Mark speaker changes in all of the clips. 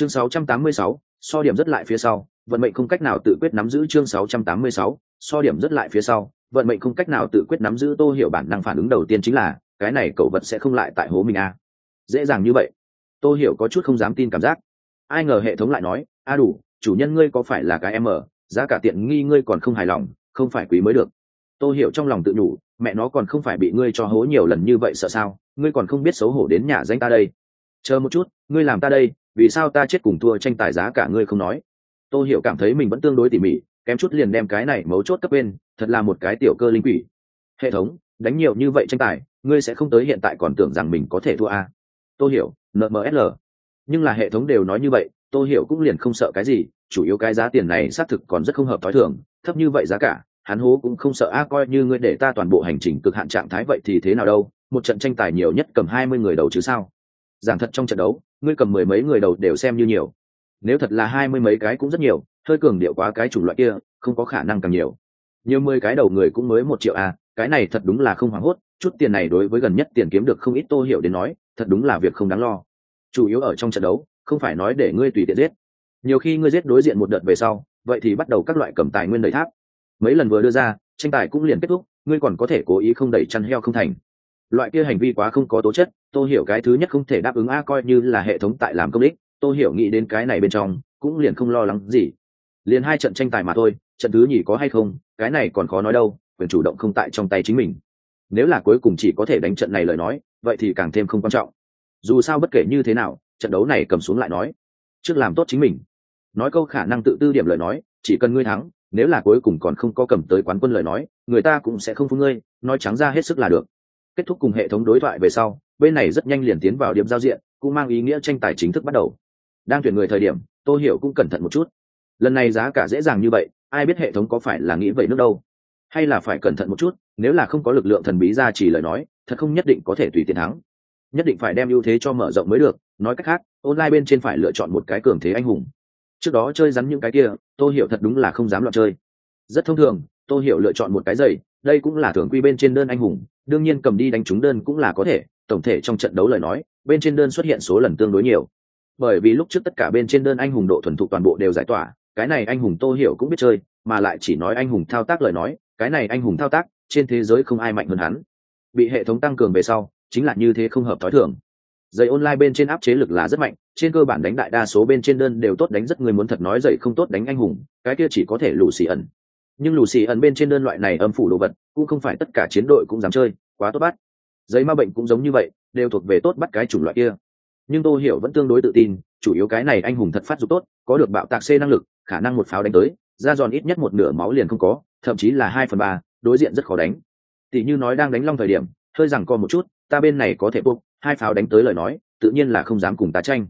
Speaker 1: chương 686, so điểm rất lại phía sau vận mệnh không cách nào tự quyết nắm giữ chương 686, so điểm rất lại phía sau vận mệnh không cách nào tự quyết nắm giữ tô hiểu bản năng phản ứng đầu tiên chính là cái này cậu vật sẽ không lại tại hố mình a à. dễ dàng như vậy. Tô hiểu có chút không dám tin cảm giác. Ai ngờ hệ thống lại nói a đủ chủ nhân ngươi có phải là cái em ở? Giá cả tiện nghi ngươi còn không hài lòng không phải quý mới được. Tô hiểu trong lòng tự nhủ mẹ nó còn không phải bị ngươi cho hố nhiều lần như vậy sợ sao? Ngươi còn không biết xấu hổ đến nhà danh ta đây. Chờ một chút ngươi làm ta đây vì sao ta chết cùng thua tranh tài giá cả ngươi không nói? Tô hiểu cảm thấy mình vẫn tương đối tỉ mỉ, kém chút liền đem cái này mấu chốt cấp bên, thật là một cái tiểu cơ linh quỷ. Hệ thống, đánh nhiều như vậy tranh tài, ngươi sẽ không tới hiện tại còn tưởng rằng mình có thể thua à. tô hiểu nmsl nhưng là hệ thống đều nói như vậy, tô hiểu cũng liền không sợ cái gì, chủ yếu cái giá tiền này xác thực còn rất không hợp thói thường, thấp như vậy giá cả, hắn hố cũng không sợ a coi như ngươi để ta toàn bộ hành trình cực hạn trạng thái vậy thì thế nào đâu? Một trận tranh tài nhiều nhất cầm hai mươi người đầu chứ sao? Giảng thật trong trận đấu ngươi cầm mười mấy người đầu đều xem như nhiều. Nếu thật là hai mươi mấy cái cũng rất nhiều, hơi cường điệu quá cái chủng loại kia, không có khả năng càng nhiều. Nhiều mười cái đầu người cũng mới một triệu a cái này thật đúng là không hoảng hốt, chút tiền này đối với gần nhất tiền kiếm được không ít tô hiểu đến nói, thật đúng là việc không đáng lo. Chủ yếu ở trong trận đấu, không phải nói để ngươi tùy tiện giết. Nhiều khi ngươi giết đối diện một đợt về sau, vậy thì bắt đầu các loại cầm tài nguyên đầy tháp. Mấy lần vừa đưa ra, tranh tài cũng liền kết thúc, ngươi còn có thể cố ý không đẩy chăn heo không thành loại kia hành vi quá không có tố chất tôi hiểu cái thứ nhất không thể đáp ứng a coi như là hệ thống tại làm công đích tôi hiểu nghĩ đến cái này bên trong, cũng liền không lo lắng gì. Liền hai trận tranh tài mà thôi, trận thứ nhì có hay không, cái này còn khó nói đâu, quyền chủ động không tại trong tay chính mình. Nếu là cuối cùng chỉ có thể đánh trận này lời nói, vậy thì càng thêm không quan trọng. Dù sao bất kể như thế nào, trận đấu này cầm xuống lại nói, trước làm tốt chính mình. Nói câu khả năng tự tư điểm lời nói, chỉ cần ngươi thắng, nếu là cuối cùng còn không có cầm tới quán quân lời nói, người ta cũng sẽ không phun ngươi, nói trắng ra hết sức là được kết thúc cùng hệ thống đối thoại về sau, bên này rất nhanh liền tiến vào điểm giao diện, cũng mang ý nghĩa tranh tài chính thức bắt đầu. Đang tuyển người thời điểm, tô hiểu cũng cẩn thận một chút. Lần này giá cả dễ dàng như vậy, ai biết hệ thống có phải là nghĩ vậy nước đâu. Hay là phải cẩn thận một chút, nếu là không có lực lượng thần bí ra chỉ lời nói, thật không nhất định có thể tùy tiện thắng. Nhất định phải đem ưu thế cho mở rộng mới được, nói cách khác, online bên trên phải lựa chọn một cái cường thế anh hùng. Trước đó chơi rắn những cái kia, tô hiểu thật đúng là không dám loạn chơi. Rất thông thường, tô hiểu lựa chọn một cái giày đây cũng là thường quy bên trên đơn anh hùng, đương nhiên cầm đi đánh trúng đơn cũng là có thể, tổng thể trong trận đấu lời nói, bên trên đơn xuất hiện số lần tương đối nhiều. Bởi vì lúc trước tất cả bên trên đơn anh hùng độ thuần thục toàn bộ đều giải tỏa, cái này anh hùng tô hiểu cũng biết chơi, mà lại chỉ nói anh hùng thao tác lời nói, cái này anh hùng thao tác, trên thế giới không ai mạnh hơn hắn. Bị hệ thống tăng cường về sau, chính là như thế không hợp thói thường. Giày online bên trên áp chế lực là rất mạnh, trên cơ bản đánh đại đa số bên trên đơn đều tốt đánh rất người muốn thật nói dậy không tốt đánh anh hùng, cái kia chỉ có thể lù xì ẩn nhưng lù xì ẩn bên trên đơn loại này âm phủ đồ vật cũng không phải tất cả chiến đội cũng dám chơi, quá tốt bắt. Giấy ma bệnh cũng giống như vậy, đều thuộc về tốt bắt cái chủng loại kia. Nhưng tô hiểu vẫn tương đối tự tin, chủ yếu cái này anh hùng thật phát dục tốt, có được bạo tạc c năng lực, khả năng một pháo đánh tới, ra giòn ít nhất một nửa máu liền không có, thậm chí là hai phần ba, đối diện rất khó đánh. Tỷ như nói đang đánh long thời điểm, hơi rằng co một chút, ta bên này có thể buộc, hai pháo đánh tới lời nói, tự nhiên là không dám cùng tá tranh.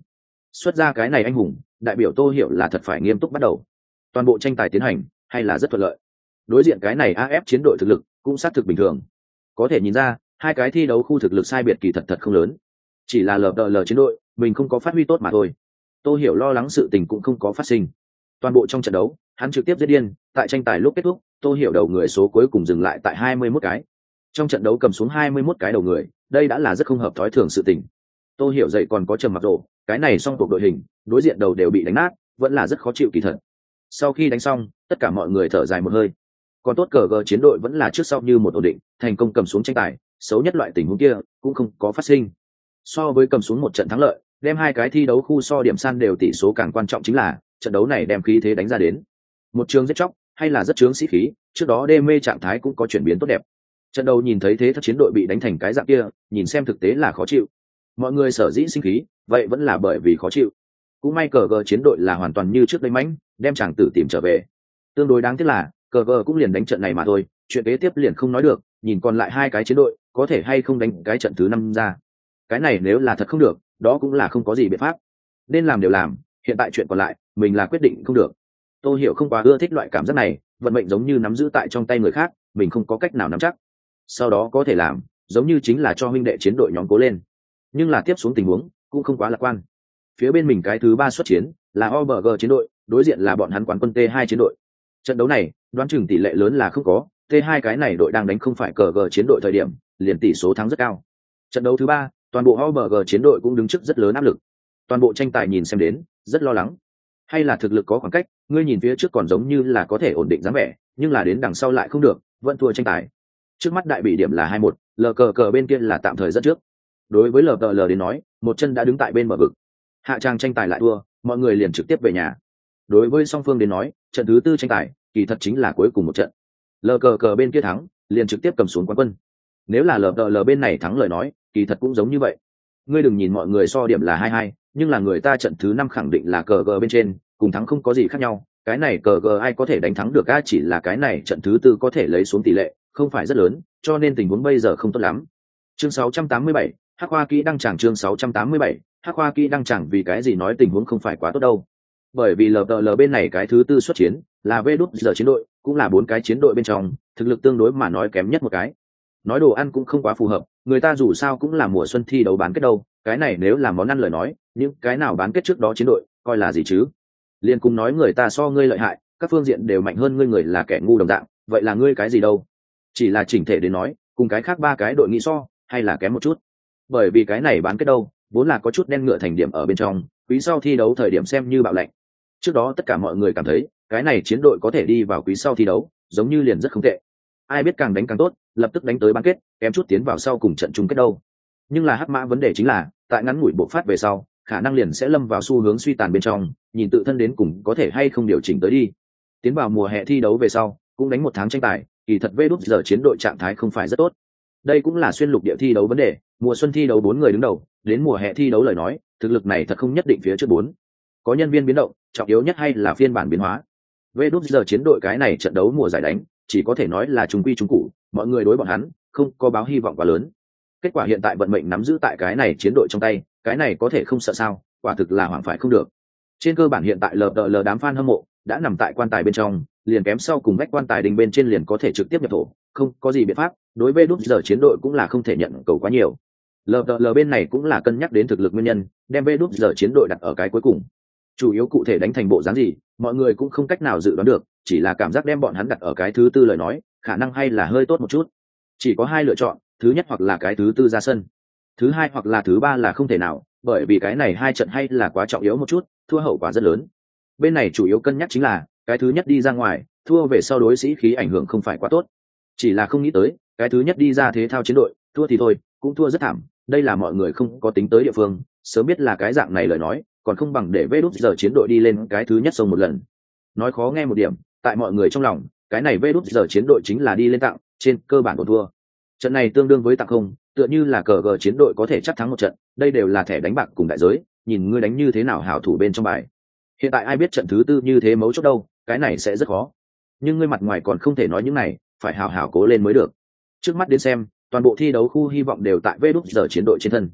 Speaker 1: Xuất ra cái này anh hùng, đại biểu tô hiểu là thật phải nghiêm túc bắt đầu. Toàn bộ tranh tài tiến hành hay là rất thuận lợi. Đối diện cái này af chiến đội thực lực cũng xác thực bình thường. Có thể nhìn ra, hai cái thi đấu khu thực lực sai biệt kỳ thật thật không lớn. Chỉ là lờ đờ lờ chiến đội, mình không có phát huy tốt mà thôi. Tô hiểu lo lắng sự tình cũng không có phát sinh. Toàn bộ trong trận đấu, hắn trực tiếp giết điên, tại tranh tài lúc kết thúc, tô hiểu đầu người số cuối cùng dừng lại tại hai mươi 21 cái. Trong trận đấu cầm xuống hai mươi 21 cái đầu người, đây đã là rất không hợp thói thường sự tình. Tôi hiểu dậy còn có trầm mặc rộ cái này song cuộc đội hình, đối diện đầu đều bị đánh nát, vẫn là rất khó chịu kỳ thật sau khi đánh xong, tất cả mọi người thở dài một hơi. Còn tốt cờ gờ chiến đội vẫn là trước sau như một ổn định, thành công cầm xuống tranh tài, xấu nhất loại tình huống kia cũng không có phát sinh. So với cầm xuống một trận thắng lợi, đem hai cái thi đấu khu so điểm san đều tỷ số càng quan trọng chính là, trận đấu này đem khí thế đánh ra đến. Một trường giết chóc, hay là rất chướng sĩ khí, trước đó đê mê trạng thái cũng có chuyển biến tốt đẹp. Trận đầu nhìn thấy thế thất chiến đội bị đánh thành cái dạng kia, nhìn xem thực tế là khó chịu. Mọi người sở dĩ sinh khí, vậy vẫn là bởi vì khó chịu cũng may cờ gờ chiến đội là hoàn toàn như trước đây mãnh, đem chàng tử tìm trở về. Tương đối đáng tiếc là, cờ gờ cũng liền đánh trận này mà thôi, chuyện kế tiếp liền không nói được, nhìn còn lại hai cái chiến đội, có thể hay không đánh cái trận thứ năm ra. Cái này nếu là thật không được, đó cũng là không có gì biện pháp. Nên làm đều làm, hiện tại chuyện còn lại, mình là quyết định không được. Tôi hiểu không quá ưa thích loại cảm giác này, vận mệnh giống như nắm giữ tại trong tay người khác, mình không có cách nào nắm chắc. Sau đó có thể làm, giống như chính là cho huynh đệ chiến đội nhóm cố lên. Nhưng là tiếp xuống tình huống, cũng không quá lạc quan phía bên mình cái thứ ba xuất chiến là OBG chiến đội, đối diện là bọn hắn quán quân t 2 chiến đội. Trận đấu này, đoán chừng tỷ lệ lớn là không có, t 2 cái này đội đang đánh không phải cờ g chiến đội thời điểm, liền tỷ số thắng rất cao. Trận đấu thứ ba, toàn bộ OBG chiến đội cũng đứng trước rất lớn áp lực. Toàn bộ tranh tài nhìn xem đến, rất lo lắng. Hay là thực lực có khoảng cách, ngươi nhìn phía trước còn giống như là có thể ổn định dáng vẻ, nhưng là đến đằng sau lại không được, vẫn thua tranh tài. Trước mắt đại bị điểm là hai một lờ cờ cờ bên kia là tạm thời rất trước. Đối với lờ cờ lờ đến nói, một chân đã đứng tại bên mở vực hạ trang tranh tài lại thua mọi người liền trực tiếp về nhà. Đối với song phương đến nói trận thứ tư tranh tài kỳ thật chính là cuối cùng một trận. Lờ cờ cờ bên kia thắng liền trực tiếp cầm xuống quán quân. Nếu là lờ cờ lờ bên này thắng lời nói kỳ thật cũng giống như vậy. Ngươi đừng nhìn mọi người so điểm là hai hai nhưng là người ta trận thứ năm khẳng định là cờ cờ bên trên cùng thắng không có gì khác nhau. Cái này cờ cờ ai có thể đánh thắng được a chỉ là cái này trận thứ tư có thể lấy xuống tỷ lệ không phải rất lớn cho nên tình huống bây giờ không tốt lắm. Chương 687, hắc hoa kỹ đăng tràng chương 687, hắc hoa kỹ đang chẳng vì cái gì nói tình huống không phải quá tốt đâu. Bởi vì lờ lờ bên này cái thứ tư xuất chiến là vê đút giờ chiến đội, cũng là bốn cái chiến đội bên trong, thực lực tương đối mà nói kém nhất một cái. Nói đồ ăn cũng không quá phù hợp, người ta dù sao cũng là mùa xuân thi đấu bán kết đâu, cái này nếu là món ăn lời nói, những cái nào bán kết trước đó chiến đội, coi là gì chứ? Liền cùng nói người ta so ngươi lợi hại, các phương diện đều mạnh hơn ngươi người là kẻ ngu đồng dạng, vậy là ngươi cái gì đâu? Chỉ là chỉnh thể đến nói, cùng cái khác ba cái đội nghĩ so, hay là kém một chút? Bởi vì cái này bán kết đâu vốn là có chút đen ngựa thành điểm ở bên trong, quý sau thi đấu thời điểm xem như bạo lệnh trước đó tất cả mọi người cảm thấy, cái này chiến đội có thể đi vào quý sau thi đấu, giống như liền rất không tệ. Ai biết càng đánh càng tốt, lập tức đánh tới bán kết, kém chút tiến vào sau cùng trận chung kết đâu. Nhưng là hắc mã vấn đề chính là, tại ngắn ngủi bộ phát về sau, khả năng liền sẽ lâm vào xu hướng suy tàn bên trong, nhìn tự thân đến cùng có thể hay không điều chỉnh tới đi. Tiến vào mùa hè thi đấu về sau, cũng đánh một tháng tranh tài, kỳ thật vê đúc giờ chiến đội trạng thái không phải rất tốt đây cũng là xuyên lục địa thi đấu vấn đề, mùa xuân thi đấu bốn người đứng đầu, đến mùa hè thi đấu lời nói, thực lực này thật không nhất định phía trước bốn. Có nhân viên biến động, trọng yếu nhất hay là phiên bản biến hóa. Vê đúc giờ chiến đội cái này trận đấu mùa giải đánh, chỉ có thể nói là trung quy trung cụ mọi người đối bọn hắn, không có báo hy vọng quá lớn. Kết quả hiện tại vận mệnh nắm giữ tại cái này chiến đội trong tay, cái này có thể không sợ sao, quả thực là hoảng phải không được. Trên cơ bản hiện tại lờ đợ lờ đám f a n hâm mộ, đã nằm tại quan tài bên trong, liền kém sau cùng vách quan tài đình bên trên liền có thể trực tiếp nhập thổ không có gì biện pháp, đối với đúc giờ chiến đội cũng là không thể nhận cầu quá nhiều. Lờ lờ bên này cũng là cân nhắc đến thực lực nguyên nhân, đem vê đúc giờ chiến đội đặt ở cái cuối cùng. Chủ yếu cụ thể đánh thành bộ dáng gì, mọi người cũng không cách nào dự đoán được, chỉ là cảm giác đem bọn hắn đặt ở cái thứ tư lời nói, khả năng hay là hơi tốt một chút. Chỉ có hai lựa chọn, thứ nhất hoặc là cái thứ tư ra sân. Thứ hai hoặc là thứ ba là không thể nào, bởi vì cái này hai trận hay là quá trọng yếu một chút, thua hậu quả rất lớn. Bên này chủ yếu cân nhắc chính là, cái thứ nhất đi ra ngoài, thua về sau đối sĩ khí ảnh hưởng không phải quá tốt chỉ là không nghĩ tới, cái thứ nhất đi ra thế thao chiến đội, thua thì thôi, cũng thua rất thảm, đây là mọi người không có tính tới địa phương, sớm biết là cái dạng này lời nói, còn không bằng để vê đốt giờ chiến đội đi lên cái thứ nhất sông một lần. Nói khó nghe một điểm, tại mọi người trong lòng, cái này vê đốt giờ chiến đội chính là đi lên tặng, trên cơ bản của thua. Trận này tương đương với tặng không, tựa như là cờ gờ chiến đội có thể chắc thắng một trận, đây đều là thẻ đánh bạc cùng đại giới, nhìn ngươi đánh như thế nào hảo thủ bên trong bài. Hiện tại ai biết trận thứ tư như thế mấu chốt đâu, cái này sẽ rất khó. Nhưng ngươi mặt ngoài còn không thể nói những này phải hào hào cố lên mới được. Trước mắt đến xem, toàn bộ thi đấu khu hy vọng đều tại vê đúc giờ chiến đội chiến thân.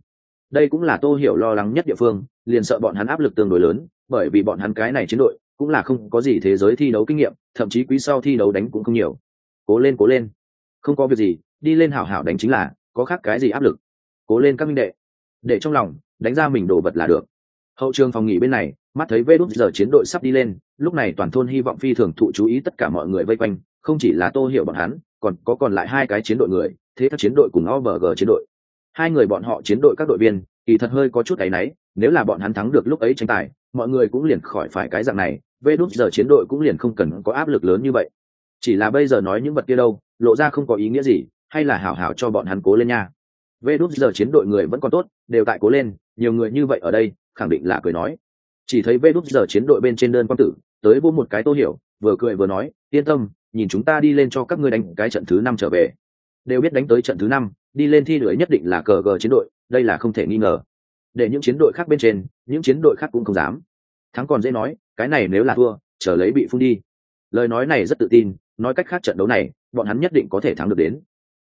Speaker 1: Đây cũng là tô hiểu lo lắng nhất địa phương, liền sợ bọn hắn áp lực tương đối lớn, bởi vì bọn hắn cái này chiến đội cũng là không có gì thế giới thi đấu kinh nghiệm, thậm chí quý sau thi đấu đánh cũng không nhiều. Cố lên cố lên. Không có việc gì, đi lên hảo hảo đánh chính là, có khác cái gì áp lực? Cố lên các minh đệ. Để trong lòng, đánh ra mình đồ vật là được. Hậu trường phòng nghỉ bên này, mắt thấy vê đúc giờ chiến đội sắp đi lên, lúc này toàn thôn hy vọng phi thường thụ chú ý tất cả mọi người vây quanh không chỉ là tô hiểu bọn hắn, còn có còn lại hai cái chiến đội người, thế các chiến đội cùng ovg chiến đội. Hai người bọn họ chiến đội các đội viên, kỳ thật hơi có chút áy náy, nếu là bọn hắn thắng được lúc ấy tranh tài, mọi người cũng liền khỏi phải cái dạng này vê đút giờ chiến đội cũng liền không cần có áp lực lớn như vậy. Chỉ là bây giờ nói những vật kia đâu, lộ ra không có ý nghĩa gì, hay là hảo hảo cho bọn hắn cố lên nha. Vê đút giờ chiến đội người vẫn còn tốt, đều tại cố lên, nhiều người như vậy ở đây, khẳng định là cười nói. Chỉ thấy vê đút giờ chiến đội bên trên đơn quang tử, tới vô một cái tô hiểu, vừa cười vừa nói, yên tâm nhìn chúng ta đi lên cho các ngươi đánh cái trận thứ năm trở về. Đều biết đánh tới trận thứ năm, đi lên thi lưới nhất định là cờ gờ chiến đội, đây là không thể nghi ngờ. Để những chiến đội khác bên trên, những chiến đội khác cũng không dám. Thắng còn dễ nói, cái này nếu là thua trở lấy bị phun đi. Lời nói này rất tự tin, nói cách khác trận đấu này, bọn hắn nhất định có thể thắng được đến.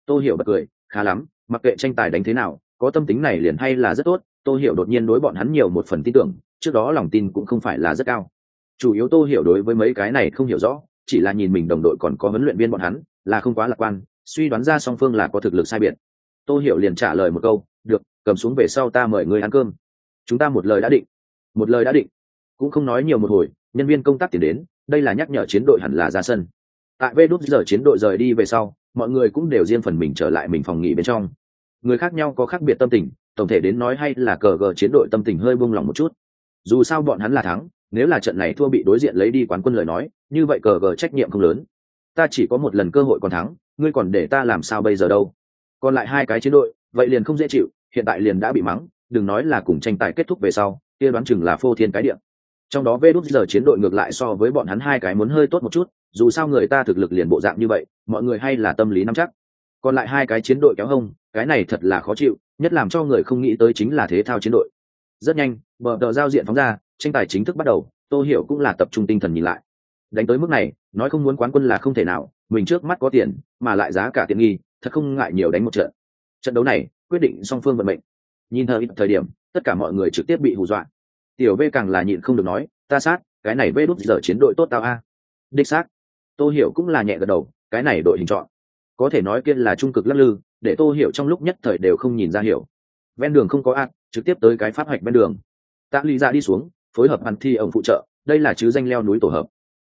Speaker 1: Tô hiểu bật cười, khá lắm, mặc kệ tranh tài đánh thế nào, có tâm tính này liền hay là rất tốt, tô hiểu đột nhiên đối bọn hắn nhiều một phần tin tưởng, trước đó lòng tin cũng không phải là rất cao. Chủ yếu tô hiểu đối với mấy cái này không hiểu rõ chỉ là nhìn mình đồng đội còn có huấn luyện viên bọn hắn, là không quá lạc quan, suy đoán ra song phương là có thực lực sai biệt. Tô hiểu liền trả lời một câu, được, cầm xuống về sau ta mời người ăn cơm. Chúng ta một lời đã định. Một lời đã định. Cũng không nói nhiều một hồi, nhân viên công tác tiến đến, đây là nhắc nhở chiến đội hẳn là ra sân. Tại vê đốt giờ chiến đội rời đi về sau, mọi người cũng đều riêng phần mình trở lại mình phòng nghỉ bên trong. Người khác nhau có khác biệt tâm tình, tổng thể đến nói hay là cờ gờ chiến đội tâm tình hơi buông lỏng một chút. Dù sao bọn hắn là thắng nếu là trận này thua bị đối diện lấy đi quán quân lời nói, như vậy cờ gờ trách nhiệm không lớn. Ta chỉ có một lần cơ hội còn thắng, ngươi còn để ta làm sao bây giờ đâu? Còn lại hai cái chiến đội, vậy liền không dễ chịu, hiện tại liền đã bị mắng, đừng nói là cùng tranh tài kết thúc về sau, kia đoán chừng là phô thiên cái điện trong đó vê đút giờ chiến đội ngược lại so với bọn hắn hai cái muốn hơi tốt một chút, dù sao người ta thực lực liền bộ dạng như vậy, mọi người hay là tâm lý nắm chắc. Còn lại hai cái chiến đội kéo hông, cái này thật là khó chịu, nhất làm cho người không nghĩ tới chính là thế thao chiến đội. Rất nhanh, bờ tờ giao diện phóng ra tranh tài chính thức bắt đầu, tô hiểu cũng là tập trung tinh thần nhìn lại. Đánh tới mức này, nói không muốn quán quân là không thể nào, mình trước mắt có tiền, mà lại giá cả tiện nghi, thật không ngại nhiều đánh một trận. Trận đấu này, quyết định song phương vận mệnh. Nhìn thời thời điểm, tất cả mọi người trực tiếp bị hù dọa. Tiểu v càng là nhịn không được nói, ta sát, cái này vê đút giờ chiến đội tốt tao a. Đích xác. Tô hiểu cũng là nhẹ gật đầu, cái này đội hình chọn. Có thể nói kia là trung cực lắc lư, để tô hiểu trong lúc nhất thời đều không nhìn ra hiểu. Ven đường không có ạt trực tiếp tới cái phát hoạch ven đường. Tạ ly ra dạ đi xuống phối hợp hàn thi ổng phụ trợ đây là chứ danh leo núi tổ hợp.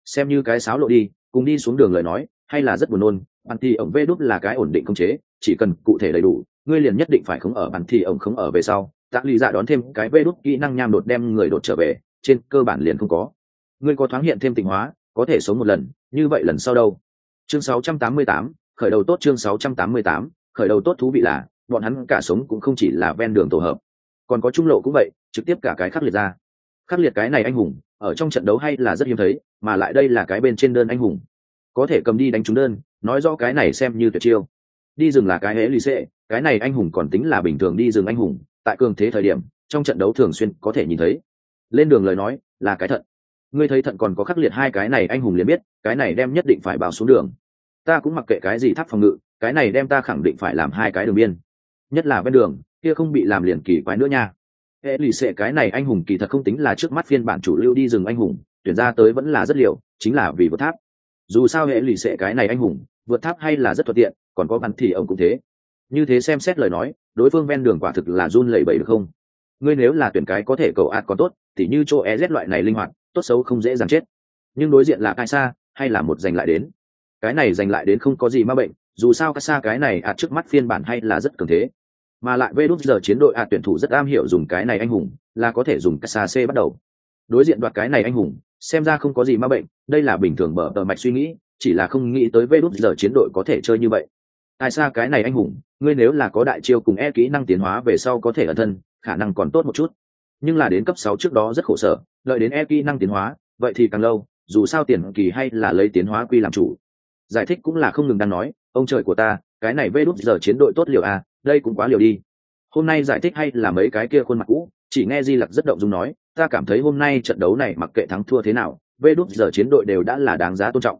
Speaker 1: Xem như cái sáo lộ đi cùng đi xuống đường lời nói hay là rất buồn nôn hàn thi ổng vê đút là cái ổn định công chế chỉ cần cụ thể đầy đủ ngươi liền nhất định phải không ở hàn thi ổng không ở về sau. Tạ ly dạ đón thêm cái vê đút kỹ năng nham đột đem người đột trở về trên cơ bản liền không có. Ngươi có thoáng hiện thêm tình hóa có thể sống một lần như vậy lần sau đâu? Chương 688, khởi đầu tốt chương 688, khởi đầu tốt thú vị là bọn hắn cả sống cũng không chỉ là ven đường tổ hợp. Còn có trung lộ cũng vậy trực tiếp cả cái khắc liệt ra khắc liệt cái này anh hùng, ở trong trận đấu hay là rất hiếm thấy, mà lại đây là cái bên trên đơn anh hùng. Có thể cầm đi đánh trúng đơn, nói rõ cái này xem như tuyệt chiêu. Đi rừng là cái hễ lì xệ, cái này anh hùng còn tính là bình thường đi rừng anh hùng, tại cường thế thời điểm, trong trận đấu thường xuyên có thể nhìn thấy. Lên đường lời nói, là cái thận. Ngươi thấy thận còn có khắc liệt hai cái này anh hùng liền biết, cái này đem nhất định phải bảo xuống đường. Ta cũng mặc kệ cái gì tháp phòng ngự, cái này đem ta khẳng định phải làm hai cái đường biên. Nhất là bên đường, kia không bị làm liền kỳ quái nữa nha hệ lì xệ cái này anh hùng kỳ thật không tính là trước mắt phiên bản chủ lưu đi rừng anh hùng, tuyển ra tới vẫn là rất liệu chính là vì vượt tháp. Dù sao hệ lì xệ cái này anh hùng, vượt tháp hay là rất thuận tiện, còn có bắn thì ông cũng thế. Như thế xem xét lời nói, đối phương ven đường quả thực là run lẩy bẩy được không? Ngươi nếu là tuyển cái có thể cầu ạt còn tốt thì như chỗ ez loại này linh hoạt, tốt xấu không dễ dàng chết. Nhưng đối diện là kai xa hay là một giành lại đến? Cái này giành lại đến không có gì ma bệnh, dù sao kai xa cái này ạt trước mắt phiên bản hay là rất cường thế mà lại vê đút giờ chiến đội ạt tuyển thủ rất am hiểu dùng cái này anh hùng, là có thể dùng xa c bắt đầu. Đối diện đoạt cái này anh hùng, xem ra không có gì ma bệnh, đây là bình thường mở tờ mạch suy nghĩ, chỉ là không nghĩ tới vê đút giờ chiến đội có thể chơi như vậy. Tại xa cái này anh hùng, ngươi nếu là có đại chiêu cùng e kỹ năng tiến hóa về sau có thể ẩn thân, khả năng còn tốt một chút. Nhưng là đến cấp sáu trước đó rất khổ sở, đợi đến e kỹ năng tiến hóa, vậy thì càng lâu, dù sao tiền kỳ hay là lấy tiến hóa quy làm chủ. Giải thích cũng là không ngừng đang nói, ông trời của ta, cái này vê đút giờ chiến đội tốt liệu à đây cũng quá liều đi. Hôm nay giải thích hay là mấy cái kia khuôn mặt cũ, chỉ nghe di lặc rất động dung nói, ta cảm thấy hôm nay trận đấu này mặc kệ thắng thua thế nào, vê đút giờ chiến đội đều đã là đáng giá tôn trọng.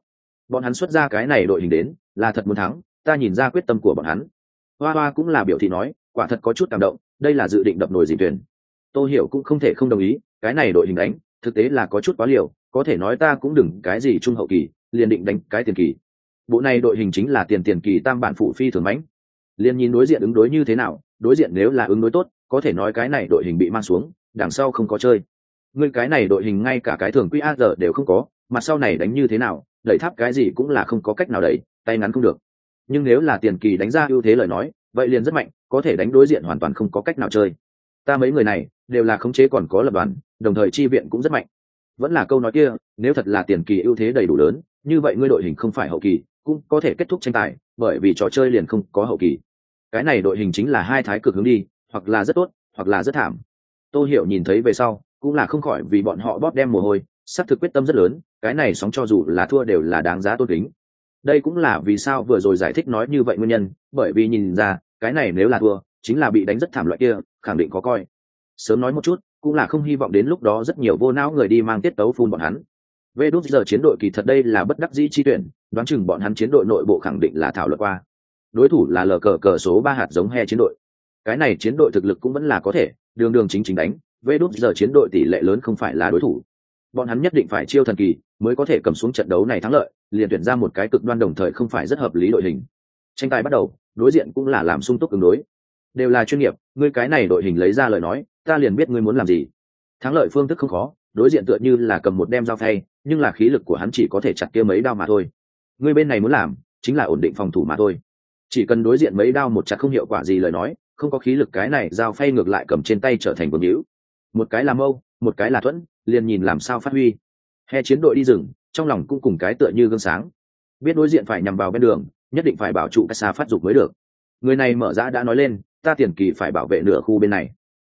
Speaker 1: Bọn hắn xuất ra cái này đội hình đến, là thật muốn thắng, ta nhìn ra quyết tâm của bọn hắn. Hoa hoa cũng là biểu thị nói, quả thật có chút cảm động, đây là dự định đập nồi dìm thuyền. Tôi hiểu cũng không thể không đồng ý, cái này đội hình đánh, thực tế là có chút quá liều, có thể nói ta cũng đừng cái gì trung hậu kỳ, liền định đánh cái tiền kỳ. Bộ này đội hình chính là tiền tiền kỳ tam bản phụ phi thường mãnh liền nhìn đối diện ứng đối như thế nào, đối diện nếu là ứng đối tốt, có thể nói cái này đội hình bị mang xuống, đằng sau không có chơi. Người cái này đội hình ngay cả cái thường quy a giờ đều không có mặt sau này đánh như thế nào, đẩy tháp cái gì cũng là không có cách nào đẩy, tay ngắn không được. Nhưng nếu là tiền kỳ đánh ra ưu thế lời nói, vậy liền rất mạnh, có thể đánh đối diện hoàn toàn không có cách nào chơi. Ta mấy người này, đều là khống chế còn có lập đoàn, đồng thời chi viện cũng rất mạnh. Vẫn là câu nói kia, nếu thật là tiền kỳ ưu thế đầy đủ lớn, như vậy ngươi đội hình không phải hậu kỳ cũng có thể kết thúc tranh tài, bởi vì trò chơi liền không có hậu kỳ. Cái này đội hình chính là hai thái cực hướng đi, hoặc là rất tốt, hoặc là rất thảm. Tô hiểu nhìn thấy về sau, cũng là không khỏi vì bọn họ bóp đem mồ hôi xác thực quyết tâm rất lớn, cái này sóng cho dù là thua đều là đáng giá tôn kính. Đây cũng là vì sao vừa rồi giải thích nói như vậy nguyên nhân, bởi vì nhìn ra, cái này nếu là thua, chính là bị đánh rất thảm loại kia, khẳng định có coi. Sớm nói một chút, cũng là không hy vọng đến lúc đó rất nhiều vô não người đi mang tiết tấu phun bọn hắn. Vê đốt giờ chiến đội kỳ thật đây là bất đắc dĩ chi tuyển đoán chừng bọn hắn chiến đội nội bộ khẳng định là thảo luận qua. Đối thủ là lờ cờ cờ số ba hạt giống he chiến đội. Cái này chiến đội thực lực cũng vẫn là có thể, đường đường chính chính đánh, vê đốt giờ chiến đội tỷ lệ lớn không phải là đối thủ. Bọn hắn nhất định phải chiêu thần kỳ mới có thể cầm xuống trận đấu này thắng lợi, liền tuyển ra một cái cực đoan đồng thời không phải rất hợp lý đội hình. Tranh tài bắt đầu, đối diện cũng là làm sung túc ứng đối. Đều là chuyên nghiệp, ngươi cái này đội hình lấy ra lời nói, ta liền biết ngươi muốn làm gì. Thắng lợi phương thức không khó, đối diện tựa như là cầm một đem dao phay, nhưng là khí lực của hắn chỉ có thể chặt kia mấy đao mà thôi ngươi bên này muốn làm chính là ổn định phòng thủ mà thôi. Chỉ cần đối diện mấy đao một chặt không hiệu quả gì lời nói không có khí lực cái này dao phay ngược lại cầm trên tay trở thành vương hữu. Một cái là mâu, một cái là thuẫn liền nhìn làm sao phát huy. He chiến đội đi rừng trong lòng cũng cùng cái tựa như gương sáng. Biết đối diện phải nhằm vào bên đường nhất định phải bảo trụ cách xa phát dục mới được. Người này mở ra đã nói lên ta tiền kỳ phải bảo vệ nửa khu bên này.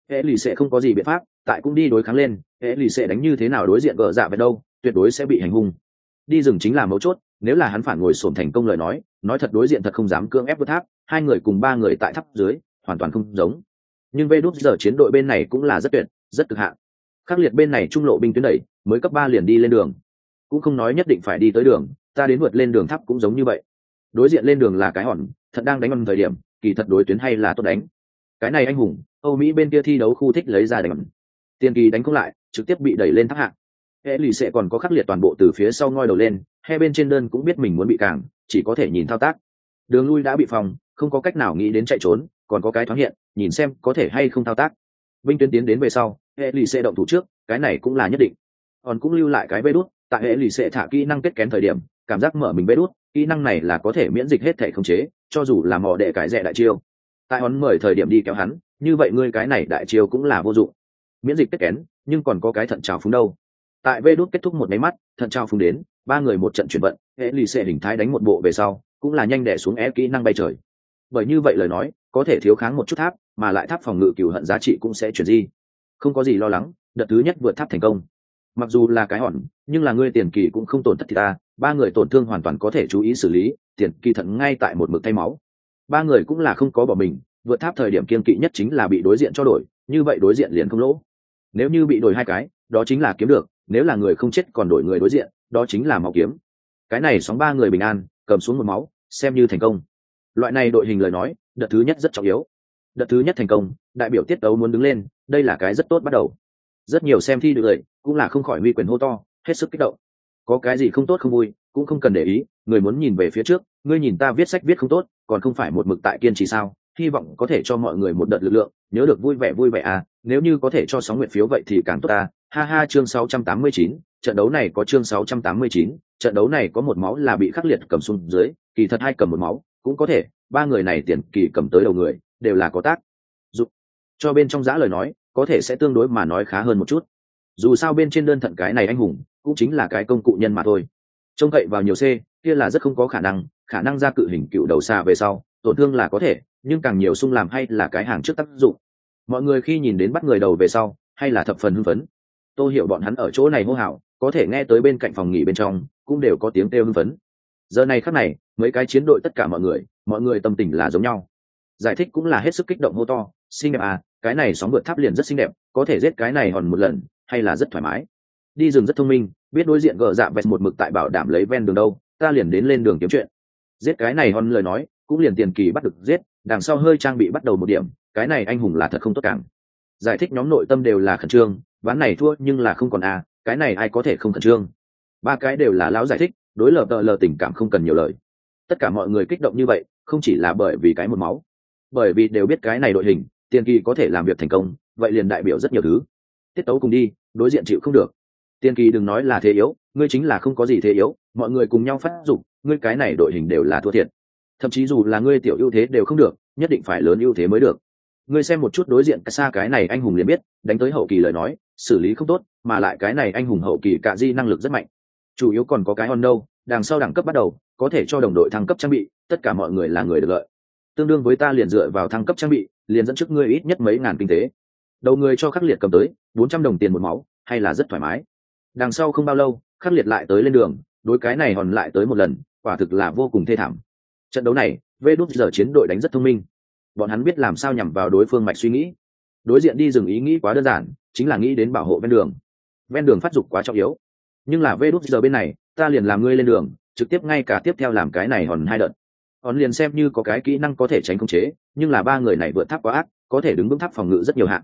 Speaker 1: Hệ lì sẽ không có gì biện pháp tại cũng đi đối kháng lên hệ lì sẽ đánh như thế nào đối diện gỡ dạ về đâu tuyệt đối sẽ bị hành hung. Đi rừng chính là mấu chốt nếu là hắn phản ngồi sổm thành công lời nói nói thật đối diện thật không dám cưỡng ép vượt tháp, hai người cùng ba người tại tháp dưới, hoàn toàn không giống. Nhưng vê đốt giờ chiến đội bên này cũng là rất tuyệt, rất cực hạn. Khắc liệt bên này trung lộ binh tuyến đẩy, mới cấp ba liền đi lên đường. Cũng không nói nhất định phải đi tới đường, ta đến vượt lên đường tháp cũng giống như vậy. Đối diện lên đường là cái hòn, thật đang đánh ầm thời điểm, kỳ thật đối tuyến hay là tốt đánh. Cái này anh hùng, âu mỹ bên kia thi đấu khu thích lấy ra đánh ầm tiền kỳ đánh không lại, trực tiếp bị đẩy lên tháp hạng hệ lì sẽ còn có khắc liệt toàn bộ từ phía sau ngoi đầu lên hai bên trên đơn cũng biết mình muốn bị càng, chỉ có thể nhìn thao tác. Đường lui đã bị phòng, không có cách nào nghĩ đến chạy trốn, còn có cái thoáng hiện, nhìn xem có thể hay không thao tác. Binh tuyến tiến đến về sau, hệ lì sẽ động thủ trước, cái này cũng là nhất định. Còn cũng lưu lại cái vê đốt tại hệ lì sẽ thả kỹ năng kết kén thời điểm, cảm giác mở mình vê đốt kỹ năng này là có thể miễn dịch hết thể khống chế, cho dù là mò đệ cái rẻ đại chiêu. Tại hòn mời thời điểm đi kéo hắn, như vậy ngươi cái này đại chiêu cũng là vô dụng. Miễn dịch kết kén, nhưng còn có cái thận trào phúng đâu. Tại vê đốt kết thúc một máy mắt, thận trào phúng đến ba người một trận chuyển vận, hệ lì xệ hình thái đánh một bộ về sau, cũng là nhanh đẻ xuống é kỹ năng bay trời. Bởi như vậy lời nói, có thể thiếu kháng một chút tháp, mà lại tháp phòng ngự cửu hận giá trị cũng sẽ chuyển di. Không có gì lo lắng, đợt thứ nhất vượt tháp thành công. Mặc dù là cái hòn, nhưng là ngươi tiền kỳ cũng không tổn thất thì ta, ba người tổn thương hoàn toàn có thể chú ý xử lý, tiền kỳ thận ngay tại một mực thay máu. Ba người cũng là không có bỏ mình, vượt tháp thời điểm kiên kỵ nhất chính là bị đối diện cho đổi, như vậy đối diện liền không lỗ. Nếu như bị đổi hai cái, đó chính là kiếm được, nếu là người không chết còn đổi người đối diện đó chính là máu kiếm. Cái này sóng ba người bình an cầm xuống một máu xem như thành công. Loại này đội hình lời nói đợt thứ nhất rất trọng yếu. Đợt thứ nhất thành công đại biểu tiết đấu muốn đứng lên đây là cái rất tốt bắt đầu. Rất nhiều xem thi được lợi cũng là không khỏi uy quyền hô to hết sức kích động. Có cái gì không tốt không vui cũng không cần để ý người muốn nhìn về phía trước ngươi nhìn ta viết sách viết không tốt còn không phải một mực tại kiên trì sao? Hy vọng có thể cho mọi người một đợt lực lượng nhớ được vui vẻ vui vẻ à nếu như có thể cho sóng nguyện phiếu vậy thì càng tốt ta ha ha chương 689, trận đấu này có chương 689, trận đấu này có một máu là bị khắc liệt cầm xuống dưới kỳ thật hai cầm một máu cũng có thể ba người này tiền kỳ cầm tới đầu người đều là có tác. Dụng cho bên trong giã lời nói có thể sẽ tương đối mà nói khá hơn một chút. Dù sao bên trên đơn thận cái này anh hùng cũng chính là cái công cụ nhân mà thôi. Trông cậy vào nhiều c kia là rất không có khả năng khả năng ra cự hình cựu đầu xa về sau tổn thương là có thể nhưng càng nhiều sung làm hay là cái hàng trước tác dụng. Mọi người khi nhìn đến bắt người đầu về sau hay là thập phần hưng phấn. Tôi hiểu bọn hắn ở chỗ này hô hào có thể nghe tới bên cạnh phòng nghỉ bên trong, cũng đều có tiếng kêu hưng phấn. Giờ này khắc này, mấy cái chiến đội tất cả mọi người mọi người tâm tình là giống nhau. Giải thích cũng là hết sức kích động hô to, xinh đẹp à cái này sóng vượt tháp liền rất xinh đẹp, có thể giết cái này hòn một lần, hay là rất thoải mái? Đi rừng rất thông minh, biết đối diện gờ dạ vẹt một mực tại bảo đảm lấy ven đường đâu, ta liền đến lên đường kiếm chuyện. Giết cái này hòn lời nói, cũng liền tiền kỳ bắt được giết, đằng sau hơi trang bị bắt đầu một điểm, cái này anh hùng là thật không tốt càng. Giải thích nhóm nội tâm đều là khẩn trương, ván này thua nhưng là không còn à cái này ai có thể không khẩn trương? Ba cái đều là lão giải thích, đối lờ tờ lờ tình cảm không cần nhiều lời. Tất cả mọi người kích động như vậy, không chỉ là bởi vì cái một máu, bởi vì đều biết cái này đội hình, tiền kỳ có thể làm việc thành công, vậy liền đại biểu rất nhiều thứ. Tiết tấu cùng đi, đối diện chịu không được. Tiền kỳ đừng nói là thế yếu, ngươi chính là không có gì thế yếu, mọi người cùng nhau phát dụng ngươi cái này đội hình đều là thua thiệt. Thậm chí dù là ngươi tiểu ưu thế đều không được, nhất định phải lớn ưu thế mới được. Ngươi xem một chút đối diện xa cái này anh hùng liền biết, đánh tới hậu kỳ lời nói xử lý không tốt, mà lại cái này anh hùng hậu kỳ cạ di năng lực rất mạnh. Chủ yếu còn có cái on đâu, đằng sau đẳng cấp bắt đầu, có thể cho đồng đội thăng cấp trang bị, tất cả mọi người là người được lợi. Tương đương với ta liền dựa vào thăng cấp trang bị, liền dẫn trước ngươi ít nhất mấy ngàn kinh tế. Đầu người cho khắc liệt cầm tới, bốn trăm đồng tiền một máu, hay là rất thoải mái. Đằng sau không bao lâu, khắc liệt lại tới lên đường, đối cái này hòn lại tới một lần, quả thực là vô cùng thê thảm. Trận đấu này, vê đốt giờ chiến đội đánh rất thông minh. Bọn hắn biết làm sao nhằm vào đối phương mạch suy nghĩ đối diện đi dừng ý nghĩ quá đơn giản, chính là nghĩ đến bảo hộ ven đường. Ven đường phát dục quá trọng yếu. Nhưng là vê đốt giờ bên này, ta liền làm ngươi lên đường, trực tiếp ngay cả tiếp theo làm cái này hòn hai đợt. Hòn liền xem như có cái kỹ năng có thể tránh khống chế, nhưng là ba người này vượt tháp quá ác, có thể đứng vững tháp phòng ngự rất nhiều hạn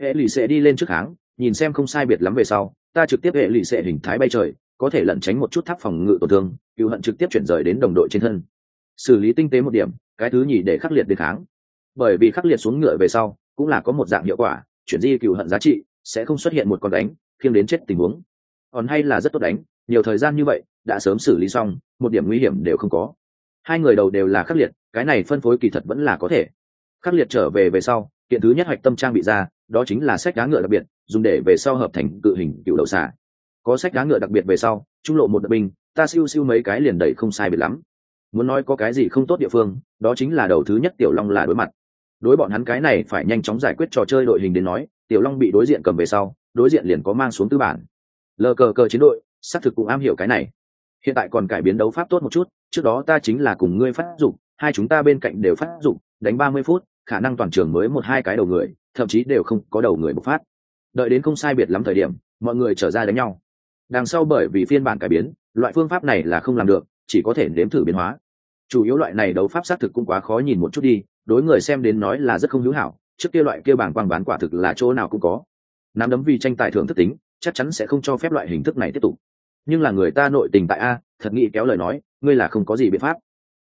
Speaker 1: hệ lụy sẽ đi lên trước kháng nhìn xem không sai biệt lắm về sau, ta trực tiếp hệ lụy sẽ hình thái bay trời, có thể lẩn tránh một chút tháp phòng ngự tổn thương, cựu hận trực tiếp chuyển rời đến đồng đội trên thân. Xử lý tinh tế một điểm, cái thứ nhì để khắc liệt đề kháng. Bởi vì khắc liệt xuống ngựa về sau cũng là có một dạng hiệu quả, chuyển di cựu hận giá trị sẽ không xuất hiện một con đánh, khiêng đến chết tình huống. Còn hay là rất tốt đánh, nhiều thời gian như vậy, đã sớm xử lý xong, một điểm nguy hiểm đều không có. Hai người đầu đều là khắc liệt, cái này phân phối kỳ thật vẫn là có thể. Khắc liệt trở về về sau, kiện thứ nhất hoạch tâm trang bị ra, đó chính là sách đá ngựa đặc biệt, dùng để về sau hợp thành cự hình cựu đậu xả có sách đá ngựa đặc biệt về sau, trung lộ một đợt binh, ta siêu siêu mấy cái liền đẩy không sai biệt lắm. Muốn nói có cái gì không tốt địa phương, đó chính là đầu thứ nhất tiểu long là đối mặt đối bọn hắn cái này phải nhanh chóng giải quyết trò chơi đội hình đến nói, tiểu long bị đối diện cầm về sau, đối diện liền có mang xuống tư bản. Lờ cờ cờ chiến đội, xác thực cũng am hiểu cái này. Hiện tại còn cải biến đấu pháp tốt một chút, trước đó ta chính là cùng ngươi phát dụng hai chúng ta bên cạnh đều phát dụng đánh ba mươi phút, khả năng toàn trường mới một hai cái đầu người, thậm chí đều không có đầu người bộc phát. Đợi đến không sai biệt lắm thời điểm, mọi người trở ra đánh nhau. Đằng sau bởi vì phiên bản cải biến, loại phương pháp này là không làm được, chỉ có thể nếm thử biến hóa. Chủ yếu loại này đấu pháp xác thực cũng quá khó nhìn một chút đi đối người xem đến nói là rất không hữu hảo, trước kia loại kia bảng quang bán quả thực là chỗ nào cũng có. Nắm đấm vì tranh tài thưởng thức tính, chắc chắn sẽ không cho phép loại hình thức này tiếp tục. Nhưng là người ta nội tình tại a, thật nghĩ kéo lời nói, ngươi là không có gì biện pháp.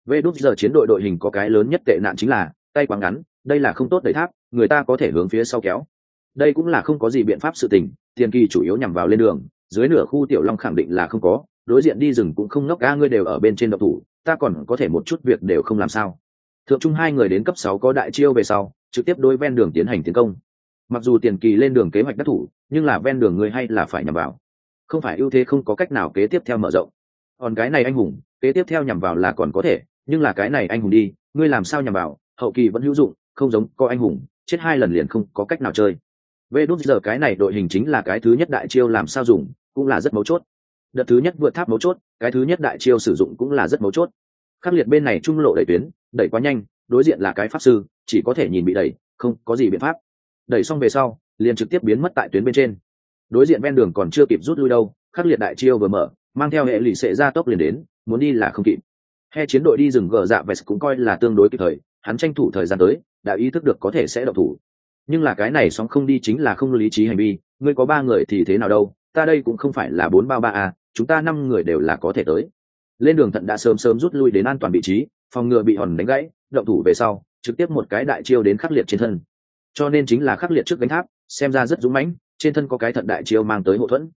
Speaker 1: Vê đúc giờ chiến đội đội hình có cái lớn nhất tệ nạn chính là, tay quá ngắn, đây là không tốt đẩy tháp, người ta có thể hướng phía sau kéo. Đây cũng là không có gì biện pháp sự tình, tiền kỳ chủ yếu nhằm vào lên đường, dưới nửa khu tiểu long khẳng định là không có, đối diện đi rừng cũng không ngốc ga ngươi đều ở bên trên độc thủ, ta còn có thể một chút việc đều không làm sao thượng trung hai người đến cấp sáu có đại chiêu về sau, trực tiếp đôi ven đường tiến hành tiến công. Mặc dù tiền kỳ lên đường kế hoạch đắc thủ, nhưng là ven đường người hay là phải nhằm vào. Không phải ưu thế không có cách nào kế tiếp theo mở rộng. Còn cái này anh hùng, kế tiếp theo nhằm vào là còn có thể, nhưng là cái này anh hùng đi, ngươi làm sao nhằm vào, hậu kỳ vẫn hữu dụng, không giống, có anh hùng, chết hai lần liền không có cách nào chơi. Vê đốt giờ cái này đội hình chính là cái thứ nhất đại chiêu làm sao dùng, cũng là rất mấu chốt. Đợt thứ nhất vượt tháp mấu chốt, cái thứ nhất đại chiêu sử dụng cũng là rất mấu chốt khắc liệt bên này trung lộ đẩy tuyến, đẩy quá nhanh, đối diện là cái pháp sư, chỉ có thể nhìn bị đẩy, không có gì biện pháp. Đẩy xong về sau, liền trực tiếp biến mất tại tuyến bên trên. Đối diện ven đường còn chưa kịp rút lui đâu, khắc liệt đại chiêu vừa mở, mang theo hệ lụy xệ ra tốc liền đến, muốn đi là không kịp. He chiến đội đi rừng gờ dạ vest cũng coi là tương đối kịp thời, hắn tranh thủ thời gian tới, đã ý thức được có thể sẽ độc thủ. Nhưng là cái này sóng không đi chính là không lý trí hành vi, ngươi có ba người thì thế nào đâu, ta đây cũng không phải là bốn ba ba a, chúng ta năm người đều là có thể tới lên đường thận đã sớm sớm rút lui đến an toàn vị trí, phòng ngừa bị hòn đánh gãy, động thủ về sau, trực tiếp một cái đại chiêu đến khắc liệt trên thân. Cho nên chính là khắc liệt trước gánh tháp, xem ra rất dũng mãnh, trên thân có cái thận đại chiêu mang tới hậu thuẫn.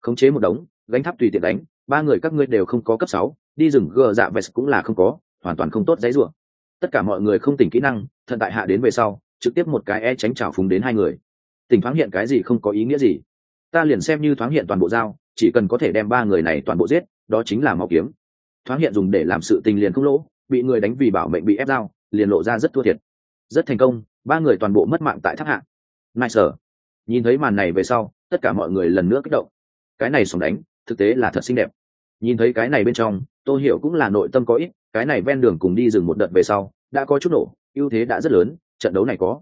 Speaker 1: Khống chế một đống, gánh tháp tùy tiện đánh, ba người các ngươi đều không có cấp sáu, đi rừng gờ dạ vest cũng là không có, hoàn toàn không tốt dãy rủa. Tất cả mọi người không tỉnh kỹ năng, thận tại hạ đến về sau, trực tiếp một cái e tránh trào phúng đến hai người. Tỉnh thoáng hiện cái gì không có ý nghĩa gì. Ta liền xem như thoáng hiện toàn bộ dao, chỉ cần có thể đem ba người này toàn bộ giết, đó chính là máu kiếm thoáng hiện dùng để làm sự tình liền không lỗ bị người đánh vì bảo mệnh bị ép dao liền lộ ra rất thua thiệt. Rất thành công ba người toàn bộ mất mạng tại tháp hạng nại sở nhìn thấy màn này về sau tất cả mọi người lần nữa kích động. Cái này sòng đánh thực tế là thật xinh đẹp. Nhìn thấy cái này bên trong tôi hiểu cũng là nội tâm có ít cái này ven đường cùng đi dừng một đợt về sau đã có chút nổ ưu thế đã rất lớn trận đấu này có.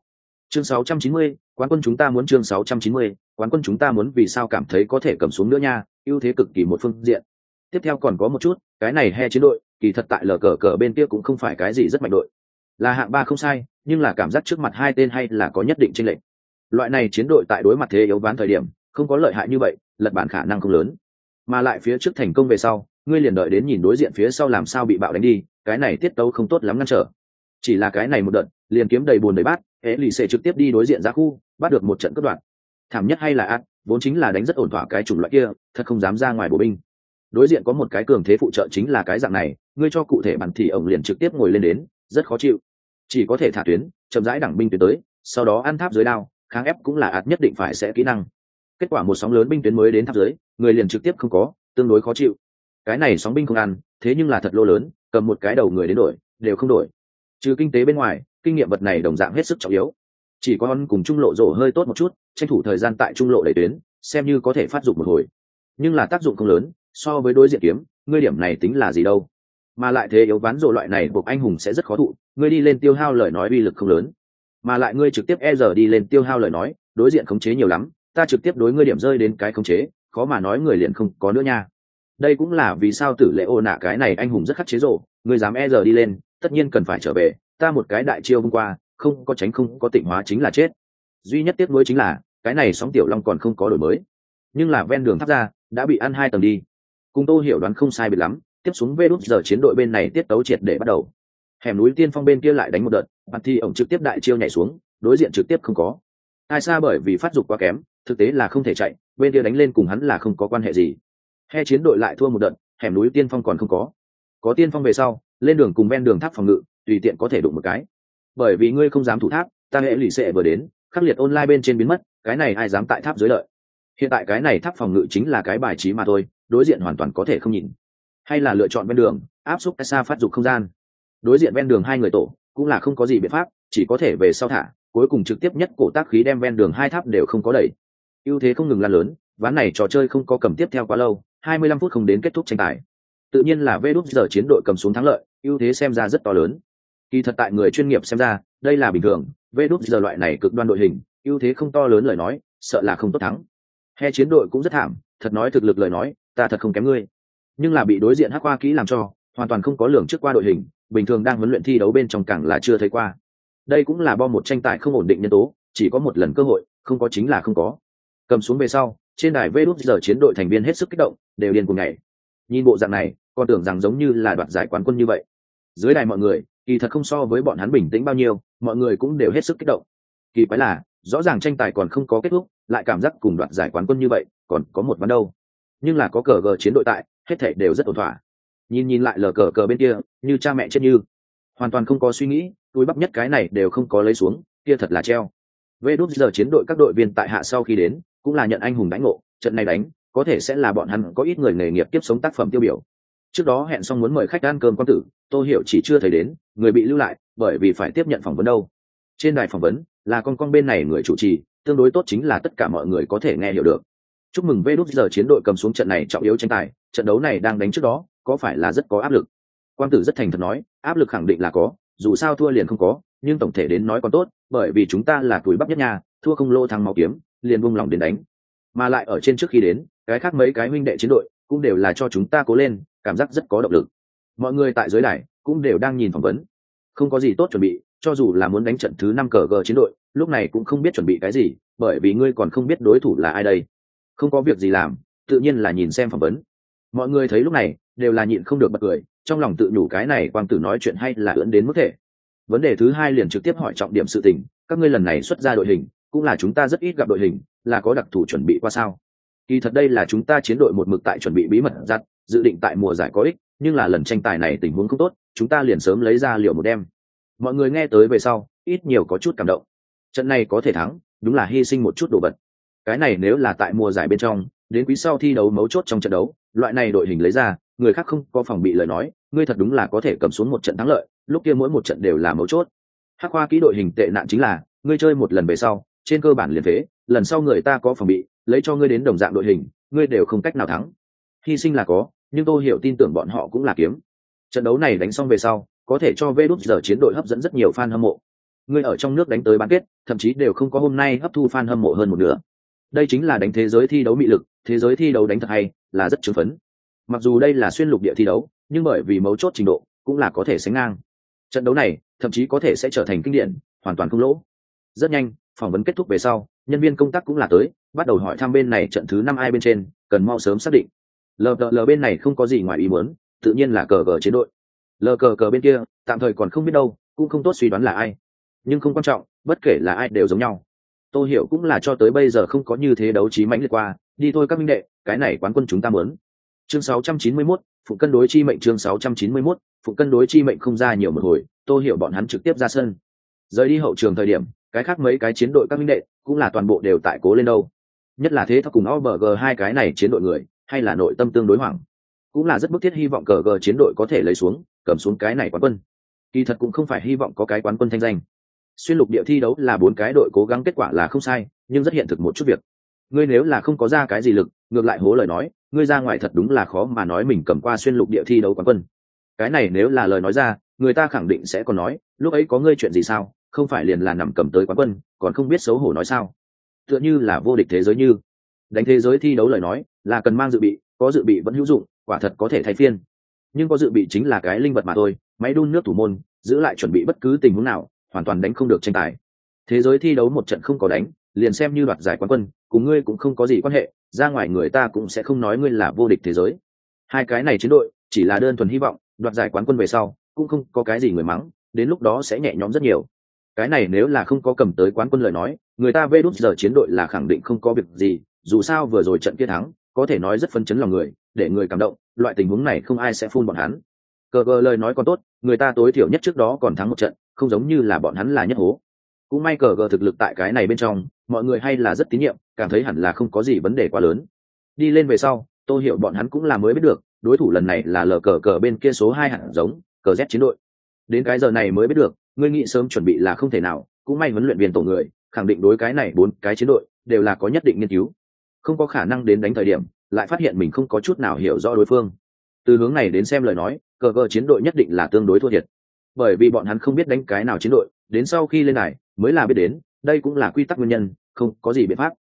Speaker 1: Chương 690, quán quân chúng ta muốn chương 690, quán quân chúng ta muốn vì sao cảm thấy có thể cầm xuống nữa nha ưu thế cực kỳ một phương diện tiếp theo còn có một chút, cái này he chiến đội, kỳ thật tại lờ cờ cờ bên kia cũng không phải cái gì rất mạnh đội. Là hạng ba không sai, nhưng là cảm giác trước mặt hai tên hay là có nhất định tranh lệch. Loại này chiến đội tại đối mặt thế yếu ván thời điểm, không có lợi hại như vậy, lật bản khả năng không lớn. Mà lại phía trước thành công về sau, ngươi liền đợi đến nhìn đối diện phía sau làm sao bị bạo đánh đi, cái này tiết tấu không tốt lắm ngăn trở. Chỉ là cái này một đợt, liền kiếm đầy bùn đầy bát hễ lì xệ trực tiếp đi đối diện ra khu, bắt được một trận cất đoạn. Thảm nhất hay là ác, vốn chính là đánh rất ổn thỏa cái chủng loại kia, thật không dám ra ngoài bộ binh đối diện có một cái cường thế phụ trợ chính là cái dạng này, ngươi cho cụ thể bản thì ổng liền trực tiếp ngồi lên đến, rất khó chịu. Chỉ có thể thả tuyến, chậm rãi đẳng binh tuyến tới, sau đó ăn tháp dưới đao, kháng ép cũng là ạt nhất định phải sẽ kỹ năng. Kết quả một sóng lớn binh tuyến mới đến tháp dưới, người liền trực tiếp không có, tương đối khó chịu. Cái này sóng binh không ăn, thế nhưng là thật lô lớn, cầm một cái đầu người đến đổi, đều không đổi. Trừ kinh tế bên ngoài, kinh nghiệm vật này đồng dạng hết sức trọng yếu. Chỉ có hắn cùng trung lộ rổ hơi tốt một chút, tranh thủ thời gian tại trung lộ đẩy tuyến, xem như có thể phát dụng một hồi. Nhưng là tác dụng không lớn so với đối diện kiếm, ngươi điểm này tính là gì đâu? Mà lại thế yếu ván rộ loại này buộc anh hùng sẽ rất khó thụ, ngươi đi lên tiêu hao lời nói uy lực không lớn. Mà lại ngươi trực tiếp e giờ đi lên tiêu hao lời nói, đối diện khống chế nhiều lắm, ta trực tiếp đối ngươi điểm rơi đến cái khống chế, khó mà nói người liền không có nữa nha. Đây cũng là vì sao tử lệ ô nạ cái này anh hùng rất khắc chế rộ, ngươi dám e giờ đi lên, tất nhiên cần phải trở về, ta một cái đại chiêu hôm qua, không có tránh không có tịnh hóa chính là chết. Duy nhất tiếc nuối chính là, cái này sóng tiểu long còn không có đổi mới. Nhưng là ven đường tháp ra, đã bị ăn hai tầng đi cùng tô hiểu đoán không sai biệt lắm, tiếp xuống vê đốt giờ chiến đội bên này tiết tấu triệt để bắt đầu. Hẻm núi tiên phong bên kia lại đánh một đợt bạn thi ổng trực tiếp đại chiêu nhảy xuống, đối diện trực tiếp không có. Ai xa bởi vì phát dục quá kém, thực tế là không thể chạy, bên kia đánh lên cùng hắn là không có quan hệ gì. He chiến đội lại thua một đợt, hẻm núi tiên phong còn không có. Có tiên phong về sau, lên đường cùng ven đường tháp phòng ngự, tùy tiện có thể đụng một cái. Bởi vì ngươi không dám thủ tháp, ta hệ lì xệ vừa đến, khắc liệt online bên trên biến mất, cái này ai dám tại tháp dưới lợi? Hiện tại cái này tháp phòng ngự chính là cái bài trí mà thôi, đối diện hoàn toàn có thể không nhìn. Hay là lựa chọn ven đường, áp xúc xa phát dục không gian. Đối diện ven đường hai người tổ, cũng là không có gì biện pháp, chỉ có thể về sau thả, cuối cùng trực tiếp nhất cổ tác khí đem ven đường hai tháp đều không có đẩy. Ưu thế không ngừng lan lớn, ván này trò chơi không có cầm tiếp theo quá lâu 25 phút không đến kết thúc tranh tài. Tự nhiên là vê đúc giờ chiến đội cầm xuống thắng lợi, ưu thế xem ra rất to lớn. Kỳ thật tại người chuyên nghiệp xem ra, đây là bình thường, vê đúc giờ loại này cực đoan đội hình, ưu thế không to lớn lời nói, sợ là không tốt thắng he chiến đội cũng rất thảm, thật nói thực lực lời nói, ta thật không kém ngươi. Nhưng là bị đối diện hắc qua kỹ làm cho, hoàn toàn không có lường trước qua đội hình, bình thường đang huấn luyện thi đấu bên trong cảng là chưa thấy qua. Đây cũng là bom một tranh tài không ổn định nhân tố, chỉ có một lần cơ hội, không có chính là không có. Cầm xuống về sau, trên đài vê đút giờ chiến đội thành viên hết sức kích động, đều điên cùng ngày nhìn bộ dạng này còn tưởng rằng giống như là đoạt giải quán quân như vậy. Dưới đài mọi người, kỳ thật không so với bọn hắn bình tĩnh bao nhiêu, mọi người cũng đều hết sức kích động. Kỳ quái là rõ ràng tranh tài còn không có kết thúc, lại cảm giác cùng đoạt giải quán quân như vậy, còn có một ván đâu. Nhưng là có cờ gờ chiến đội tại, hết thể đều rất ổn thỏa. Nhìn nhìn lại lờ cờ cờ bên kia, như cha mẹ chết như. Hoàn toàn không có suy nghĩ, túi bắp nhất cái này đều không có lấy xuống, kia thật là treo. Vê đốt giờ chiến đội các đội viên tại hạ sau khi đến, cũng là nhận anh hùng đánh ngộ, trận này đánh, có thể sẽ là bọn hắn có ít người nghề nghiệp tiếp sống tác phẩm tiêu biểu. Trước đó hẹn xong muốn mời khách ăn cơm quan tử tôi hiểu chỉ chưa thấy đến, người bị lưu lại, bởi vì phải tiếp nhận phỏng vấn đâu. Trên đài phỏng vấn là con con bên này người chủ trì, tương đối tốt chính là tất cả mọi người có thể nghe hiểu được. Chúc mừng vê đút giờ chiến đội cầm xuống trận này trọng yếu tranh tài, trận đấu này đang đánh trước đó, có phải là rất có áp lực? Quang tử rất thành thật nói, áp lực khẳng định là có, dù sao thua liền không có, nhưng tổng thể đến nói còn tốt, bởi vì chúng ta là túi bắp nhất nhà, thua không lô thăng máu kiếm, liền vung lòng đến đánh. Mà lại ở trên trước khi đến, cái khác mấy cái huynh đệ chiến đội cũng đều là cho chúng ta cố lên, cảm giác rất có động lực. Mọi người tại dưới đài cũng đều đang nhìn phỏng vấn. Không có gì tốt chuẩn bị cho dù là muốn đánh trận thứ năm cờ gờ chiến đội, lúc này cũng không biết chuẩn bị cái gì, bởi vì ngươi còn không biết đối thủ là ai đây. Không có việc gì làm, tự nhiên là nhìn xem phỏng vấn. Mọi người thấy lúc này, đều là nhịn không được bật cười, trong lòng tự nhủ cái này quang tử nói chuyện hay là ưỡn đến mức thể. Vấn đề thứ hai liền trực tiếp hỏi trọng điểm sự tình, các ngươi lần này xuất ra đội hình, cũng là chúng ta rất ít gặp đội hình, là có đặc thù chuẩn bị qua sao? Kỳ thật đây là chúng ta chiến đội một mực tại chuẩn bị bí mật giặt, dự định tại mùa giải có ích, nhưng là lần tranh tài này tình huống không tốt, chúng ta liền sớm lấy ra liều một đêm mọi người nghe tới về sau, ít nhiều có chút cảm động. Trận này có thể thắng, đúng là hy sinh một chút đồ vật. Cái này nếu là tại mùa giải bên trong, đến quý sau thi đấu mấu chốt trong trận đấu, loại này đội hình lấy ra, người khác không có phòng bị lời nói, ngươi thật đúng là có thể cầm xuống một trận thắng lợi, lúc kia mỗi một trận đều là mấu chốt. Hắc khoa kỹ đội hình tệ nạn chính là, ngươi chơi một lần về sau, trên cơ bản liền thế lần sau người ta có phòng bị, lấy cho ngươi đến đồng dạng đội hình, ngươi đều không cách nào thắng. Hy sinh là có, nhưng tôi hiểu tin tưởng bọn họ cũng là kiếm. Trận đấu này đánh xong về sau có thể cho vê đút giờ chiến đội hấp dẫn rất nhiều fan hâm mộ. Ngươi ở trong nước đánh tới bán kết, thậm chí đều không có hôm nay hấp thu fan hâm mộ hơn một nửa. Đây chính là đánh thế giới thi đấu mị lực, thế giới thi đấu đánh thật hay, là rất chứng phấn. Mặc dù đây là xuyên lục địa thi đấu, nhưng bởi vì mấu chốt trình độ, cũng là có thể sánh ngang. Trận đấu này, thậm chí có thể sẽ trở thành kinh điển, hoàn toàn không lỗ. Rất nhanh, phỏng vấn kết thúc về sau, nhân viên công tác cũng là tới, bắt đầu hỏi thăm bên này trận thứ năm ai bên trên, cần mau sớm xác định. Lờ lờ bên này không có gì ngoài ý muốn, tự nhiên là cờ gờ chiến đội lờ cờ cờ bên kia tạm thời còn không biết đâu cũng không tốt suy đoán là ai. Nhưng không quan trọng bất kể là ai đều giống nhau. Tôi hiểu cũng là cho tới bây giờ không có như thế đấu trí mãnh liệt qua đi thôi các minh đệ cái này quán quân chúng ta muốn. Chương 691, phụ cân đối chi mệnh chương 691, phụ cân đối chi mệnh không ra nhiều một hồi tôi hiểu bọn hắn trực tiếp ra sân. Rời đi hậu trường thời điểm cái khác mấy cái chiến đội các minh đệ cũng là toàn bộ đều tại cố lên đâu. Nhất là thế thao cùng OBG hai cái này chiến đội người hay là nội tâm tương đối hoảng. Cũng là rất bức thiết hy vọng cờ g chiến đội có thể lấy xuống cầm xuống cái này quán quân. Kỳ thật cũng không phải hy vọng có cái quán quân thanh danh. Xuyên lục địa thi đấu là bốn cái đội cố gắng kết quả là không sai, nhưng rất hiện thực một chút việc. Ngươi nếu là không có ra cái gì lực, ngược lại hố lời nói, ngươi ra ngoài thật đúng là khó mà nói mình cầm qua xuyên lục địa thi đấu quán quân. Cái này nếu là lời nói ra, người ta khẳng định sẽ còn nói, lúc ấy có ngươi chuyện gì sao, không phải liền là nằm cầm tới quán quân, còn không biết xấu hổ nói sao. Tựa như là vô địch thế giới như, đánh thế giới thi đấu lời nói, là cần mang dự bị, có dự bị vẫn hữu dụng, quả thật có thể thay phiên nhưng có dự bị chính là cái linh vật mà thôi, máy đun nước thủ môn, giữ lại chuẩn bị bất cứ tình huống nào, hoàn toàn đánh không được tranh tài. Thế giới thi đấu một trận không có đánh, liền xem như đoạt giải quán quân, cùng ngươi cũng không có gì quan hệ, ra ngoài người ta cũng sẽ không nói ngươi là vô địch thế giới. Hai cái này chiến đội, chỉ là đơn thuần hy vọng, đoạt giải quán quân về sau, cũng không có cái gì người mắng, đến lúc đó sẽ nhẹ nhõm rất nhiều. Cái này nếu là không có cầm tới quán quân lời nói, người ta vê đút giờ chiến đội là khẳng định không có việc gì, dù sao vừa rồi trận kia thắng, có thể nói rất phấn chấn lòng người để người cảm động, loại tình huống này không ai sẽ phun bọn hắn. Cờ cờ lời nói còn tốt, người ta tối thiểu nhất trước đó còn thắng một trận, không giống như là bọn hắn là nhất hố. Cũng may cờ gờ thực lực tại cái này bên trong, mọi người hay là rất tín nhiệm, cảm thấy hẳn là không có gì vấn đề quá lớn. Đi lên về sau tôi hiểu bọn hắn cũng là mới biết được, đối thủ lần này là lờ cờ cờ bên kia số hai hẳn giống, cờ z chiến đội. Đến cái giờ này mới biết được, ngươi nghĩ sớm chuẩn bị là không thể nào, cũng may huấn luyện viên tổ người, khẳng định đối cái này bốn cái chiến đội đều là có nhất định nghiên cứu. Không có khả năng đến đánh thời điểm lại phát hiện mình không có chút nào hiểu rõ đối phương. Từ hướng này đến xem lời nói, cờ cờ chiến đội nhất định là tương đối thua thiệt. Bởi vì bọn hắn không biết đánh cái nào chiến đội, đến sau khi lên này mới là biết đến, đây cũng là quy tắc nguyên nhân, không có gì biện pháp.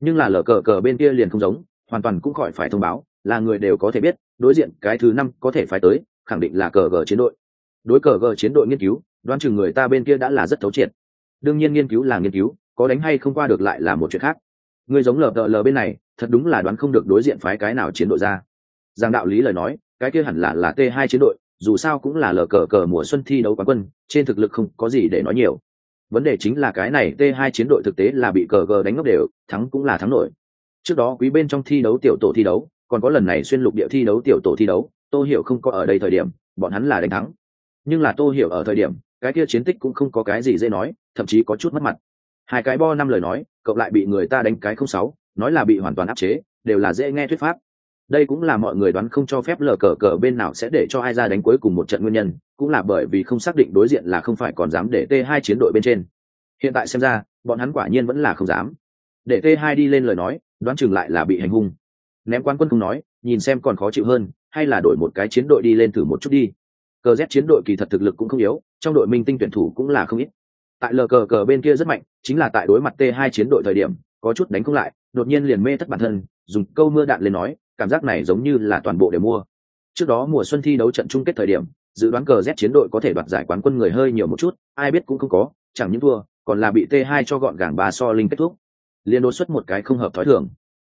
Speaker 1: Nhưng là lờ cờ cờ bên kia liền không giống, hoàn toàn cũng khỏi phải thông báo, là người đều có thể biết, đối diện cái thứ năm có thể phải tới, khẳng định là cờ gờ chiến đội. Đối cờ gờ chiến đội nghiên cứu, đoán chừng người ta bên kia đã là rất thấu triệt. Đương nhiên nghiên cứu là nghiên cứu, có đánh hay không qua được lại là một chuyện khác. Người giống lờ đợ lờ bên này thật đúng là đoán không được đối diện phái cái nào chiến đội ra. Giang đạo lý lời nói, cái kia hẳn là là t hai chiến đội, dù sao cũng là lờ cờ cờ mùa xuân thi đấu quán quân, trên thực lực không có gì để nói nhiều. Vấn đề chính là cái này t hai chiến đội thực tế là bị cờ gờ đánh ngốc đều, thắng cũng là thắng nổi. Trước đó quý bên trong thi đấu tiểu tổ thi đấu, còn có lần này xuyên lục địa thi đấu tiểu tổ thi đấu, tô hiểu không có ở đây thời điểm, bọn hắn là đánh thắng. Nhưng là tô hiểu ở thời điểm, cái kia chiến tích cũng không có cái gì dễ nói, thậm chí có chút mất mặt. Hai cái bo năm lời nói cậu lại bị người ta đánh cái không sáu nói là bị hoàn toàn áp chế, đều là dễ nghe thuyết pháp. Đây cũng là mọi người đoán không cho phép lờ cờ cờ bên nào sẽ để cho ai ra đánh cuối cùng một trận nguyên nhân, cũng là bởi vì không xác định đối diện là không phải còn dám để t hai chiến đội bên trên. Hiện tại xem ra, bọn hắn quả nhiên vẫn là không dám. Để t hai đi lên lời nói, đoán chừng lại là bị hành hung. Ném quan quân không nói, nhìn xem còn khó chịu hơn, hay là đổi một cái chiến đội đi lên thử một chút đi. Cờ z chiến đội kỳ thật thực lực cũng không yếu, trong đội minh tinh tuyển thủ cũng là không ít. Tại lờ cờ cờ bên kia rất mạnh, chính là tại đối mặt t hai chiến đội thời điểm có chút đánh không lại, đột nhiên liền mê thất bản thân, dùng câu mưa đạn lên nói, cảm giác này giống như là toàn bộ để mua. Trước đó mùa xuân thi đấu trận chung kết thời điểm, dự đoán cờ z chiến đội có thể đoạt giải quán quân người hơi nhiều một chút, ai biết cũng không có, chẳng những thua, còn là bị t 2 cho gọn gàng bà so linh kết thúc. Liền đột xuất một cái không hợp thói thường.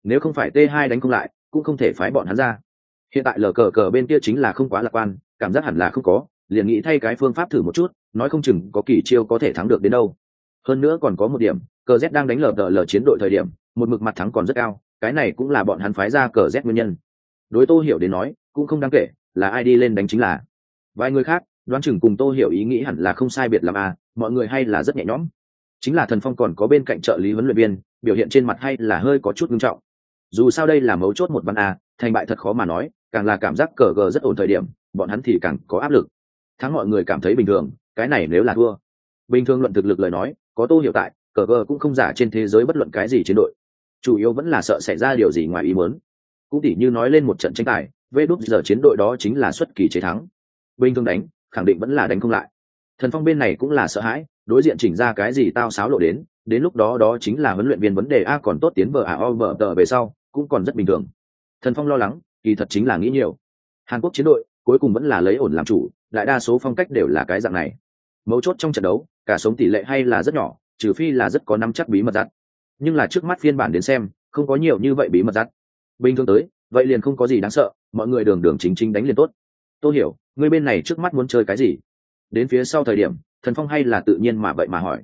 Speaker 1: Nếu không phải t 2 đánh không lại, cũng không thể phái bọn hắn ra. Hiện tại lờ cờ cờ bên kia chính là không quá lạc quan, cảm giác hẳn là không có, liền nghĩ thay cái phương pháp thử một chút, nói không chừng có kỳ chiêu có thể thắng được đến đâu. Hơn nữa còn có một điểm cờ z đang đánh lờ đờ lờ chiến đội thời điểm một mực mặt thắng còn rất cao cái này cũng là bọn hắn phái ra cờ z nguyên nhân. Đối tô hiểu đến nói cũng không đáng kể là ai đi lên đánh chính là. Vài người khác đoán chừng cùng tô hiểu ý nghĩ hẳn là không sai biệt làm à mọi người hay là rất nhẹ nhõm. Chính là thần phong còn có bên cạnh trợ lý huấn luyện viên biểu hiện trên mặt hay là hơi có chút nghiêm trọng. Dù sao đây là mấu chốt một văn à, thành bại thật khó mà nói càng là cảm giác cờ gờ rất ổn thời điểm bọn hắn thì càng có áp lực. Thắng mọi người cảm thấy bình thường cái này nếu là thua. Bình thường luận thực lực lời nói có tô hiểu tại cờ gờ cũng không giả trên thế giới bất luận cái gì chiến đội. Chủ yếu vẫn là sợ xảy ra điều gì ngoài ý muốn. Cũng tỉ như nói lên một trận tranh tài, vê đúc giờ chiến đội đó chính là xuất kỳ chế thắng. Bình thường đánh, khẳng định vẫn là đánh không lại. Thần phong bên này cũng là sợ hãi, đối diện chỉnh ra cái gì tao xáo lộ đến đến lúc đó đó chính là huấn luyện viên vấn đề a còn tốt tiến vờ a o vờ tờ về sau, cũng còn rất bình thường. Thần phong lo lắng, kỳ thật chính là nghĩ nhiều. Hàn quốc chiến đội, cuối cùng vẫn là lấy ổn làm chủ, đại đa số phong cách đều là cái dạng này. Mấu chốt trong trận đấu, cả sống tỷ lệ hay là rất nhỏ trừ phi là rất có năm chắc bí mật giặt. Nhưng là trước mắt phiên bản đến xem, không có nhiều như vậy bí mật giặt. Bình thường tới, vậy liền không có gì đáng sợ, mọi người đường đường chính chính đánh liền tốt. Tôi hiểu, người bên này trước mắt muốn chơi cái gì? Đến phía sau thời điểm, thần phong hay là tự nhiên mà vậy mà hỏi.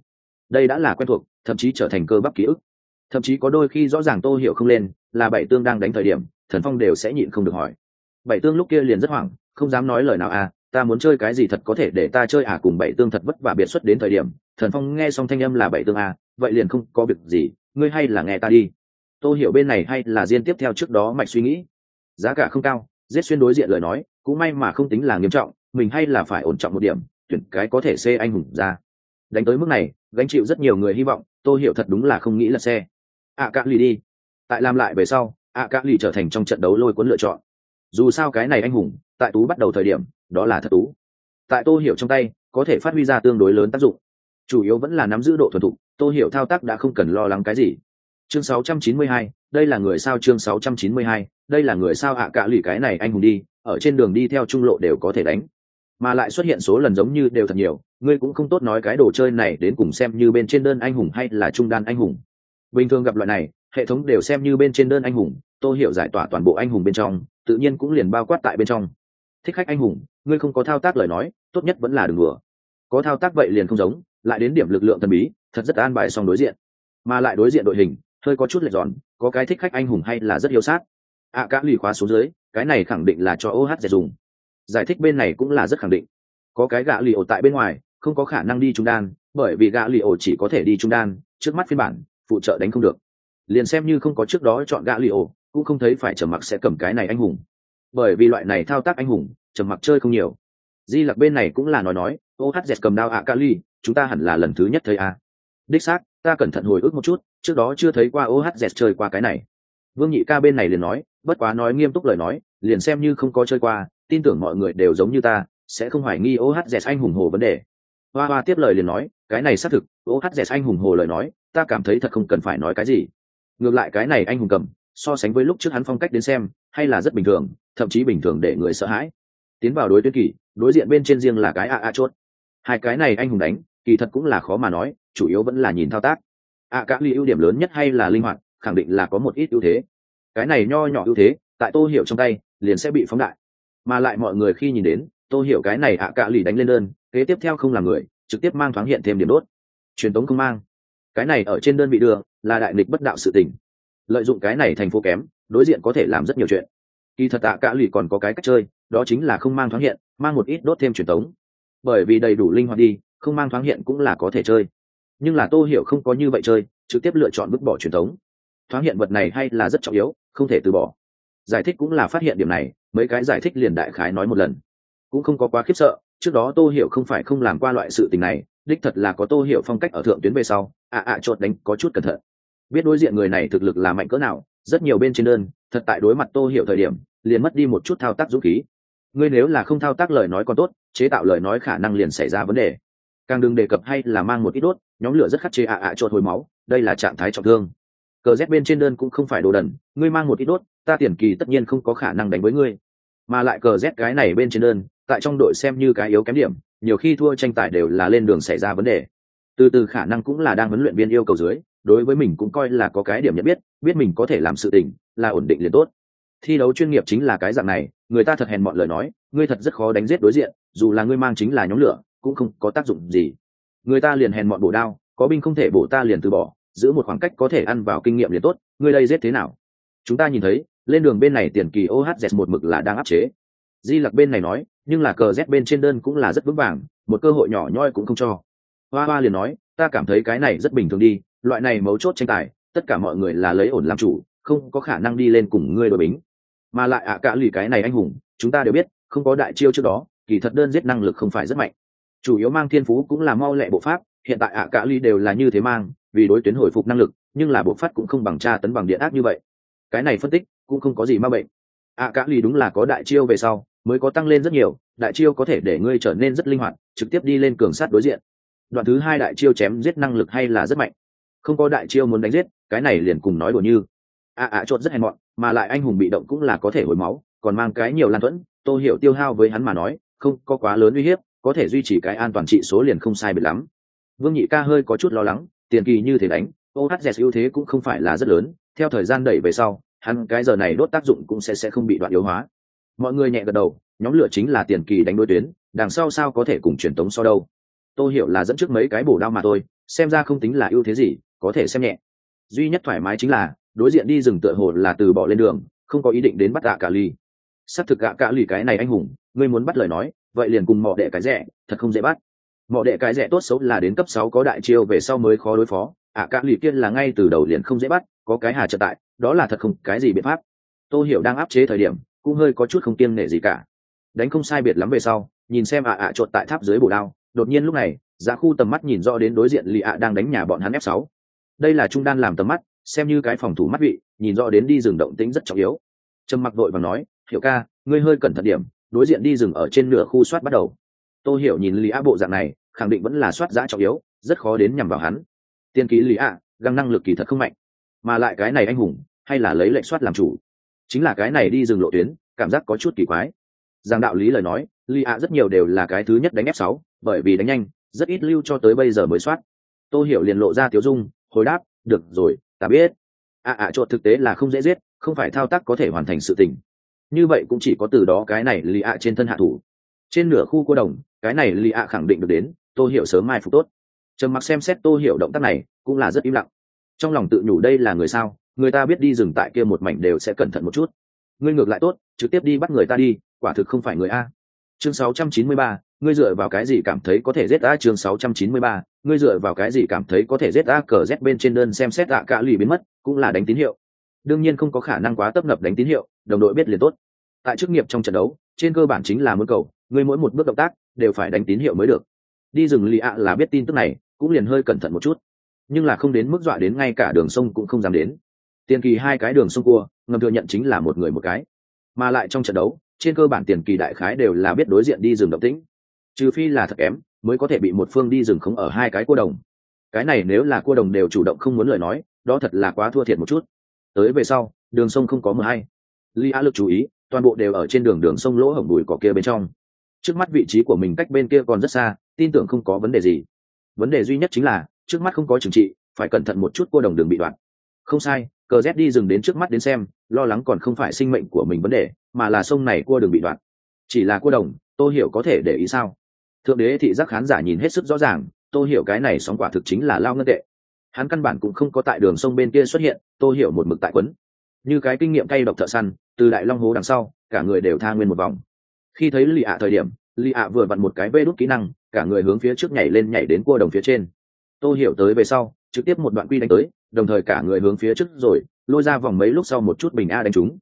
Speaker 1: Đây đã là quen thuộc, thậm chí trở thành cơ bắp ký ức. Thậm chí có đôi khi rõ ràng tô hiểu không lên, là bảy tương đang đánh thời điểm, thần phong đều sẽ nhịn không được hỏi. Bảy tương lúc kia liền rất hoảng, không dám nói lời nào à ta muốn chơi cái gì thật có thể để ta chơi à cùng bảy tương thật vất vả biệt xuất đến thời điểm thần phong nghe xong thanh âm là bảy tương à vậy liền không có việc gì ngươi hay là nghe ta đi. Tô hiểu bên này hay là riêng tiếp theo trước đó mạch suy nghĩ. Giá cả không cao giết xuyên đối diện lời nói cũng may mà không tính là nghiêm trọng mình hay là phải ổn trọng một điểm tuyển cái có thể xê anh hùng ra. Đánh tới mức này gánh chịu rất nhiều người hy vọng tôi hiểu thật đúng là không nghĩ là xe. Ạ à, cạ lì đi. Tại làm lại về sau ạ à, cạ lì trở thành trong trận đấu lôi cuốn lựa chọn. Dù sao cái này anh hùng tại tú bắt đầu thời điểm đó là thật tú. Tại tô hiểu trong tay có thể phát huy ra tương đối lớn tác dụng. Chủ yếu vẫn là nắm giữ độ thuần thục tô hiểu thao tác đã không cần lo lắng cái gì. Chương 692, đây là người sao chương 692, đây là người sao hạ à, cạ lì cái này anh hùng đi ở trên đường đi theo trung lộ đều có thể đánh. Mà lại xuất hiện số lần giống như đều thật nhiều ngươi cũng không tốt nói cái đồ chơi này đến cùng xem như bên trên đơn anh hùng hay là trung đan anh hùng. Bình thường gặp loại này hệ thống đều xem như bên trên đơn anh hùng tô hiểu giải tỏa toàn bộ anh hùng bên trong tự nhiên cũng liền bao quát tại bên trong. Thích khách anh hùng ngươi không có thao tác lời nói tốt nhất vẫn là đừng đùa. Có thao tác vậy liền không giống lại đến điểm lực lượng thần bí thật rất an bài song đối diện. Mà lại đối diện đội hình hơi có chút lệch giòn có cái thích khách anh hùng hay là rất yêu sát. Ạ à, cả lì khóa xuống dưới cái này khẳng định là cho OH dùng. Giải thích bên này cũng là rất khẳng định. Có cái gạ lì ổ tại bên ngoài không có khả năng đi trung đan bởi vì gã lì ổ chỉ có thể đi trung đan trước mắt phiên bản phụ trợ đánh không được. Liền xem như không có trước đó chọn gã lì ổ cũng không thấy phải trở mặc sẽ cầm cái này anh hùng. Bởi vì loại này thao tác anh hùng trầm mặc chơi không nhiều. Di lặc bên này cũng là nói nói, ô hát dẹt cầm đao ạ kali chúng ta hẳn là lần thứ nhất thấy a. Đích xác, ta cẩn thận hồi ức một chút, trước đó chưa thấy qua ô hát dẹt chơi qua cái này. Vương nhị ca bên này liền nói, bất quá nói nghiêm túc lời nói, liền xem như không có chơi qua, tin tưởng mọi người đều giống như ta, sẽ không hoài nghi ô hát dẹt anh hùng hồ vấn đề. Hoa hoa tiếp lời liền nói, cái này xác thực, ô hát dẹt anh hùng hồ lời nói, ta cảm thấy thật không cần phải nói cái gì. Ngược lại cái này anh hùng cầm, so sánh với lúc trước hắn phong cách đến xem, hay là rất bình thường, thậm chí bình thường để người sợ hãi tiến vào đối tuyến kỳ, đối diện bên trên riêng là cái a a chốt. Hai cái này anh hùng đánh, kỳ thật cũng là khó mà nói, chủ yếu vẫn là nhìn thao tác. A các ly ưu điểm lớn nhất hay là linh hoạt, khẳng định là có một ít ưu thế. Cái này nho nhỏ ưu thế, tại tô hiểu trong tay, liền sẽ bị phóng đại. Mà lại mọi người khi nhìn đến, tô hiểu cái này ạ cạ lì đánh lên đơn, kế tiếp theo không làm người, trực tiếp mang thoáng hiện thêm điểm đốt. Truyền tống không mang. Cái này ở trên đơn bị đưa, là đại nghịch bất đạo sự tình. Lợi dụng cái này thành phố kém, đối diện có thể làm rất nhiều chuyện kỳ thật tạ cạ lì còn có cái cách chơi, đó chính là không mang thoáng hiện, mang một ít đốt thêm truyền thống. bởi vì đầy đủ linh hoạt đi, không mang thoáng hiện cũng là có thể chơi. Nhưng là tô hiểu không có như vậy chơi, trực tiếp lựa chọn vứt bỏ truyền thống. thoáng hiện vật này hay là rất trọng yếu, không thể từ bỏ. Giải thích cũng là phát hiện điểm này, mấy cái giải thích liền đại khái nói một lần. Cũng không có quá khiếp sợ, trước đó tô hiểu không phải không làm qua loại sự tình này, đích thật là có tô hiểu phong cách ở thượng tuyến về sau. Ạ ạ à chột đánh, có chút cẩn thận. Biết đối diện người này thực lực là mạnh cỡ nào rất nhiều bên trên đơn, thật tại đối mặt tô hiểu thời điểm, liền mất đi một chút thao tác dũng khí. Ngươi nếu là không thao tác lời nói còn tốt, chế tạo lời nói khả năng liền xảy ra vấn đề. Càng đừng đề cập hay là mang một ít đốt, nhóm lửa rất khắc chế ạ ạ à hồi máu, đây là trạng thái trọng thương. Cờ z bên trên đơn cũng không phải đồ đần, ngươi mang một ít đốt, ta tiền kỳ tất nhiên không có khả năng đánh với ngươi. Mà lại cờ z cái này bên trên đơn, tại trong đội xem như cái yếu kém điểm, nhiều khi thua tranh tài đều là lên đường xảy ra vấn đề. Từ từ khả năng cũng là đang huấn luyện viên yêu cầu dưới đối với mình cũng coi là có cái điểm nhận biết biết mình có thể làm sự tình, là ổn định liền tốt. Thi đấu chuyên nghiệp chính là cái dạng này, người ta thật hèn mọi lời nói, ngươi thật rất khó đánh giết đối diện, dù là ngươi mang chính là nhóm lửa, cũng không có tác dụng gì. Người ta liền hèn mọn bổ đao, có binh không thể bổ ta liền từ bỏ, giữ một khoảng cách có thể ăn vào kinh nghiệm liền tốt, ngươi đây giết thế nào? Chúng ta nhìn thấy, lên đường bên này tiền kỳ ohz một mực là đang áp chế. Di lặc bên này nói, nhưng là cờ z bên trên đơn cũng là rất vững vàng, một cơ hội nhỏ nhoi cũng không cho. Hoa hoa liền nói, ta cảm thấy cái này rất bình thường đi loại này mấu chốt tranh tài, tất cả mọi người là lấy ổn làm chủ, không có khả năng đi lên cùng ngươi đội bính. Mà lại ạ, cả lì cái này anh hùng, chúng ta đều biết, không có đại chiêu trước đó, kỳ thật đơn giết năng lực không phải rất mạnh. Chủ yếu mang thiên phú cũng là mau lẹ bộ pháp, hiện tại ạ, cả lì đều là như thế mang, vì đối tuyến hồi phục năng lực, nhưng là bộ phát cũng không bằng tra tấn bằng điện ác như vậy. Cái này phân tích cũng không có gì ma bệnh. Ạ, cả lì đúng là có đại chiêu về sau, mới có tăng lên rất nhiều, đại chiêu có thể để ngươi trở nên rất linh hoạt, trực tiếp đi lên cường sát đối diện. Đoạn thứ hai đại chiêu chém giết năng lực hay là rất mạnh không có đại chiêu muốn đánh giết, cái này liền cùng nói đùa như. Ạ ạ chốt rất hèn mọn, mà lại anh hùng bị động cũng là có thể hồi máu, còn mang cái nhiều lan thuẫn tôi hiểu tiêu hao với hắn mà nói, không có quá lớn uy hiếp, có thể duy trì cái an toàn trị số liền không sai biệt lắm. Vương nhị ca hơi có chút lo lắng, tiền kỳ như thế đánh ohz ưu thế cũng không phải là rất lớn, theo thời gian đẩy về sau, hắn cái giờ này đốt tác dụng cũng sẽ sẽ không bị đoạn yếu hóa. Mọi người nhẹ gật đầu, nhóm lửa chính là tiền kỳ đánh đối tuyến, đằng sau sao có thể cùng truyền tống so đâu. Tôi hiểu là dẫn trước mấy cái bổ đao mà thôi, xem ra không tính là ưu thế gì có thể xem nhẹ. Duy nhất thoải mái chính là đối diện đi rừng tựa hồ là từ bỏ lên đường không có ý định đến bắt gạ cả ly xác thực gạ cả ly cái này anh hùng ngươi muốn bắt lời nói vậy liền cùng mọ đệ cái rẻ thật không dễ bắt. Mọ đệ cái rẻ tốt xấu là đến cấp sáu có đại chiêu về sau mới khó đối phó ạ à, cả ly kia là ngay từ đầu liền không dễ bắt có cái hà trợ tại đó là thật không cái gì biện pháp. Tôi hiểu đang áp chế thời điểm cũng hơi có chút không kiêng nể gì cả. Đánh không sai biệt lắm về sau nhìn xem ạ ạ à tại tháp dưới bổ đao đột nhiên lúc này giá khu tầm mắt nhìn rõ đến đối diện lì ạ đang đánh nhà bọn hắn f 6 đây là trung đan làm tầm mắt xem như cái phòng thủ mắt vị nhìn rõ đến đi rừng động tính rất trọng yếu. Trầm mặc đội và nói hiểu ca ngươi hơi cẩn thận điểm đối diện đi rừng ở trên nửa khu soát bắt đầu. Tôi hiểu nhìn Lý Á bộ dạng này khẳng định vẫn là soát giã trọng yếu rất khó đến nhằm vào hắn. Tiên ký Lý Á, găng năng lực kỳ thật không mạnh mà lại cái này anh hùng hay là lấy lệnh soát làm chủ. Chính là cái này đi rừng lộ tuyến cảm giác có chút kỳ quái. Giang đạo lý lời nói Lý Á rất nhiều đều là cái thứ nhất đánh f 6 bởi vì đánh nhanh rất ít lưu cho tới bây giờ mới soát. Tôi hiểu liền lộ ra tiếu dung hồi đáp được rồi ta biết. À, à, ạ ạ chột thực tế là không dễ giết không phải thao tác có thể hoàn thành sự tình. Như vậy cũng chỉ có từ đó cái này li ạ trên thân hạ thủ. Trên nửa khu cô đồng cái này li ạ khẳng định được đến tô hiểu sớm mai phục tốt. Trầm mặc xem xét tô hiểu động tác này cũng là rất im lặng. Trong lòng tự nhủ đây là người sao người ta biết đi dừng tại kia một mảnh đều sẽ cẩn thận một chút. Ngươi ngược lại tốt trực tiếp đi bắt người ta đi quả thực không phải người a. Chương 693, ngươi dựa vào cái gì cảm thấy có thể giết a chương 693, ngươi dựa vào cái gì cảm thấy có thể giết a cờ z bên trên đơn xem xét ạ cả lì biến mất cũng là đánh tín hiệu. Đương nhiên không có khả năng quá tấp nập đánh tín hiệu đồng đội biết liền tốt. Tại chức nghiệp trong trận đấu trên cơ bản chính là muốn cầu ngươi mỗi một bước động tác đều phải đánh tín hiệu mới được. Đi rừng lì ạ là biết tin tức này cũng liền hơi cẩn thận một chút. Nhưng là không đến mức dọa đến ngay cả đường sông cũng không dám đến. Tiền kỳ hai cái đường sông cua ngầm thừa nhận chính là một người một cái. Mà lại trong trận đấu trên cơ bản tiền kỳ đại khái đều là biết đối diện đi rừng động tĩnh trừ phi là thật kém, mới có thể bị một phương đi rừng không ở hai cái cua đồng. Cái này nếu là cua đồng đều chủ động không muốn lời nói, đó thật là quá thua thiệt một chút. Tới về sau, đường sông không có mờ hay. Li Á lực chú ý, toàn bộ đều ở trên đường đường sông lỗ hổng đùi cỏ kia bên trong. Trước mắt vị trí của mình cách bên kia còn rất xa, tin tưởng không có vấn đề gì. Vấn đề duy nhất chính là, trước mắt không có trừng trị, phải cẩn thận một chút cua đồng đường bị đoạn. Không sai, cờ z đi dừng đến trước mắt đến xem, lo lắng còn không phải sinh mệnh của mình vấn đề, mà là sông này cua đường bị đoạn. Chỉ là cua đồng tôi hiểu có thể để ý sao? Thượng đế thị giác khán giả nhìn hết sức rõ ràng tôi hiểu cái này sóng quả thực chính là lao ngân tệ. Hắn căn bản cũng không có tại đường sông bên kia xuất hiện tôi hiểu một mực tại quấn. Như cái kinh nghiệm cay độc thợ săn, từ đại long hố đằng sau, cả người đều tha nguyên một vòng. Khi thấy lì ạ thời điểm lì ạ vừa vặn một cái vê đốt kỹ năng, cả người hướng phía trước nhảy lên nhảy đến cua đồng phía trên. Tôi hiểu tới về sau, trực tiếp một đoạn quy đánh tới, đồng thời cả người hướng phía trước rồi, lôi ra vòng mấy lúc sau một chút bình a đánh chúng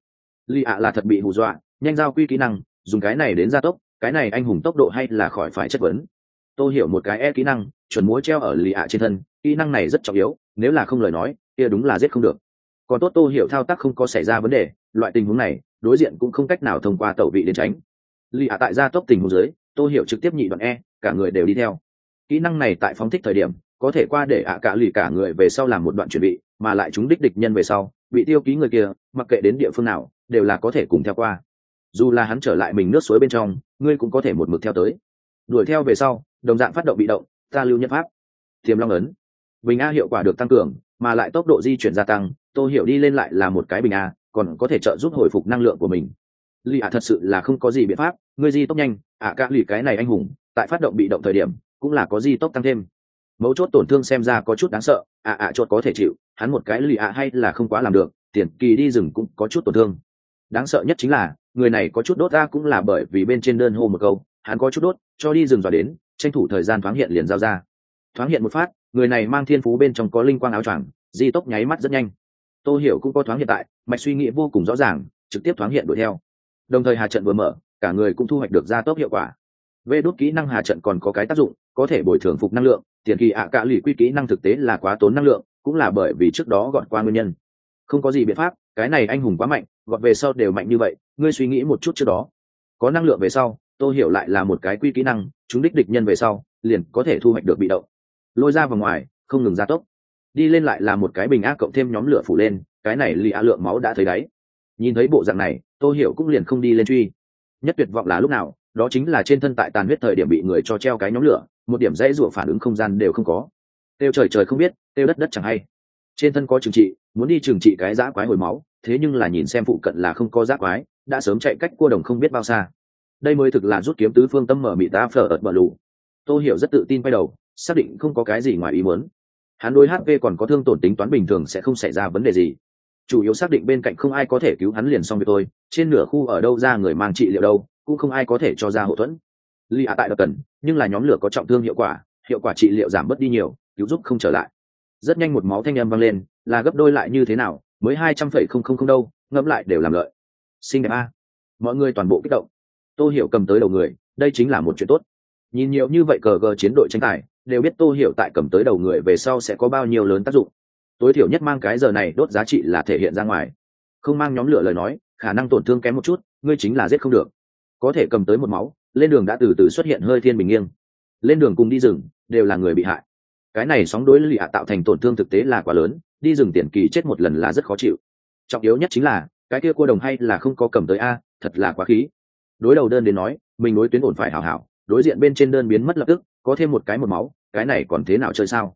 Speaker 1: lì ạ là thật bị hù dọa, nhanh giao quy kỹ năng, dùng cái này đến gia tốc cái này anh hùng tốc độ hay là khỏi phải chất vấn? Tôi hiểu một cái e kỹ năng, chuẩn múa treo ở lì ạ trên thân, kỹ năng này rất trọng yếu, nếu là không lời nói, kia đúng là giết không được. Còn tốt tô hiểu thao tác không có xảy ra vấn đề, loại tình huống này, đối diện cũng không cách nào thông qua tẩu vị đến tránh. Lì ạ tại gia tốc tình huống dưới tô hiểu trực tiếp nhị đoạn e cả người đều đi theo. Kỹ năng này tại phóng thích thời điểm, có thể qua để ạ cả lì cả người về sau làm một đoạn chuẩn bị, mà lại chúng đích địch nhân về sau, bị tiêu ký người kia, mặc kệ đến địa phương nào, đều là có thể cùng theo qua dù là hắn trở lại mình nước suối bên trong ngươi cũng có thể một mực theo tới. Đuổi theo về sau đồng dạng phát động bị động ta lưu nhân pháp. Tiềm long ấn. Bình a hiệu quả được tăng cường mà lại tốc độ di chuyển gia tăng tô hiểu đi lên lại là một cái bình a còn có thể trợ giúp hồi phục năng lượng của mình. Lì ạ thật sự là không có gì biện pháp ngươi di tốc nhanh ạ à, cả lì cái này anh hùng tại phát động bị động thời điểm cũng là có di tốc tăng thêm. Mấu chốt tổn thương xem ra có chút đáng sợ ạ ạ chốt có thể chịu hắn một cái lì ạ hay là không quá làm được tiền kỳ đi rừng cũng có chút tổn thương. Đáng sợ nhất chính là người này có chút đốt ra cũng là bởi vì bên trên đơn hô một câu, hắn có chút đốt, cho đi dừng dò đến, tranh thủ thời gian thoáng hiện liền giao ra. Thoáng hiện một phát, người này mang thiên phú bên trong có linh quang áo choàng, di tốc nháy mắt rất nhanh. Tô hiểu cũng có thoáng hiện tại, mạch suy nghĩ vô cùng rõ ràng, trực tiếp thoáng hiện đuổi theo. Đồng thời hà trận vừa mở, cả người cũng thu hoạch được gia tốc hiệu quả. Vê đốt kỹ năng hà trận còn có cái tác dụng, có thể bồi thường phục năng lượng, tiền kỳ ạ à cả lụy quy kỹ năng thực tế là quá tốn năng lượng, cũng là bởi vì trước đó gọn qua nguyên nhân. Không có gì biện pháp, cái này anh hùng quá mạnh gọn về sau đều mạnh như vậy ngươi suy nghĩ một chút trước đó. Có năng lượng về sau, tôi hiểu lại là một cái quy kỹ năng, chúng đích địch nhân về sau, liền có thể thu hoạch được bị động. Lôi ra vào ngoài, không ngừng gia tốc. Đi lên lại là một cái bình ác cộng thêm nhóm lửa phủ lên, cái này lì a lượng máu đã thấy đáy. Nhìn thấy bộ dạng này, tôi hiểu cũng liền không đi lên truy. Nhất tuyệt vọng là lúc nào, đó chính là trên thân tại tàn huyết thời điểm bị người cho treo cái nhóm lửa, một điểm dãy rủa phản ứng không gian đều không có. Têu trời trời không biết, têu đất đất chẳng hay. Trên thân có trừng trị, muốn đi trừng trị cái giã quái hồi máu, thế nhưng là nhìn xem phụ cận là không có giã quái đã sớm chạy cách cua đồng không biết bao xa. Đây mới thực là rút kiếm tứ phương tâm mở mị ta phở ợt bờ lù. Tô hiểu rất tự tin quay đầu, xác định không có cái gì ngoài ý muốn. Hắn đối hp còn có thương tổn tính toán bình thường sẽ không xảy ra vấn đề gì. Chủ yếu xác định bên cạnh không ai có thể cứu hắn liền xong việc tôi trên nửa khu ở đâu ra người mang trị liệu đâu, cũng không ai có thể cho ra hậu thuẫn. Li hạ tại đợt cần, nhưng là nhóm lửa có trọng thương hiệu quả hiệu quả trị liệu giảm bớt đi nhiều, cứu giúp không trở lại. Rất nhanh một máu thanh âm vang lên, là gấp đôi lại như thế nào, mới hai trăm phẩy không không không đâu, ngẫm lại đều làm lợi xinh đẹp a. Mọi người toàn bộ kích động. Tô hiểu cầm tới đầu người, đây chính là một chuyện tốt. Nhìn nhiều như vậy cờ gờ chiến đội tranh tài, đều biết tô hiểu tại cầm tới đầu người về sau sẽ có bao nhiêu lớn tác dụng. Tối thiểu nhất mang cái giờ này đốt giá trị là thể hiện ra ngoài. Không mang nhóm lửa lời nói, khả năng tổn thương kém một chút, ngươi chính là giết không được. Có thể cầm tới một máu, lên đường đã từ từ xuất hiện hơi thiên bình nghiêng. Lên đường cùng đi rừng, đều là người bị hại. Cái này sóng đối lì hạ tạo thành tổn thương thực tế là quá lớn, đi rừng tiền kỳ chết một lần là rất khó chịu. Trọng yếu nhất chính là cái kia cua đồng hay là không có cầm tới a, thật là quá khí. Đối đầu đơn đến nói, mình đối tuyến ổn phải hảo hảo, đối diện bên trên đơn biến mất lập tức, có thêm một cái một máu, cái này còn thế nào chơi sao?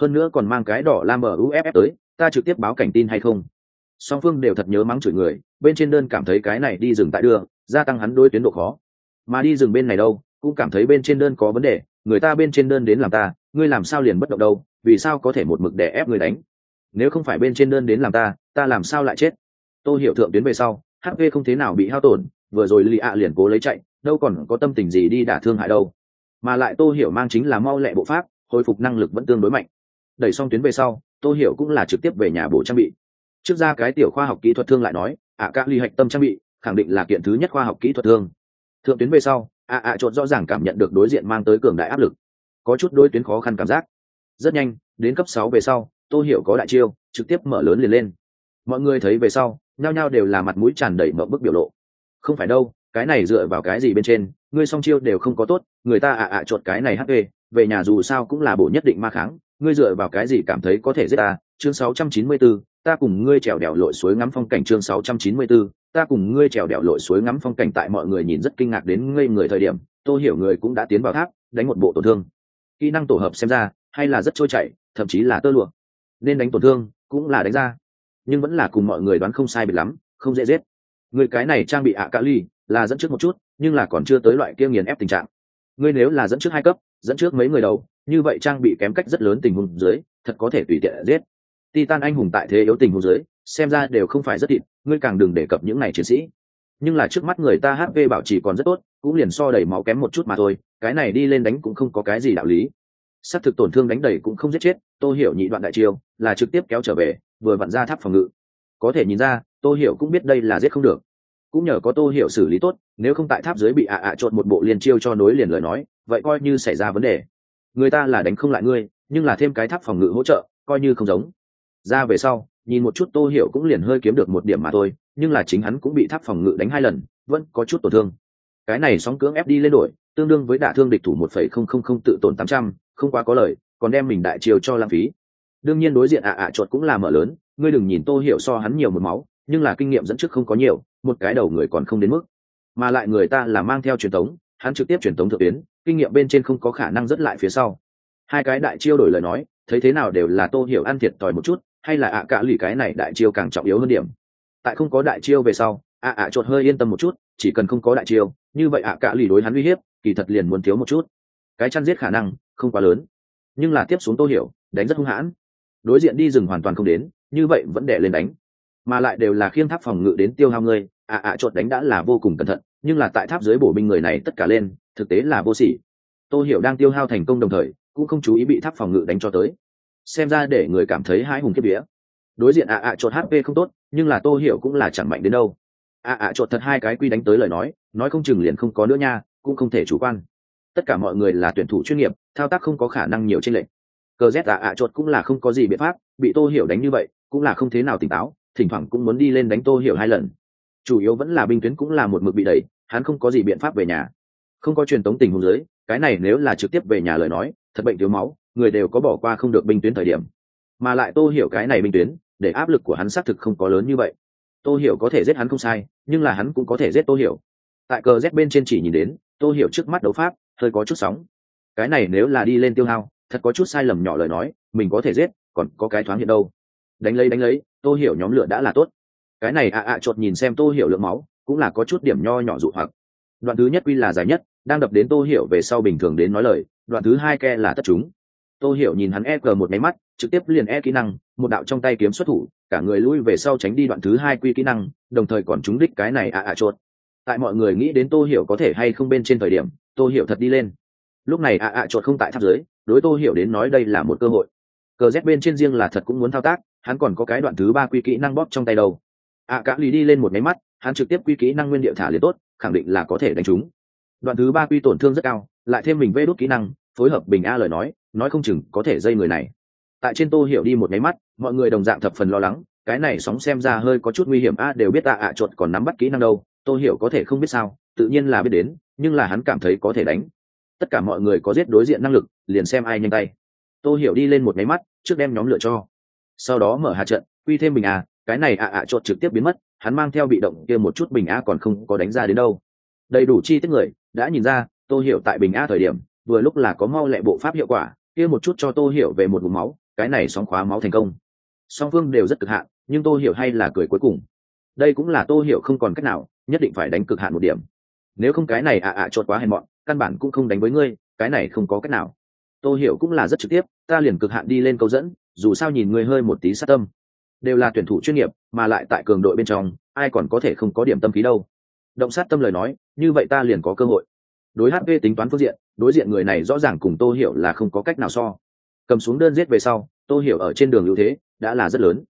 Speaker 1: Hơn nữa còn mang cái đỏ lam bờ uff tới, ta trực tiếp báo cảnh tin hay không? Song phương đều thật nhớ mắng chửi người, bên trên đơn cảm thấy cái này đi dừng tại đường gia tăng hắn đối tuyến độ khó. Mà đi dừng bên này đâu, cũng cảm thấy bên trên đơn có vấn đề, người ta bên trên đơn đến làm ta, ngươi làm sao liền bất động đâu, vì sao có thể một mực để ép người đánh? Nếu không phải bên trên đơn đến làm ta ta làm sao lại chết? Tôi hiểu thượng tuyến về sau hp không thế nào bị hao tổn, vừa rồi lì ạ liền cố lấy chạy, đâu còn có tâm tình gì đi đả thương hại đâu. Mà lại tô hiểu mang chính là mau lẹ bộ pháp, hồi phục năng lực vẫn tương đối mạnh. Đẩy xong tuyến về sau, tô hiểu cũng là trực tiếp về nhà bổ trang bị. Trước ra cái tiểu khoa học kỹ thuật thương lại nói ạ các ly hạch tâm trang bị, khẳng định là kiện thứ nhất khoa học kỹ thuật thương. Thượng tuyến về sau ạ ạ trộn rõ ràng cảm nhận được đối diện mang tới cường đại áp lực. Có chút đối tuyến khó khăn cảm giác. Rất nhanh, đến cấp sáu về sau, tô hiểu có đại chiêu, trực tiếp mở lớn liền lên. Mọi người thấy về sau nhao nhao đều là mặt mũi tràn đầy mộng bức biểu lộ. Không phải đâu cái này dựa vào cái gì bên trên ngươi song chiêu đều không có tốt người ta ạ ạ chuột cái này hp về nhà dù sao cũng là bổ nhất định ma kháng ngươi dựa vào cái gì cảm thấy có thể giết ta? Chương 694, ta cùng ngươi trèo đèo lội suối ngắm phong cảnh chương 694, ta cùng ngươi trèo đèo lội suối ngắm phong cảnh tại mọi người nhìn rất kinh ngạc đến ngây người thời điểm tôi hiểu người cũng đã tiến vào tháp đánh một bộ tổn thương. Kỹ năng tổ hợp xem ra hay là rất trôi chảy thậm chí là tơ lụa. Nên đánh tổn thương cũng là đánh ra nhưng vẫn là cùng mọi người đoán không sai biệt lắm, không dễ giết. Người cái này trang bị ạ à ly là dẫn trước một chút, nhưng là còn chưa tới loại kia nghiền ép tình trạng. Ngươi nếu là dẫn trước hai cấp, dẫn trước mấy người đầu, như vậy trang bị kém cách rất lớn tình huống dưới, thật có thể tùy tiện giết. Titan anh hùng tại thế yếu tình huống dưới, xem ra đều không phải rất thịt, ngươi càng đừng đề cập những này chiến sĩ. Nhưng là trước mắt người ta hp bảo trì còn rất tốt, cũng liền so đầy máu kém một chút mà thôi, cái này đi lên đánh cũng không có cái gì đạo lý. S á c thực tổn thương đánh đầy cũng không giết chết, tô hiểu nhị đoạn đại chiêu, là trực tiếp kéo trở về vừa vặn ra tháp phòng ngự. Có thể nhìn ra, tô hiểu cũng biết đây là giết không được. Cũng nhờ có tô hiểu xử lý tốt, nếu không tại tháp dưới bị ạ ạ trộn một bộ liền chiêu cho nối liền lời nói, vậy coi như xảy ra vấn đề. Người ta là đánh không lại ngươi, nhưng là thêm cái tháp phòng ngự hỗ trợ, coi như không giống. Ra về sau, nhìn một chút tô hiểu cũng liền hơi kiếm được một điểm mà thôi, nhưng là chính hắn cũng bị tháp phòng ngự đánh hai lần, vẫn có chút tổn thương. Cái này sóng cưỡng ép đi lên đổi, tương đương với đả thương địch thủ một phẩy không không không tự tổn tám trăm, không quá có lời, còn đem mình đại chiều cho lãng phí đương nhiên đối diện ạ ạ chuột cũng là mở lớn, ngươi đừng nhìn tô hiểu so hắn nhiều một máu, nhưng là kinh nghiệm dẫn trước không có nhiều, một cái đầu người còn không đến mức. Mà lại người ta là mang theo truyền thống, hắn trực tiếp truyền thống thượng tuyến, kinh nghiệm bên trên không có khả năng dứt lại phía sau. Hai cái đại chiêu đổi lời nói, thấy thế nào đều là tô hiểu ăn thiệt tòi một chút, hay là ạ cả lì cái này đại chiêu càng trọng yếu hơn điểm. Tại không có đại chiêu về sau, ạ ạ chuột hơi yên tâm một chút, chỉ cần không có đại chiêu, như vậy ạ cả lì đối hắn uy hiếp, kỳ thật liền muốn thiếu một chút. Cái chăn giết khả năng, không quá lớn. Nhưng là tiếp xuống tô hiểu, đánh rất hung hãn đối diện đi rừng hoàn toàn không đến, như vậy vẫn để lên đánh. Mà lại đều là khiêng tháp phòng ngự đến tiêu hao ngươi à, à, ạ ạ chột đánh đã là vô cùng cẩn thận, nhưng là tại tháp dưới bổ binh người này tất cả lên, thực tế là vô sỉ. Tô hiểu đang tiêu hao thành công đồng thời, cũng không chú ý bị tháp phòng ngự đánh cho tới. Xem ra để người cảm thấy hai hùng kiếp vía. Đối diện à, ạ ạ chột hp không tốt, nhưng là tô hiểu cũng là chẳng mạnh đến đâu. Ạ ạ chột thật hai cái quy đánh tới lời nói nói không chừng liền không có nữa nha, cũng không thể chủ quan. Tất cả mọi người là tuyển thủ chuyên nghiệp, thao tác không có khả năng nhiều trên lệnh cờ z ạ ạ chuột cũng là không có gì biện pháp, bị tô hiểu đánh như vậy, cũng là không thế nào tỉnh táo, thỉnh thoảng cũng muốn đi lên đánh tô hiểu hai lần. Chủ yếu vẫn là binh tuyến cũng là một mực bị đẩy, hắn không có gì biện pháp về nhà. Không có truyền tống tình huống dưới, cái này nếu là trực tiếp về nhà lời nói, thật bệnh thiếu máu, người đều có bỏ qua không được binh tuyến thời điểm. Mà lại tô hiểu cái này binh tuyến, để áp lực của hắn xác thực không có lớn như vậy. Tô hiểu có thể giết hắn không sai, nhưng là hắn cũng có thể giết tô hiểu. Tại cờ z bên trên chỉ nhìn đến, tô hiểu trước mắt đấu pháp, hơi có chút sóng. Cái này nếu là đi lên tiêu hao thật có chút sai lầm nhỏ lời nói, mình có thể giết, còn có cái thoáng hiện đâu. Đánh lấy đánh lấy, tô hiểu nhóm lửa đã là tốt. Cái này ạ ạ chột nhìn xem tô hiểu lượng máu, cũng là có chút điểm nho nhỏ dụ hoặc. Đoạn thứ nhất quy là dài nhất, đang đập đến tô hiểu về sau bình thường đến nói lời, đoạn thứ hai ke là tất chúng. Tô hiểu nhìn hắn e cờ một máy mắt, trực tiếp liền e kỹ năng, một đạo trong tay kiếm xuất thủ, cả người lui về sau tránh đi đoạn thứ hai quy kỹ năng, đồng thời còn trúng đích cái này ạ ạ chột. Tại mọi người nghĩ đến tô hiểu có thể hay không bên trên thời điểm, tô hiểu thật đi lên. Lúc này ạ ạ chột không tại tháp dưới đối tô hiểu đến nói đây là một cơ hội. Cờ z bên trên riêng là thật cũng muốn thao tác, hắn còn có cái đoạn thứ ba quy kỹ năng bóp trong tay đâu. Ạ cả lì đi lên một máy mắt, hắn trực tiếp quy kỹ năng nguyên điệu thả liền tốt, khẳng định là có thể đánh trúng. Đoạn thứ ba quy tổn thương rất cao, lại thêm mình vê đốt kỹ năng, phối hợp bình a lời nói nói không chừng có thể dây người này. Tại trên tô hiểu đi một máy mắt, mọi người đồng dạng thập phần lo lắng, cái này sóng xem ra hơi có chút nguy hiểm a đều biết tạ ạ à chuột còn nắm bắt kỹ năng đâu, tô hiểu có thể không biết sao, tự nhiên là biết đến, nhưng là hắn cảm thấy có thể đánh tất cả mọi người có giết đối diện năng lực, liền xem ai nhanh tay. Tô hiểu đi lên một máy mắt, trước đem nhóm lựa cho. Sau đó mở hạ trận quy thêm bình a, cái này ạ ạ chuột trực tiếp biến mất, hắn mang theo bị động kia một chút bình a còn không có đánh ra đến đâu. Đầy đủ chi tiết người, đã nhìn ra, tô hiểu tại bình a thời điểm, vừa lúc là có mau lẹ bộ pháp hiệu quả, kia một chút cho tô hiểu về một vùng máu, cái này sóng khóa máu thành công. Song phương đều rất cực hạn, nhưng tô hiểu hay là cười cuối cùng. Đây cũng là tô hiểu không còn cách nào, nhất định phải đánh cực hạn một điểm. Nếu không cái này ạ ạ chột quá hèn mọn căn bản cũng không đánh với ngươi, cái này không có cách nào. Tô hiểu cũng là rất trực tiếp, ta liền cực hạn đi lên câu dẫn, dù sao nhìn ngươi hơi một tí sát tâm. Đều là tuyển thủ chuyên nghiệp, mà lại tại cường đội bên trong, ai còn có thể không có điểm tâm khí đâu. Động sát tâm lời nói, như vậy ta liền có cơ hội. Đối hp tính toán phương diện, đối diện người này rõ ràng cùng tô hiểu là không có cách nào so. Cầm xuống đơn giết về sau, tô hiểu ở trên đường ưu thế, đã là rất lớn.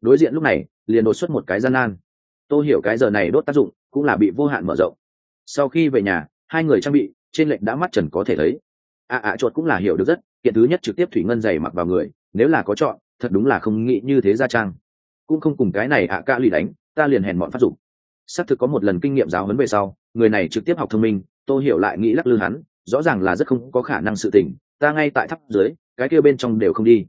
Speaker 1: Đối diện lúc này, liền đột xuất một cái gian nan. Tô hiểu cái giờ này đốt tác dụng, cũng là bị vô hạn mở rộng. Sau khi về nhà, hai người trang bị trên lệnh đã mắt trần có thể thấy. Ạ ạ chuột cũng là hiểu được rất, kiện thứ nhất trực tiếp thủy ngân dày mặc vào người, nếu là có chọn, thật đúng là không nghĩ như thế ra trang. Cũng không cùng cái này ạ, ca lì đánh, ta liền hèn bọn phát dụng xác thực có một lần kinh nghiệm giáo huấn về sau, người này trực tiếp học thông minh, tôi hiểu lại nghĩ lắc lư hắn, rõ ràng là rất không có khả năng sự tình, ta ngay tại tháp dưới, cái kia bên trong đều không đi.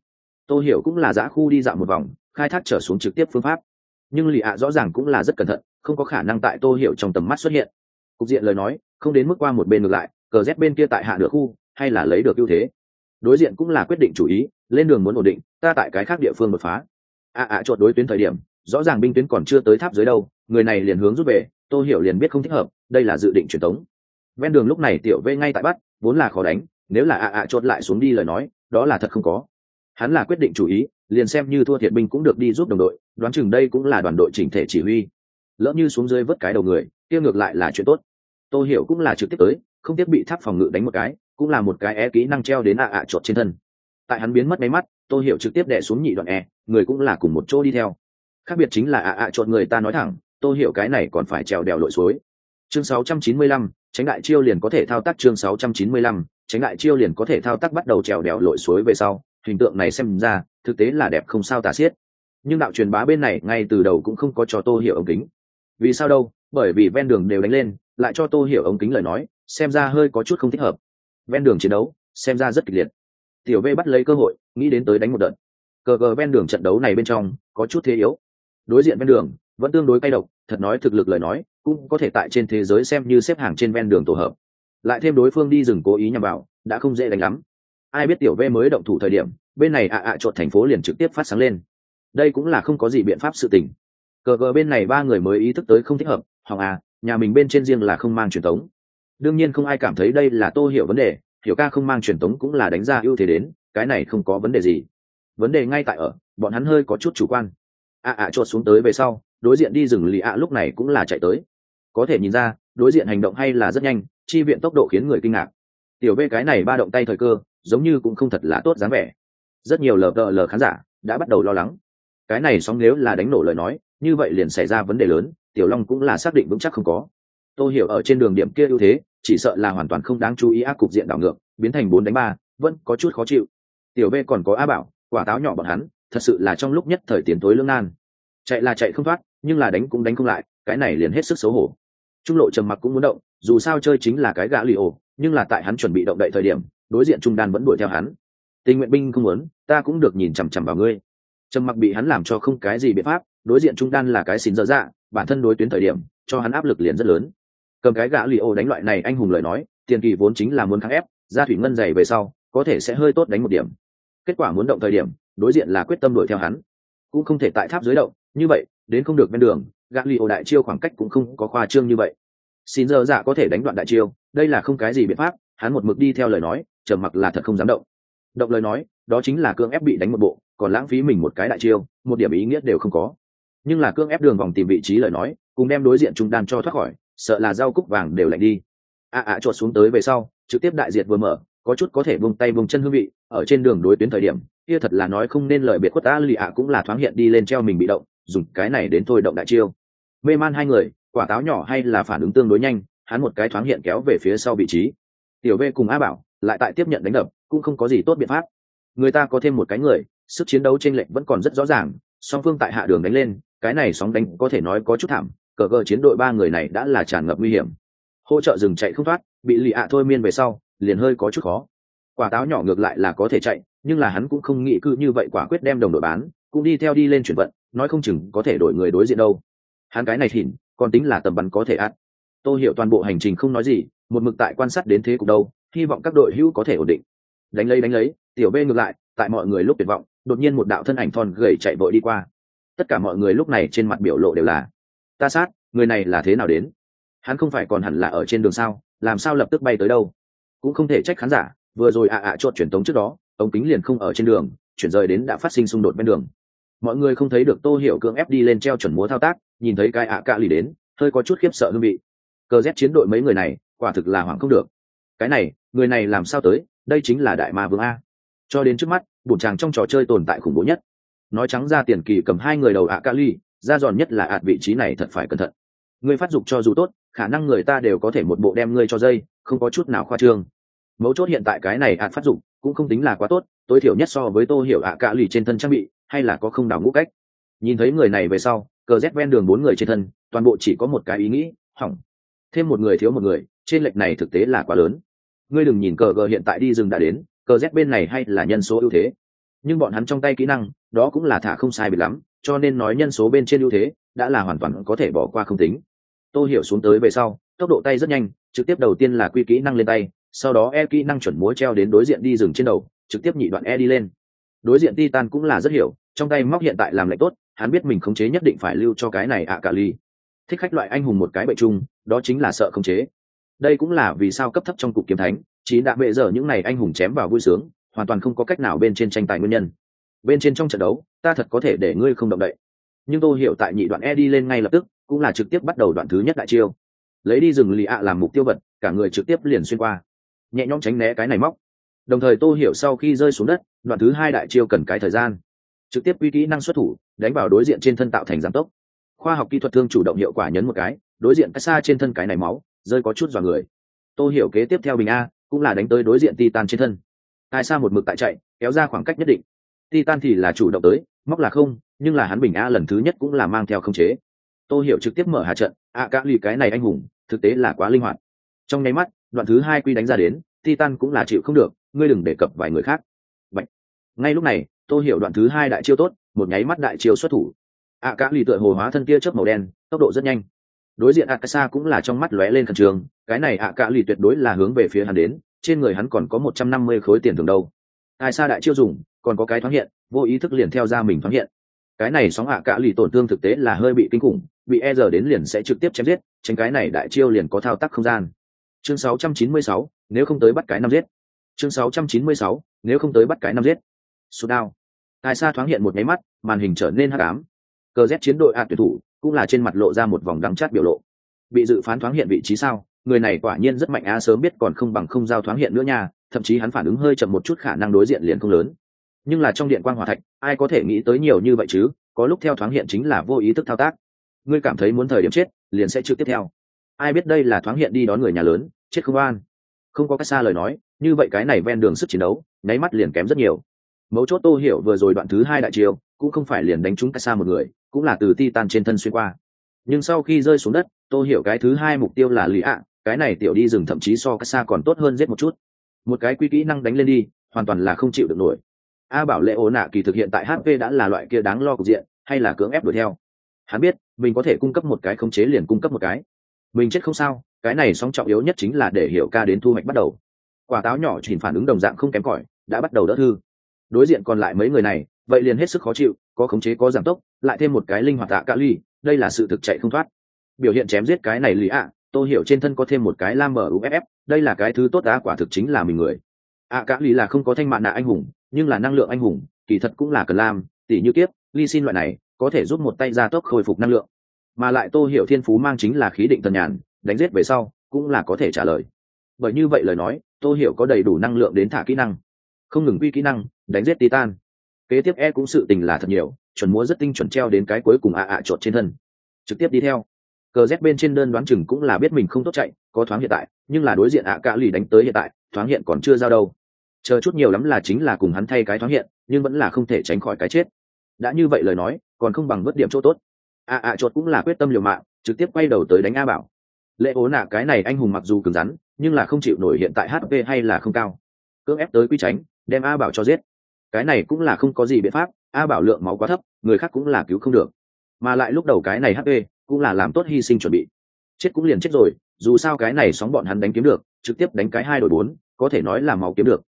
Speaker 1: Tôi hiểu cũng là giã khu đi dạo một vòng, khai thác trở xuống trực tiếp phương pháp. Nhưng lì ạ rõ ràng cũng là rất cẩn thận, không có khả năng tại tô hiểu trong tầm mắt xuất hiện. Cục diện lời nói, không đến mức qua một bên ngược lại cờ z bên kia tại hạ nửa khu, hay là lấy được ưu thế? Đối diện cũng là quyết định chủ ý, lên đường muốn ổn định, ta tại cái khác địa phương đột phá. À, à, ạ ạ chuột đối tuyến thời điểm, rõ ràng binh tuyến còn chưa tới tháp dưới đâu, người này liền hướng rút về tôi hiểu liền biết không thích hợp, đây là dự định truyền tống. Ven đường lúc này tiểu vê ngay tại bắt, vốn là khó đánh, nếu là à, ạ ạ chuột lại xuống đi lời nói, đó là thật không có. Hắn là quyết định chủ ý, liền xem như thua thiệt binh cũng được đi giúp đồng đội, đoán chừng đây cũng là đoàn đội chỉnh thể chỉ huy. Lỡ như xuống dưới vớt cái đầu người, kia ngược lại là chuyện tốt. Tôi hiểu cũng là trực tiếp tới không tiếp bị tháp phòng ngự đánh một cái cũng là một cái e kỹ năng treo đến ạ ạ chột trên thân. Tại hắn biến mất máy mắt tôi hiểu trực tiếp đẻ xuống nhị đoạn e người cũng là cùng một chỗ đi theo. Khác biệt chính là ạ ạ chột người ta nói thẳng tôi hiểu cái này còn phải trèo đèo lội suối. Chương 695, tránh đại chiêu liền có thể thao tác chương 695, tránh đại chiêu liền có thể thao tác bắt đầu trèo đèo lội suối về sau. Hình tượng này xem ra thực tế là đẹp không sao tả xiết. Nhưng đạo truyền bá bên này ngay từ đầu cũng không có cho tô hiểu ống kính. Vì sao đâu? Bởi vì ven đường đều đánh lên lại cho tô hiểu ống kính lời nói xem ra hơi có chút không thích hợp. Ven đường chiến đấu, xem ra rất kịch liệt. Tiểu v bắt lấy cơ hội, nghĩ đến tới đánh một đợt. Cờ cờ ven đường trận đấu này bên trong, có chút thế yếu. Đối diện ven đường, vẫn tương đối cay độc, thật nói thực lực lời nói, cũng có thể tại trên thế giới xem như xếp hàng trên ven đường tổ hợp. Lại thêm đối phương đi rừng cố ý nhằm vào, đã không dễ đánh lắm. Ai biết tiểu v mới động thủ thời điểm, bên này ạ ạ à trộn thành phố liền trực tiếp phát sáng lên. Đây cũng là không có gì biện pháp sự tình. Cờ cờ bên này ba người mới ý thức tới không thích hợp hoặc à nhà mình bên trên riêng là không mang truyền thống đương nhiên không ai cảm thấy đây là tô hiểu vấn đề, hiểu ca không mang truyền thống cũng là đánh ra ưu thế đến, cái này không có vấn đề gì. Vấn đề ngay tại ở, bọn hắn hơi có chút chủ quan. Ạ ạ à xuống tới về sau, đối diện đi rừng lì ạ lúc này cũng là chạy tới. Có thể nhìn ra, đối diện hành động hay là rất nhanh, chi viện tốc độ khiến người kinh ngạc. Tiểu bê cái này ba động tay thời cơ, giống như cũng không thật là tốt dáng vẻ. Rất nhiều lờ đờ lờ khán giả đã bắt đầu lo lắng. Cái này sóng nếu là đánh nổ lời nói, như vậy liền xảy ra vấn đề lớn, tiểu long cũng là xác định vững chắc không có tôi hiểu ở trên đường điểm kia ưu thế, chỉ sợ là hoàn toàn không đáng chú ý ác cục diện đảo ngược, biến thành bốn đánh ba, vẫn có chút khó chịu. Tiểu Bê còn có a bảo, quả táo nhỏ bọn hắn, thật sự là trong lúc nhất thời tiến tối lương nan. Chạy là chạy không thoát, nhưng là đánh cũng đánh không lại, cái này liền hết sức xấu hổ. Trung lộ trầm mặc cũng muốn động, dù sao chơi chính là cái gã lì ổ, nhưng là tại hắn chuẩn bị động đậy thời điểm, đối diện trung đan vẫn đuổi theo hắn. Tình nguyện binh không muốn, ta cũng được nhìn chằm chằm vào ngươi. Trầm mặc bị hắn làm cho không cái gì biện pháp, đối diện trung đan là cái xin dở dạ bản thân đối tuyến thời điểm, cho hắn áp lực liền rất lớn cầm cái gã lì ô đánh loại này anh hùng lời nói, tiền kỳ vốn chính là muốn kháng ép, ra thủy ngân dày về sau, có thể sẽ hơi tốt đánh một điểm. Kết quả muốn động thời điểm, đối diện là quyết tâm đuổi theo hắn. Cũng không thể tại tháp dưới động, như vậy, đến không được bên đường, gã lì ô đại chiêu khoảng cách cũng không có khoa trương như vậy. Xin giờ dạ có thể đánh đoạn đại chiêu, đây là không cái gì biện pháp, hắn một mực đi theo lời nói, trầm mặc là thật không dám động. Động lời nói, đó chính là cương ép bị đánh một bộ, còn lãng phí mình một cái đại chiêu, một điểm ý nghĩa đều không có. Nhưng là cương ép đường vòng tìm vị trí lời nói, cùng đem đối diện trung đan cho thoát khỏi sợ là rau cúc vàng đều lạnh đi. Ạ ạ chuột xuống tới về sau, trực tiếp đại diệt vừa mở, có chút có thể vung tay vung chân hương vị, ở trên đường đối tuyến thời điểm, kia thật là nói không nên lời biệt khuất ta lì ạ cũng là thoáng hiện đi lên treo mình bị động, dùng cái này đến thôi động đại chiêu. Mê man hai người, quả táo nhỏ hay là phản ứng tương đối nhanh, hắn một cái thoáng hiện kéo về phía sau vị trí. Tiểu v cùng a bảo lại tại tiếp nhận đánh đập, cũng không có gì tốt biện pháp. Người ta có thêm một cái người, sức chiến đấu trên lệch vẫn còn rất rõ ràng, song phương tại hạ đường đánh lên, cái này sóng đánh có thể nói có chút thảm cờ cờ chiến đội ba người này đã là tràn ngập nguy hiểm. Hỗ trợ dừng chạy không thoát, bị lì ạ thôi miên về sau, liền hơi có chút khó. Quả táo nhỏ ngược lại là có thể chạy, nhưng là hắn cũng không nghĩ cứ như vậy quả quyết đem đồng đội bán, cũng đi theo đi lên chuyển vận, nói không chừng có thể đổi người đối diện đâu. Hắn cái này thìn còn tính là tầm bắn có thể ắt tôi hiểu toàn bộ hành trình không nói gì, một mực tại quan sát đến thế cục đâu, hy vọng các đội hữu có thể ổn định. Đánh lấy đánh lấy, tiểu b ngược lại, tại mọi người lúc tuyệt vọng, đột nhiên một đạo thân ảnh thon gầy chạy vội đi qua. Tất cả mọi người lúc này trên mặt biểu lộ đều là ta sát, người này là thế nào đến? Hắn không phải còn hẳn là ở trên đường sao? Làm sao lập tức bay tới đâu? Cũng không thể trách khán giả, vừa rồi ạ ạ chốt truyền tống trước đó ống kính liền không ở trên đường, chuyển rời đến đã phát sinh xung đột bên đường. Mọi người không thấy được tô hiểu cưỡng ép đi lên treo chuẩn múa thao tác, nhìn thấy cái ạ cạ lì đến, hơi có chút khiếp sợ hương vị. Cờ rét chiến đội mấy người này, quả thực là hoảng không được. Cái này, người này làm sao tới? Đây chính là đại ma vương a. Cho đến trước mắt, bổn chàng trong trò chơi tồn tại khủng bố nhất. Nói trắng ra tiền kỳ cầm hai người đầu ạ cạ ly ra giòn nhất là ạt vị trí này thật phải cẩn thận. Ngươi phát dục cho dù tốt, khả năng người ta đều có thể một bộ đem ngươi cho dây, không có chút nào khoa trương. Mấu chốt hiện tại cái này ạt phát dục cũng không tính là quá tốt, tối thiểu nhất so với tô hiểu ạ cạ lì trên thân trang bị, hay là có không đảo ngũ cách. Nhìn thấy người này về sau, cờ rét ven đường bốn người trên thân, toàn bộ chỉ có một cái ý nghĩ, hỏng. Thêm một người thiếu một người, trên lệch này thực tế là quá lớn. Ngươi đừng nhìn cờ gờ hiện tại đi rừng đã đến, cờ rét bên này hay là nhân số ưu thế. Nhưng bọn hắn trong tay kỹ năng, đó cũng là thả không sai bị lắm cho nên nói nhân số bên trên ưu thế đã là hoàn toàn có thể bỏ qua không tính. Tôi hiểu xuống tới về sau, tốc độ tay rất nhanh, trực tiếp đầu tiên là quy kỹ năng lên tay, sau đó e kỹ năng chuẩn múa treo đến đối diện đi rừng trên đầu, trực tiếp nhị đoạn e đi lên. Đối diện titan cũng là rất hiểu, trong tay móc hiện tại làm lệnh tốt, hắn biết mình khống chế nhất định phải lưu cho cái này ạ cả ly. Thích khách loại anh hùng một cái bệ chung đó chính là sợ khống chế. Đây cũng là vì sao cấp thấp trong cục kiếm thánh chỉ đã bệ giờ những này anh hùng chém vào vui sướng, hoàn toàn không có cách nào bên trên tranh tài nguyên nhân bên trên trong trận đấu, ta thật có thể để ngươi không động đậy. Nhưng tôi hiểu tại nhị đoạn e đi lên ngay lập tức, cũng là trực tiếp bắt đầu đoạn thứ nhất đại chiêu. Lấy đi rừng lì ạ làm mục tiêu vật, cả người trực tiếp liền xuyên qua. Nhẹ nhõm tránh né cái này móc. Đồng thời tôi hiểu sau khi rơi xuống đất, đoạn thứ hai đại chiêu cần cái thời gian. Trực tiếp quy kỹ năng xuất thủ, đánh vào đối diện trên thân tạo thành giảm tốc. Khoa học kỹ thuật thương chủ động hiệu quả nhấn một cái, đối diện cách xa trên thân cái này máu, rơi có chút dọa người. Tôi hiểu kế tiếp theo bình a, cũng là đánh tới đối diện titan trên thân. Tại xa một mực tại chạy, kéo ra khoảng cách nhất định titan thì là chủ động tới móc là không nhưng là hắn bình a lần thứ nhất cũng là mang theo không chế. Tô hiểu trực tiếp mở hạ trận a à, lì cái này anh hùng thực tế là quá linh hoạt. Trong nháy mắt đoạn thứ hai quy đánh ra đến titan cũng là chịu không được ngươi đừng đề cập vài người khác. Bạch. ngay lúc này tô hiểu đoạn thứ hai đại chiêu tốt một nháy mắt đại chiêu xuất thủ. A à, lì tựa hồ hóa thân kia chớp màu đen tốc độ rất nhanh. Đối diện akasa cũng là trong mắt lóe lên khẩn trường cái này a cả lì tuyệt đối là hướng về phía hắn đến trên người hắn còn có một trăm năm mươi khối tiền thường đâu. Ai sa đại chiêu dùng còn có cái thoáng hiện vô ý thức liền theo ra mình thoáng hiện. Cái này sóng hạ cạ lì tổn thương thực tế là hơi bị kinh khủng bị e giờ đến liền sẽ trực tiếp chém giết tránh cái này đại chiêu liền có thao tác không gian. Chương 696, nếu không tới bắt cái năm giết. Chương 696, nếu không tới bắt cái năm giết. Sút đao. Tài xa thoáng hiện một nháy mắt màn hình trở nên hắc ám. Cờ z chiến đội hạ tuyển thủ cũng là trên mặt lộ ra một vòng đắng chát biểu lộ. Bị dự phán thoáng hiện vị trí sao? Người này quả nhiên rất mạnh á sớm biết còn không bằng không giao thoáng hiện nữa nha thậm chí hắn phản ứng hơi chậm một chút khả năng đối diện liền không lớn nhưng là trong điện quan hòa thạch, ai có thể nghĩ tới nhiều như vậy chứ? Có lúc theo thoáng hiện chính là vô ý thức thao tác. Ngươi cảm thấy muốn thời điểm chết, liền sẽ trực tiếp theo. Ai biết đây là thoáng hiện đi đón người nhà lớn, chết không an. Không có cách xa lời nói, như vậy cái này ven đường sức chiến đấu, nháy mắt liền kém rất nhiều. Mấu chốt tô hiểu vừa rồi đoạn thứ hai đại triều cũng không phải liền đánh trúng cách xa một người, cũng là từ ti tan trên thân xuyên qua. Nhưng sau khi rơi xuống đất, tô hiểu cái thứ hai mục tiêu là lý ạ, cái này tiểu đi rừng thậm chí so cách xa còn tốt hơn giết một chút. Một cái quy kỹ năng đánh lên đi, hoàn toàn là không chịu được nổi a bảo lệ ổ nạ kỳ thực hiện tại hp đã là loại kia đáng lo cục diện, hay là cưỡng ép đuổi theo. Hắn biết, mình có thể cung cấp một cái khống chế liền cung cấp một cái. Mình chết không sao, cái này song trọng yếu nhất chính là để hiểu ca đến thu hoạch bắt đầu. Quả táo nhỏ chỉ phản ứng đồng dạng không kém cỏi, đã bắt đầu đỡ thư. Đối diện còn lại mấy người này, vậy liền hết sức khó chịu, có khống chế có giảm tốc, lại thêm một cái linh hoạt tạ cạ ly đây là sự thực chạy không thoát. Biểu hiện chém giết cái này lý ạ, tôi hiểu trên thân có thêm một cái lam mở uff đây là cái thứ tốt đá quả thực chính là mình người. Ạ cả ly là không có thanh mạn nạ anh hùng nhưng là năng lượng anh hùng, kỳ thật cũng là cần làm. tỷ như kiếp, ly xin loại này, có thể giúp một tay gia tốc khôi phục năng lượng. Mà lại tô hiểu thiên phú mang chính là khí định thần nhàn, đánh giết về sau, cũng là có thể trả lời. Bởi như vậy lời nói, tô hiểu có đầy đủ năng lượng đến thả kỹ năng. Không ngừng quy kỹ năng, đánh giết titan. Kế tiếp e cũng sự tình là thật nhiều, chuẩn múa rất tinh chuẩn treo đến cái cuối cùng ạ ạ à trên thân. Trực tiếp đi theo. Cờ z bên trên đơn đoán chừng cũng là biết mình không tốt chạy, có thoáng hiện tại, nhưng là đối diện ạ cả lì đánh tới hiện tại, thoáng hiện còn chưa giao đâu chờ chút nhiều lắm là chính là cùng hắn thay cái thoáng hiện, nhưng vẫn là không thể tránh khỏi cái chết. Đã như vậy lời nói, còn không bằng vớt điểm chỗ tốt. À, à, a a chột cũng là quyết tâm liều mạng, trực tiếp quay đầu tới đánh a bảo. Lệ ố nạ, cái này anh hùng mặc dù cứng rắn, nhưng là không chịu nổi hiện tại hp hay là không cao. Cưỡng ép tới quy tránh, đem a bảo cho giết. Cái này cũng là không có gì biện pháp, a bảo lượng máu quá thấp, người khác cũng là cứu không được. Mà lại lúc đầu cái này hp cũng là làm tốt hy sinh chuẩn bị. Chết cũng liền chết rồi, dù sao cái này sóng bọn hắn đánh kiếm được, trực tiếp đánh cái hai đội bốn, có thể nói là máu kiếm được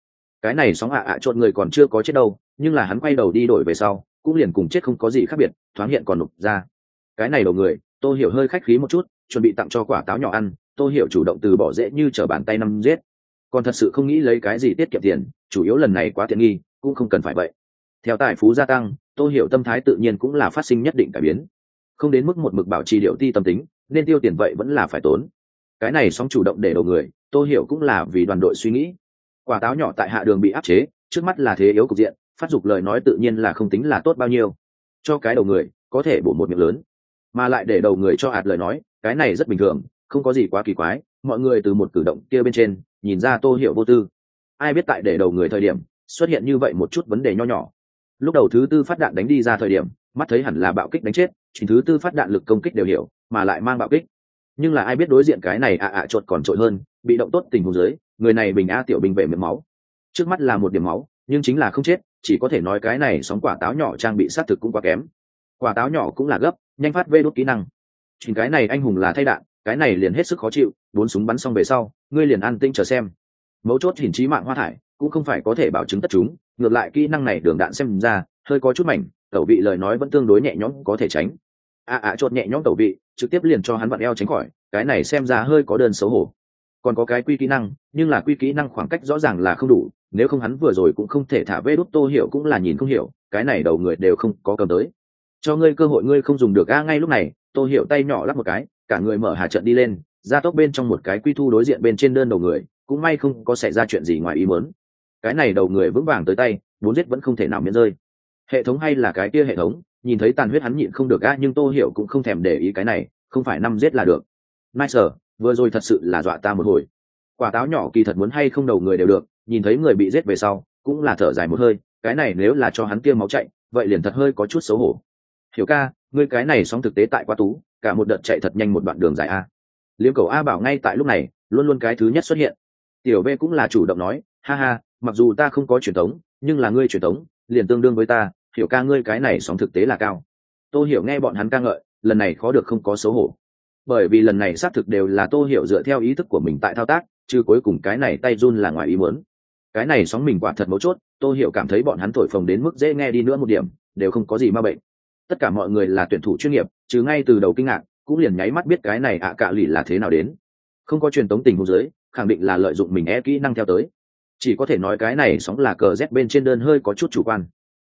Speaker 1: cái này sóng ạ ạ à trộn người còn chưa có chết đâu, nhưng là hắn quay đầu đi đổi về sau, cũng liền cùng chết không có gì khác biệt, thoáng hiện còn nục ra. Cái này đầu người tôi hiểu hơi khách khí một chút, chuẩn bị tặng cho quả táo nhỏ ăn tôi hiểu chủ động từ bỏ dễ như t bàn tay năm giết. Còn thật sự không nghĩ lấy cái gì tiết kiệm tiền, chủ yếu lần này quá tiện nghi, cũng không cần phải vậy. Theo tài phú gia tăng tôi hiểu tâm thái tự nhiên cũng là phát sinh nhất định cải biến. Không đến mức một mực bảo trì điệu ti tâm tính, nên tiêu tiền vậy vẫn là phải tốn. Cái này sóng chủ động để đầu người, tô hiểu cũng là vì đoàn đội suy nghĩ quả táo nhỏ tại hạ đường bị áp chế, trước mắt là thế yếu cục diện, phát dục lời nói tự nhiên là không tính là tốt bao nhiêu. Cho cái đầu người, có thể bổ một miệng lớn. Mà lại để đầu người cho hạt lời nói, cái này rất bình thường, không có gì quá kỳ quái, mọi người từ một cử động kia bên trên, nhìn ra tô hiểu vô tư. Ai biết tại để đầu người thời điểm, xuất hiện như vậy một chút vấn đề nho nhỏ. Lúc đầu thứ tư phát đạn đánh đi ra thời điểm, mắt thấy hẳn là bạo kích đánh chết, chỉ thứ tư phát đạn lực công kích đều hiểu, mà lại mang bạo kích. Nhưng là ai biết đối diện cái này ạ ạ à chột còn trội hơn, bị động tốt tình huống dưới người này bình a tiểu bình vệ miệng máu. Trước mắt là một điểm máu nhưng chính là không chết chỉ có thể nói cái này sóng quả táo nhỏ trang bị sát thực cũng quá kém. Quả táo nhỏ cũng là gấp nhanh phát vê đốt kỹ năng. Chính cái này anh hùng là thay đạn cái này liền hết sức khó chịu bốn súng bắn xong về sau ngươi liền an tinh chờ xem. Mấu chốt hình trí mạng hoa thải cũng không phải có thể bảo chứng tất chúng ngược lại kỹ năng này đường đạn xem ra hơi có chút mảnh tẩu vị lời nói vẫn tương đối nhẹ nhõm có thể tránh. A à, à chốt nhẹ nhõm tẩu vị trực tiếp liền cho hắn vặn eo tránh khỏi cái này xem ra hơi có đơn xấu hổ còn có cái quy kỹ năng, nhưng là quy kỹ năng khoảng cách rõ ràng là không đủ, nếu không hắn vừa rồi cũng không thể thả vê đốt tô hiểu cũng là nhìn không hiểu, cái này đầu người đều không có cầm tới. Cho ngươi cơ hội ngươi không dùng được a ngay lúc này, tô hiểu tay nhỏ lắp một cái, cả người mở hà trận đi lên, ra tốc bên trong một cái quy thu đối diện bên trên đơn đầu người, cũng may không có xảy ra chuyện gì ngoài ý muốn. Cái này đầu người vững vàng tới tay bốn giết vẫn không thể nào miễn rơi. Hệ thống hay là cái kia hệ thống, nhìn thấy tàn huyết hắn nhịn không được a, nhưng tô hiểu cũng không thèm để ý cái này, không phải năm giết là được. Nai sở vừa rồi thật sự là dọa ta một hồi. Quả táo nhỏ kỳ thật muốn hay không đầu người đều được, nhìn thấy người bị giết về sau, cũng là thở dài một hơi, cái này nếu là cho hắn tiêm máu chạy, vậy liền thật hơi có chút xấu hổ. Hiểu ca, ngươi cái này sóng thực tế tại quá tú, cả một đợt chạy thật nhanh một đoạn đường dài a. Liếm cầu a bảo ngay tại lúc này, luôn luôn cái thứ nhất xuất hiện. Tiểu v cũng là chủ động nói, ha ha, mặc dù ta không có truyền thống, nhưng là ngươi truyền thống, liền tương đương với ta, hiểu ca ngươi cái này sóng thực tế là cao. Tôi hiểu nghe bọn hắn ca ngợi, lần này khó được không có xấu hổ bởi vì lần này xác thực đều là tô hiểu dựa theo ý thức của mình tại thao tác, chứ cuối cùng cái này tay run là ngoài ý muốn. Cái này sóng mình quả thật mấu chốt, tô hiểu cảm thấy bọn hắn thổi phồng đến mức dễ nghe đi nữa một điểm, đều không có gì ma bệnh. Tất cả mọi người là tuyển thủ chuyên nghiệp, chứ ngay từ đầu kinh ngạc, cũng liền nháy mắt biết cái này ạ à cạ lì là thế nào đến. Không có truyền tống tình huống dưới, khẳng định là lợi dụng mình e kỹ năng theo tới. Chỉ có thể nói cái này sóng là cờ z bên trên đơn hơi có chút chủ quan.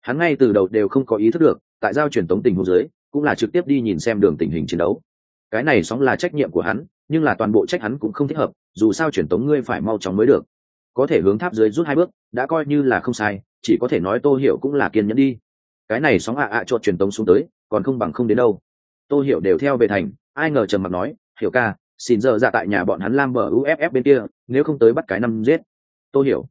Speaker 1: Hắn ngay từ đầu đều không có ý thức được, tại giao truyền tống tình huống dưới, cũng là trực tiếp đi nhìn xem đường tình hình chiến đấu cái này sóng là trách nhiệm của hắn nhưng là toàn bộ trách hắn cũng không thích hợp dù sao truyền tống ngươi phải mau chóng mới được. Có thể hướng tháp dưới rút hai bước đã coi như là không sai chỉ có thể nói tô hiểu cũng là kiên nhẫn đi. Cái này sóng ạ ạ à cho truyền tống xuống tới còn không bằng không đến đâu. Tô hiểu đều theo về thành ai ngờ trầm mặc nói hiểu ca xin giờ ra tại nhà bọn hắn lam bờ uff bên kia nếu không tới bắt cái năm giết. Tô hiểu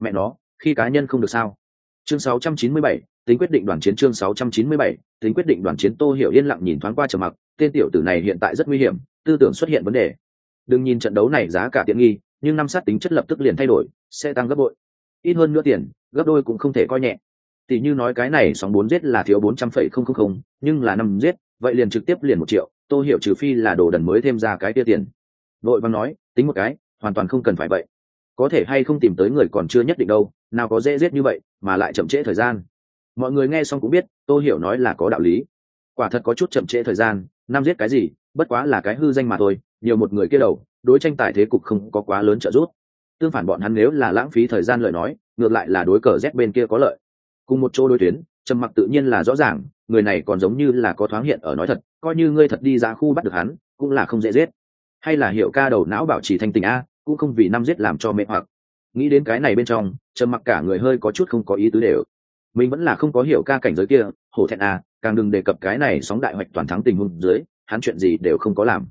Speaker 1: mẹ nó khi cá nhân không được sao? Chương 697, tính quyết định đoàn chiến chương 697, tính quyết định đoàn chiến tô hiểu yên lặng nhìn thoáng qua trầm mặc tên tiểu tử này hiện tại rất nguy hiểm, tư tưởng xuất hiện vấn đề. Đừng nhìn trận đấu này giá cả tiện nghi, nhưng năm sát tính chất lập tức liền thay đổi, sẽ tăng gấp bội. Ít hơn nữa tiền, gấp đôi cũng không thể coi nhẹ. Tỷ như nói cái này sóng bốn giết là thiếu bốn trăm phẩy không không không, nhưng là năm giết, vậy liền trực tiếp liền một triệu, tô hiểu trừ phi là đồ đần mới thêm ra cái tia tiền. Nội văn nói, tính một cái, hoàn toàn không cần phải vậy. Có thể hay không tìm tới người còn chưa nhất định đâu, nào có dễ giết như vậy, mà lại chậm trễ thời gian. Mọi người nghe xong cũng biết, tô hiểu nói là có đạo lý. Quả thật có chút chậm trễ thời gian Nam giết cái gì, bất quá là cái hư danh mà thôi, nhiều một người kia đầu, đối tranh tài thế cục không có quá lớn trợ giúp. Tương phản bọn hắn nếu là lãng phí thời gian lời nói, ngược lại là đối cờ z bên kia có lợi. Cùng một chỗ đối tuyến, trầm mặc tự nhiên là rõ ràng, người này còn giống như là có thoáng hiện ở nói thật, coi như ngươi thật đi ra khu bắt được hắn, cũng là không dễ giết. Hay là hiệu ca đầu não bảo trì thanh tình a, cũng không vì năm giết làm cho mệt hoặc. Nghĩ đến cái này bên trong, trầm mặc cả người hơi có chút không có ý tứ đều. Mình vẫn là không có hiểu ca cảnh giới kia, hổ thẹn a càng đừng đề cập cái này sóng đại hoạch toàn thắng tình huống dưới, hắn chuyện gì đều không có làm.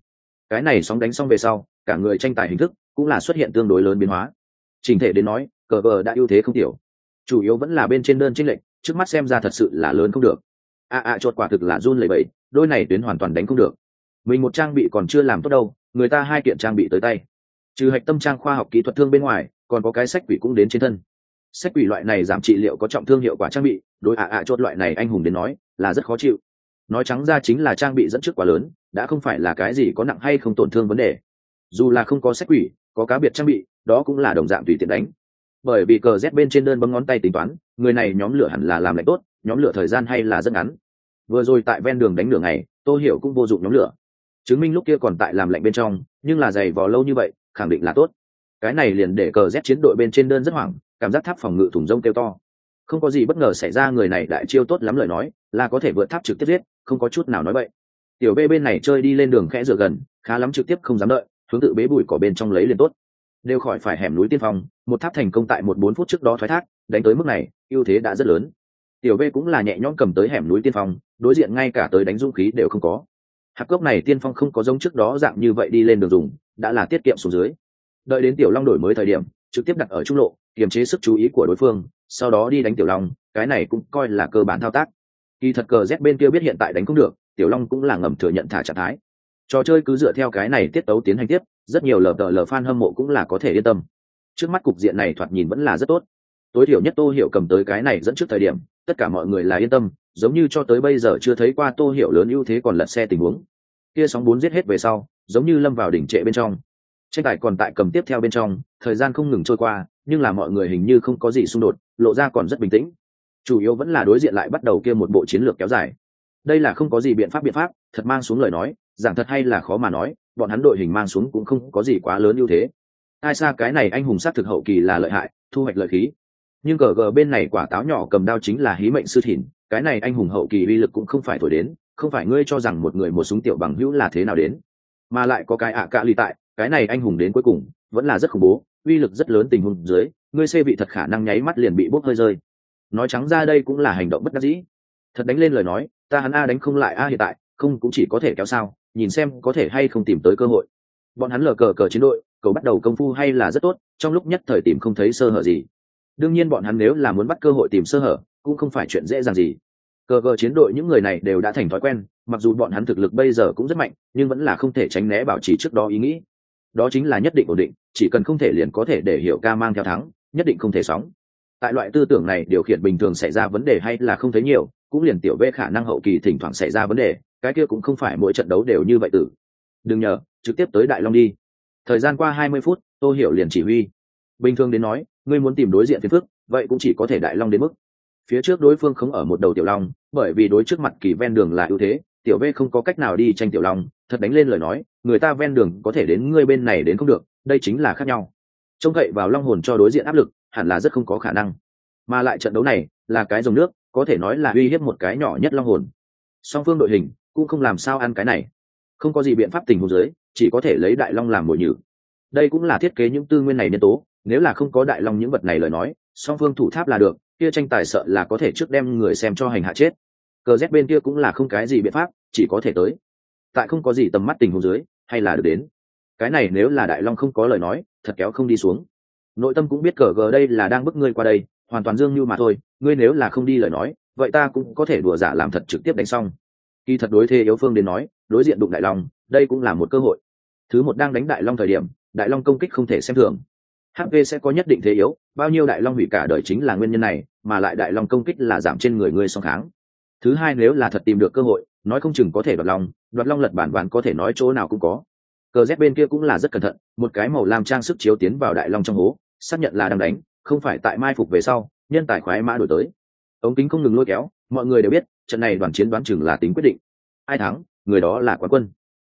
Speaker 1: Cái này sóng đánh xong về sau, cả người tranh tài hình thức cũng là xuất hiện tương đối lớn biến hóa. Trình thể đến nói, cờ vờ đã ưu thế không tiểu. Chủ yếu vẫn là bên trên đơn tranh lệnh trước mắt xem ra thật sự là lớn không được. À, à, a a chột quả thực là run lẩy bẩy, đôi này tuyến hoàn toàn đánh không được. Mình một trang bị còn chưa làm tốt đâu, người ta hai kiện trang bị tới tay. Trừ hạch tâm trang khoa học kỹ thuật thương bên ngoài, còn có cái sách quỷ cũng đến trên thân. Sách quỷ loại này giảm trị liệu có trọng thương hiệu quả trang bị, đối à, ạ ạ chốt loại này anh hùng đến nói là rất khó chịu. Nói trắng ra chính là trang bị dẫn trước quá lớn, đã không phải là cái gì có nặng hay không tổn thương vấn đề. Dù là không có sách quỷ, có cá biệt trang bị, đó cũng là đồng dạng tùy tiện đánh. Bởi vì cờ z bên trên đơn bấm ngón tay tính toán, người này nhóm lửa hẳn là làm lạnh tốt, nhóm lửa thời gian hay là rất ngắn. Vừa rồi tại ven đường đánh lửa này tôi hiểu cũng vô dụng nhóm lửa. Chứng minh lúc kia còn tại làm lạnh bên trong, nhưng là dày vò lâu như vậy, khẳng định là tốt. Cái này liền để cờ z chiến đội bên trên đơn rất hoảng, cảm giác tháp phòng ngự thủng rông kêu to không có gì bất ngờ xảy ra, người này đại chiêu tốt lắm lời nói, là có thể vượt tháp trực tiếp giết, không có chút nào nói vậy tiểu bê bên này chơi đi lên đường khẽ rửa gần, khá lắm trực tiếp không dám đợi, hướng tự bế bùi cỏ bên trong lấy liền tốt. Đều khỏi phải hẻm núi tiên phong, một tháp thành công tại một bốn phút trước đó thoái thác, đánh tới mức này, ưu thế đã rất lớn. Tiểu bê cũng là nhẹ nhõm cầm tới hẻm núi tiên phong, đối diện ngay cả tới đánh dũng khí đều không có. Hạc cốc này tiên phong không có giống trước đó dạng như vậy đi lên đường dùng, đã là tiết kiệm xuống dưới. Đợi đến tiểu long đổi mới thời điểm, trực tiếp đặt ở trung lộ, kiềm chế sức chú ý của đối phương sau đó đi đánh tiểu long, cái này cũng coi là cơ bản thao tác. Kỳ thật cờ z bên kia biết hiện tại đánh không được, tiểu long cũng là ngầm thừa nhận thả trạng thái. Trò chơi cứ dựa theo cái này tiết tấu tiến hành tiếp, rất nhiều lờ tờ lờ fan hâm mộ cũng là có thể yên tâm. Trước mắt cục diện này thoạt nhìn vẫn là rất tốt. Tối thiểu nhất tô hiểu cầm tới cái này dẫn trước thời điểm, tất cả mọi người là yên tâm, giống như cho tới bây giờ chưa thấy qua tô hiểu lớn ưu thế còn lật xe tình huống. Kia sóng bốn giết hết về sau, giống như lâm vào đỉnh trệ bên trong. Tranh tài còn tại cầm tiếp theo bên trong, thời gian không ngừng trôi qua, nhưng là mọi người hình như không có gì xung đột lộ ra còn rất bình tĩnh. Chủ yếu vẫn là đối diện lại bắt đầu kia một bộ chiến lược kéo dài. Đây là không có gì biện pháp biện pháp, thật mang xuống lời nói, giảng thật hay là khó mà nói, bọn hắn đội hình mang xuống cũng không có gì quá lớn ưu thế. Ai xa cái này anh hùng sát thực hậu kỳ là lợi hại, thu hoạch lợi khí. Nhưng cờ gờ bên này quả táo nhỏ cầm đao chính là hí mệnh sư thìn, cái này anh hùng hậu kỳ uy lực cũng không phải thổi đến, không phải ngươi cho rằng một người một súng tiểu bằng hữu là thế nào đến. Mà lại có cái ạ à cạ ly tại, cái này anh hùng đến cuối cùng, vẫn là rất khủng bố, uy lực rất lớn tình huống dưới ngươi xê vị thật khả năng nháy mắt liền bị bốc hơi rơi. Nói trắng ra đây cũng là hành động bất đắc dĩ. Thật đánh lên lời nói, ta hắn a đánh không lại a hiện tại, không cũng chỉ có thể kéo sao, nhìn xem có thể hay không tìm tới cơ hội. Bọn hắn lờ cờ cờ chiến đội, cầu bắt đầu công phu hay là rất tốt, trong lúc nhất thời tìm không thấy sơ hở gì. Đương nhiên bọn hắn nếu là muốn bắt cơ hội tìm sơ hở, cũng không phải chuyện dễ dàng gì. Cờ cờ chiến đội những người này đều đã thành thói quen, mặc dù bọn hắn thực lực bây giờ cũng rất mạnh, nhưng vẫn là không thể tránh né bảo trì trước đó ý nghĩ. Đó chính là nhất định ổn định, chỉ cần không thể liền có thể để hiểu ca mang theo thắng nhất định không thể sóng. Tại loại tư tưởng này, điều khiển bình thường xảy ra vấn đề hay là không thấy nhiều, cũng liền tiểu vê khả năng hậu kỳ thỉnh thoảng xảy ra vấn đề, cái kia cũng không phải mỗi trận đấu đều như vậy tử. Đừng nhờ, trực tiếp tới đại long đi. Thời gian qua hai mươi phút, tô hiểu liền chỉ huy. Bình thường đến nói, ngươi muốn tìm đối diện phiền phức, vậy cũng chỉ có thể đại long đến mức. Phía trước đối phương không ở một đầu tiểu long, bởi vì đối trước mặt kỳ ven đường là ưu thế, tiểu v không có cách nào đi tranh tiểu long, thật đánh lên lời nói, người ta ven đường có thể đến ngươi bên này đến không được, đây chính là khác nhau trông cậy vào long hồn cho đối diện áp lực, hẳn là rất không có khả năng. Mà lại trận đấu này là cái dòng nước, có thể nói là uy hiếp một cái nhỏ nhất long hồn. Song phương đội hình cũng không làm sao ăn cái này. Không có gì biện pháp tình huống dưới, chỉ có thể lấy đại long làm mồi nhử. Đây cũng là thiết kế những tư nguyên này nhân tố, nếu là không có đại long những vật này lời nói, song phương thủ tháp là được, kia tranh tài sợ là có thể trước đem người xem cho hành hạ chết. Cờ z bên kia cũng là không cái gì biện pháp, chỉ có thể tới. Tại không có gì tầm mắt tình huống dưới, hay là được đến. Cái này nếu là đại long không có lời nói thật kéo không đi xuống. Nội tâm cũng biết cờ gờ đây là đang bức ngươi qua đây, hoàn toàn dương như mà thôi, ngươi nếu là không đi lời nói, vậy ta cũng có thể đùa giả làm thật trực tiếp đánh xong. Khi thật đối thế yếu phương đến nói, đối diện đụng đại long, đây cũng là một cơ hội. Thứ một đang đánh đại long thời điểm, đại long công kích không thể xem thường. Hv sẽ có nhất định thế yếu, bao nhiêu đại long hủy cả đời chính là nguyên nhân này, mà lại đại long công kích là giảm trên người ngươi song kháng. Thứ hai nếu là thật tìm được cơ hội, nói không chừng có thể đoạt long đoạt long lật bản bản có thể nói chỗ nào cũng có cờ z bên kia cũng là rất cẩn thận một cái màu lam trang sức chiếu tiến vào đại long trong hố xác nhận là đang đánh không phải tại mai phục về sau nhân tài khoái mã đổi tới. Ống kính không ngừng lôi kéo mọi người đều biết trận này đoàn chiến đoán chừng là tính quyết định. Ai thắng người đó là quán quân.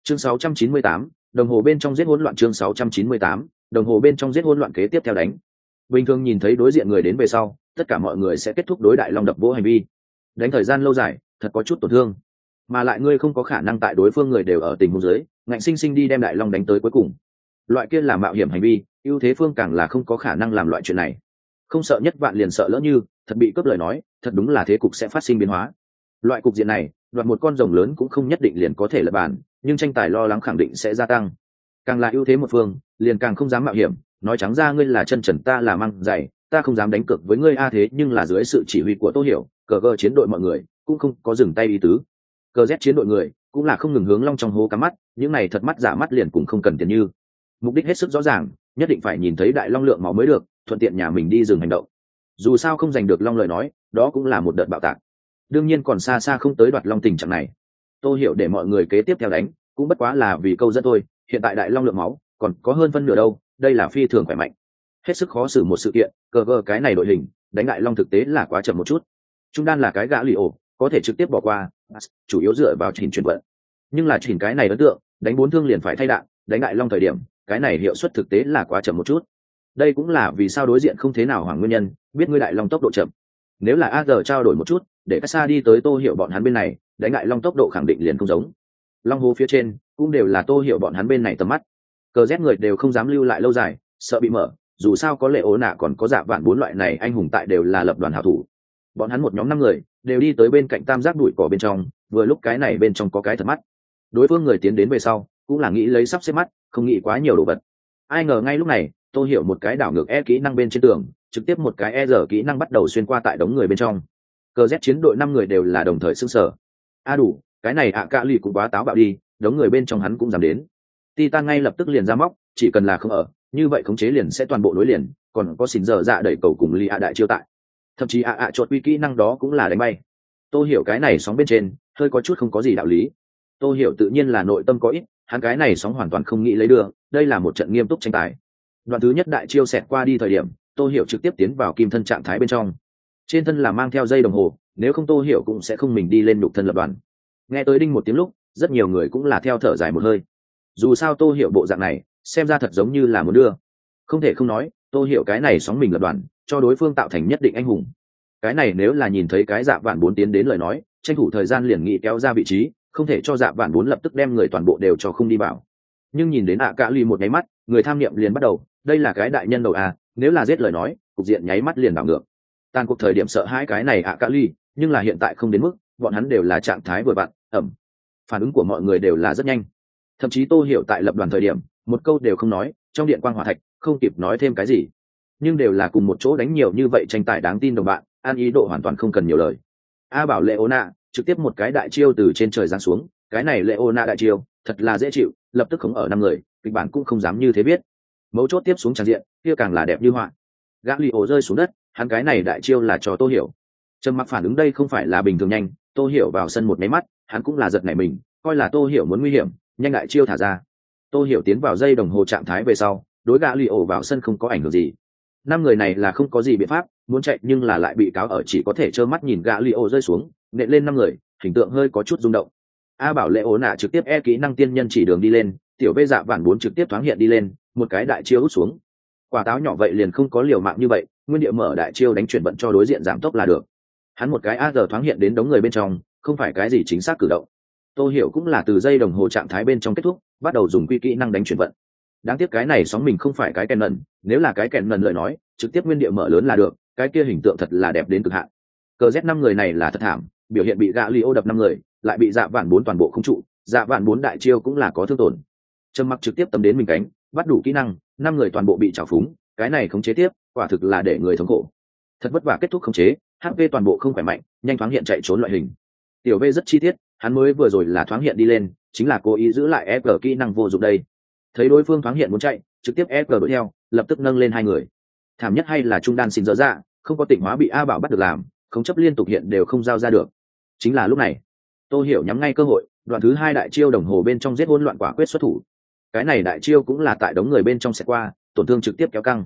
Speaker 1: Chương 698, đồng hồ bên trong giết hỗn loạn chương 698, đồng hồ bên trong giết hỗn loạn kế tiếp theo đánh. Bình thường nhìn thấy đối diện người đến về sau tất cả mọi người sẽ kết thúc đối đại long đập vỗ hành vi. Đánh thời gian lâu dài thật có chút tổn thương. Mà lại ngươi không có khả năng tại đối phương người đều ở tình huống dưới ngạnh sinh sinh đi đem đại long đánh tới cuối cùng. Loại kia là mạo hiểm hành vi, ưu thế phương càng là không có khả năng làm loại chuyện này. Không sợ nhất vạn liền sợ lỡ như, thật bị cướp lời nói, thật đúng là thế cục sẽ phát sinh biến hóa. Loại cục diện này, đoạt một con rồng lớn cũng không nhất định liền có thể lập bàn, nhưng tranh tài lo lắng khẳng định sẽ gia tăng. Càng là ưu thế một phương, liền càng không dám mạo hiểm, nói trắng ra ngươi là chân trần, ta là măng dày ta không dám đánh cược với ngươi a thế, nhưng là dưới sự chỉ huy của tô hiểu, cờ gờ chiến đội mọi người cũng không có dừng tay ý tứ. Cờ z chiến đội người cũng là không ngừng hướng long trong hố cắm mắt những này thật mắt giả mắt liền cũng không cần tiền như. Mục đích hết sức rõ ràng, nhất định phải nhìn thấy đại long lượng máu mới được, thuận tiện nhà mình đi dừng hành động. Dù sao không giành được long lời nói, đó cũng là một đợt bạo tạc. Đương nhiên còn xa xa không tới đoạt long tình trạng này. Tôi hiểu để mọi người kế tiếp theo đánh, cũng bất quá là vì câu dẫn thôi, hiện tại đại long lượng máu, còn có hơn phân nửa đâu, đây là phi thường khỏe mạnh. Hết sức khó xử một sự kiện, cờ vờ cái này đội hình, đánh đại long thực tế là quá chậm một chút. Trung đan là cái gã lì ổ, có thể trực tiếp bỏ qua, chủ yếu dựa vào trình chuyển vận nhưng là chỉnh cái này ấn tượng, đánh bốn thương liền phải thay đạn, đánh đại long thời điểm, cái này hiệu suất thực tế là quá chậm một chút. Đây cũng là vì sao đối diện không thế nào hoàng nguyên nhân, biết ngươi đại long tốc độ chậm. Nếu là a giờ trao đổi một chút, để cách xa đi tới tô hiệu bọn hắn bên này, đánh đại long tốc độ khẳng định liền không giống. Long hố phía trên, cũng đều là tô hiệu bọn hắn bên này tầm mắt. Cờ rét người đều không dám lưu lại lâu dài, sợ bị mở, dù sao có lệ ố nạ còn có giả vạn bốn loại này anh hùng tại đều là lập đoàn hảo thủ. Bọn hắn một nhóm năm người, đều đi tới bên cạnh tam giác đùi cỏ bên trong, vừa lúc cái này bên trong có cái thật mắt đối phương người tiến đến về sau, cũng là nghĩ lấy sắp xếp mắt, không nghĩ quá nhiều đồ vật. Ai ngờ ngay lúc này tôi hiểu một cái đảo ngược e kỹ năng bên trên tường, trực tiếp một cái e giờ kỹ năng bắt đầu xuyên qua tại đống người bên trong. Cờ z chiến đội năm người đều là đồng thời s ư n g sở a đủ, cái này ạ à cạ lì cũng quá táo bạo đi, đống người bên trong hắn cũng dám đến. Titan ngay lập tức liền ra móc, chỉ cần là không ở, như vậy khống chế liền sẽ toàn bộ nối liền, còn có xỉn dở dạ đẩy cầu cùng lì ạ đại chiêu tại. Thậm chí ạ ạ chột quy kỹ năng đó cũng là đánh bay. Tôi hiểu cái này sóng bên trên, hơi có chút không có gì đạo lý. Tô hiểu tự nhiên là nội tâm có ít, hắn cái này sóng hoàn toàn không nghĩ lấy đường đây là một trận nghiêm túc tranh tài. Đoạn thứ nhất đại chiêu xẹt qua đi thời điểm, Tô hiểu trực tiếp tiến vào kim thân trạng thái bên trong. Trên thân là mang theo dây đồng hồ, nếu không Tô hiểu cũng sẽ không mình đi lên đục thân lập đoàn. Nghe tới đinh một tiếng lúc, rất nhiều người cũng là theo thở dài một hơi. Dù sao Tô hiểu bộ dạng này, xem ra thật giống như là muốn đưa. Không thể không nói, Tô hiểu cái này sóng mình lập đoàn, cho đối phương tạo thành nhất định anh hùng. Cái này nếu là nhìn thấy cái dạ vạn bốn tiến đến lời nói, tranh thủ thời gian liền nghĩ kéo ra vị trí không thể cho dạ vạn bốn lập tức đem người toàn bộ đều cho không đi vào. Nhưng nhìn đến ạ à cạ ly một nháy mắt, người tham niệm liền bắt đầu, đây là cái đại nhân đầu à nếu là giết lời nói, cục diện nháy mắt liền đảo ngược. Tàn cuộc thời điểm sợ hai cái này ạ à cạ ly nhưng là hiện tại không đến mức, bọn hắn đều là trạng thái vừa vặn, ẩm. Phản ứng của mọi người đều là rất nhanh. Thậm chí tô hiểu tại lập đoàn thời điểm, một câu đều không nói, trong điện quan hòa thạch, không kịp nói thêm cái gì. Nhưng đều là cùng một chỗ đánh nhiều như vậy tranh tài đáng tin đồng bạn, an ý độ hoàn toàn không cần nhiều lời. A bảo lệ ô nạ trực tiếp một cái đại chiêu từ trên trời giáng xuống, cái này lệ ô đại chiêu, thật là dễ chịu, lập tức khống ở năm người, kịch bản cũng không dám như thế biết. Mấu chốt tiếp xuống tràn diện, kia càng là đẹp như họa. Gã li ổ rơi xuống đất, hắn cái này đại chiêu là cho tô hiểu. Trầm mặc phản ứng đây không phải là bình thường nhanh, tô hiểu vào sân một máy mắt, hắn cũng là giật nảy mình, coi là tô hiểu muốn nguy hiểm, nhanh đại chiêu thả ra. Tô hiểu tiến vào dây đồng hồ trạng thái về sau, đối gã li ổ vào sân không có ảnh hưởng gì. Năm người này là không có gì biện pháp, muốn chạy nhưng là lại bị cáo ở chỉ có thể trơ mắt nhìn gã li ổ rơi xuống nện lên năm người, hình tượng hơi có chút rung động. A bảo lệ ố nạ trực tiếp e kỹ năng tiên nhân chỉ đường đi lên, tiểu vê dạ vạn bốn trực tiếp thoáng hiện đi lên, một cái đại chiêu hút xuống. Quả táo nhỏ vậy liền không có liều mạng như vậy, nguyên địa mở đại chiêu đánh chuyển vận cho đối diện giảm tốc là được. Hắn một cái a giờ thoáng hiện đến đống người bên trong, không phải cái gì chính xác cử động. Tôi hiểu cũng là từ dây đồng hồ trạng thái bên trong kết thúc, bắt đầu dùng quy kỹ năng đánh chuyển vận. Đáng tiếc cái này sóng mình không phải cái kèn nần, nếu là cái kèn nần lời nói, trực tiếp nguyên địa mở lớn là được, cái kia hình tượng thật là đẹp đến cực hạn. Cờ z năm người này là thật thảm biểu hiện bị gạ li ô đập năm người, lại bị dạ vạn bốn toàn bộ không trụ dạ vạn bốn đại chiêu cũng là có thương tổn. Trầm mặc trực tiếp tầm đến mình cánh, bắt đủ kỹ năng, năm người toàn bộ bị trào phúng, cái này khống chế tiếp, quả thực là để người thống khổ. Thật vất vả kết thúc khống chế hp toàn bộ không khỏe mạnh, nhanh thoáng hiện chạy trốn loại hình. Tiểu v rất chi tiết, hắn mới vừa rồi là thoáng hiện đi lên, chính là cố ý giữ lại fg kỹ năng vô dụng đây. Thấy đối phương thoáng hiện muốn chạy, trực tiếp fg đuổi theo, lập tức nâng lên hai người. Thảm nhất hay là trung đan xin dở dạ không có tỉnh hóa bị a bảo bắt được làm không chấp liên tục hiện đều không giao ra được chính là lúc này, tô hiểu nhắm ngay cơ hội, đoạn thứ hai đại chiêu đồng hồ bên trong giết hỗn loạn quả quyết xuất thủ. Cái này đại chiêu cũng là tại đống người bên trong xẹt qua, tổn thương trực tiếp kéo căng.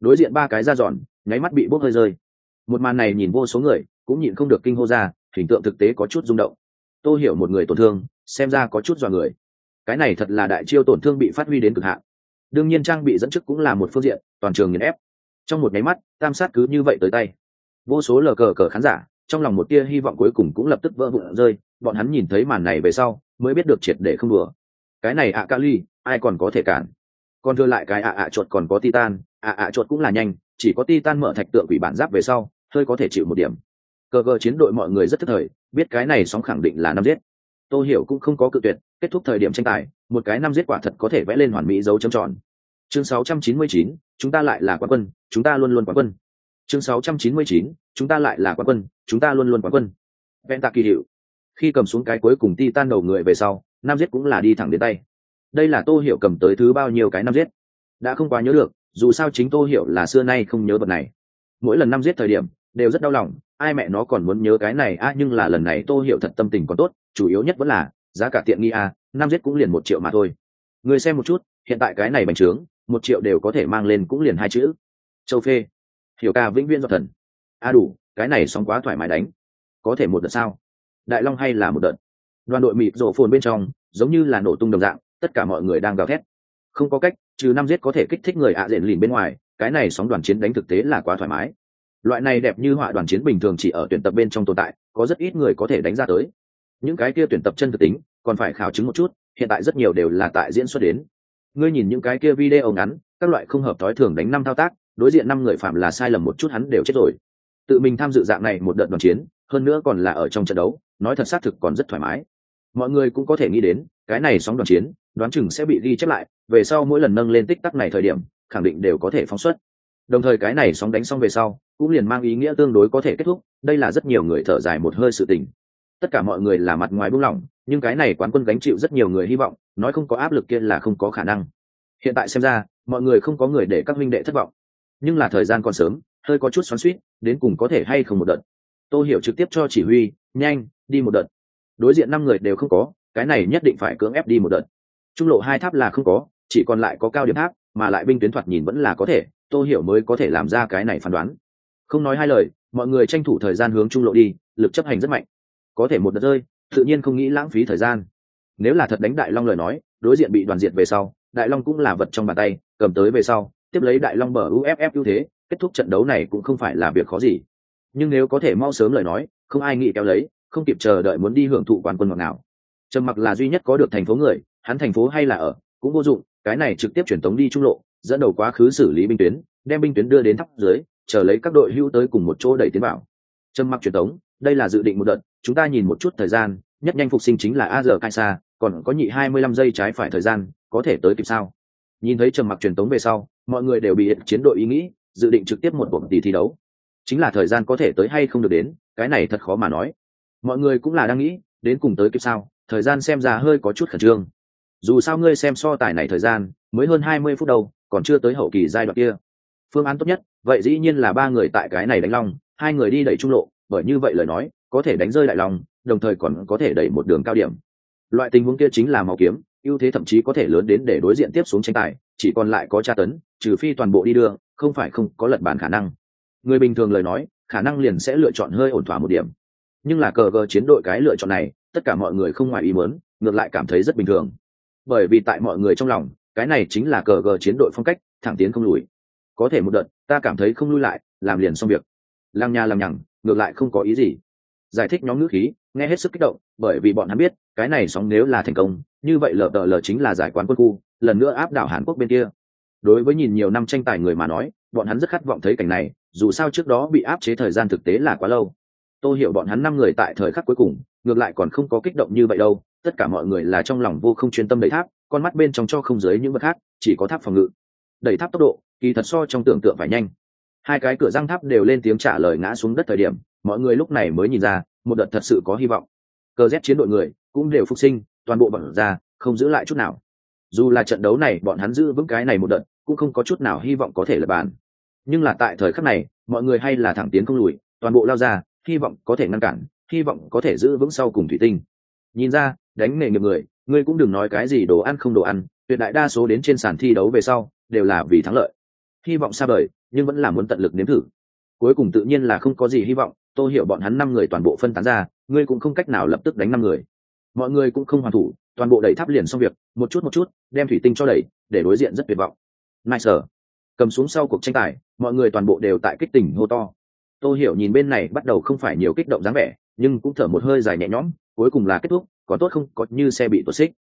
Speaker 1: Đối diện ba cái ra giòn, nháy mắt bị bốc hơi rơi. Một màn này nhìn vô số người, cũng nhịn không được kinh hô ra, hình tượng thực tế có chút rung động. Tô hiểu một người tổn thương, xem ra có chút dọa người. Cái này thật là đại chiêu tổn thương bị phát huy đến cực hạn. Đương nhiên trang bị dẫn chức cũng là một phương diện, toàn trường nghiền ép. Trong một nháy mắt, tam sát cứ như vậy tới tay. Vô số lờ cờ cờ khán giả trong lòng một tia hy vọng cuối cùng cũng lập tức vỡ vụn rơi bọn hắn nhìn thấy màn này về sau mới biết được triệt để không đùa. Cái này ạ ca ly ai còn có thể cản? Còn đưa lại cái ạ ạ chuột còn có titan ạ ạ chuột cũng là nhanh chỉ có titan mở thạch tượng quỷ bản giáp về sau hơi có thể chịu một điểm. Cờ cờ chiến đội mọi người rất thất thời biết cái này sóng khẳng định là năm giết. Tôi hiểu cũng không có cự tuyệt kết thúc thời điểm tranh tài một cái năm giết quả thật có thể vẽ lên hoàn mỹ dấu trầm tròn. Chương 699, chúng ta lại là quán quân chúng ta luôn luôn quán quân chương 699, chúng ta lại là quán quân chúng ta luôn luôn quán quân. Vẹn tạ kỳ hiệu. Khi cầm xuống cái cuối cùng ti tan đầu người về sau nam giết cũng là đi thẳng đến tay. Đây là tô hiểu cầm tới thứ bao nhiêu cái Nam giết? Đã không quá nhớ được dù sao chính tô hiểu là xưa nay không nhớ vật này. Mỗi lần năm giết thời điểm đều rất đau lòng ai mẹ nó còn muốn nhớ cái này a nhưng là lần này tô hiểu thật tâm tình còn tốt chủ yếu nhất vẫn là giá cả tiện nghi a năm giết cũng liền một triệu mà thôi. Người xem một chút hiện tại cái này bành trướng một triệu đều có thể mang lên cũng liền hai chữ. Châu phê hiểu ca vĩnh viễn do thần. A đủ, cái này sóng quá thoải mái đánh. Có thể một đợt sao? Đại long hay là một đợt? Đoàn đội mịt rổ phồn bên trong, giống như là nổ tung đồng dạng, tất cả mọi người đang gào thét. Không có cách, trừ năm giết có thể kích thích người ạ à diện lìn bên ngoài, cái này sóng đoàn chiến đánh thực tế là quá thoải mái. Loại này đẹp như họa đoàn chiến bình thường chỉ ở tuyển tập bên trong tồn tại, có rất ít người có thể đánh ra tới. Những cái kia tuyển tập chân thực tính, còn phải khảo chứng một chút, hiện tại rất nhiều đều là tại diễn xuất đến. Ngươi nhìn những cái kia video ngắn, các loại không hợp thói thường đánh năm thao tác đối diện năm người phạm là sai lầm một chút hắn đều chết rồi. Tự mình tham dự dạng này một đợt đoàn chiến, hơn nữa còn là ở trong trận đấu, nói thật xác thực còn rất thoải mái. Mọi người cũng có thể nghĩ đến, cái này sóng đoàn chiến, đoán chừng sẽ bị ghi chép lại, về sau mỗi lần nâng lên tích tắc này thời điểm, khẳng định đều có thể phóng xuất. Đồng thời cái này sóng đánh xong về sau, cũng liền mang ý nghĩa tương đối có thể kết thúc, đây là rất nhiều người thở dài một hơi sự tình. Tất cả mọi người là mặt ngoài buông lỏng, nhưng cái này quán quân gánh chịu rất nhiều người hy vọng, nói không có áp lực kia là không có khả năng. Hiện tại xem ra, mọi người không có người để các minh đệ thất vọng nhưng là thời gian còn sớm, hơi có chút xoắn suýt đến cùng có thể hay không một đợt. Tôi hiểu trực tiếp cho chỉ huy, nhanh, đi một đợt. Đối diện năm người đều không có, cái này nhất định phải cưỡng ép đi một đợt. Trung lộ hai tháp là không có, chỉ còn lại có cao điểm tháp, mà lại binh tuyến thoạt nhìn vẫn là có thể tôi hiểu mới có thể làm ra cái này phán đoán. Không nói hai lời, mọi người tranh thủ thời gian hướng trung lộ đi, lực chấp hành rất mạnh. Có thể một đợt rơi, tự nhiên không nghĩ lãng phí thời gian. Nếu là thật đánh đại long lời nói, đối diện bị đoàn diệt về sau, đại long cũng là vật trong bàn tay, cầm tới về sau tiếp lấy đại long bờ uff ưu thế, kết thúc trận đấu này cũng không phải là việc khó gì. Nhưng nếu có thể mau sớm lời nói, không ai nghĩ kéo lấy, không kịp chờ đợi muốn đi hưởng thụ quán quân ngọt nào trầm mặc là duy nhất có được thành phố người, hắn thành phố hay là ở, cũng vô dụng, cái này trực tiếp truyền tống đi trung lộ, dẫn đầu quá khứ xử lý binh tuyến, đem binh tuyến đưa đến thắp dưới, chờ lấy các đội hữu tới cùng một chỗ đẩy tiến vào. Trầm mặc truyền tống, đây là dự định một đợt, chúng ta nhìn một chút thời gian, nhất nhanh phục sinh chính là a giờ xa còn có nhị hai mươi lăm giây trái phải thời gian, có thể tới kịp sao? Nhìn thấy trầm mặc truyền tống về sau mọi người đều bị chiến đội ý nghĩ dự định trực tiếp một cuộc tỷ thi đấu. Chính là thời gian có thể tới hay không được đến cái này thật khó mà nói. Mọi người cũng là đang nghĩ đến cùng tới kịp sao thời gian xem ra hơi có chút khẩn trương. Dù sao ngươi xem so tài này thời gian mới hơn hai mươi phút đầu, còn chưa tới hậu kỳ giai đoạn kia. Phương án tốt nhất vậy dĩ nhiên là ba người tại cái này đánh long hai người đi đẩy trung lộ bởi như vậy lời nói có thể đánh rơi đại long đồng thời còn có thể đẩy một đường cao điểm. Loại tình huống kia chính là màu kiếm ưu thế thậm chí có thể lớn đến để đối diện tiếp xuống tranh tài, chỉ còn lại có tra tấn, trừ phi toàn bộ đi đưa, không phải không có lật bàn khả năng. Người bình thường lời nói, khả năng liền sẽ lựa chọn hơi ổn thỏa một điểm. Nhưng là cờ gờ chiến đội cái lựa chọn này, tất cả mọi người không ngoài ý muốn, ngược lại cảm thấy rất bình thường. Bởi vì tại mọi người trong lòng, cái này chính là cờ gờ chiến đội phong cách, thẳng tiến không lùi. Có thể một đợt, ta cảm thấy không lui lại, làm liền xong việc. Lăng nha làm nhằng, ngược lại không có ý gì. Giải thích nhóm ngữ khí, nghe hết sức kích động, bởi vì bọn hắn biết, cái này sóng nếu là thành công như vậy lờ tờ lờ chính là giải quán quân khu, lần nữa áp đảo hàn quốc bên kia. Đối với nhìn nhiều năm tranh tài người mà nói, bọn hắn rất khát vọng thấy cảnh này, dù sao trước đó bị áp chế thời gian thực tế là quá lâu. Tôi hiểu bọn hắn năm người tại thời khắc cuối cùng, ngược lại còn không có kích động như vậy đâu, tất cả mọi người là trong lòng vô không chuyên tâm đẩy tháp, con mắt bên trong cho không dưới những vật khác, chỉ có tháp phòng ngự. Đẩy tháp tốc độ, kỳ thật so trong tưởng tượng phải nhanh. Hai cái cửa răng tháp đều lên tiếng trả lời ngã xuống đất thời điểm, mọi người lúc này mới nhìn ra, một đợt thật sự có hy vọng. Cơ rét chiến đội người cũng đều phục sinh toàn bộ bọn ra, không giữ lại chút nào. Dù là trận đấu này, bọn hắn giữ vững cái này một đợt, cũng không có chút nào hy vọng có thể lập bàn. Nhưng là tại thời khắc này, mọi người hay là thẳng tiến không lùi, toàn bộ lao ra, hy vọng có thể ngăn cản, hy vọng có thể giữ vững sau cùng thủy tinh. Nhìn ra, đánh nghề nghiệp người, ngươi cũng đừng nói cái gì đồ ăn không đồ ăn, tuyệt đại đa số đến trên sàn thi đấu về sau, đều là vì thắng lợi. Hy vọng xa vời, nhưng vẫn là muốn tận lực nếm thử. Cuối cùng tự nhiên là không có gì hy vọng, tôi hiểu bọn hắn năm người toàn bộ phân tán ra, ngươi cũng không cách nào lập tức đánh năm người mọi người cũng không hoàn thủ, toàn bộ đẩy tháp liền xong việc, một chút một chút, đem thủy tinh cho đẩy, để đối diện rất tuyệt vọng. Nice cầm xuống sau cuộc tranh tài, mọi người toàn bộ đều tại kích tỉnh hô to. Tôi hiểu nhìn bên này bắt đầu không phải nhiều kích động dáng vẻ, nhưng cũng thở một hơi dài nhẹ nhõm, cuối cùng là kết thúc có tốt không có như xe bị tuột xích.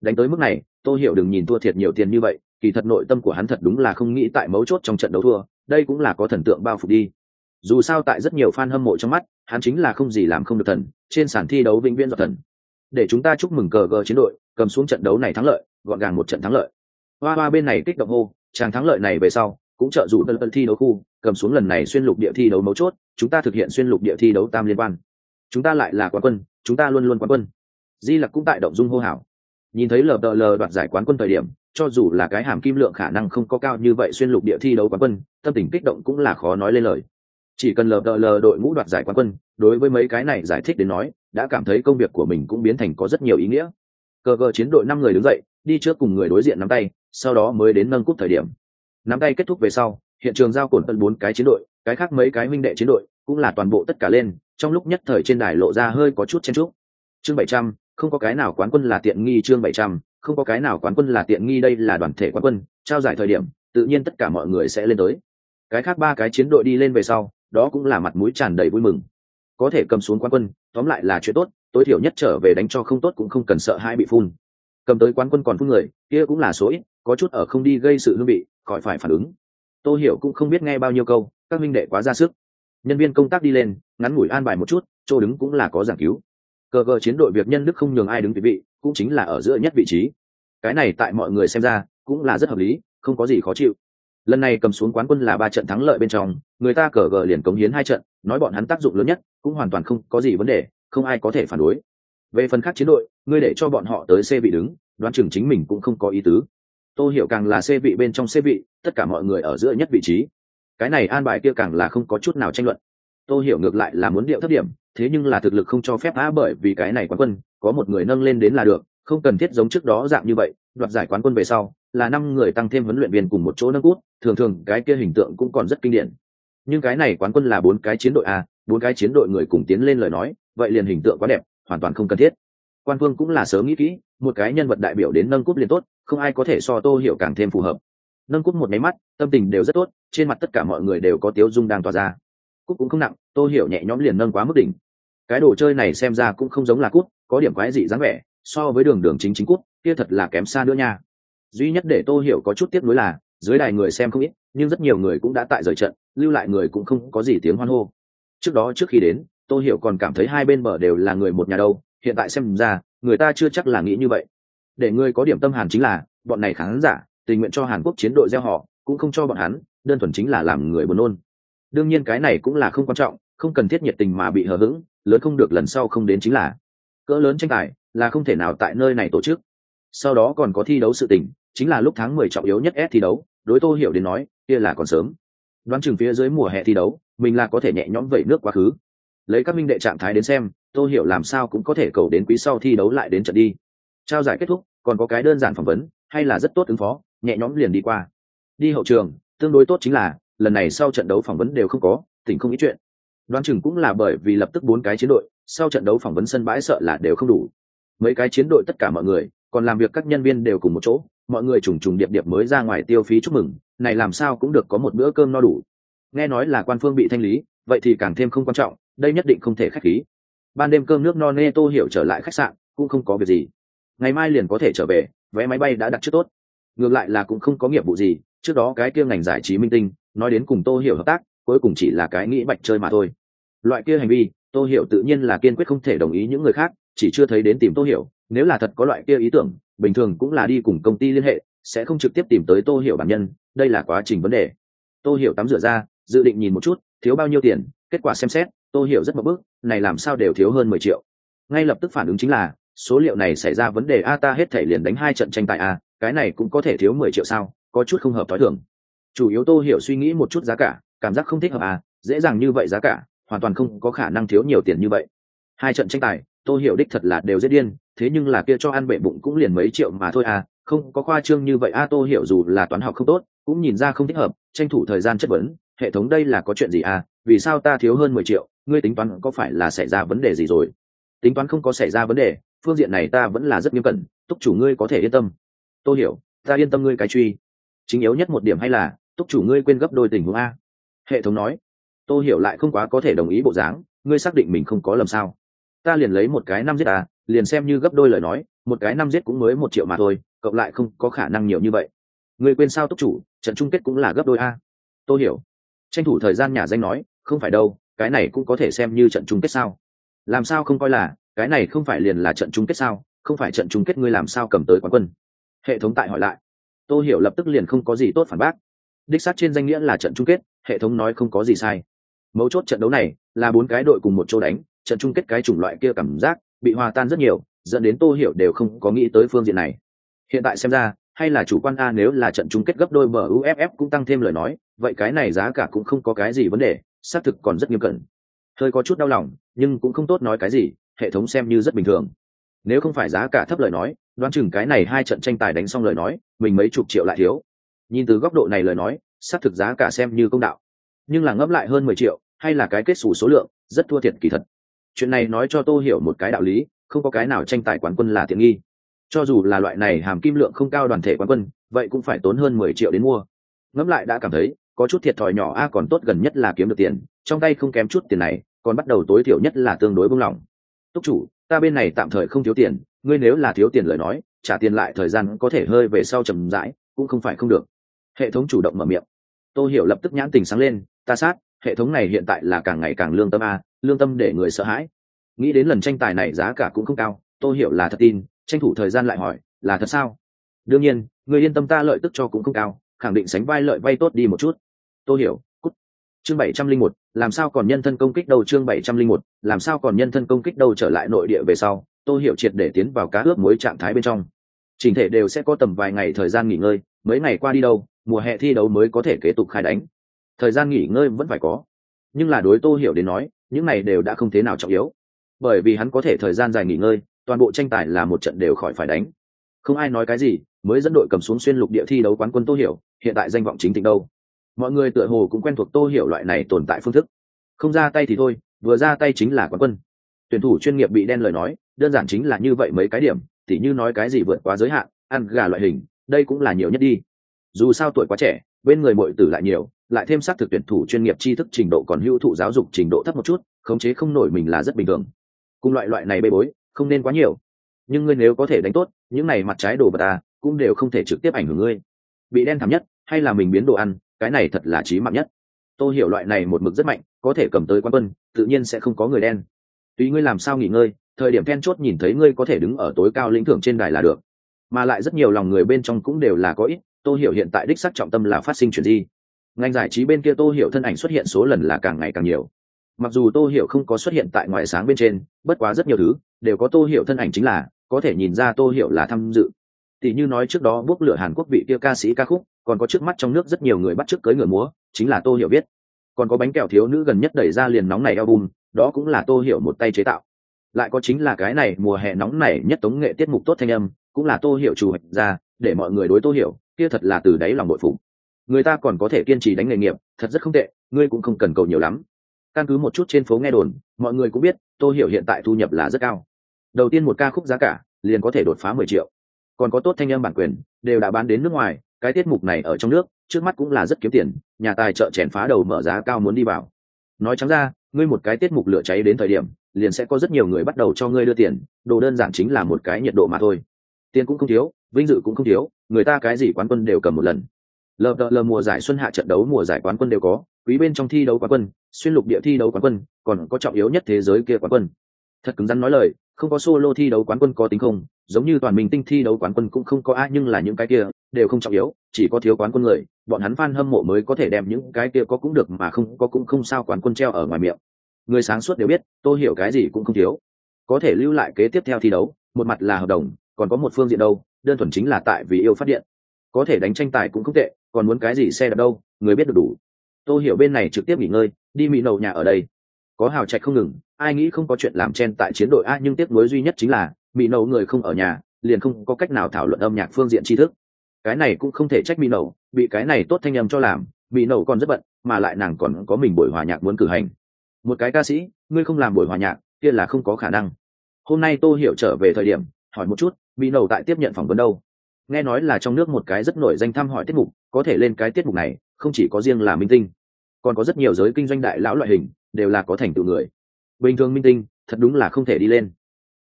Speaker 1: Đánh tới mức này tôi hiểu đừng nhìn thua thiệt nhiều tiền như vậy, kỳ thật nội tâm của hắn thật đúng là không nghĩ tại mấu chốt trong trận đấu thua, đây cũng là có thần tượng bao phục đi. Dù sao tại rất nhiều fan hâm mộ trong mắt, hắn chính là không gì làm không được thần, trên sàn thi đấu vĩnh viễn do thần để chúng ta chúc mừng cờ gờ chiến đội, cầm xuống trận đấu này thắng lợi, gọn gàng một trận thắng lợi. Hoa hoa bên này kích động hô, chàng thắng lợi này về sau, cũng trợ dụ đơn thi đấu khu, cầm xuống lần này xuyên lục địa thi đấu mấu chốt, chúng ta thực hiện xuyên lục địa thi đấu tam liên quan. Chúng ta lại là quán quân, chúng ta luôn luôn quán quân. Di lặc cũng tại động dung hô hào. Nhìn thấy lờ đờ lờ đoạt giải quán quân thời điểm, cho dù là cái hàm kim lượng khả năng không có cao như vậy xuyên lục địa thi đấu quán quân, tâm tình kích động cũng là khó nói lên lời. Chỉ cần lờ đờ lờ đội ngũ đoạt giải quán quân, đối với mấy cái này giải thích đến nói đã cảm thấy công việc của mình cũng biến thành có rất nhiều ý nghĩa. Cờ cờ chiến đội năm người đứng dậy, đi trước cùng người đối diện nắm tay, sau đó mới đến nâng cúp thời điểm. Nắm tay kết thúc về sau, hiện trường giao cổn tận bốn cái chiến đội, cái khác mấy cái minh đệ chiến đội cũng là toàn bộ tất cả lên, trong lúc nhất thời trên đài lộ ra hơi có chút chen trúc chương bảy trăm, không có cái nào quán quân là tiện nghi chương bảy trăm, không có cái nào quán quân là tiện nghi đây là đoàn thể quán quân, trao giải thời điểm, tự nhiên tất cả mọi người sẽ lên tới. Cái khác ba cái chiến đội đi lên về sau, đó cũng là mặt mũi tràn đầy vui mừng có thể cầm xuống quán quân, tóm lại là chuyện tốt, tối thiểu nhất trở về đánh cho không tốt cũng không cần sợ hai bị phun. Cầm tới quán quân còn phun người, kia cũng là số ít, có chút ở không đi gây sự hương vị, khỏi phải phản ứng. Tôi hiểu cũng không biết nghe bao nhiêu câu, các minh đệ quá ra sức. Nhân viên công tác đi lên, ngắn ngủi an bài một chút, chỗ đứng cũng là có giảng cứu. Cờ cờ chiến đội việc nhân đức không nhường ai đứng vị vị, cũng chính là ở giữa nhất vị trí. Cái này tại mọi người xem ra, cũng là rất hợp lý, không có gì khó chịu. Lần này cầm xuống quán quân là ba trận thắng lợi bên trong, người ta cờ gờ liền cống hiến hai trận nói bọn hắn tác dụng lớn nhất cũng hoàn toàn không có gì vấn đề, không ai có thể phản đối. Về phần khác chiến đội, ngươi để cho bọn họ tới xe vị đứng, đoán chừng chính mình cũng không có ý tứ. Tôi hiểu càng là xe vị bên trong xe vị, tất cả mọi người ở giữa nhất vị trí. Cái này an bài kia càng là không có chút nào tranh luận. Tôi hiểu ngược lại là muốn điệu thấp điểm, thế nhưng là thực lực không cho phép á bởi vì cái này quán quân, có một người nâng lên đến là được, không cần thiết giống trước đó dạng như vậy, đoạt giải quán quân về sau, là năm người tăng thêm huấn luyện viên cùng một chỗ nâng cút, thường thường cái kia hình tượng cũng còn rất kinh điển nhưng cái này quán quân là bốn cái chiến đội a, bốn cái chiến đội người cùng tiến lên lời nói, vậy liền hình tượng quá đẹp, hoàn toàn không cần thiết. Quan vương cũng là sớm nghĩ kỹ, một cái nhân vật đại biểu đến nâng cúp liền tốt, không ai có thể so tô hiểu càng thêm phù hợp. Nâng cúp một máy mắt, tâm tình đều rất tốt, trên mặt tất cả mọi người đều có tiếu dung đang tỏa ra. Cúp cũng không nặng, tô hiểu nhẹ nhõm liền nâng quá mức đỉnh. Cái đồ chơi này xem ra cũng không giống là cúp, có điểm quái dị dáng vẻ, so với đường đường chính chính cúp, kia thật là kém xa nữa nha. Duy nhất để tô hiểu có chút tiếc nuối là dưới đài người xem không ít, nhưng rất nhiều người cũng đã tại rời trận, lưu lại người cũng không có gì tiếng hoan hô. Trước đó trước khi đến, tô hiểu còn cảm thấy hai bên bờ đều là người một nhà đâu, hiện tại xem ra, người ta chưa chắc là nghĩ như vậy. Để người có điểm tâm hàn chính là, bọn này khán giả, tình nguyện cho hàn quốc chiến đội gieo họ, cũng không cho bọn hắn, đơn thuần chính là làm người buồn nôn. Đương nhiên cái này cũng là không quan trọng, không cần thiết nhiệt tình mà bị hờ hững, lớn không được lần sau không đến chính là. Cỡ lớn tranh tài, là không thể nào tại nơi này tổ chức. Sau đó còn có thi đấu sự tình, chính là lúc tháng mười trọng yếu nhất S thi đấu đối tô hiểu đến nói, kia là còn sớm. Đoán chừng phía dưới mùa hè thi đấu, mình là có thể nhẹ nhõm vẩy nước quá khứ. Lấy các minh đệ trạng thái đến xem, tô hiểu làm sao cũng có thể cầu đến quý sau thi đấu lại đến trận đi. Trao giải kết thúc, còn có cái đơn giản phỏng vấn, hay là rất tốt ứng phó, nhẹ nhõm liền đi qua. Đi hậu trường, tương đối tốt chính là, lần này sau trận đấu phỏng vấn đều không có, tỉnh không ý chuyện. Đoán chừng cũng là bởi vì lập tức bốn cái chiến đội, sau trận đấu phỏng vấn sân bãi sợ là đều không đủ. Mấy cái chiến đội tất cả mọi người, còn làm việc các nhân viên đều cùng một chỗ mọi người trùng trùng điệp điệp mới ra ngoài tiêu phí chúc mừng, này làm sao cũng được có một bữa cơm no đủ. Nghe nói là quan phương bị thanh lý, vậy thì càng thêm không quan trọng, đây nhất định không thể khách khí. Ban đêm cơm nước no nê tô hiểu trở lại khách sạn, cũng không có việc gì. Ngày mai liền có thể trở về, vé máy bay đã đặt trước tốt. Ngược lại là cũng không có nghiệp vụ gì, trước đó cái kia ngành giải trí minh tinh, nói đến cùng tô hiểu hợp tác, cuối cùng chỉ là cái nghĩ bạch chơi mà thôi. Loại kia hành vi, tô hiểu tự nhiên là kiên quyết không thể đồng ý những người khác, chỉ chưa thấy đến tìm tô hiểu nếu là thật có loại kia ý tưởng, bình thường cũng là đi cùng công ty liên hệ, sẽ không trực tiếp tìm tới tô hiểu bản nhân, đây là quá trình vấn đề. Tô hiểu tắm rửa ra, dự định nhìn một chút, thiếu bao nhiêu tiền, kết quả xem xét, tô hiểu rất mập bước, này làm sao đều thiếu hơn mười triệu. Ngay lập tức phản ứng chính là, số liệu này xảy ra vấn đề a, ta hết thể liền đánh hai trận tranh tài a, cái này cũng có thể thiếu mười triệu sao, có chút không hợp t h o i thường. Chủ yếu tô hiểu suy nghĩ một chút giá cả, cảm giác không thích hợp a, dễ dàng như vậy giá cả, hoàn toàn không có khả năng thiếu nhiều tiền như vậy. Hai trận tranh tài, tô hiểu đích thật là đều rất điên thế nhưng là kia cho ăn bệ bụng cũng liền mấy triệu mà thôi à không có khoa trương như vậy, a tô hiểu dù là toán học không tốt, cũng nhìn ra không thích hợp, tranh thủ thời gian chất vấn, hệ thống đây là có chuyện gì à vì sao ta thiếu hơn mười triệu, ngươi tính toán có phải là xảy ra vấn đề gì rồi? Tính toán không có xảy ra vấn đề, phương diện này ta vẫn là rất nghiêm cẩn, túc chủ ngươi có thể yên tâm. Tôi hiểu, ta yên tâm ngươi cái truy. Chính yếu nhất một điểm hay là, túc chủ ngươi quên gấp đôi tình huống a. Hệ thống nói. Tôi hiểu lại không quá có thể đồng ý bộ dáng, ngươi xác định mình không có lầm sao? Ta liền lấy một cái năm giết à liền xem như gấp đôi lời nói, một cái năm giết cũng mới một triệu mà thôi, cộng lại không có khả năng nhiều như vậy. Người quên sao túc chủ, trận chung kết cũng là gấp đôi a. Tôi hiểu. Tranh thủ thời gian nhà danh nói, không phải đâu, cái này cũng có thể xem như trận chung kết sao. Làm sao không coi là, cái này không phải liền là trận chung kết sao, không phải trận chung kết ngươi làm sao cầm tới quán quân. Hệ thống tại hỏi lại. Tô hiểu lập tức liền không có gì tốt phản bác. Đích xác trên danh nghĩa là trận chung kết, hệ thống nói không có gì sai. Mấu chốt trận đấu này là bốn cái đội cùng một chỗ đánh, trận chung kết cái chủng loại kia cảm giác bị hòa tan rất nhiều, dẫn đến tô hiểu đều không có nghĩ tới phương diện này. Hiện tại xem ra, hay là chủ quan a nếu là trận chung kết gấp đôi bờ uff cũng tăng thêm lời nói, vậy cái này giá cả cũng không có cái gì vấn đề, xác thực còn rất nghiêm cẩn. Hơi có chút đau lòng, nhưng cũng không tốt nói cái gì, hệ thống xem như rất bình thường. Nếu không phải giá cả thấp lời nói, đoán chừng cái này hai trận tranh tài đánh xong lời nói, mình mấy chục triệu lại thiếu. Nhìn từ góc độ này lời nói, xác thực giá cả xem như công đạo. Nhưng là ngẫm lại hơn mười triệu, hay là cái kết xù số lượng, rất thua thiệt kỳ thật chuyện này nói cho tô hiểu một cái đạo lý, không có cái nào tranh tài quán quân là tiện nghi. Cho dù là loại này hàm kim lượng không cao đoàn thể quán quân, vậy cũng phải tốn hơn mười triệu đến mua. Ngẫm lại đã cảm thấy, có chút thiệt thòi nhỏ a còn tốt gần nhất là kiếm được tiền, trong tay không kém chút tiền này, còn bắt đầu tối thiểu nhất là tương đối buông lỏng. Túc chủ, ta bên này tạm thời không thiếu tiền, ngươi nếu là thiếu tiền lời nói, trả tiền lại thời gian có thể hơi về sau chầm rãi, cũng không phải không được. Hệ thống chủ động mở miệng. Tôi hiểu lập tức nhãn tình sáng lên, ta sát hệ thống này hiện tại là càng ngày càng lương tâm a, lương tâm để người sợ hãi. Nghĩ đến lần tranh tài này giá cả cũng không cao, tôi hiểu là thật tin, tranh thủ thời gian lại hỏi, là thật sao? Đương nhiên, người yên tâm ta lợi tức cho cũng không cao, khẳng định sánh vai lợi vay tốt đi một chút. Tôi hiểu, cút. Chương bảy trăm linh một, làm sao còn nhân thân công kích đầu chương bảy trăm linh một, làm sao còn nhân thân công kích đầu trở lại nội địa về sau, tôi hiểu triệt để tiến vào cá ướp mối trạng thái bên trong. Trình thể đều sẽ có tầm vài ngày thời gian nghỉ ngơi, mấy ngày qua đi đâu, mùa hè thi đấu mới có thể kế tục khai đánh thời gian nghỉ ngơi vẫn phải có. Nhưng là đối tô hiểu đến nói, những này đều đã không thế nào trọng yếu. Bởi vì hắn có thể thời gian dài nghỉ ngơi, toàn bộ tranh tài là một trận đều khỏi phải đánh. Không ai nói cái gì, mới dẫn đội cầm xuống xuyên lục địa thi đấu quán quân tô hiểu, hiện tại danh vọng chính thịnh đâu. Mọi người tựa hồ cũng quen thuộc tô hiểu loại này tồn tại phương thức. Không ra tay thì thôi, vừa ra tay chính là quán quân. Tuyển thủ chuyên nghiệp bị đen lời nói, đơn giản chính là như vậy mấy cái điểm thì như nói cái gì vượt quá giới hạn, ăn gà loại hình, đây cũng là nhiều nhất đi. Dù sao tuổi quá trẻ, bên người bội tử lại nhiều lại thêm xác thực tuyển thủ chuyên nghiệp tri thức trình độ còn hữu thụ giáo dục trình độ thấp một chút, khống chế không nổi mình là rất bình thường. Cùng loại loại này bê bối, không nên quá nhiều. Nhưng ngươi nếu có thể đánh tốt, những này mặt trái đồ vật ta, cũng đều không thể trực tiếp ảnh hưởng ngươi. Bị đen thảm nhất, hay là mình biến đồ ăn, cái này thật là trí mạng nhất. Tôi hiểu loại này một mực rất mạnh, có thể cầm tới quan quân, tự nhiên sẽ không có người đen. Tùy ngươi làm sao nghỉ ngơi, thời điểm then chốt nhìn thấy ngươi có thể đứng ở tối cao lĩnh thưởng trên đài là được. Mà lại rất nhiều lòng người bên trong cũng đều là có ít tôi hiểu hiện tại đích sắc trọng tâm là phát sinh chuyện gì ngành giải trí bên kia tô hiểu thân ảnh xuất hiện số lần là càng ngày càng nhiều. Mặc dù tô hiểu không có xuất hiện tại ngoại sáng bên trên, bất quá rất nhiều thứ đều có tô hiểu thân ảnh chính là, có thể nhìn ra tô hiểu là tham dự. Tỷ như nói trước đó bước lửa hàn quốc vị kia ca sĩ ca khúc, còn có trước mắt trong nước rất nhiều người bắt chước cưới người múa, chính là tô hiểu biết còn có bánh kẹo thiếu nữ gần nhất đẩy ra liền nóng này album, đó cũng là tô hiểu một tay chế tạo. Lại có chính là cái này mùa hè nóng này nhất tống nghệ tiết mục tốt thanh âm, cũng là tô hiểu chủ hoạch ra, để mọi người đối tô hiểu, kia thật là từ đáy lòng nội phục người ta còn có thể kiên trì đánh nghề nghiệp, thật rất không tệ, ngươi cũng không cần cầu nhiều lắm. Căn cứ một chút trên phố nghe đồn, mọi người cũng biết, tô hiểu hiện tại thu nhập là rất cao. Đầu tiên một ca khúc giá cả, liền có thể đột phá mười triệu. Còn có tốt thanh âm bản quyền, đều đã bán đến nước ngoài, cái tiết mục này ở trong nước, trước mắt cũng là rất kiếm tiền, nhà tài trợ chèn phá đầu mở giá cao muốn đi vào. Nói trắng ra, ngươi một cái tiết mục lửa cháy đến thời điểm, liền sẽ có rất nhiều người bắt đầu cho ngươi đưa tiền, đồ đơn giản chính là một cái nhiệt độ mà thôi. Tiền cũng không thiếu, vinh dự cũng không thiếu, người ta cái gì quán quân đều cầm một lần lờ đợ lờ mùa giải xuân hạ trận đấu mùa giải quán quân đều có, quý bên trong thi đấu quán quân, xuyên lục địa thi đấu quán quân, còn có trọng yếu nhất thế giới kia quán quân. Thật cứng rắn nói lời, không có solo thi đấu quán quân có tính không, giống như toàn mình tinh thi đấu quán quân cũng không có ai, nhưng là những cái kia đều không trọng yếu, chỉ có thiếu quán quân người, bọn hắn fan hâm mộ mới có thể đem những cái kia có cũng được mà không có cũng không sao quán quân treo ở ngoài miệng. Người sáng suốt đều biết, tôi hiểu cái gì cũng không thiếu. Có thể lưu lại kế tiếp theo thi đấu, một mặt là hợp đồng, còn có một phương diện đâu, đơn thuần chính là tại vì yêu phát điện có thể đánh tranh tài cũng không tệ, còn muốn cái gì xe đạp đâu, người biết được đủ. Tôi hiểu bên này trực tiếp nghỉ ngơi, đi mỹ nậu nhà ở đây. Có hào trạch không ngừng, ai nghĩ không có chuyện làm chen tại chiến đội a, nhưng tiếc nuối duy nhất chính là mỹ nậu người không ở nhà, liền không có cách nào thảo luận âm nhạc phương diện tri thức. Cái này cũng không thể trách mỹ nậu bị cái này tốt thanh âm cho làm mỹ nậu còn rất bận, mà lại nàng còn có mình buổi hòa nhạc muốn cử hành. Một cái ca sĩ, ngươi không làm buổi hòa nhạc, kia là không có khả năng. Hôm nay tôi hiểu trở về thời điểm, hỏi một chút mỹ nậu tại tiếp nhận phỏng vấn đâu? Nghe nói là trong nước một cái rất nổi danh thăm hỏi tiết mục, có thể lên cái tiết mục này, không chỉ có riêng là minh tinh, còn có rất nhiều giới kinh doanh đại lão loại hình, đều là có thành tựu người. Bình thường minh tinh, thật đúng là không thể đi lên.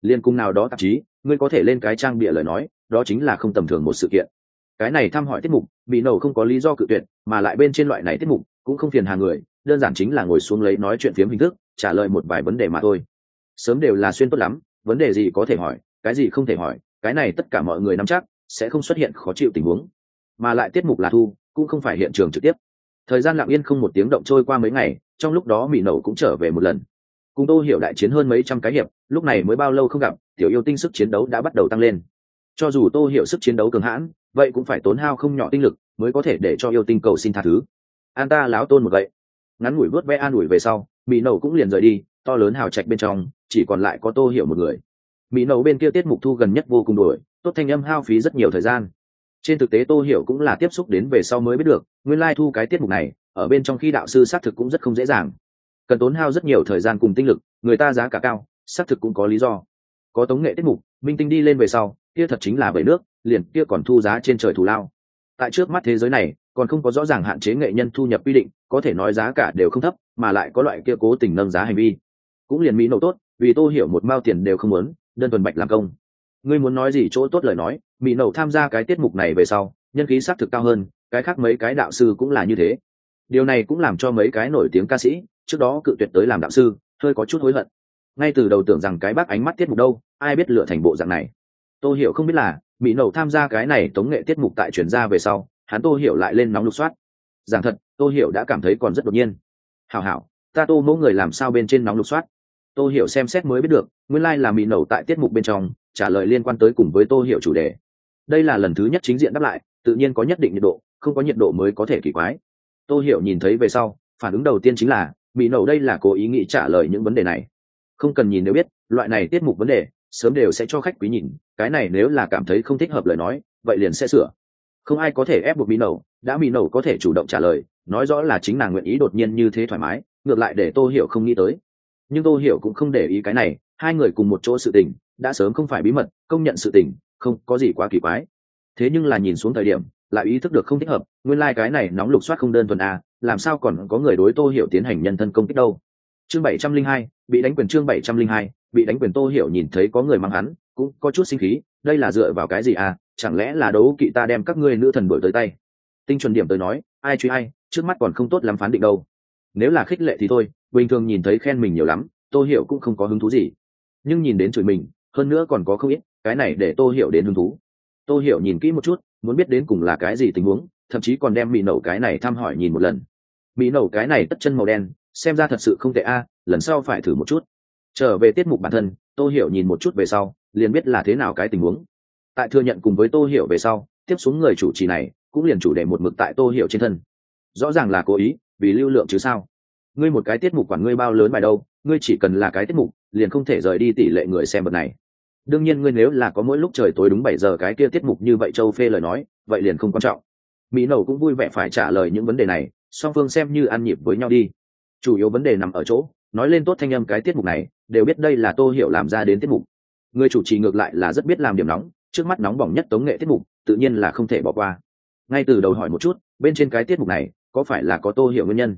Speaker 1: Liên cung nào đó tạp chí, ngươi có thể lên cái trang bịa lời nói, đó chính là không tầm thường một sự kiện. Cái này thăm hỏi tiết mục, bị nổ không có lý do cự tuyệt, mà lại bên trên loại này tiết mục, cũng không phiền hà người, đơn giản chính là ngồi xuống lấy nói chuyện phiếm hình thức, trả lời một vài vấn đề mà thôi. Sớm đều là xuyên tốt lắm, vấn đề gì có thể hỏi, cái gì không thể hỏi, cái này tất cả mọi người nắm chắc sẽ không xuất hiện khó chịu tình huống, mà lại tiết mục là thu, cũng không phải hiện trường trực tiếp. Thời gian lặng yên không một tiếng động trôi qua mấy ngày, trong lúc đó mỹ nậu cũng trở về một lần. Cùng tô hiểu đại chiến hơn mấy trăm cái hiệp, lúc này mới bao lâu không gặp, tiểu yêu tinh sức chiến đấu đã bắt đầu tăng lên. Cho dù tô hiểu sức chiến đấu cường hãn, vậy cũng phải tốn hao không nhỏ tinh lực mới có thể để cho yêu tinh cầu xin tha thứ. An ta láo tôn một vậy ngắn ngủi vớt ve an ủi về sau, mỹ nậu cũng liền rời đi, to lớn hào trạch bên trong, chỉ còn lại có tô hiểu một người mỹ nấu bên kia tiết mục thu gần nhất vô cùng đổi tốt thanh âm hao phí rất nhiều thời gian. Trên thực tế tô hiểu cũng là tiếp xúc đến về sau mới biết được, nguyên lai thu cái tiết mục này, ở bên trong khi đạo sư xác thực cũng rất không dễ dàng. Cần tốn hao rất nhiều thời gian cùng tinh lực, người ta giá cả cao, xác thực cũng có lý do. Có tống nghệ tiết mục, minh tinh đi lên về sau, kia thật chính là vẩy nước, liền kia còn thu giá trên trời thù lao. Tại trước mắt thế giới này, còn không có rõ ràng hạn chế nghệ nhân thu nhập quy định, có thể nói giá cả đều không thấp, mà lại có loại kia cố tình nâng giá hành vi. Cũng liền mỹ nổ tốt, vì tô hiểu một mao tiền đều không muốn đơn thuần bạch làm công. Ngươi muốn nói gì chỗ tốt lời nói mỹ nậu tham gia cái tiết mục này về sau, nhân khí xác thực cao hơn, cái khác mấy cái đạo sư cũng là như thế. Điều này cũng làm cho mấy cái nổi tiếng ca sĩ, trước đó cự tuyệt tới làm đạo sư, hơi có chút hối hận. Ngay từ đầu tưởng rằng cái bác ánh mắt tiết mục đâu, ai biết lựa thành bộ dạng này. Tôi hiểu không biết là mỹ nậu tham gia cái này tống nghệ tiết mục tại chuyển ra về sau, hắn tôi hiểu lại lên nóng lục soát. Giảng thật tôi hiểu đã cảm thấy còn rất đột nhiên. Hảo hảo, ta tô mẫu người làm sao bên trên nóng lục soát? Tô hiểu xem xét mới biết được nguyên lai、like、là mỹ nẩu tại tiết mục bên trong trả lời liên quan tới cùng với tô hiểu chủ đề. Đây là lần thứ nhất chính diện đáp lại tự nhiên có nhất định nhiệt độ không có nhiệt độ mới có thể kỳ quái. Tô hiểu nhìn thấy về sau phản ứng đầu tiên chính là mỹ nẩu đây là cố ý nghĩ trả lời những vấn đề này. Không cần nhìn nếu biết loại này tiết mục vấn đề sớm đều sẽ cho khách quý nhìn cái này nếu là cảm thấy không thích hợp lời nói vậy liền sẽ sửa. Không ai có thể ép buộc mỹ nẩu, đã mỹ nẩu có thể chủ động trả lời nói rõ là chính nàng nguyện ý đột nhiên như thế thoải mái ngược lại để tô hiểu không nghĩ tới nhưng tô hiểu cũng không để ý cái này, hai người cùng một chỗ sự tình, đã sớm không phải bí mật, công nhận sự tình, không có gì quá kỳ quái. Thế nhưng là nhìn xuống thời điểm, lại ý thức được không thích hợp, nguyên lai、like、cái này nóng lục soát không đơn thuần à làm sao còn có người đối tô hiểu tiến hành nhân thân công kích đâu. Chương bảy trăm linh hai, bị đánh quyền chương bảy trăm linh hai, bị đánh quyền tô hiểu nhìn thấy có người mang hắn, cũng có chút sinh khí, đây là dựa vào cái gì à chẳng lẽ là đấu kỵ ta đem các ngươi nữ thần đổi tới tay. Tinh chuẩn điểm tới nói, ai truy ai, trước mắt còn không tốt lắm phán định đâu. Nếu là khích lệ thì thôi bình thường nhìn thấy khen mình nhiều lắm, tô hiểu cũng không có hứng thú gì. Nhưng nhìn đến chửi mình, hơn nữa còn có không ít, cái này để tô hiểu đến hứng thú. Tô hiểu nhìn kỹ một chút, muốn biết đến cùng là cái gì tình huống, thậm chí còn đem mỹ nẩu cái này thăm hỏi nhìn một lần. Mỹ nẩu cái này tất chân màu đen, xem ra thật sự không tệ a, lần sau phải thử một chút. Trở về tiết mục bản thân, tô hiểu nhìn một chút về sau, liền biết là thế nào cái tình huống. Tại thừa nhận cùng với tô hiểu về sau, tiếp xuống người chủ trì này, cũng liền chủ đề một mực tại tô hiểu trên thân. Rõ ràng là cố ý, vì lưu lượng chứ sao? Ngươi một cái tiết mục quản ngươi bao lớn bài đâu, ngươi chỉ cần là cái tiết mục, liền không thể rời đi tỷ lệ người xem bậc này. Đương nhiên ngươi nếu là có mỗi lúc trời tối đúng bảy giờ cái kia tiết mục như vậy châu phê lời nói, vậy liền không quan trọng. Mỹ nầu cũng vui vẻ phải trả lời những vấn đề này, song phương xem như ăn nhịp với nhau đi. Chủ yếu vấn đề nằm ở chỗ, nói lên tốt thanh âm cái tiết mục này, đều biết đây là tô hiểu làm ra đến tiết mục. Người chủ trì ngược lại là rất biết làm điểm nóng, trước mắt nóng bỏng nhất tống nghệ tiết mục, tự nhiên là không thể bỏ qua. Ngay từ đầu hỏi một chút, bên trên cái tiết mục này, có phải là có tô hiểu nguyên nhân?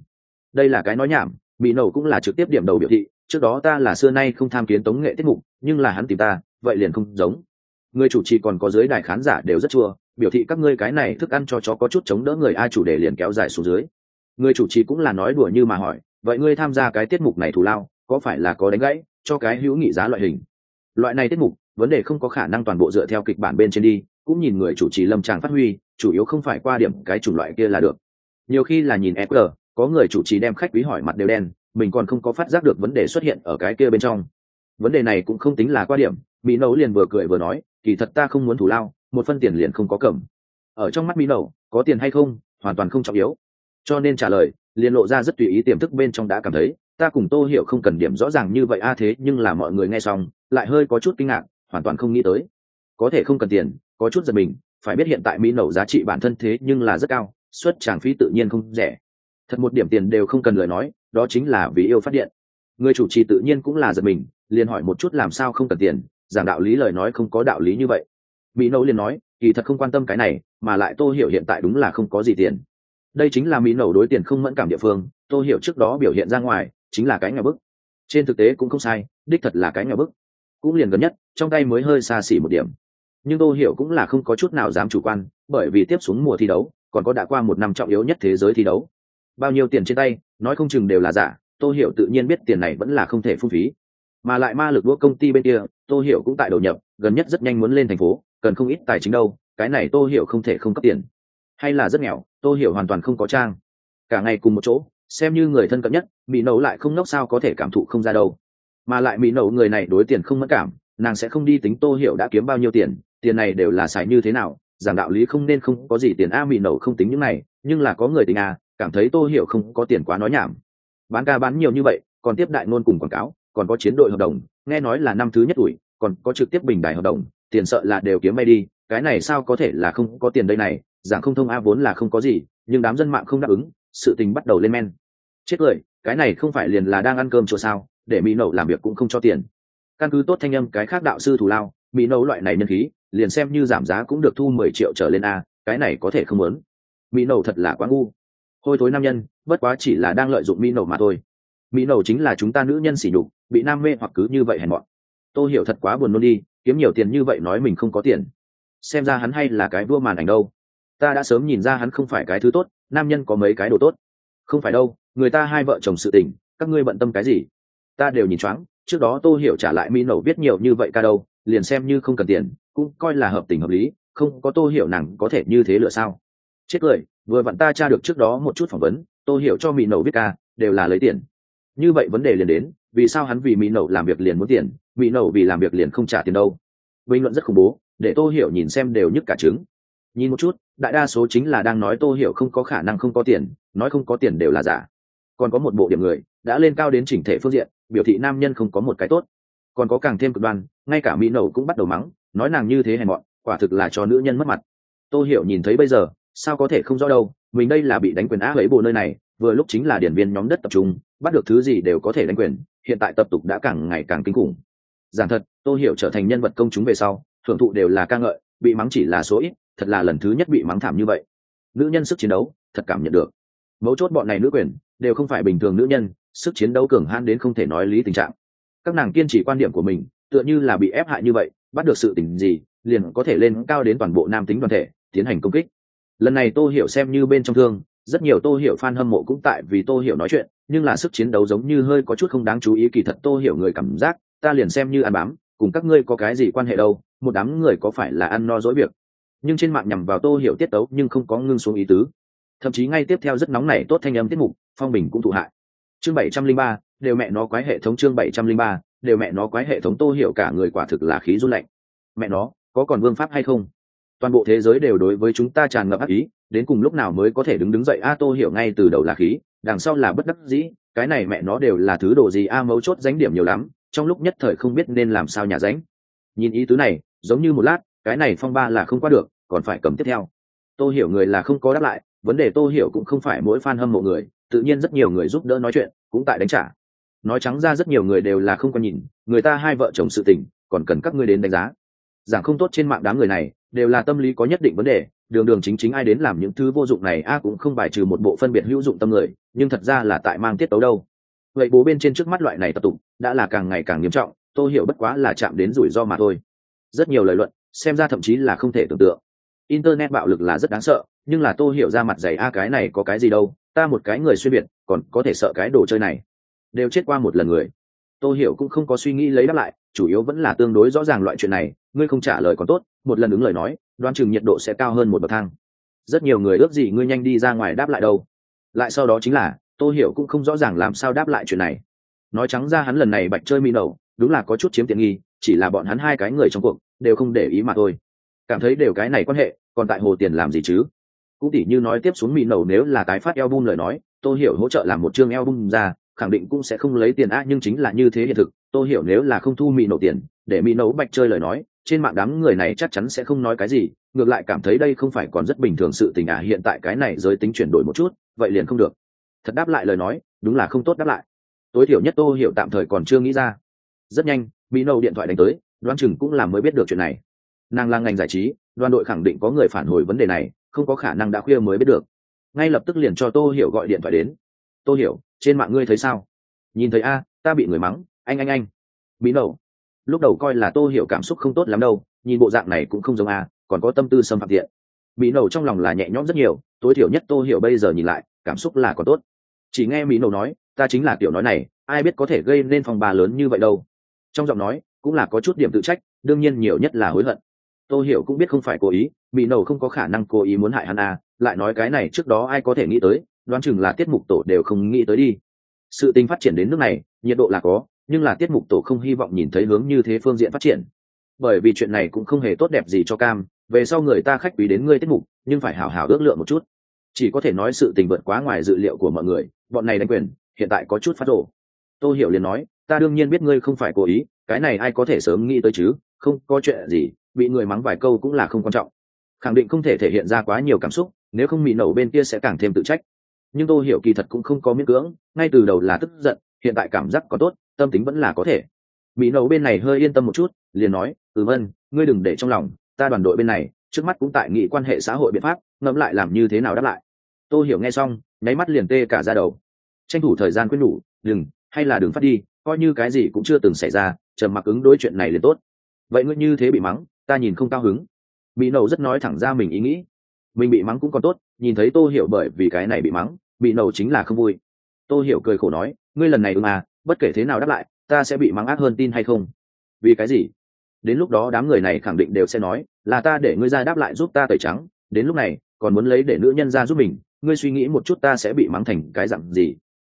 Speaker 1: Đây là cái nói nhảm mỹ nầu cũng là trực tiếp điểm đầu biểu thị, trước đó ta là xưa nay không tham kiến tống nghệ tiết mục, nhưng là hắn tìm ta, vậy liền không giống. Người chủ trì còn có dưới đài khán giả đều rất chua, biểu thị các ngươi cái này thức ăn cho chó có chút chống đỡ người a chủ đề liền kéo dài xuống dưới. Người chủ trì cũng là nói đùa như mà hỏi, vậy ngươi tham gia cái tiết mục này thù lao, có phải là có đánh gãy, cho cái hữu nghị giá loại hình? Loại này tiết mục, vấn đề không có khả năng toàn bộ dựa theo kịch bản bên trên đi, cũng nhìn người chủ trì lâm tràng phát huy, chủ yếu không phải qua điểm cái chủng loại kia là được. Nhiều khi là nhìn fg có người chủ trì đem khách quý hỏi mặt đều đen, mình còn không có phát giác được vấn đề xuất hiện ở cái kia bên trong. Vấn đề này cũng không tính là qua điểm, mỹ nấu liền vừa cười vừa nói, kỳ thật ta không muốn thủ lao, một phân tiền liền không có cầm. Ở trong mắt mỹ nấu có tiền hay không, hoàn toàn không trọng yếu. Cho nên trả lời, liền lộ ra rất tùy ý tiềm thức bên trong đã cảm thấy, ta cùng tô hiểu không cần điểm rõ ràng như vậy a à thế, nhưng là mọi người nghe xong, lại hơi có chút kinh ngạc, hoàn toàn không nghĩ tới. Có thể không cần tiền, có chút giật mình, phải biết hiện tại mỹ nầu giá trị bản thân thế nhưng là rất cao suất tràng phí tự nhiên không rẻ thật một điểm tiền đều không cần lời nói, đó chính là vì yêu phát điện. Người chủ trì tự nhiên cũng là giật mình, liền hỏi một chút làm sao không cần tiền, giảng đạo lý lời nói không có đạo lý như vậy. Mỹ nấu liền nói, kỳ thật không quan tâm cái này, mà lại tô hiểu hiện tại đúng là không có gì tiền. Đây chính là mỹ nấu đối tiền không mẫn cảm địa phương, tô hiểu trước đó biểu hiện ra ngoài, chính là cái nhà bức. Trên thực tế cũng không sai, đích thật là cái nhà bức. Cũng liền gần nhất, trong tay mới hơi xa xỉ một điểm. Nhưng tô hiểu cũng là không có chút nào dám chủ quan, bởi vì tiếp xuống mùa thi đấu, còn có đã qua một năm trọng yếu nhất thế giới thi đấu bao nhiêu tiền trên tay, nói không chừng đều là giả, tô hiểu tự nhiên biết tiền này vẫn là không thể phung phí. Mà lại ma lực đua công ty bên kia, tô hiểu cũng tại đầu nhập, gần nhất rất nhanh muốn lên thành phố, cần không ít tài chính đâu, cái này tô hiểu không thể không cấp tiền. Hay là rất nghèo, tô hiểu hoàn toàn không có trang. Cả ngày cùng một chỗ, xem như người thân cận nhất, mỹ nấu lại không nốc sao có thể cảm thụ không ra đâu. Mà lại mỹ nấu người này đối tiền không mất cảm, nàng sẽ không đi tính tô hiểu đã kiếm bao nhiêu tiền tiền này đều là xài như thế nào giảm đạo lý không nên không có gì tiền a, mỹ nấu không tính những này, nhưng là có người tình a cảm thấy tô hiểu không có tiền quá nói nhảm. Bán ca bán nhiều như vậy, còn tiếp đại ngôn cùng quảng cáo, còn có chiến đội hợp đồng, nghe nói là năm thứ nhất tuổi, còn có trực tiếp bình đài hợp đồng, tiền sợ là đều kiếm may đi, cái này sao có thể là không có tiền đây này, giảng không thông a vốn là không có gì, nhưng đám dân mạng không đáp ứng, sự tình bắt đầu lên men. Chết cười, cái này không phải liền là đang ăn cơm chỗ sao, để mỹ nậu làm việc cũng không cho tiền. Căn cứ tốt thanh âm cái khác đạo sư thù lao, mỹ nậu loại này nhân khí, liền xem như giảm giá cũng được thu mười triệu trở lên a, cái này có thể không muốn. Mỹ nậu thật là quá ngu hôi thối nam nhân, bất quá chỉ là đang lợi dụng mỹ nổ mà thôi. Mỹ nổ chính là chúng ta nữ nhân xỉ nhục, bị nam mê hoặc cứ như vậy hèn mọn. Tôi hiểu thật quá buồn nôn đi, kiếm nhiều tiền như vậy nói mình không có tiền. Xem ra hắn hay là cái vua màn ảnh đâu. Ta đã sớm nhìn ra hắn không phải cái thứ tốt, nam nhân có mấy cái đồ tốt. Không phải đâu, người ta hai vợ chồng sự tình, các ngươi bận tâm cái gì? Ta đều nhìn choáng, trước đó tô hiểu trả lại mỹ nổ viết nhiều như vậy ca đâu, liền xem như không cần tiền, cũng coi là hợp tình hợp lý, không có tô hiểu nàng có thể như thế lựa sao chết cười, vừa vặn ta tra được trước đó một chút phỏng vấn tô hiểu cho mỹ nổ viết ca, đều là lấy tiền. Như vậy vấn đề liền đến, vì sao hắn vì mỹ nổ làm việc liền muốn tiền, mỹ nổ vì làm việc liền không trả tiền đâu? Bình luận rất khủng bố, để tô hiểu nhìn xem đều nhức cả trứng. Nhìn một chút, đại đa số chính là đang nói tô hiểu không có khả năng không có tiền, nói không có tiền đều là giả. Còn có một bộ điểm người, đã lên cao đến chỉnh thể phương diện, biểu thị nam nhân không có một cái tốt. Còn có càng thêm cực đoan, ngay cả mỹ nổ cũng bắt đầu mắng, nói nàng như thế hèn mọn, quả thực là cho nữ nhân mất mặt. Tô hiểu nhìn thấy bây giờ sao có thể không rõ đâu, mình đây là bị đánh quyền á ấy bộ nơi này, vừa lúc chính là điển viên nhóm đất tập trung, bắt được thứ gì đều có thể đánh quyền, hiện tại tập tục đã càng ngày càng kinh khủng. Giản thật, tôi hiểu trở thành nhân vật công chúng về sau, thưởng thụ đều là ca ngợi, bị mắng chỉ là số ít, thật là lần thứ nhất bị mắng thảm như vậy. Nữ nhân sức chiến đấu, thật cảm nhận được. Mấu chốt bọn này nữ quyền, đều không phải bình thường nữ nhân, sức chiến đấu cường hãn đến không thể nói lý tình trạng. Các nàng kiên trì quan điểm của mình, tựa như là bị ép hại như vậy, bắt được sự tình gì, liền có thể lên cao đến toàn bộ nam tính đoàn thể, tiến hành công kích lần này tô hiểu xem như bên trong thương, rất nhiều tô hiểu fan hâm mộ cũng tại vì tô hiểu nói chuyện, nhưng là sức chiến đấu giống như hơi có chút không đáng chú ý kỳ thật tô hiểu người cảm giác, ta liền xem như ăn bám, cùng các ngươi có cái gì quan hệ đâu, một đám người có phải là ăn no dỗi việc. Nhưng trên mạng nhằm vào tô hiểu tiết tấu nhưng không có ngưng xuống ý tứ. Thậm chí ngay tiếp theo rất nóng này tốt thanh âm tiết mục, phong bình cũng thụ hại. Chương bảy trăm linh ba, đều mẹ nó quái hệ thống chương bảy trăm linh ba, đều mẹ nó quái hệ thống tô hiểu cả người quả thực là khí run lạnh. Mẹ nó, có còn vương pháp hay không? Toàn bộ thế giới đều đối với chúng ta tràn ngập ác ý, đến cùng lúc nào mới có thể đứng đứng dậy? A tô hiểu ngay từ đầu là khí, đằng sau là bất đắc dĩ, cái này mẹ nó đều là thứ đồ gì? A mấu chốt dánh điểm nhiều lắm, trong lúc nhất thời không biết nên làm sao nhà dánh nhìn ý tứ này, giống như một lát, cái này phong ba là không qua được, còn phải cầm tiếp theo. Tô hiểu người là không có đáp lại, vấn đề tô hiểu cũng không phải mỗi fan hâm mộ người, tự nhiên rất nhiều người giúp đỡ nói chuyện, cũng tại đánh trả. Nói trắng ra rất nhiều người đều là không có nhìn, người ta hai vợ chồng sự tình, còn cần các ngươi đến đánh giá. Giảng không tốt trên mạng đám người này đều là tâm lý có nhất định vấn đề, đường đường chính chính ai đến làm những thứ vô dụng này, a cũng không bài trừ một bộ phân biệt hữu dụng tâm người, nhưng thật ra là tại mang tiết tấu đâu. Vậy bố bên trên trước mắt loại này tập tục đã là càng ngày càng nghiêm trọng, tôi hiểu bất quá là chạm đến rủi ro mà thôi. Rất nhiều lời luận, xem ra thậm chí là không thể tưởng tượng. Internet bạo lực là rất đáng sợ, nhưng là tôi hiểu ra mặt dày, a cái này có cái gì đâu, ta một cái người xuyên biệt, còn có thể sợ cái đồ chơi này. Đều chết qua một lần người tô hiểu cũng không có suy nghĩ lấy đáp lại, chủ yếu vẫn là tương đối rõ ràng loại chuyện này, ngươi không trả lời còn tốt, một lần ứng lời nói đoan chừng nhiệt độ sẽ cao hơn một bậc thang. Rất nhiều người ước gì ngươi nhanh đi ra ngoài đáp lại đâu. Lại sau đó chính là, tô hiểu cũng không rõ ràng làm sao đáp lại chuyện này. Nói trắng ra hắn lần này bạch chơi mi đầu đúng là có chút chiếm tiện nghi, chỉ là bọn hắn hai cái người trong cuộc, đều không để ý mà thôi. Cảm thấy đều cái này quan hệ, còn tại hồ tiền làm gì chứ? Cũng tỉ như nói tiếp xuống mỹ nầu nếu là tái phát album lời nói tôi hiểu hỗ trợ làm một chương album ra khẳng định cũng sẽ không lấy tiền a nhưng chính là như thế hiện thực, tôi hiểu nếu là không thu mỹ nổ tiền, để mỹ nấu bạch chơi lời nói, trên mạng đám người này chắc chắn sẽ không nói cái gì, ngược lại cảm thấy đây không phải còn rất bình thường sự tình à hiện tại cái này giới tính chuyển đổi một chút, vậy liền không được. Thật đáp lại lời nói, đúng là không tốt đáp lại. Tối thiểu nhất tô hiểu tạm thời còn chưa nghĩ ra. Rất nhanh mỹ nâu điện thoại đánh tới Đoan chừng cũng là mới biết được chuyện này. Nàng là ngành giải trí, đoàn đội khẳng định có người phản hồi vấn đề này, không có khả năng đã khuya mới biết được. Ngay lập tức liền cho tô hiểu gọi điện thoại đến. Tôi hiểu, trên mạng ngươi thấy sao? Nhìn thấy a, ta bị người mắng, anh anh anh. Bí đầu lúc đầu coi là tôi hiểu cảm xúc không tốt lắm đâu, nhìn bộ dạng này cũng không giống a, còn có tâm tư xâm phạm thiện. Mỹ nậu trong lòng là nhẹ nhõm rất nhiều, tối thiểu nhất tôi hiểu bây giờ nhìn lại, cảm xúc là có tốt. Chỉ nghe mỹ nậu nói, ta chính là kiểu nói này, ai biết có thể gây nên phòng bà lớn như vậy đâu. Trong giọng nói, cũng là có chút điểm tự trách, đương nhiên nhiều nhất là hối hận. Tôi hiểu cũng biết không phải cố ý, mỹ nầu không có khả năng cố ý muốn hại hắn à lại nói cái này trước đó ai có thể nghĩ tới đoán chừng là tiết mục tổ đều không nghĩ tới đi. Sự tình phát triển đến nước này, nhiệt độ là có, nhưng là tiết mục tổ không hy vọng nhìn thấy hướng như thế phương diện phát triển. Bởi vì chuyện này cũng không hề tốt đẹp gì cho cam, về sau người ta khách quý đến ngươi tiết mục, nhưng phải hảo hảo ước lượng một chút. Chỉ có thể nói sự tình vượt quá ngoài dự liệu của mọi người, bọn này đánh quyền, hiện tại có chút phát rổ tô hiểu liền nói, ta đương nhiên biết ngươi không phải cố ý, cái này ai có thể sớm nghĩ tới chứ, không có chuyện gì, bị người mắng vài câu cũng là không quan trọng. Khẳng định không thể thể hiện ra quá nhiều cảm xúc, nếu không mị nổ bên kia sẽ càng thêm tự trách nhưng tôi hiểu kỳ thật cũng không có miễn cưỡng, ngay từ đầu là tức giận, hiện tại cảm giác có tốt, tâm tính vẫn là có thể. Bị nấu bên này hơi yên tâm một chút, liền nói ừ vân, ngươi đừng để trong lòng, ta đoàn đội bên này, trước mắt cũng tại nghị quan hệ xã hội biện pháp, ngẫm lại làm như thế nào đáp lại. Tôi hiểu nghe xong, nháy mắt liền tê cả ra đầu. Tranh thủ thời gian quyết nhủ đừng, hay là đừng phát đi, coi như cái gì cũng chưa từng xảy ra, trầm mặc ứng đối chuyện này liền tốt. Vậy ngươi như thế bị mắng, ta nhìn không cao hứng. Mỹ nậu rất nói thẳng ra mình ý nghĩ mình bị mắng cũng còn tốt, nhìn thấy tô hiểu bởi vì cái này bị mắng, bị nầu chính là không vui. Tô hiểu cười khổ nói, ngươi lần này ưng à bất kể thế nào đáp lại, ta sẽ bị mắng ác hơn tin hay không? Vì cái gì? Đến lúc đó đám người này khẳng định đều sẽ nói, là ta để ngươi ra đáp lại giúp ta tẩy trắng, đến lúc này, còn muốn lấy để nữ nhân ra giúp mình, ngươi suy nghĩ một chút ta sẽ bị mắng thành cái dặn gì?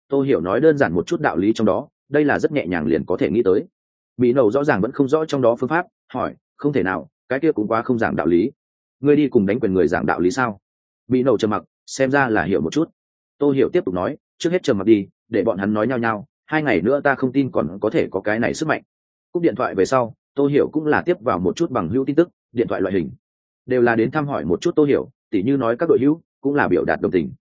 Speaker 1: Tôi hiểu nói đơn giản một chút đạo lý trong đó, đây là rất nhẹ nhàng liền có thể nghĩ tới. Mỹ nầu rõ ràng vẫn không rõ trong đó phương pháp, hỏi, không thể nào, cái kia cũng quá không giảng đạo lý ngươi đi cùng đánh quyền người giảng đạo lý sao? Bị nổ trầm mặc, xem ra là hiểu một chút. Tôi hiểu tiếp tục nói, trước hết trầm mặc đi, để bọn hắn nói nhau nhau, hai ngày nữa ta không tin còn có thể có cái này sức mạnh. Cúp điện thoại về sau tôi hiểu cũng là tiếp vào một chút bằng hữu tin tức, điện thoại loại hình. Đều là đến thăm hỏi một chút tôi hiểu, tỉ như nói các đội hữu, cũng là biểu đạt đồng tình.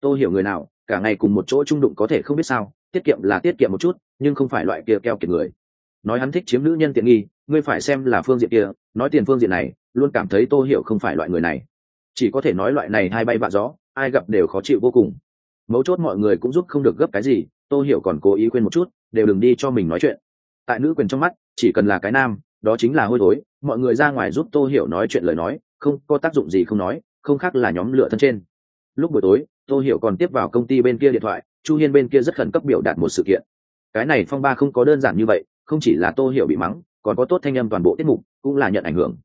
Speaker 1: Tôi hiểu người nào, cả ngày cùng một chỗ trung đụng có thể không biết sao, tiết kiệm là tiết kiệm một chút, nhưng không phải loại kia keo kiệt người nói hắn thích chiếm nữ nhân tiện nghi, ngươi phải xem là phương diện kia, nói tiền phương diện này, luôn cảm thấy tô hiểu không phải loại người này. Chỉ có thể nói loại này hai bay vạ gió, ai gặp đều khó chịu vô cùng. Mấu chốt mọi người cũng giúp không được gấp cái gì, tô hiểu còn cố ý quên một chút, đều đừng đi cho mình nói chuyện. Tại nữ quyền trong mắt, chỉ cần là cái nam, đó chính là hôi thối, mọi người ra ngoài giúp tô hiểu nói chuyện lời nói, không có tác dụng gì không nói, không khác là nhóm lửa thân trên. Lúc buổi tối, tô hiểu còn tiếp vào công ty bên kia điện thoại, chu hiên bên kia rất khẩn cấp biểu đạt một sự kiện. Cái này phong ba không có đơn giản như vậy không chỉ là tô hiểu bị mắng, còn có tốt thanh âm toàn bộ tiết mục, cũng là nhận ảnh hưởng.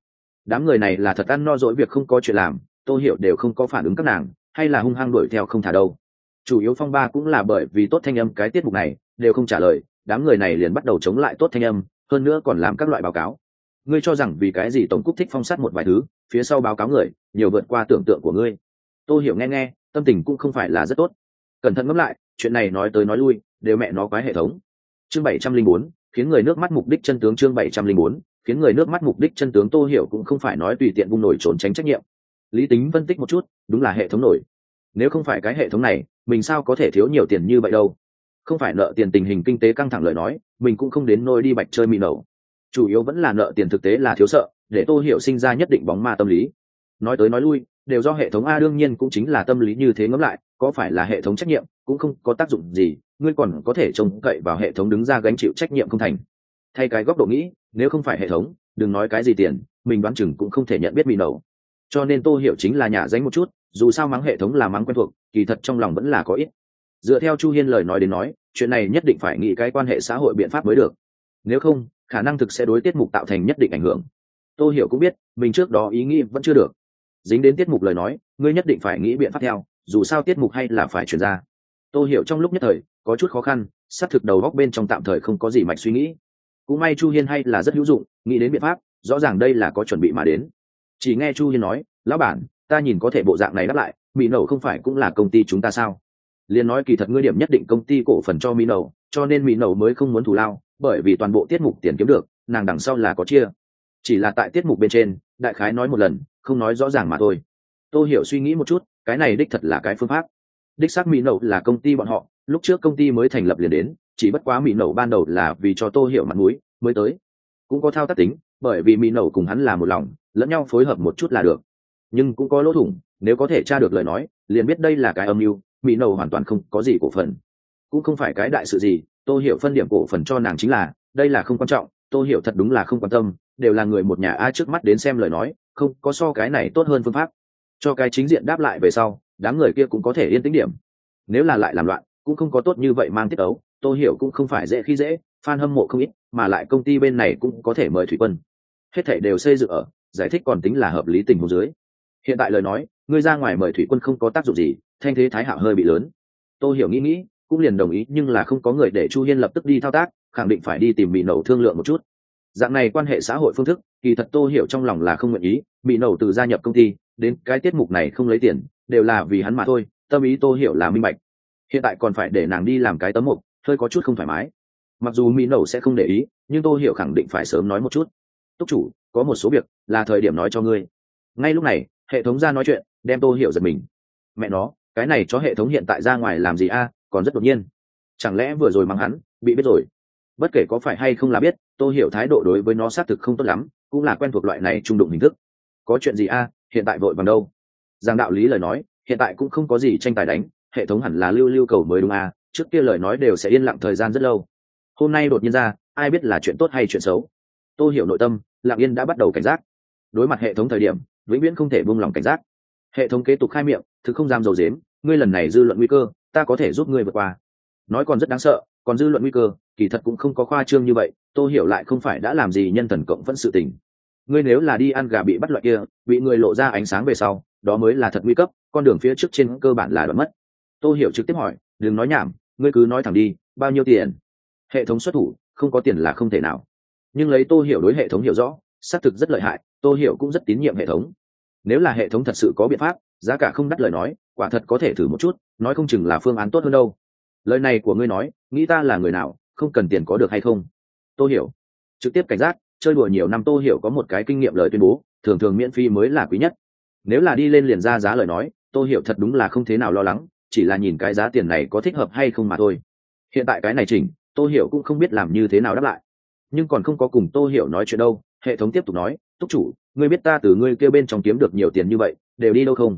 Speaker 1: Đám người này là thật ăn no dỗi việc không có chuyện làm, tô hiểu đều không có phản ứng các nàng, hay là hung hăng đuổi theo không thả đâu. Chủ yếu phong ba cũng là bởi vì tốt thanh âm cái tiết mục này, đều không trả lời, đám người này liền bắt đầu chống lại tốt thanh âm, hơn nữa còn làm các loại báo cáo. Ngươi cho rằng vì cái gì tổng cúc thích phong sát một vài thứ, phía sau báo cáo người, nhiều vượt qua tưởng tượng của ngươi. Tôi hiểu nghe nghe, tâm tình cũng không phải là rất tốt. Cẩn thận ngẫm lại, chuyện này nói tới nói lui, đều mẹ nó quái hệ thống. Chương bảy trăm linh bốn khiến người nước mắt mục đích chân tướng chương bảy trăm linh bốn, khiến người nước mắt mục đích chân tướng tô hiểu cũng không phải nói tùy tiện vung nổi trốn tránh trách nhiệm. Lý tính phân tích một chút, đúng là hệ thống nổi. Nếu không phải cái hệ thống này, mình sao có thể thiếu nhiều tiền như vậy đâu? Không phải nợ tiền tình hình kinh tế căng thẳng lời nói, mình cũng không đến nôi đi bạch chơi mì nổ. Chủ yếu vẫn là nợ tiền thực tế là thiếu sợ, để tô hiểu sinh ra nhất định bóng ma tâm lý. Nói tới nói lui, đều do hệ thống a đương nhiên cũng chính là tâm lý như thế ngẫm lại, có phải là hệ thống trách nhiệm, cũng không có tác dụng gì ngươi còn có thể trông cậy vào hệ thống đứng ra gánh chịu trách nhiệm không thành. Thay cái góc độ nghĩ, nếu không phải hệ thống, đừng nói cái gì tiền, mình đoán chừng cũng không thể nhận biết bị nổ cho nên tô hiểu chính là nhà danh một chút, dù sao mắng hệ thống là mắng quen thuộc, kỳ thật trong lòng vẫn là có ít. Dựa theo chu hiên lời nói đến nói, chuyện này nhất định phải nghĩ cái quan hệ xã hội biện pháp mới được. Nếu không, khả năng thực sẽ đối tiết mục tạo thành nhất định ảnh hưởng. Tô hiểu cũng biết, mình trước đó ý nghĩ vẫn chưa được. Dính đến tiết mục lời nói, ngươi nhất định phải nghĩ biện pháp theo, dù sao tiết mục hay là phải chuyển ra. Tô hiểu trong lúc nhất thời có chút khó khăn, xác thực đầu góc bên trong tạm thời không có gì mạch suy nghĩ. Cũng may chu hiên hay là rất hữu dụng, nghĩ đến biện pháp, rõ ràng đây là có chuẩn bị mà đến. Chỉ nghe chu hiên nói, lão bản, ta nhìn có thể bộ dạng này đáp lại, mỹ nậu không phải cũng là công ty chúng ta sao? Liền nói kỳ thật ngươi điểm nhất định công ty cổ phần cho mỹ nậu, cho nên mỹ nậu mới không muốn thủ lao, bởi vì toàn bộ tiết mục tiền kiếm được, nàng đằng sau là có chia. Chỉ là tại tiết mục bên trên, đại khái nói một lần, không nói rõ ràng mà thôi. Tôi hiểu suy nghĩ một chút, cái này đích thật là cái phương pháp. Đích xác mỹ nậu là công ty bọn họ lúc trước công ty mới thành lập liền đến, chỉ bất quá mỹ nậu ban đầu là vì cho tô hiểu mặt mũi, mới tới. Cũng có thao tác tính, bởi vì mỹ nậu cùng hắn là một lòng, lẫn nhau phối hợp một chút là được. Nhưng cũng có lỗ thủng, nếu có thể tra được lời nói, liền biết đây là cái âm mưu, mỹ nậu hoàn toàn không có gì cổ phần. Cũng không phải cái đại sự gì tôi hiểu phân điểm cổ phần cho nàng chính là, đây là không quan trọng tôi hiểu thật đúng là không quan tâm, đều là người một nhà ai trước mắt đến xem lời nói, không có so cái này tốt hơn phương pháp. Cho cái chính diện đáp lại về sau, đám người kia cũng có thể yên tĩnh điểm. Nếu là lại làm loạn cũng không có tốt như vậy mang tiết ấu tôi hiểu cũng không phải dễ khi dễ, fan hâm mộ không ít, mà lại công ty bên này cũng có thể mời thủy quân. Hết thể đều xây dựng ở, giải thích còn tính là hợp lý tình huống dưới. Hiện tại lời nói, ngươi ra ngoài mời thủy quân không có tác dụng gì, thanh thế thái hạo hơi bị lớn. Tôi hiểu nghĩ nghĩ, cũng liền đồng ý, nhưng là không có người để chu hiên lập tức đi thao tác, khẳng định phải đi tìm bị nổ thương lượng một chút. Dạng này quan hệ xã hội phương thức, kỳ thật tô hiểu trong lòng là không nguyện ý bị nổ từ gia nhập công ty, đến cái tiết mục này không lấy tiền, đều là vì hắn mà thôi, tâm ý tô hiểu là minh bạch hiện tại còn phải để nàng đi làm cái tấm mục, hơi có chút không thoải mái. Mặc dù mỹ nổ sẽ không để ý, nhưng tôi hiểu khẳng định phải sớm nói một chút. Túc chủ, có một số việc là thời điểm nói cho ngươi. Ngay lúc này, hệ thống ra nói chuyện, đem tôi hiểu giật mình. Mẹ nó, cái này cho hệ thống hiện tại ra ngoài làm gì a? Còn rất đột nhiên. Chẳng lẽ vừa rồi mắng hắn, bị biết rồi? Bất kể có phải hay không là biết tôi hiểu thái độ đối với nó xác thực không tốt lắm, cũng là quen thuộc loại này trung đụng hình thức. Có chuyện gì a? Hiện tại vội bằng đâu? Giang đạo lý lời nói, hiện tại cũng không có gì tranh tài đánh hệ thống hẳn là lưu lưu cầu mới đúng à? trước kia lời nói đều sẽ yên lặng thời gian rất lâu. Hôm nay đột nhiên ra, ai biết là chuyện tốt hay chuyện xấu. Tô hiểu nội tâm, lặng yên đã bắt đầu cảnh giác. Đối mặt hệ thống thời điểm, vĩnh viễn không thể buông lòng cảnh giác. Hệ thống kế tục khai miệng, thứ không dám dầu dếm, ngươi lần này dư luận nguy cơ, ta có thể giúp ngươi vượt qua. Nói còn rất đáng sợ, còn dư luận nguy cơ, kỳ thật cũng không có khoa trương như vậy tôi hiểu lại không phải đã làm gì nhân thần cộng vẫn sự tình. Ngươi nếu là đi ăn gà bị bắt loại kia, bị người lộ ra ánh sáng về sau, đó mới là thật nguy cấp, con đường phía trước trên cơ bản là đoạn mất. Tô hiểu trực tiếp hỏi, đừng nói nhảm, ngươi cứ nói thẳng đi, bao nhiêu tiền? Hệ thống xuất thủ, không có tiền là không thể nào. Nhưng lấy tô hiểu đối hệ thống hiểu rõ, xác thực rất lợi hại, tô hiểu cũng rất tín nhiệm hệ thống. Nếu là hệ thống thật sự có biện pháp, giá cả không đắt lời nói, quả thật có thể thử một chút, nói không chừng là phương án tốt hơn đâu. Lời này của ngươi nói, nghĩ ta là người nào, không cần tiền có được hay không? Tô hiểu trực tiếp cảnh giác, chơi đùa nhiều năm tô hiểu có một cái kinh nghiệm lời tuyên bố, thường thường miễn phí mới là quý nhất. Nếu là đi lên liền ra giá lời nói, tô hiểu thật đúng là không thế nào lo lắng chỉ là nhìn cái giá tiền này có thích hợp hay không mà thôi. Hiện tại cái này chỉnh, tô hiểu cũng không biết làm như thế nào đáp lại. Nhưng còn không có cùng tô hiểu nói chuyện đâu, hệ thống tiếp tục nói, túc chủ, ngươi biết ta từ ngươi kêu bên trong kiếm được nhiều tiền như vậy, đều đi đâu không?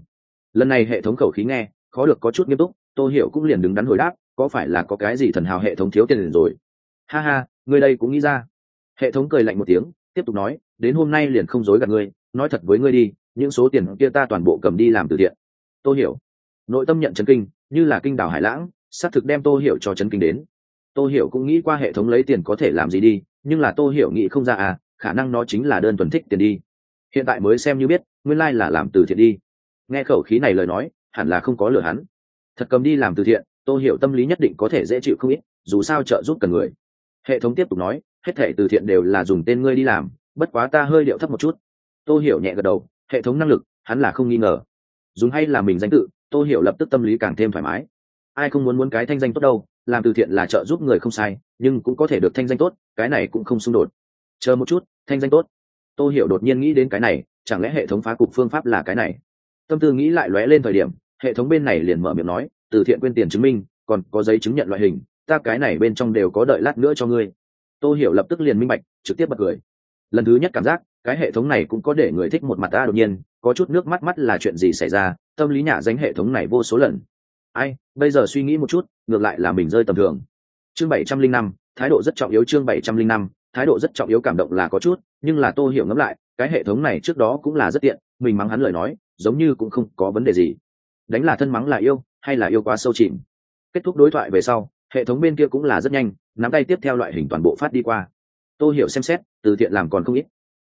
Speaker 1: Lần này hệ thống khẩu khí nghe, khó được có chút nghiêm túc, tô hiểu cũng liền đứng đắn hồi đáp, có phải là có cái gì thần hào hệ thống thiếu tiền rồi? Ha ha, ngươi đây cũng nghĩ ra. Hệ thống cười lạnh một tiếng, tiếp tục nói, đến hôm nay liền không dối gạt ngươi, nói thật với ngươi đi, những số tiền kia ta toàn bộ cầm đi làm từ thiện. Tô hiểu nội tâm nhận chấn kinh, như là kinh đảo hải lãng, xác thực đem tô hiểu cho chấn kinh đến. Tô hiểu cũng nghĩ qua hệ thống lấy tiền có thể làm gì đi, nhưng là tô hiểu nghĩ không ra à khả năng nó chính là đơn thuần thích tiền đi. Hiện tại mới xem như biết, nguyên lai là làm từ thiện đi. Nghe khẩu khí này lời nói, hẳn là không có lừa hắn. Thật cầm đi làm từ thiện, tô hiểu tâm lý nhất định có thể dễ chịu không ít, dù sao trợ giúp cần người. Hệ thống tiếp tục nói, hết thể từ thiện đều là dùng tên ngươi đi làm, bất quá ta hơi điệu thấp một chút. Tô hiểu nhẹ gật đầu, hệ thống năng lực, hắn là không nghi ngờ. Dùng hay là mình danh tự tô hiểu lập tức tâm lý càng thêm thoải mái. Ai không muốn muốn cái thanh danh tốt đâu, làm từ thiện là trợ giúp người không sai, nhưng cũng có thể được thanh danh tốt, cái này cũng không xung đột. Chờ một chút, thanh danh tốt. Tô hiểu đột nhiên nghĩ đến cái này, chẳng lẽ hệ thống phá cục phương pháp là cái này? Tâm tư nghĩ lại lóe lên thời điểm, hệ thống bên này liền mở miệng nói, từ thiện quên tiền chứng minh, còn có giấy chứng nhận loại hình, ta cái này bên trong đều có đợi lát nữa cho ngươi. Tô hiểu lập tức liền minh bạch, trực tiếp bật cười. Lần thứ nhất cảm giác, cái hệ thống này cũng có để người thích một mặt ta đột nhiên, có chút nước mắt mắt là chuyện gì xảy ra tâm lý nhả danh hệ thống này vô số lần. Ai, bây giờ suy nghĩ một chút, ngược lại là mình rơi tầm thường. Chương bảy trăm linh năm, thái độ rất trọng yếu chương bảy trăm linh năm, thái độ rất trọng yếu cảm động là có chút, nhưng là tô hiểu ngẫm lại, cái hệ thống này trước đó cũng là rất tiện, mình mắng hắn lời nói, giống như cũng không có vấn đề gì. Đánh là thân mắng là yêu, hay là yêu quá sâu chìm. Kết thúc đối thoại về sau, hệ thống bên kia cũng là rất nhanh, nắm tay tiếp theo loại hình toàn bộ phát đi qua. Tô hiểu xem xét, từ thiện làm còn không ít,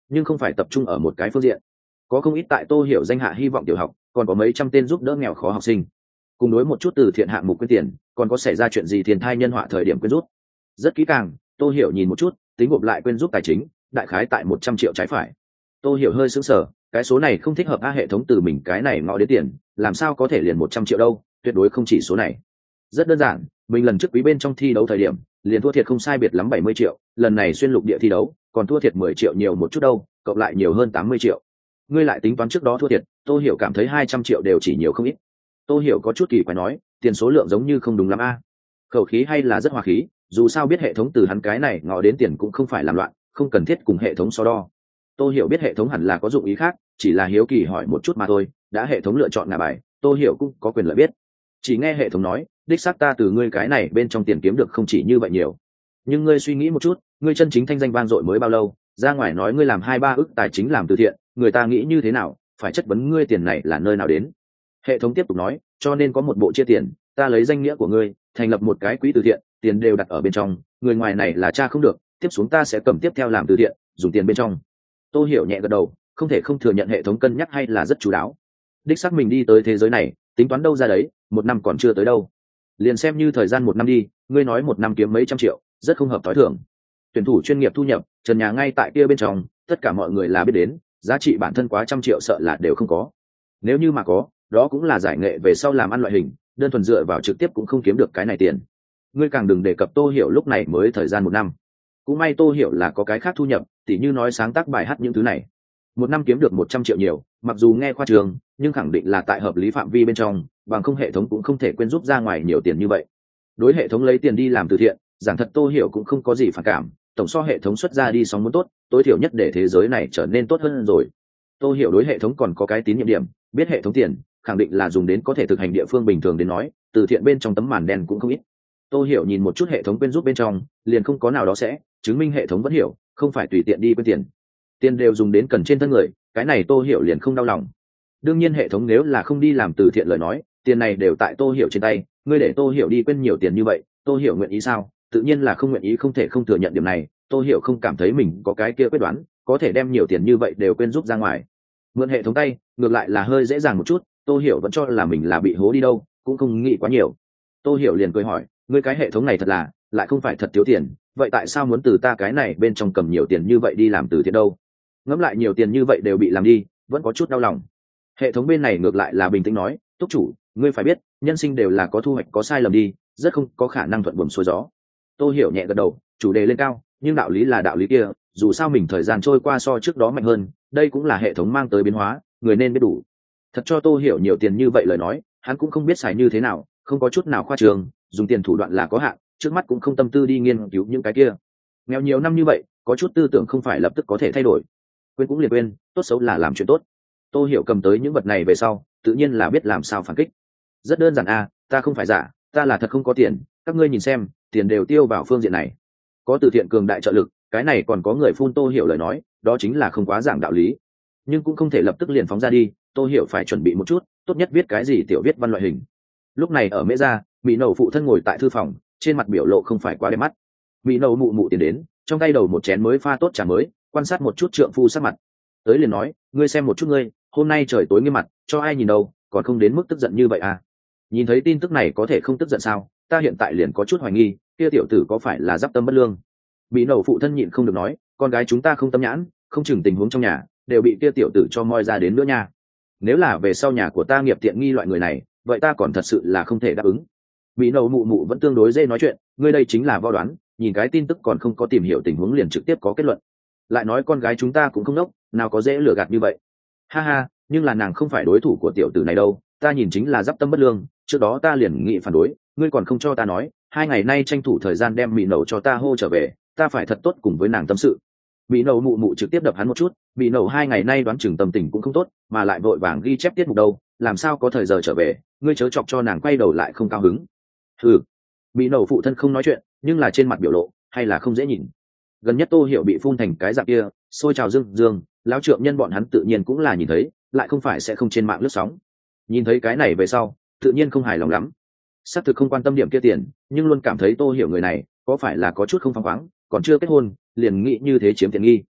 Speaker 1: nhưng không phải tập trung ở một cái phương diện có không ít tại tô hiểu danh hạ hy vọng tiểu học, còn có mấy trăm tên giúp đỡ nghèo khó học sinh. Cùng đối một chút từ thiện hạng mục quyên tiền, còn có xảy ra chuyện gì thiên thai nhân họa thời điểm quyên rút. Rất kỹ càng, tô hiểu nhìn một chút, tính gộp lại quyên giúp tài chính, đại khái tại một trăm triệu trái phải. Tô hiểu hơi sững sờ, cái số này không thích hợp a hệ thống từ mình cái này ngõ đến tiền, làm sao có thể liền một trăm triệu đâu, tuyệt đối không chỉ số này. Rất đơn giản, mình lần trước quý bên trong thi đấu thời điểm, liền thua thiệt không sai biệt lắm bảy mươi triệu, lần này xuyên lục địa thi đấu, còn thua thiệt mười triệu nhiều một chút đâu, cộng lại nhiều hơn tám mươi triệu ngươi lại tính toán trước đó thua thiệt, tô hiểu cảm thấy hai trăm triệu đều chỉ nhiều không ít. Tô hiểu có chút kỳ quái nói, tiền số lượng giống như không đúng lắm a. Khẩu khí hay là rất hòa khí, dù sao biết hệ thống từ hắn cái này ngọ đến tiền cũng không phải làm loạn, không cần thiết cùng hệ thống so đo. Tô hiểu biết hệ thống hẳn là có dụng ý khác, chỉ là hiếu kỳ hỏi một chút mà thôi, đã hệ thống lựa chọn ngà bài, tô hiểu cũng có quyền lợi biết. Chỉ nghe hệ thống nói, đích xác ta từ ngươi cái này bên trong tiền kiếm được không chỉ như vậy nhiều. Nhưng ngươi suy nghĩ một chút, ngươi chân chính thanh danh vang dội mới bao lâu, ra ngoài nói ngươi làm hai ba ức tài chính làm từ thiện người ta nghĩ như thế nào, phải chất vấn ngươi tiền này là nơi nào đến. Hệ thống tiếp tục nói, cho nên có một bộ chia tiền, ta lấy danh nghĩa của ngươi, thành lập một cái quỹ từ thiện, tiền đều đặt ở bên trong, người ngoài này là cha không được, tiếp xuống ta sẽ cầm tiếp theo làm từ thiện, dùng tiền bên trong. Tôi hiểu nhẹ gật đầu, không thể không thừa nhận hệ thống cân nhắc hay là rất chú đáo. Đích xác mình đi tới thế giới này, tính toán đâu ra đấy, một năm còn chưa tới đâu. Liền xem như thời gian một năm đi, ngươi nói một năm kiếm mấy trăm triệu, rất không hợp t h ó i thưởng tuyển thủ chuyên nghiệp thu nhập, trần nhà ngay tại kia bên trong, tất cả mọi người là biết đến giá trị bản thân quá trăm triệu sợ là đều không có. Nếu như mà có, đó cũng là giải nghệ về sau làm ăn loại hình, đơn thuần dựa vào trực tiếp cũng không kiếm được cái này tiền. Ngươi càng đừng đề cập tô hiểu lúc này mới thời gian một năm. Cũng may tô hiểu là có cái khác thu nhập, tỉ như nói sáng tác bài hát những thứ này. Một năm kiếm được một trăm triệu nhiều, mặc dù nghe khoa trường, nhưng khẳng định là tại hợp lý phạm vi bên trong, bằng không hệ thống cũng không thể quên giúp ra ngoài nhiều tiền như vậy. Đối hệ thống lấy tiền đi làm từ thiện, giảng thật tô hiểu cũng không có gì phản cảm tổng so hệ thống xuất ra đi sóng muốn tốt, tối thiểu nhất để thế giới này trở nên tốt hơn rồi. Tô hiểu đối hệ thống còn có cái tín nhiệm điểm, biết hệ thống tiền, khẳng định là dùng đến có thể thực hành địa phương bình thường đến nói, từ thiện bên trong tấm màn đen cũng không ít. Tô hiểu nhìn một chút hệ thống quên giúp bên trong, liền không có nào đó sẽ chứng minh hệ thống vẫn hiểu, không phải tùy tiện đi quên tiền. Tiền đều dùng đến cần trên thân người, cái này tô hiểu liền không đau lòng. Đương nhiên hệ thống nếu là không đi làm từ thiện lời nói, tiền này đều tại tô hiểu trên tay, ngươi để tô hiểu đi quên nhiều tiền như vậy tô hiểu nguyện ý sao? Tự nhiên là không nguyện ý, không thể không thừa nhận điểm này. Tôi hiểu không cảm thấy mình có cái kia quyết đoán, có thể đem nhiều tiền như vậy đều quên giúp ra ngoài. Mượn hệ thống tay, ngược lại là hơi dễ dàng một chút Tôi hiểu vẫn cho là mình là bị hố đi đâu, cũng không nghĩ quá nhiều. Tôi hiểu liền cười hỏi, ngươi cái hệ thống này thật là, lại không phải thật thiếu tiền, vậy tại sao muốn từ ta cái này bên trong cầm nhiều tiền như vậy đi làm từ thiện đâu? Ngẫm lại nhiều tiền như vậy đều bị làm đi, vẫn có chút đau lòng. Hệ thống bên này ngược lại là bình tĩnh nói, túc chủ, ngươi phải biết, nhân sinh đều là có thu hoạch có sai lầm đi, rất không có khả năng thuận buồm xuôi gió. Tôi hiểu nhẹ gật đầu chủ đề lên cao nhưng đạo lý là đạo lý kia dù sao mình thời gian trôi qua so trước đó mạnh hơn đây cũng là hệ thống mang tới biến hóa người nên biết đủ. Thật cho tôi hiểu nhiều tiền như vậy lời nói hắn cũng không biết xài như thế nào không có chút nào khoa trường dùng tiền thủ đoạn là có hạn trước mắt cũng không tâm tư đi nghiên cứu những cái kia. Nghèo nhiều năm như vậy có chút tư tưởng không phải lập tức có thể thay đổi. Quên cũng liền quên tốt xấu là làm chuyện tốt. Tôi hiểu cầm tới những vật này về sau tự nhiên là biết làm sao phản kích. Rất đơn giản a à, ta không phải giả ta là thật không có tiền các ngươi nhìn xem tiền đều tiêu vào phương diện này. Có từ thiện cường đại trợ lực, cái này còn có người phun tô hiểu lời nói, đó chính là không quá giảng đạo lý. Nhưng cũng không thể lập tức liền phóng ra đi, tô hiểu phải chuẩn bị một chút, tốt nhất viết cái gì tiểu viết văn loại hình. Lúc này ở mễ gia mỹ nầu phụ thân ngồi tại thư phòng, trên mặt biểu lộ không phải quá đẹp mắt. Mỹ nầu mụ mụ tiền đến, trong tay đầu một chén mới pha tốt trà mới, quan sát một chút trượng phu sắc mặt. Tới liền nói, ngươi xem một chút ngươi, hôm nay trời tối nghiêm mặt, cho ai nhìn đâu, còn không đến mức tức giận như vậy à? Nhìn thấy tin tức này có thể không tức giận sao? Ta hiện tại liền có chút hoài nghi, kia tiểu tử có phải là d i p tâm bất lương? Bị nầu phụ thân nhịn không được nói, con gái chúng ta không tâm nhãn, không chừng tình huống trong nhà, đều bị kia tiểu tử cho moi ra đến nữa nha. Nếu là về sau nhà của ta nghiệp tiện nghi loại người này, vậy ta còn thật sự là không thể đáp ứng. Bị nầu mụ mụ vẫn tương đối dễ nói chuyện, ngươi đây chính là vo đoán, nhìn cái tin tức còn không có tìm hiểu tình huống liền trực tiếp có kết luận. Lại nói con gái chúng ta cũng không đốc, nào có dễ lừa gạt như vậy. Ha ha, nhưng là nàng không phải đối thủ của tiểu tử này đâu, ta nhìn chính là d i p tâm bất lương, trước đó ta liền nghị phản đối ngươi còn không cho ta nói, hai ngày nay tranh thủ thời gian đem mỹ nầu cho ta hô trở về, ta phải thật tốt cùng với nàng tâm sự. Mỹ nầu mụ mụ trực tiếp đập hắn một chút mỹ nầu hai ngày nay đoán chừng tâm tình cũng không tốt, mà lại vội vàng ghi chép tiết mục đâu, làm sao có thời giờ trở về, ngươi chớ chọc cho nàng quay đầu lại không cao hứng. Ừ mỹ nầu phụ thân không nói chuyện, nhưng là trên mặt biểu lộ, hay là không dễ nhìn. Gần nhất tô hiểu bị phun thành cái dạng kia, xôi trào dương dương, lão trượng nhân bọn hắn tự nhiên cũng là nhìn thấy, lại không phải sẽ không trên mạng lướt sóng. Nhìn thấy cái này về sau, tự nhiên không hài lòng lắm xác thực không quan tâm điểm kia tiền, nhưng luôn cảm thấy tô hiểu người này, có phải là có chút không phăng khoáng, còn chưa kết hôn, liền nghĩ như thế chiếm tiện nghi.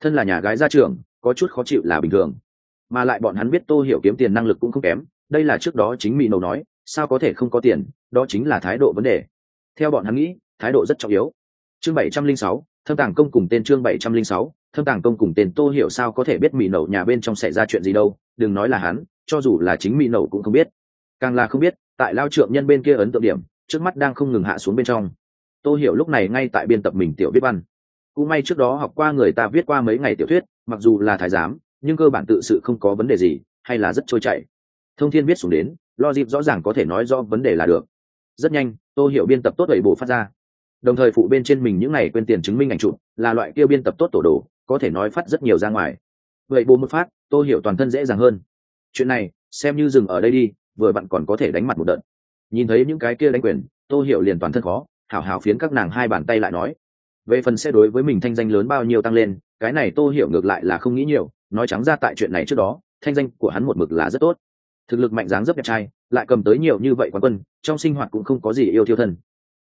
Speaker 1: Thân là nhà gái gia trưởng, có chút khó chịu là bình thường. Mà lại bọn hắn biết tô hiểu kiếm tiền năng lực cũng không kém, đây là trước đó chính mỹ nầu nói, sao có thể không có tiền, đó chính là thái độ vấn đề. Theo bọn hắn nghĩ, thái độ rất trọng yếu. Chương bảy trăm linh sáu, thâm tàng công cùng tên chương bảy trăm linh sáu, thâm tàng công cùng tên tô hiểu sao có thể biết mỹ nậu nhà bên trong xảy ra chuyện gì đâu, đừng nói là hắn, cho dù là chính mỹ nậu cũng không biết. Càng là không biết tại lao trượng nhân bên kia ấn tượng điểm, trước mắt đang không ngừng hạ xuống bên trong. Tô hiểu lúc này ngay tại biên tập mình tiểu viết văn. Cũng may trước đó học qua người ta viết qua mấy ngày tiểu thuyết, mặc dù là thái giám, nhưng cơ bản tự sự không có vấn đề gì, hay là rất trôi chảy. Thông thiên viết xuống đến, lo dịp rõ ràng có thể nói do vấn đề là được. Rất nhanh, tô hiểu biên tập tốt đầy bổ phát ra. Đồng thời phụ bên trên mình những ngày quên tiền chứng minh ảnh chụp, là loại kia biên tập tốt tổ đồ, có thể nói phát rất nhiều ra ngoài. Vậy bố một phát, tô hiểu toàn thân dễ dàng hơn. Chuyện này, xem như dừng ở đây đi vừa bạn còn có thể đánh mặt một đợt. Nhìn thấy những cái kia đánh quyền, tô hiểu liền toàn thân khó, hảo hảo phiến các nàng hai bàn tay lại nói. Về phần sẽ đối với mình thanh danh lớn bao nhiêu tăng lên, cái này tô hiểu ngược lại là không nghĩ nhiều, nói trắng ra tại chuyện này trước đó, thanh danh của hắn một mực là rất tốt. Thực lực mạnh dáng rất đẹp trai, lại cầm tới nhiều như vậy quán quân, trong sinh hoạt cũng không có gì yêu thiêu thân.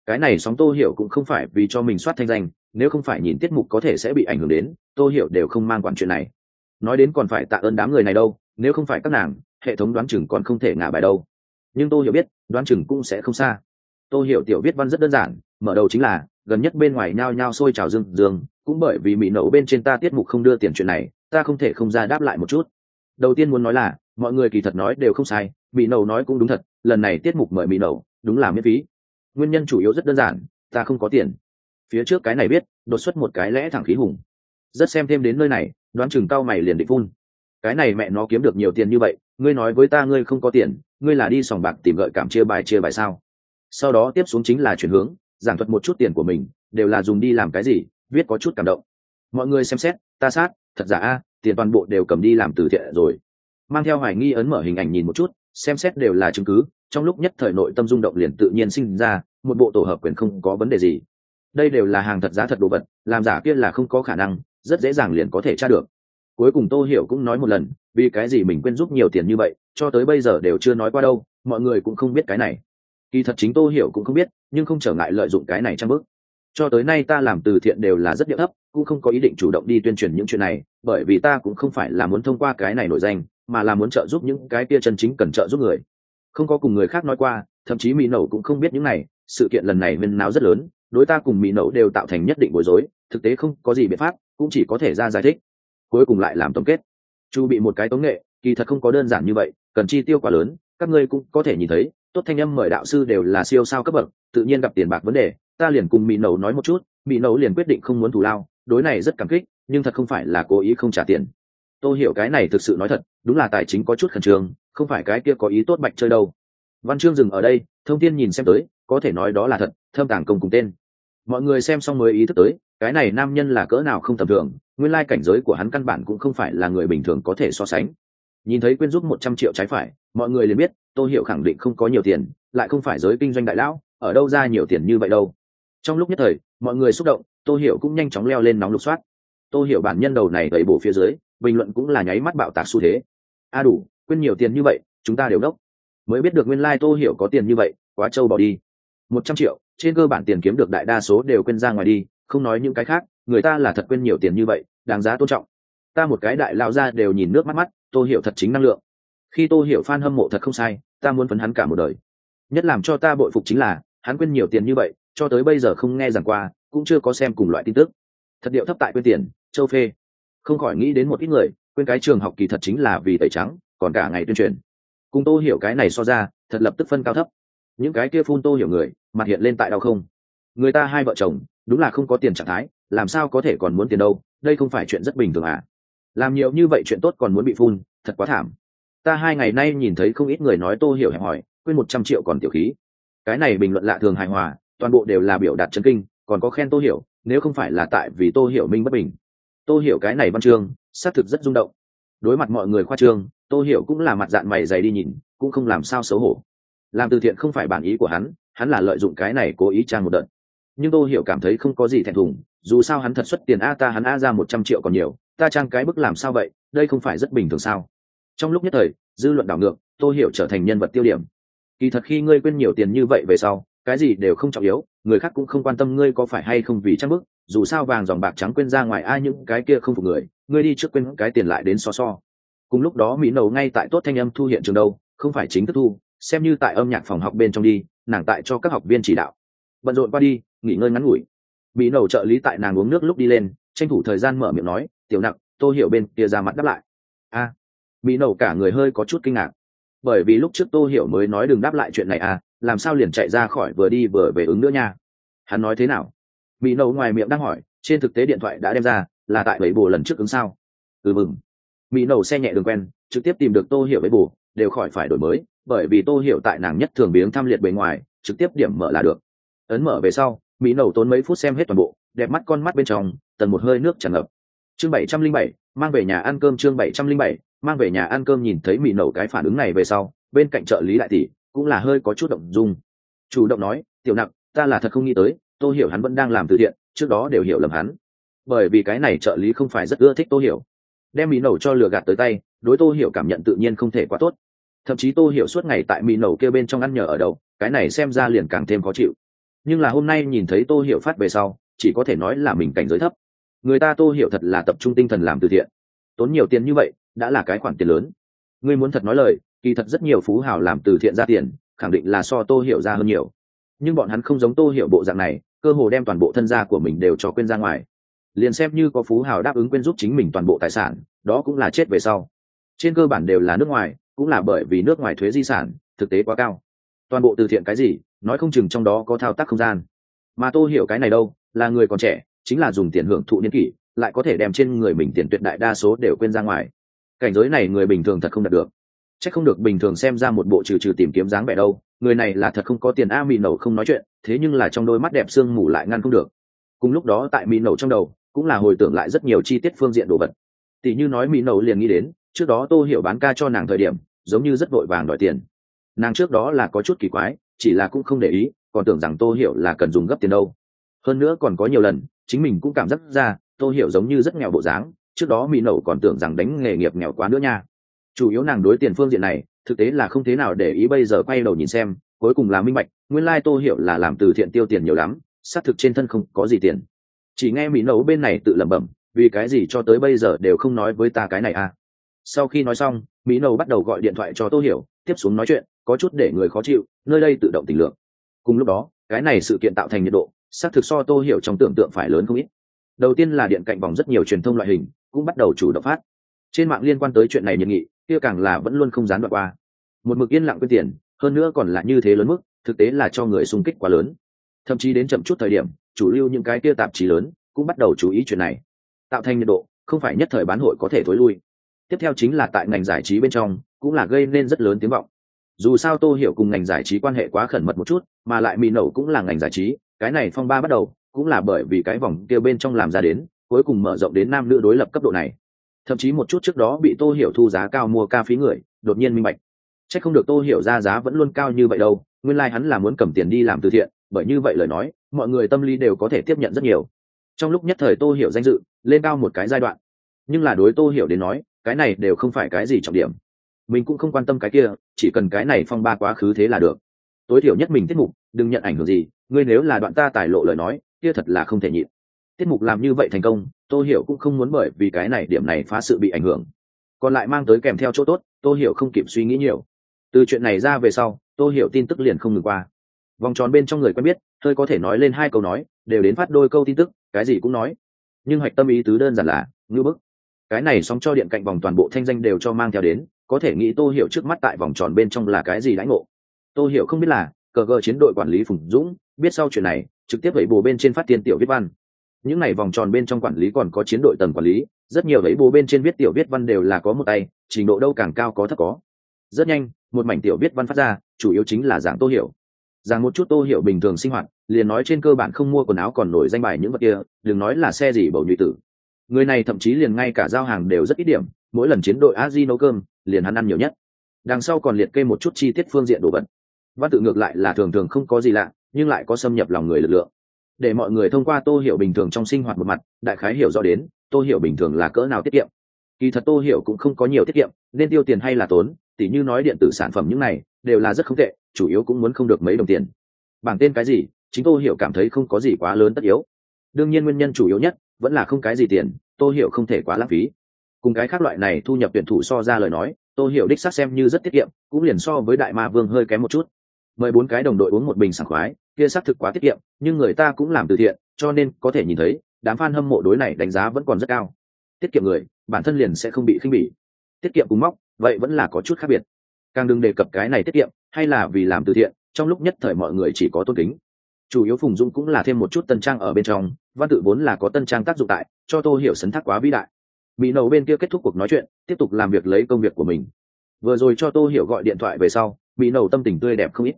Speaker 1: Cái này sóng tô hiểu cũng không phải vì cho mình soát thanh danh, nếu không phải nhìn tiết mục có thể sẽ bị ảnh hưởng đến, tô hiểu đều không mang quản chuyện này. Nói đến còn phải tạ ơn đám người này đâu, nếu không phải các nàng hệ thống đoán chừng còn không thể ngả bài đâu. Nhưng tôi hiểu biết, đoán chừng cũng sẽ không xa. Tôi hiểu tiểu viết văn rất đơn giản, mở đầu chính là, gần nhất bên ngoài nhao nhao sôi trào dương dương, cũng bởi vì mỹ nậu bên trên ta tiết mục không đưa tiền chuyện này, ta không thể không ra đáp lại một chút. Đầu tiên muốn nói là, mọi người kỳ thật nói đều không sai mỹ nậu nói cũng đúng thật, lần này tiết mục mời mỹ nậu, đúng là miễn phí. Nguyên nhân chủ yếu rất đơn giản, ta không có tiền. Phía trước cái này biết đột xuất một cái lẽ thẳng khí hùng. Rất xem thêm đến nơi này, đoán chừng cao mày liền định phun. Cái này mẹ nó kiếm được nhiều tiền như vậy ngươi nói với ta ngươi không có tiền, ngươi là đi sòng bạc tìm gợi cảm chia bài chia bài sao? Sau đó tiếp xuống chính là chuyển hướng, giảng thuật một chút tiền của mình, đều là dùng đi làm cái gì, viết có chút cảm động. Mọi người xem xét, ta sát, thật giả a, tiền toàn bộ đều cầm đi làm từ thiện rồi. Mang theo hoài nghi ấn mở hình ảnh nhìn một chút, xem xét đều là chứng cứ, trong lúc nhất thời nội tâm rung động liền tự nhiên sinh ra, một bộ tổ hợp quyền không có vấn đề gì. Đây đều là hàng thật giá thật đồ vật, làm giả kia là không có khả năng, rất dễ dàng liền có thể tra được cuối cùng tô hiểu cũng nói một lần, vì cái gì mình quên giúp nhiều tiền như vậy, cho tới bây giờ đều chưa nói qua đâu, mọi người cũng không biết cái này. Kỳ thật chính tô hiểu cũng không biết, nhưng không trở ngại lợi dụng cái này trang bức cho tới nay ta làm từ thiện đều là rất địa thấp, cũng không có ý định chủ động đi tuyên truyền những chuyện này, bởi vì ta cũng không phải là muốn thông qua cái này nổi danh, mà là muốn trợ giúp những cái kia chân chính cần trợ giúp người. Không có cùng người khác nói qua, thậm chí mỹ nẩu cũng không biết những này, sự kiện lần này bên nào rất lớn, đối ta cùng mỹ nẩu đều tạo thành nhất định bối rối, thực tế không có gì biện pháp, cũng chỉ có thể ra giải thích cuối cùng lại làm tổng kết. Chu bị một cái tống nghệ, kỳ thật không có đơn giản như vậy, cần chi tiêu quá lớn, các ngươi cũng có thể nhìn thấy, tốt thanh âm mời đạo sư đều là siêu sao cấp bậc, tự nhiên gặp tiền bạc vấn đề, ta liền cùng mỹ nấu nói một chút mỹ nấu liền quyết định không muốn thù lao, đối này rất cảm kích, nhưng thật không phải là cố ý không trả tiền. Tôi hiểu cái này thực sự nói thật, đúng là tài chính có chút khẩn trương, không phải cái kia có ý tốt bạch chơi đâu. Văn chương dừng ở đây, thông tin nhìn xem tới, có thể nói đó là thật, thâm tàng công cùng tên. Mọi người xem xong mới ý thức tới cái này nam nhân là cỡ nào không tầm thường, nguyên lai cảnh giới của hắn căn bản cũng không phải là người bình thường có thể so sánh. Nhìn thấy quyên giúp một trăm triệu trái phải, mọi người liền biết tôi hiểu khẳng định không có nhiều tiền, lại không phải giới kinh doanh đại lão, ở đâu ra nhiều tiền như vậy đâu. Trong lúc nhất thời, mọi người xúc động tôi hiểu cũng nhanh chóng leo lên nóng lục soát. Tôi hiểu bản nhân đầu này đẩy bổ phía dưới, bình luận cũng là nháy mắt bạo tạc xu thế. A đủ quên nhiều tiền như vậy, chúng ta đều đốc. Mới biết được nguyên lai、like、tô hiểu có tiền như vậy, quá trâu bỏ đi. Một trăm triệu, trên cơ bản tiền kiếm được đại đa số đều quên ra ngoài đi không nói những cái khác, người ta là thật quên nhiều tiền như vậy, đáng giá tôn trọng. Ta một cái đại lao ra đều nhìn nước mắt mắt, tô hiểu thật chính năng lượng. Khi tô hiểu f a n hâm mộ thật không sai, ta muốn phấn hắn cả một đời. Nhất làm cho ta bội phục chính là, hắn quên nhiều tiền như vậy, cho tới bây giờ không nghe rằng qua, cũng chưa có xem cùng loại tin tức. Thật điệu thấp tại quên tiền, châu phê. Không khỏi nghĩ đến một ít người, quên cái trường học kỳ thật chính là vì tẩy trắng, còn cả ngày tuyên truyền. Cùng tô hiểu cái này so ra, thật lập tức phân cao thấp. Những cái kia phun tô hiểu người, mặt hiện lên tại đau không? Người ta hai vợ chồng, đúng là không có tiền trạng thái, làm sao có thể còn muốn tiền đâu, đây không phải chuyện rất bình thường à? Làm nhiều như vậy chuyện tốt còn muốn bị phun, thật quá thảm. Ta hai ngày nay nhìn thấy không ít người nói tô hiểu hẹp hỏi quên một trăm triệu còn tiểu khí. Cái này bình luận lạ thường hài hòa, toàn bộ đều là biểu đạt chân kinh, còn có khen tô hiểu, nếu không phải là tại vì tô hiểu minh bất bình. Tô hiểu cái này văn chương, xác thực rất rung động. Đối mặt mọi người khoa trương, tô hiểu cũng là mặt dạng mày dày đi nhìn, cũng không làm sao xấu hổ. Làm từ thiện không phải bản ý của hắn hắn là lợi dụng cái này cố ý trang một đợt nhưng tôi hiểu cảm thấy không có gì thẹn thùng, dù sao hắn thật xuất tiền a, ta hắn a ra một trăm triệu còn nhiều, ta trang cái bức làm sao vậy, đây không phải rất bình thường sao? Trong lúc nhất thời, dư luận đảo ngược tôi hiểu trở thành nhân vật tiêu điểm. Kỳ thật khi ngươi quên nhiều tiền như vậy về sau, cái gì đều không trọng yếu, người khác cũng không quan tâm ngươi có phải hay không vì trang bức, dù sao vàng dòng bạc trắng quên ra ngoài ai những cái kia không phục người, ngươi đi trước quên cái tiền lại đến so so. Cùng lúc đó mỹ nầu ngay tại tốt thanh âm thu hiện trường đâu, không phải chính thức thu, xem như tại âm nhạc phòng học bên trong đi, nàng tại cho các học viên chỉ đạo. Bận rộn qua đi nghỉ ngơi ngắn ngủi. Mỹ nầu trợ lý tại nàng uống nước lúc đi lên tranh thủ thời gian mở miệng nói tiểu nặng tô hiểu bên kia ra mặt đáp lại. A. Mỹ nầu cả người hơi có chút kinh ngạc. Bởi vì lúc trước tô hiểu mới nói đừng đáp lại chuyện này à làm sao liền chạy ra khỏi vừa đi vừa về ứng nữa nha? Hắn nói thế nào? Mỹ nầu ngoài miệng đang hỏi trên thực tế điện thoại đã đem ra là tại bảy bồ lần trước ứng sao? Ừ mừng. Mỹ nầu xe nhẹ đường quen trực tiếp tìm được tô hiểu với bù, đều khỏi phải đổi mới bởi vì tô hiểu tại nàng nhất thường biếng thăm liệt bề ngoài trực tiếp điểm mở là được. Ấn mở về sau mỹ nầu tốn mấy phút xem hết toàn bộ đẹp mắt con mắt bên trong tần một hơi nước tràn ngập. Chương bảy trăm linh bảy mang về nhà ăn cơm chương bảy trăm linh bảy mang về nhà ăn cơm nhìn thấy mỹ nầu cái phản ứng này về sau bên cạnh trợ lý đại tỷ cũng là hơi có chút động dung. Chủ động nói tiểu nặc, ta là thật không nghĩ tới tô hiểu hắn vẫn đang làm từ thiện trước đó đều hiểu lầm hắn. Bởi vì cái này trợ lý không phải rất ưa thích tô hiểu. Đem mỹ nầu cho lừa gạt tới tay đối tô hiểu cảm nhận tự nhiên không thể quá tốt. Thậm chí tô hiểu suốt ngày tại mỹ nầu kêu bên trong ăn nhờ ở đâu cái này xem ra liền càng thêm khó chịu nhưng là hôm nay nhìn thấy tô hiểu phát về sau, chỉ có thể nói là mình cảnh giới thấp. Người ta tô hiểu thật là tập trung tinh thần làm từ thiện. Tốn nhiều tiền như vậy, đã là cái khoản tiền lớn. Ngươi muốn thật nói lời, kỳ thật rất nhiều phú hào làm từ thiện ra tiền, khẳng định là so tô hiểu ra hơn nhiều. Nhưng bọn hắn không giống tô hiểu bộ dạng này, cơ hồ đem toàn bộ thân gia của mình đều cho quên ra ngoài. Liền xem như có phú hào đáp ứng quên giúp chính mình toàn bộ tài sản, đó cũng là chết về sau. Trên cơ bản đều là nước ngoài, cũng là bởi vì nước ngoài thuế di sản, thực tế quá cao. Toàn bộ từ thiện cái gì nói không chừng trong đó có thao tác không gian. Mà tô hiểu cái này đâu, là người còn trẻ, chính là dùng tiền hưởng thụ niên kỷ, lại có thể đem trên người mình tiền tuyệt đại đa số đều quên ra ngoài. Cảnh giới này người bình thường thật không đạt được. C h ắ c không được bình thường xem ra một bộ trừ trừ tìm kiếm dáng vẻ đâu, người này là thật không có tiền, a mì nầu không nói chuyện, thế nhưng là trong đôi mắt đẹp sương mù lại ngăn không được. Cùng lúc đó tại mì nầu trong đầu, cũng là hồi tưởng lại rất nhiều chi tiết phương diện đồ vật. Tỷ như nói mì nầu liền nghĩ đến, trước đó tô hiểu bán ca cho nàng thời điểm, giống như rất vội vàng đòi tiền. Nàng trước đó là có chút kỳ quái chỉ là cũng không để ý, còn tưởng rằng tô hiểu là cần dùng gấp tiền đâu. Hơn nữa còn có nhiều lần, chính mình cũng cảm giác ra, tô hiểu giống như rất nghèo bộ dáng, trước đó mỹ nậu còn tưởng rằng đánh nghề nghiệp nghèo quá nữa nha. Chủ yếu nàng đối tiền phương diện này, thực tế là không thế nào để ý bây giờ quay đầu nhìn xem, cuối cùng là minh bạch, nguyên lai tô hiểu là làm từ thiện tiêu tiền nhiều lắm, xác thực trên thân không có gì tiền. Chỉ nghe mỹ nậu bên này tự lẩm bẩm, vì cái gì cho tới bây giờ đều không nói với ta cái này à? Sau khi nói xong, mỹ nậu bắt đầu gọi điện thoại cho tô hiểu, tiếp xuống nói chuyện, có chút để người khó chịu nơi đây tự động tình lượng. Cùng lúc đó, cái này sự kiện tạo thành nhiệt độ, xác thực so tô hiểu trong tưởng tượng phải lớn không ít. Đầu tiên là điện cạnh vòng rất nhiều truyền thông loại hình, cũng bắt đầu chủ động phát. Trên mạng liên quan tới chuyện này nhiệt nghị, kia càng là vẫn luôn không dán đoạn qua. Một mực yên lặng quyết tiền, hơn nữa còn là như thế lớn mức, thực tế là cho người xung kích quá lớn. Thậm chí đến chậm chút thời điểm, chủ lưu những cái kia tạp chí lớn, cũng bắt đầu chú ý chuyện này. Tạo thành nhiệt độ, không phải nhất thời bán hội có thể thối lui. Tiếp theo chính là tại ngành giải trí bên trong, cũng là gây nên rất lớn tiếng vọng dù sao tô hiểu cùng ngành giải trí quan hệ quá khẩn mật một chút, mà lại mì nậu cũng là ngành giải trí, cái này phong ba bắt đầu, cũng là bởi vì cái vòng kia bên trong làm ra đến, cuối cùng mở rộng đến nam nữ đối lập cấp độ này. Thậm chí một chút trước đó bị tô hiểu thu giá cao mua ca phí người, đột nhiên minh bạch. C h ắ c không được tô hiểu ra giá vẫn luôn cao như vậy đâu, nguyên lai、like、hắn là muốn cầm tiền đi làm từ thiện, bởi như vậy lời nói, mọi người tâm lý đều có thể tiếp nhận rất nhiều. Trong lúc nhất thời tô hiểu danh dự, lên cao một cái giai đoạn. Nhưng là đối tô hiểu đến nói, cái này đều không phải cái gì trọng điểm mình cũng không quan tâm cái kia, chỉ cần cái này phong ba quá khứ thế là được. Tối thiểu nhất mình tiết mục, đừng nhận ảnh hưởng gì, ngươi nếu là đoạn ta tài lộ lời nói, kia thật là không thể nhịn. Tiết mục làm như vậy thành công, tô hiểu cũng không muốn bởi vì cái này điểm này phá sự bị ảnh hưởng. Còn lại mang tới kèm theo chỗ tốt, tô hiểu không kịp suy nghĩ nhiều. Từ chuyện này ra về sau, tô hiểu tin tức liền không ngừng qua. Vòng tròn bên trong người quen biết, hơi có thể nói lên hai câu nói, đều đến phát đôi câu tin tức, cái gì cũng nói. Nhưng hoạch tâm ý tứ đơn giản là ngư bức. Cái này sóng cho điện cạnh vòng toàn bộ thanh danh đều cho mang theo đến có thể nghĩ tô hiểu trước mắt tại vòng tròn bên trong là cái gì đãi ngộ. Tô hiểu không biết là, cờ gờ chiến đội quản lý phùng dũng, biết sau chuyện này, trực tiếp vẫy bồ bên trên phát tiền tiểu viết văn. Những n à y vòng tròn bên trong quản lý còn có chiến đội tầng quản lý, rất nhiều vẫy bồ bên trên viết tiểu viết văn đều là có một tay, trình độ đâu càng cao có thấp có. Rất nhanh, một mảnh tiểu viết văn phát ra, chủ yếu chính là dạng tô hiểu. Giảng một chút tô hiểu bình thường sinh hoạt, liền nói trên cơ bản không mua quần áo còn nổi danh bài những vật kia, đừng nói là xe gì bầu nhụy tử. Người này thậm chí liền ngay cả giao hàng đều rất ít điểm, mỗi lần chiến đội a di nấu cơm liền hắn ăn nhiều nhất. Đằng sau còn liệt kê một chút chi tiết phương diện đồ vật. Văn tự ngược lại là thường thường không có gì lạ, nhưng lại có xâm nhập lòng người lực lượng. Để mọi người thông qua tô hiểu bình thường trong sinh hoạt một mặt, đại khái hiểu rõ đến, tô hiểu bình thường là cỡ nào tiết kiệm. Kỳ thật tô hiểu cũng không có nhiều tiết kiệm, nên tiêu tiền hay là tốn, tỉ như nói điện tử sản phẩm những này, đều là rất không tệ, chủ yếu cũng muốn không được mấy đồng tiền. Bảng tên cái gì, chính tô hiểu cảm thấy không có gì quá lớn tất yếu. Đương nhiên nguyên nhân chủ yếu nhất, vẫn là không cái gì tiền, tô hiểu không thể quá lãng phí cùng cái khác loại này thu nhập tuyển thủ so ra lời nói, tô hiểu đích xác xem như rất tiết kiệm, cũng liền so với đại ma vương hơi kém một chút. Mời bốn cái đồng đội uống một bình sảng khoái, kia xác thực quá tiết kiệm, nhưng người ta cũng làm từ thiện, cho nên có thể nhìn thấy, đám fan hâm mộ đối này đánh giá vẫn còn rất cao. Tiết kiệm người, bản thân liền sẽ không bị khinh bỉ. Tiết kiệm cùng móc, vậy vẫn là có chút khác biệt. Càng đừng đề cập cái này tiết kiệm, hay là vì làm từ thiện, trong lúc nhất thời mọi người chỉ có tôn kính. Chủ yếu phùng dung cũng là thêm một chút tân trang ở bên trong, văn tự vốn là có tân trang tác dụng tại, cho tô hiểu sấn thác quá vĩ đại mỹ nậu bên kia kết thúc cuộc nói chuyện, tiếp tục làm việc lấy công việc của mình. Vừa rồi cho tô hiểu gọi điện thoại về sau, mỹ nậu tâm tình tươi đẹp không ít.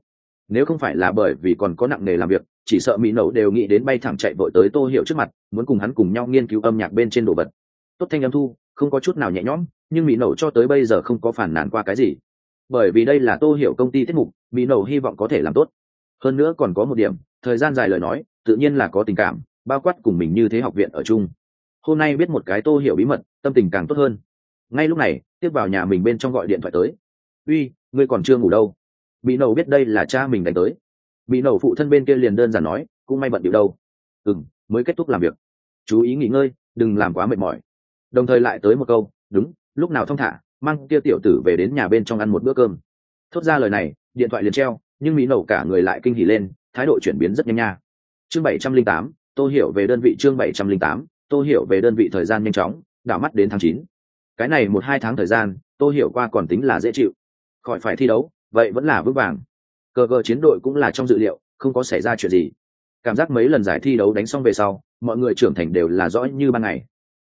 Speaker 1: Nếu không phải là bởi vì còn có nặng nề làm việc, chỉ sợ mỹ nậu đều nghĩ đến bay thẳng chạy vội tới tô hiểu trước mặt, muốn cùng hắn cùng nhau nghiên cứu âm nhạc bên trên đồ vật. Tốt thanh âm thu, không có chút nào nhẹ nhõm, nhưng mỹ nậu cho tới bây giờ không có phản nàn qua cái gì. Bởi vì đây là tô hiểu công ty tiết mục, mỹ nậu hy vọng có thể làm tốt. Hơn nữa còn có một điểm, thời gian dài lời nói, tự nhiên là có tình cảm, bao quát cùng mình như thế học viện ở chung hôm nay biết một cái tô hiểu bí mật, tâm tình càng tốt hơn. Ngay lúc này, tiếp vào nhà mình bên trong gọi điện thoại tới. Uy, ngươi còn chưa ngủ đâu. Bị nầu biết đây là cha mình đánh tới. Bị nầu phụ thân bên kia liền đơn giản nói, cũng may bận điệu đâu. Ừ m mới kết thúc làm việc. Chú ý nghỉ ngơi, đừng làm quá mệt mỏi. Đồng thời lại tới một câu, đúng, lúc nào thong thả, mang kia tiểu tử về đến nhà bên trong ăn một bữa cơm. Thốt ra lời này, điện thoại liền treo, nhưng mỹ nầu cả người lại kinh hỉ lên, thái độ chuyển biến rất nhanh nha. Chương bảy trăm linh tám tôi hiểu về đơn vị chương bảy trăm linh tám tôi hiểu về đơn vị thời gian nhanh chóng, đảo mắt đến tháng chín. Cái này một hai tháng thời gian tôi hiểu qua còn tính là dễ chịu. Khỏi phải thi đấu, vậy vẫn là vững vàng. Cờ cờ chiến đội cũng là trong dự liệu, không có xảy ra chuyện gì. Cảm giác mấy lần giải thi đấu đánh xong về sau, mọi người trưởng thành đều là rõ như ban ngày.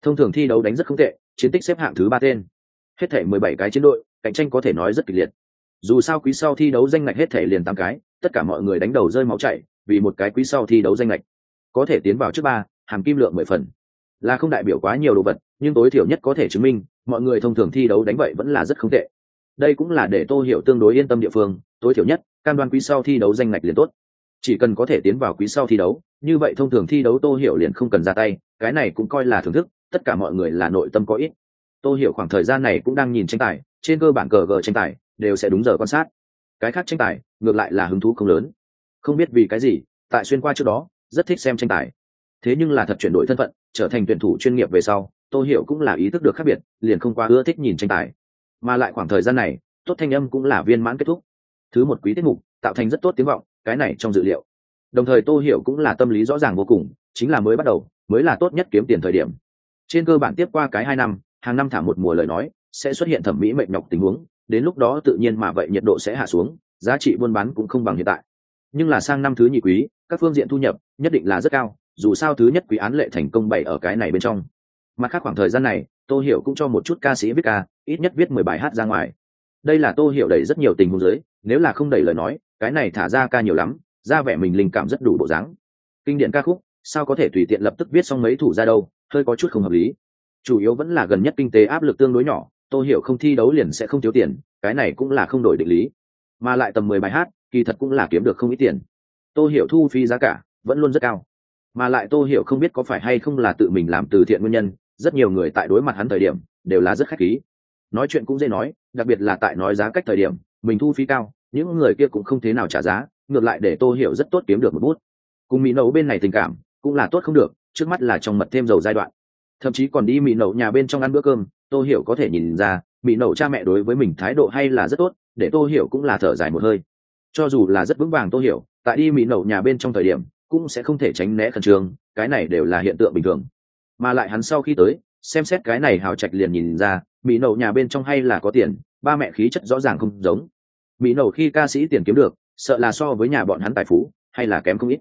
Speaker 1: Thông thường thi đấu đánh rất không tệ, chiến tích xếp hạng thứ ba tên. Hết thể mười bảy cái chiến đội, cạnh tranh có thể nói rất kịch liệt. Dù sao quý sau thi đấu danh ngạch hết thể liền tám cái, tất cả mọi người đánh đầu rơi máu chảy, vì một cái quý sau thi đấu danh ngạch. Có thể tiến vào trước ba, hàm kim lượng mười phần là không đại biểu quá nhiều đồ vật, nhưng tối thiểu nhất có thể chứng minh, mọi người thông thường thi đấu đánh vậy vẫn là rất không tệ. Đây cũng là để tô hiểu tương đối yên tâm địa phương, tối thiểu nhất, cam đoan quý sau thi đấu danh ngạch liền tốt. Chỉ cần có thể tiến vào quý sau thi đấu, như vậy thông thường thi đấu tô hiểu liền không cần ra tay, cái này cũng coi là thưởng thức, tất cả mọi người là nội tâm có ít. Tô hiểu khoảng thời gian này cũng đang nhìn tranh tài, trên cơ bản cờ gờ tranh tài, đều sẽ đúng giờ quan sát. Cái khác tranh tài, ngược lại là hứng thú không lớn. Không biết vì cái gì, tại xuyên qua trước đó, rất thích xem tranh tài. Thế nhưng là thật chuyển đổi thân phận trở thành tuyển thủ chuyên nghiệp về sau tôi hiểu cũng là ý thức được khác biệt, liền không qua ưa thích nhìn tranh tài. Mà lại khoảng thời gian này, tốt thanh âm cũng là viên mãn kết thúc. Thứ một quý tiết mục, tạo thành rất tốt tiếng vọng, cái này trong dự liệu. Đồng thời tô hiểu cũng là tâm lý rõ ràng vô cùng, chính là mới bắt đầu, mới là tốt nhất kiếm tiền thời điểm. Trên cơ bản tiếp qua cái hai năm, hàng năm thả một mùa lời nói, sẽ xuất hiện thẩm mỹ mệt nhọc tình huống, đến lúc đó tự nhiên mà vậy nhiệt độ sẽ hạ xuống, giá trị buôn bán cũng không bằng hiện tại. Nhưng là sang năm thứ nhị quý, các phương diện thu nhập nhất định là rất cao dù sao thứ nhất quý án lệ thành công bày ở cái này bên trong. Mặt khác khoảng thời gian này, tô hiểu cũng cho một chút ca sĩ viết ca, ít nhất viết mười bài hát ra ngoài. Đây là tô hiểu đẩy rất nhiều tình huống dưới nếu là không đẩy lời nói, cái này thả ra ca nhiều lắm, ra vẻ mình linh cảm rất đủ bộ dáng. Kinh điển ca khúc, sao có thể tùy tiện lập tức viết xong mấy thủ ra đâu, hơi có chút không hợp lý. Chủ yếu vẫn là gần nhất kinh tế áp lực tương đối nhỏ, tô hiểu không thi đấu liền sẽ không thiếu tiền, cái này cũng là không đổi định lý. Mà lại tầm mười bài hát, kỳ thật cũng là kiếm được không ít tiền. Tô hiểu thu phí giá cả, vẫn luôn rất cao mà lại tô hiểu không biết có phải hay không là tự mình làm từ thiện nguyên nhân, rất nhiều người tại đối mặt hắn thời điểm đều là rất khách khí. Nói chuyện cũng dễ nói, đặc biệt là tại nói giá cách thời điểm, mình thu phí cao, những người kia cũng không thế nào trả giá, ngược lại để tô hiểu rất tốt kiếm được một bút. Cùng mỹ nấu bên này tình cảm cũng là tốt không được, trước mắt là trong mật thêm dầu giai đoạn. Thậm chí còn đi mỹ nấu nhà bên trong ăn bữa cơm, tô hiểu có thể nhìn ra, mỹ nấu cha mẹ đối với mình thái độ hay là rất tốt, để tô hiểu cũng là thở dài một hơi. Cho dù là rất vững vàng tô hiểu, tại đi mỹ nấu nhà bên trong thời điểm cũng sẽ không thể tránh né khẩn trương, cái này đều là hiện tượng bình thường. Mà lại hắn sau khi tới, xem xét cái này hào trạch liền nhìn ra, mỹ nậu nhà bên trong hay là có tiền, ba mẹ khí chất rõ ràng không giống. Mỹ nậu khi ca sĩ tiền kiếm được, sợ là so với nhà bọn hắn tài phú, hay là kém không ít.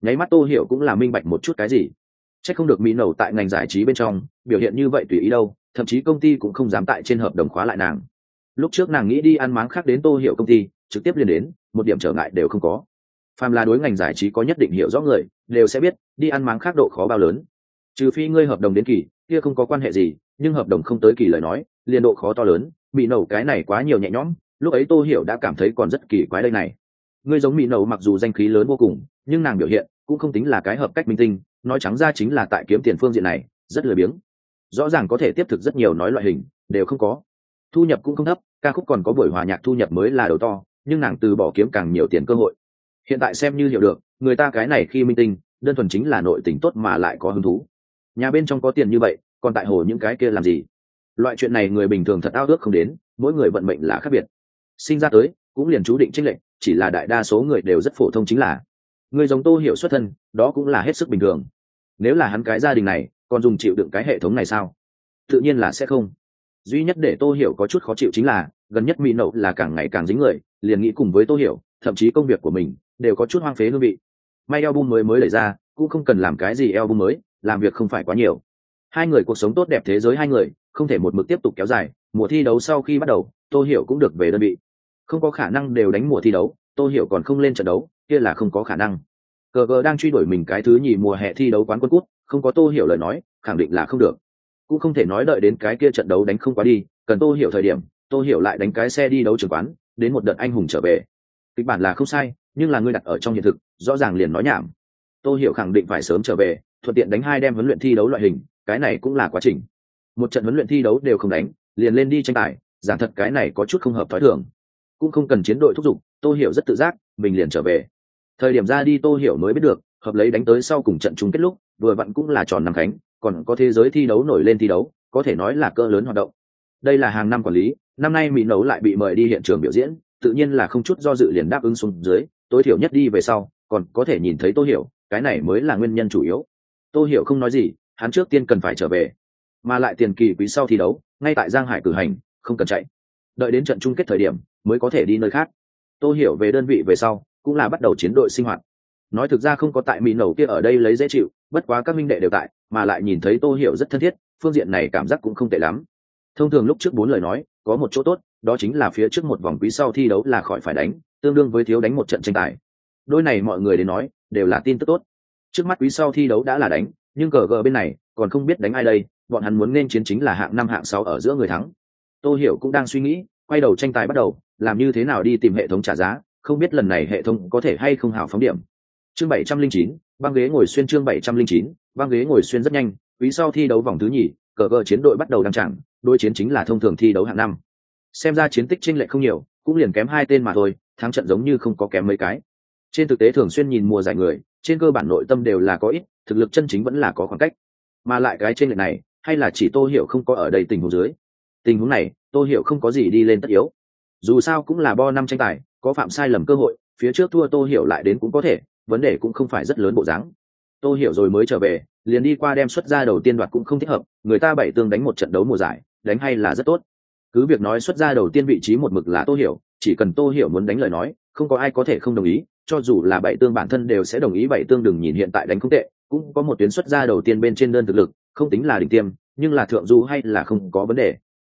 Speaker 1: Nháy mắt tô hiểu cũng là minh bạch một chút cái gì. C h ắ c không được mỹ nậu tại ngành giải trí bên trong, biểu hiện như vậy tùy ý đâu, thậm chí công ty cũng không dám tại trên hợp đồng khóa lại nàng. Lúc trước nàng nghĩ đi ăn máng khác đến tô hiểu công ty, trực tiếp liền đến, một điểm trở ngại đều không có phàm là đối ngành giải trí có nhất định hiểu rõ người, đều sẽ biết, đi ăn máng khác độ khó bao lớn. Trừ phi ngươi hợp đồng đến kỳ, kia không có quan hệ gì, nhưng hợp đồng không tới kỳ lời nói, liền độ khó to lớn, Bị nổ cái này quá nhiều nhẹ nhõm, lúc ấy tô hiểu đã cảm thấy còn rất kỳ quái đây này. Ngươi giống mỹ nổ mặc dù danh khí lớn vô cùng, nhưng nàng biểu hiện cũng không tính là cái hợp cách minh tinh, nói trắng ra chính là tại kiếm tiền phương diện này, rất lười biếng. Rõ ràng có thể tiếp thực rất nhiều nói loại hình, đều không có. Thu nhập cũng không thấp, ca khúc còn có buổi hòa nhạc thu nhập mới là đầu to, nhưng nàng từ bỏ kiếm càng nhiều tiền cơ hội hiện tại xem như hiểu được, người ta cái này khi minh tinh, đơn thuần chính là nội tình tốt mà lại có hứng thú. Nhà bên trong có tiền như vậy, còn tại hồ những cái kia làm gì? Loại chuyện này người bình thường thật ao ước không đến, mỗi người vận mệnh là khác biệt. Sinh ra tới, cũng liền chú định trích lệch, chỉ là đại đa số người đều rất phổ thông chính là. Người giống tô hiểu xuất thân, đó cũng là hết sức bình thường. Nếu là hắn cái gia đình này, còn dùng chịu đựng cái hệ thống này sao? Tự nhiên là sẽ không. Duy nhất để tô hiểu có chút khó chịu chính là, gần nhất mỹ nậu là càng ngày càng dính người, liền nghĩ cùng với tô hiểu, thậm chí công việc của mình đều có chút hoang phế hương vị. May album mới mới đẩy ra, cũng không cần làm cái gì album mới, làm việc không phải quá nhiều. Hai người cuộc sống tốt đẹp thế giới hai người, không thể một mực tiếp tục kéo dài, mùa thi đấu sau khi bắt đầu, tô hiểu cũng được về đơn vị. Không có khả năng đều đánh mùa thi đấu, tô hiểu còn không lên trận đấu, kia là không có khả năng. Cờ cờ đang truy đuổi mình cái thứ nhì mùa hè thi đấu quán quân cút, không có tô hiểu lời nói, khẳng định là không được. Cũng không thể nói đợi đến cái kia trận đấu đánh không quá đi, cần tô hiểu thời điểm, tô hiểu lại đánh cái xe đi đấu trường quán, đến một đợt anh hùng trở về. Kịch bản là không sai nhưng là ngươi đặt ở trong hiện thực, rõ ràng liền nói nhảm. Tô hiểu khẳng định phải sớm trở về, thuận tiện đánh hai đem huấn luyện thi đấu loại hình, cái này cũng là quá trình. Một trận huấn luyện thi đấu đều không đánh, liền lên đi tranh tài, giảng thật cái này có chút không hợp thói thường. Cũng không cần chiến đội thúc giục, tô hiểu rất tự giác, mình liền trở về. Thời điểm ra đi tô hiểu mới biết được, hợp lấy đánh tới sau cùng trận chung kết lúc, vừa vặn cũng là tròn năm khánh còn có thế giới thi đấu nổi lên thi đấu, có thể nói là cỡ lớn hoạt động. Đây là hàng năm quản lý, năm nay mỹ nấu lại bị mời đi hiện trường biểu diễn, tự nhiên là không chút do dự liền đáp ứng xuống dưới tối thiểu nhất đi về sau, còn có thể nhìn thấy tô hiểu, cái này mới là nguyên nhân chủ yếu. Tô hiểu không nói gì, hắn trước tiên cần phải trở về. Mà lại tiền kỳ quý sau thi đấu, ngay tại giang hải cử hành, không cần chạy. Đợi đến trận chung kết thời điểm, mới có thể đi nơi khác. Tô hiểu về đơn vị về sau, cũng là bắt đầu chiến đội sinh hoạt. Nói thực ra không có tại mỹ nầu kia ở đây lấy dễ chịu, bất quá các minh đệ đều tại, mà lại nhìn thấy tô hiểu rất thân thiết, phương diện này cảm giác cũng không tệ lắm. Thông thường lúc trước bốn lời nói, có một chỗ tốt đó chính là phía trước một vòng quý sau thi đấu là khỏi phải đánh, tương đương với thiếu đánh một trận tranh tài. Đôi này mọi người đến nói, đều là tin tức tốt. Trước mắt quý sau thi đấu đã là đánh, nhưng cờ gờ bên này, còn không biết đánh ai đây, bọn hắn muốn nên chiến chính là hạng năm, hạng sáu ở giữa người thắng. Tô hiểu cũng đang suy nghĩ, quay đầu tranh tài bắt đầu, làm như thế nào đi tìm hệ thống trả giá, không biết lần này hệ thống có thể hay không hảo phóng điểm. Chương bảy trăm linh chín, băng ghế ngồi xuyên chương bảy trăm linh chín, băng ghế ngồi xuyên rất nhanh, quý sau thi đấu vòng thứ nhì, cờ cờ chiến đội bắt đầu đăng trạng đôi chiến chính là thông thường thi đấu hạng năm xem ra chiến tích chênh lệch không nhiều, cũng liền kém hai tên mà thôi, thắng trận giống như không có kém mấy cái. Trên thực tế thường xuyên nhìn mùa giải người, trên cơ bản nội tâm đều là có ít, thực lực chân chính vẫn là có khoảng cách. Mà lại cái trên lệch này, hay là chỉ tô hiểu không có ở đây tình huống dưới. Tình huống này, tô hiểu không có gì đi lên tất yếu. Dù sao cũng là bo năm tranh tài, có phạm sai lầm cơ hội, phía trước thua tô hiểu lại đến cũng có thể, vấn đề cũng không phải rất lớn bộ dáng. Tô hiểu rồi mới trở về, liền đi qua đem xuất ra đầu tiên đoạt cũng không thích hợp, người ta bảy tương đánh một trận đấu mùa giải, đánh hay là rất tốt cứ việc nói xuất ra đầu tiên vị trí một mực là tô hiểu, chỉ cần tô hiểu muốn đánh lời nói, không có ai có thể không đồng ý, cho dù là bảy tương bản thân đều sẽ đồng ý bảy tương đừng nhìn hiện tại đánh không tệ, cũng có một tuyến xuất ra đầu tiên bên trên đơn thực lực, không tính là đỉnh tiêm, nhưng là thượng du hay là không có vấn đề.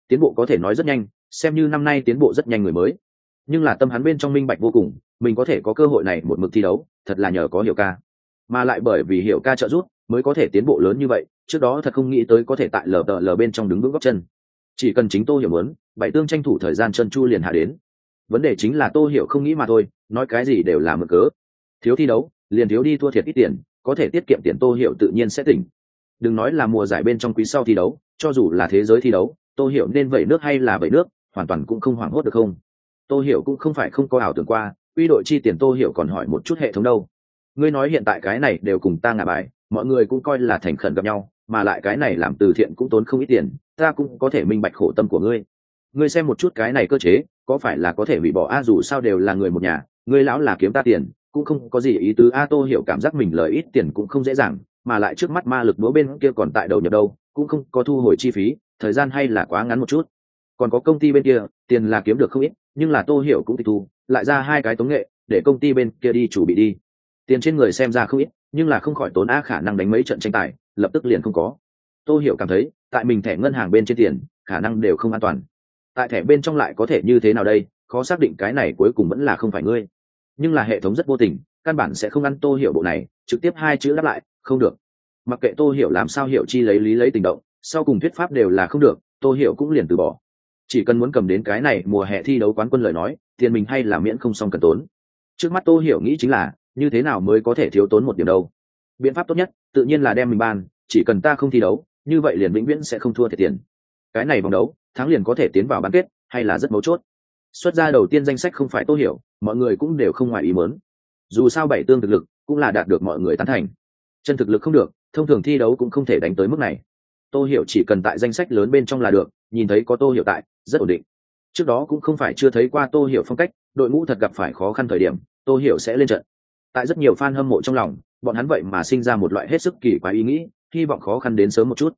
Speaker 1: Tiến bộ có thể nói rất nhanh, xem như năm nay tiến bộ rất nhanh người mới. Nhưng là tâm hắn bên trong minh bạch vô cùng, mình có thể có cơ hội này một mực thi đấu, thật là nhờ có hiểu ca. Mà lại bởi vì hiểu ca trợ giúp, mới có thể tiến bộ lớn như vậy, trước đó thật không nghĩ tới có thể tại lờ tờ lờ bên trong đứng vững góc chân chỉ cần chính tô hiểu muốn, bảy tương tranh thủ thời gian chân chu liền hạ đến. Vấn đề chính là tô hiểu không nghĩ mà thôi, nói cái gì đều là mực cớ. Thiếu thi đấu, liền thiếu đi thua thiệt ít tiền, có thể tiết kiệm tiền tô hiểu tự nhiên sẽ tỉnh. Đừng nói là mùa giải bên trong quý sau thi đấu, cho dù là thế giới thi đấu, tô hiểu nên vẩy nước hay là vẩy nước, hoàn toàn cũng không hoảng hốt được không? Tô hiểu cũng không phải không có ảo tưởng qua, quy đội chi tiền tô hiểu còn hỏi một chút hệ thống đâu. Ngươi nói hiện tại cái này đều cùng ta ngả bài, mọi người cũng coi là thành khẩn gặp nhau, mà lại cái này làm từ thiện cũng tốn không ít tiền ta cũng có thể minh bạch khổ tâm của ngươi. Ngươi xem một chút cái này cơ chế, có phải là có thể hủy bỏ a dù sao đều là người một nhà, ngươi lão là kiếm ta tiền, cũng không có gì ý tứ. A tô hiểu cảm giác mình lời ít tiền cũng không dễ dàng, mà lại trước mắt ma lực đũa bên kia còn tại đầu nhập đâu, cũng không có thu hồi chi phí, thời gian hay là quá ngắn một chút. Còn có công ty bên kia, tiền là kiếm được không ít, nhưng là tô hiểu cũng tịch thu, lại ra hai cái tống nghệ, để công ty bên kia đi chủ bị đi. Tiền trên người xem ra không ít, nhưng là không khỏi tốn a khả năng đánh mấy trận tranh tài, lập tức liền không có tô hiểu cảm thấy, tại mình thẻ ngân hàng bên trên tiền, khả năng đều không an toàn. Tại thẻ bên trong lại có thể như thế nào đây? Khó xác định cái này cuối cùng vẫn là không phải ngươi. Nhưng là hệ thống rất vô tình, căn bản sẽ không ăn tô hiểu bộ này, trực tiếp hai chữ đáp lại, không được. Mặc kệ tô hiểu làm sao hiểu chi lấy lý lấy tình động, sau cùng thuyết pháp đều là không được, tô hiểu cũng liền từ bỏ. Chỉ cần muốn cầm đến cái này mùa hè thi đấu quán quân lời nói, tiền mình hay là miễn không xong cần tốn. Trước mắt tô hiểu nghĩ chính là, như thế nào mới có thể thiếu tốn một điểm đâu? Biện pháp tốt nhất, tự nhiên là đem mình ban, chỉ cần ta không thi đấu như vậy liền vĩnh viễn sẽ không thua thiệt tiền. Cái này vòng đấu, thắng liền có thể tiến vào bán kết, hay là rất mấu chốt. Xuất ra đầu tiên danh sách không phải tô hiểu, mọi người cũng đều không ngoài ý mớn dù sao bảy tương thực lực cũng là đạt được mọi người tán thành. Chân thực lực không được, thông thường thi đấu cũng không thể đánh tới mức này. Tô hiểu chỉ cần tại danh sách lớn bên trong là được, nhìn thấy có tô hiểu tại, rất ổn định. Trước đó cũng không phải chưa thấy qua tô hiểu phong cách, đội ngũ thật gặp phải khó khăn thời điểm tô hiểu sẽ lên trận. Tại rất nhiều fan hâm mộ trong lòng, bọn hắn vậy mà sinh ra một loại hết sức kỳ quái ý nghĩ hy vọng khó khăn đến sớm một chút.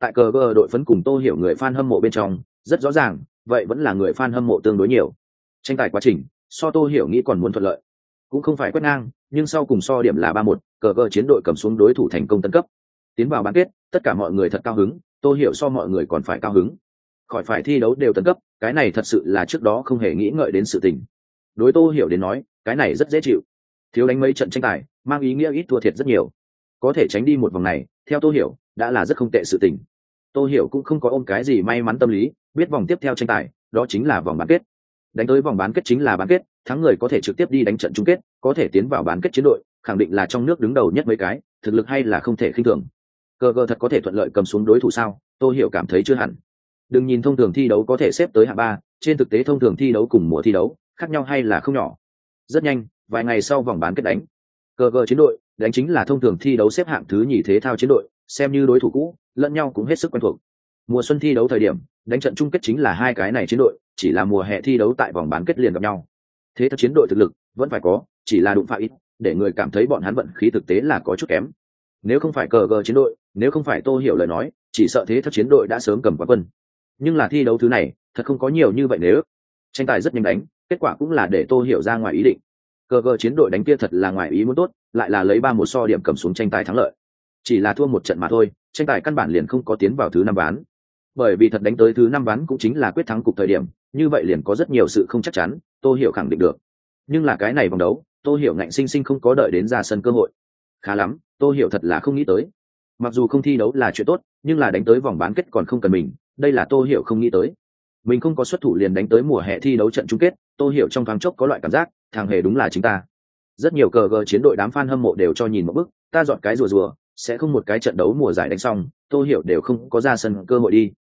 Speaker 1: Tại cờ gờ đội phấn cùng tô hiểu người fan hâm mộ bên trong, rất rõ ràng, vậy vẫn là người fan hâm mộ tương đối nhiều. Tranh tài quá trình, so tô hiểu nghĩ còn muốn thuận lợi. Cũng không phải quét ngang, nhưng sau cùng so điểm là ba một, cờ gờ chiến đội cầm xuống đối thủ thành công tân cấp. Tiến vào bán kết, tất cả mọi người thật cao hứng, tô hiểu so mọi người còn phải cao hứng. Khỏi phải thi đấu đều tấn cấp, cái này thật sự là trước đó không hề nghĩ ngợi đến sự tình. Đối tô hiểu đến nói, cái này rất dễ chịu. Thiếu đánh mấy trận tranh tài, mang ý nghĩa ít thua thiệt rất nhiều. Có thể tránh đi một vòng này theo tôi hiểu, đã là rất không tệ sự tình. Tôi hiểu cũng không có ôm cái gì may mắn tâm lý, biết vòng tiếp theo tranh tài, đó chính là vòng bán kết. Đánh tới vòng bán kết chính là bán kết, thắng người có thể trực tiếp đi đánh trận chung kết, có thể tiến vào bán kết chiến đội, khẳng định là trong nước đứng đầu nhất mấy cái, thực lực hay là không thể khinh thường. Cơ cơ thật có thể thuận lợi cầm xuống đối thủ sao? Tôi hiểu cảm thấy chưa hẳn. Đừng nhìn thông thường thi đấu có thể xếp tới hạng ba, trên thực tế thông thường thi đấu cùng mùa thi đấu, khác nhau hay là không nhỏ. Rất nhanh, vài ngày sau vòng bán kết đánh cờ cờ chiến đội, đánh chính là thông thường thi đấu xếp hạng thứ nhì thế thao chiến đội, xem như đối thủ cũ, lẫn nhau cũng hết sức quen thuộc. Mùa xuân thi đấu thời điểm, đánh trận chung kết chính là hai cái này chiến đội, chỉ là mùa hè thi đấu tại vòng bán kết liền gặp nhau. Thế thao chiến đội thực lực, vẫn phải có, chỉ là đụng phạm ít, để người cảm thấy bọn hắn vận khí thực tế là có chút kém. Nếu không phải cờ cờ chiến đội, nếu không phải tô hiểu lời nói, chỉ sợ thế thao chiến đội đã sớm cầm quá quân. Nhưng là thi đấu thứ này, thật không có nhiều như vậy nếu. Tranh tài rất nhanh đánh, kết quả cũng là để tô hiểu ra ngoài ý định cờ cờ chiến đội đánh kia thật là ngoài ý muốn tốt, lại là lấy ba một so điểm cầm xuống tranh tài thắng lợi. Chỉ là thua một trận mà thôi, tranh tài căn bản liền không có tiến vào thứ năm ván. Bởi vì thật đánh tới thứ năm ván cũng chính là quyết thắng cục thời điểm, như vậy liền có rất nhiều sự không chắc chắn, tô hiểu khẳng định được. Nhưng là cái này vòng đấu, tô hiểu ngạnh sinh sinh không có đợi đến ra sân cơ hội. Khá lắm, tô hiểu thật là không nghĩ tới. Mặc dù không thi đấu là chuyện tốt, nhưng là đánh tới vòng bán kết còn không cần mình, đây là tô hiểu không nghĩ tới mình không có xuất thủ liền đánh tới mùa hè thi đấu trận chung kết tôi hiểu trong thoáng chốc có loại cảm giác, thằng hề đúng là chính ta. Rất nhiều cờ gờ chiến đội đám fan hâm mộ đều cho nhìn một bức ta dọn cái rùa rùa, sẽ không một cái trận đấu mùa giải đánh xong tôi hiểu đều không có ra sân cơ hội đi.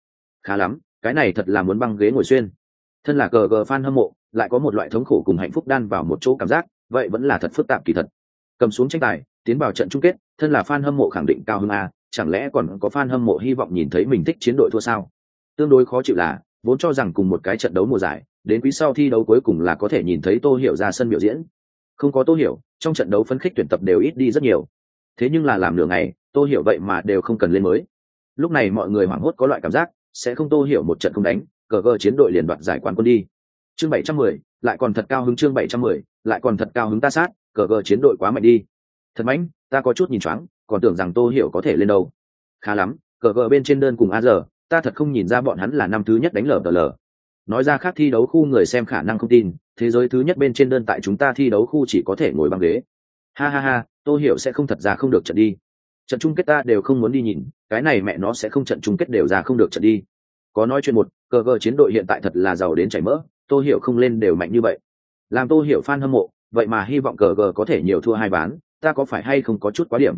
Speaker 1: Khá lắm, cái này thật là muốn băng ghế ngồi xuyên. Thân là cờ gờ fan hâm mộ, lại có một loại thống khổ cùng hạnh phúc đan vào một chỗ cảm giác, vậy vẫn là thật phức tạp kỳ thật. Cầm xuống tranh tài, tiến vào trận chung kết, thân là fan hâm mộ khẳng định cao hơn a, chẳng lẽ còn có fan hâm mộ hy vọng nhìn thấy mình thích chiến đội thua sao? Tương đối khó chịu là vốn cho rằng cùng một cái trận đấu mùa giải, đến quý sau thi đấu cuối cùng là có thể nhìn thấy tô hiểu ra sân biểu diễn. Không có tô hiểu, trong trận đấu phấn khích tuyển tập đều ít đi rất nhiều. Thế nhưng là làm nửa ngày, tô hiểu vậy mà đều không cần lên mới. Lúc này mọi người hoảng hốt có loại cảm giác, sẽ không tô hiểu một trận không đánh, cờ gờ chiến đội liền đoạt giải quán quân đi. Chương bảy trăm mười, lại còn thật cao hứng chương bảy trăm mười, lại còn thật cao hứng ta sát, cờ gờ chiến đội quá mạnh đi. Thật mạnh ta có chút nhìn choáng, còn tưởng rằng tô hiểu có thể lên đâu. Khá lắm, cờ gờ bên trên đơn cùng a giờ ta thật không nhìn ra bọn hắn là năm thứ nhất đánh lờ tờ lờ. Nói ra khác thi đấu khu người xem khả năng không tin, thế giới thứ nhất bên trên đơn tại chúng ta thi đấu khu chỉ có thể ngồi băng ghế. Ha ha ha, tôi hiểu sẽ không thật ra không được trận đi. Trận chung kết ta đều không muốn đi nhìn, cái này mẹ nó sẽ không trận chung kết đều ra không được trận đi. Có nói chuyện một, cờ gờ chiến đội hiện tại thật là giàu đến chảy mỡ, tôi hiểu không lên đều mạnh như vậy. Làm tôi hiểu fan hâm mộ, vậy mà hy vọng cờ gờ có thể nhiều thua hai ván, ta có phải hay không có chút quá điểm.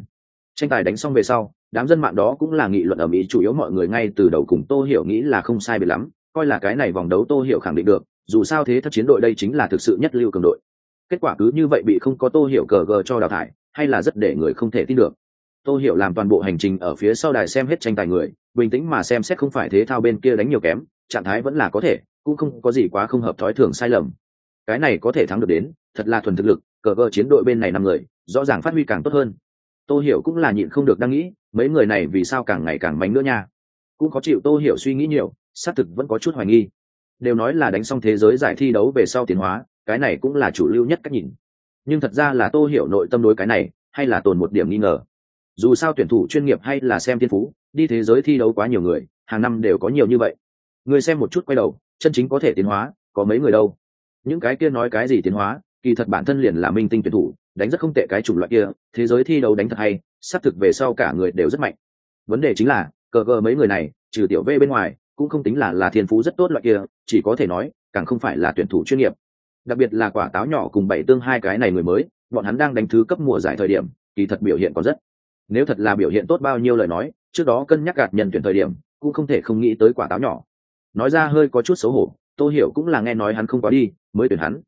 Speaker 1: Tranh tài đánh xong về sau đám dân mạng đó cũng là nghị luận ở mỹ, chủ yếu mọi người ngay từ đầu cùng tô hiểu nghĩ là không sai biệt lắm, coi là cái này vòng đấu tô hiểu khẳng định được, dù sao thế thất chiến đội đây chính là thực sự nhất lưu cường đội. Kết quả cứ như vậy bị không có tô hiểu cờ gờ cho đào thải, hay là rất để người không thể tin được. Tô hiểu làm toàn bộ hành trình ở phía sau đài xem hết tranh tài người, bình tĩnh mà xem xét không phải thế thao bên kia đánh nhiều kém, trạng thái vẫn là có thể, cũng không có gì quá không hợp thói thường sai lầm. Cái này có thể thắng được đến, thật là thuần thực lực, cờ gờ chiến đội bên này năm người, rõ ràng phát huy càng tốt hơn. Tô hiểu cũng là nhịn không được đang nghĩ mấy người này vì sao càng ngày càng mánh nữa nha? Cũng có chịu tô hiểu suy nghĩ nhiều, xác thực vẫn có chút hoài nghi. Đều nói là đánh xong thế giới giải thi đấu về sau tiến hóa, cái này cũng là chủ lưu nhất cách nhìn. Nhưng thật ra là tô hiểu nội tâm đối cái này, hay là tồn một điểm nghi ngờ. Dù sao tuyển thủ chuyên nghiệp hay là xem thiên phú, đi thế giới thi đấu quá nhiều người, hàng năm đều có nhiều như vậy. Người xem một chút quay đầu, chân chính có thể tiến hóa, có mấy người đâu. Những cái kia nói cái gì tiến hóa, kỳ thật bản thân liền là minh tinh tuyển thủ đánh rất không tệ cái chủng loại kia, thế giới thi đấu đánh thật hay, xác thực về sau cả người đều rất mạnh. Vấn đề chính là, cờ cờ mấy người này, trừ tiểu v bên ngoài, cũng không tính là là thiên phú rất tốt loại kia, chỉ có thể nói, càng không phải là tuyển thủ chuyên nghiệp. Đặc biệt là quả táo nhỏ cùng bảy tương hai cái này người mới, bọn hắn đang đánh thứ cấp mùa giải thời điểm, kỳ thật biểu hiện còn rất, nếu thật là biểu hiện tốt bao nhiêu lời nói, trước đó cân nhắc gạt nhân tuyển thời điểm, cũng không thể không nghĩ tới quả táo nhỏ. Nói ra hơi có chút xấu hổ tôi hiểu cũng là nghe nói hắn không có đi, mới tuyển hắn.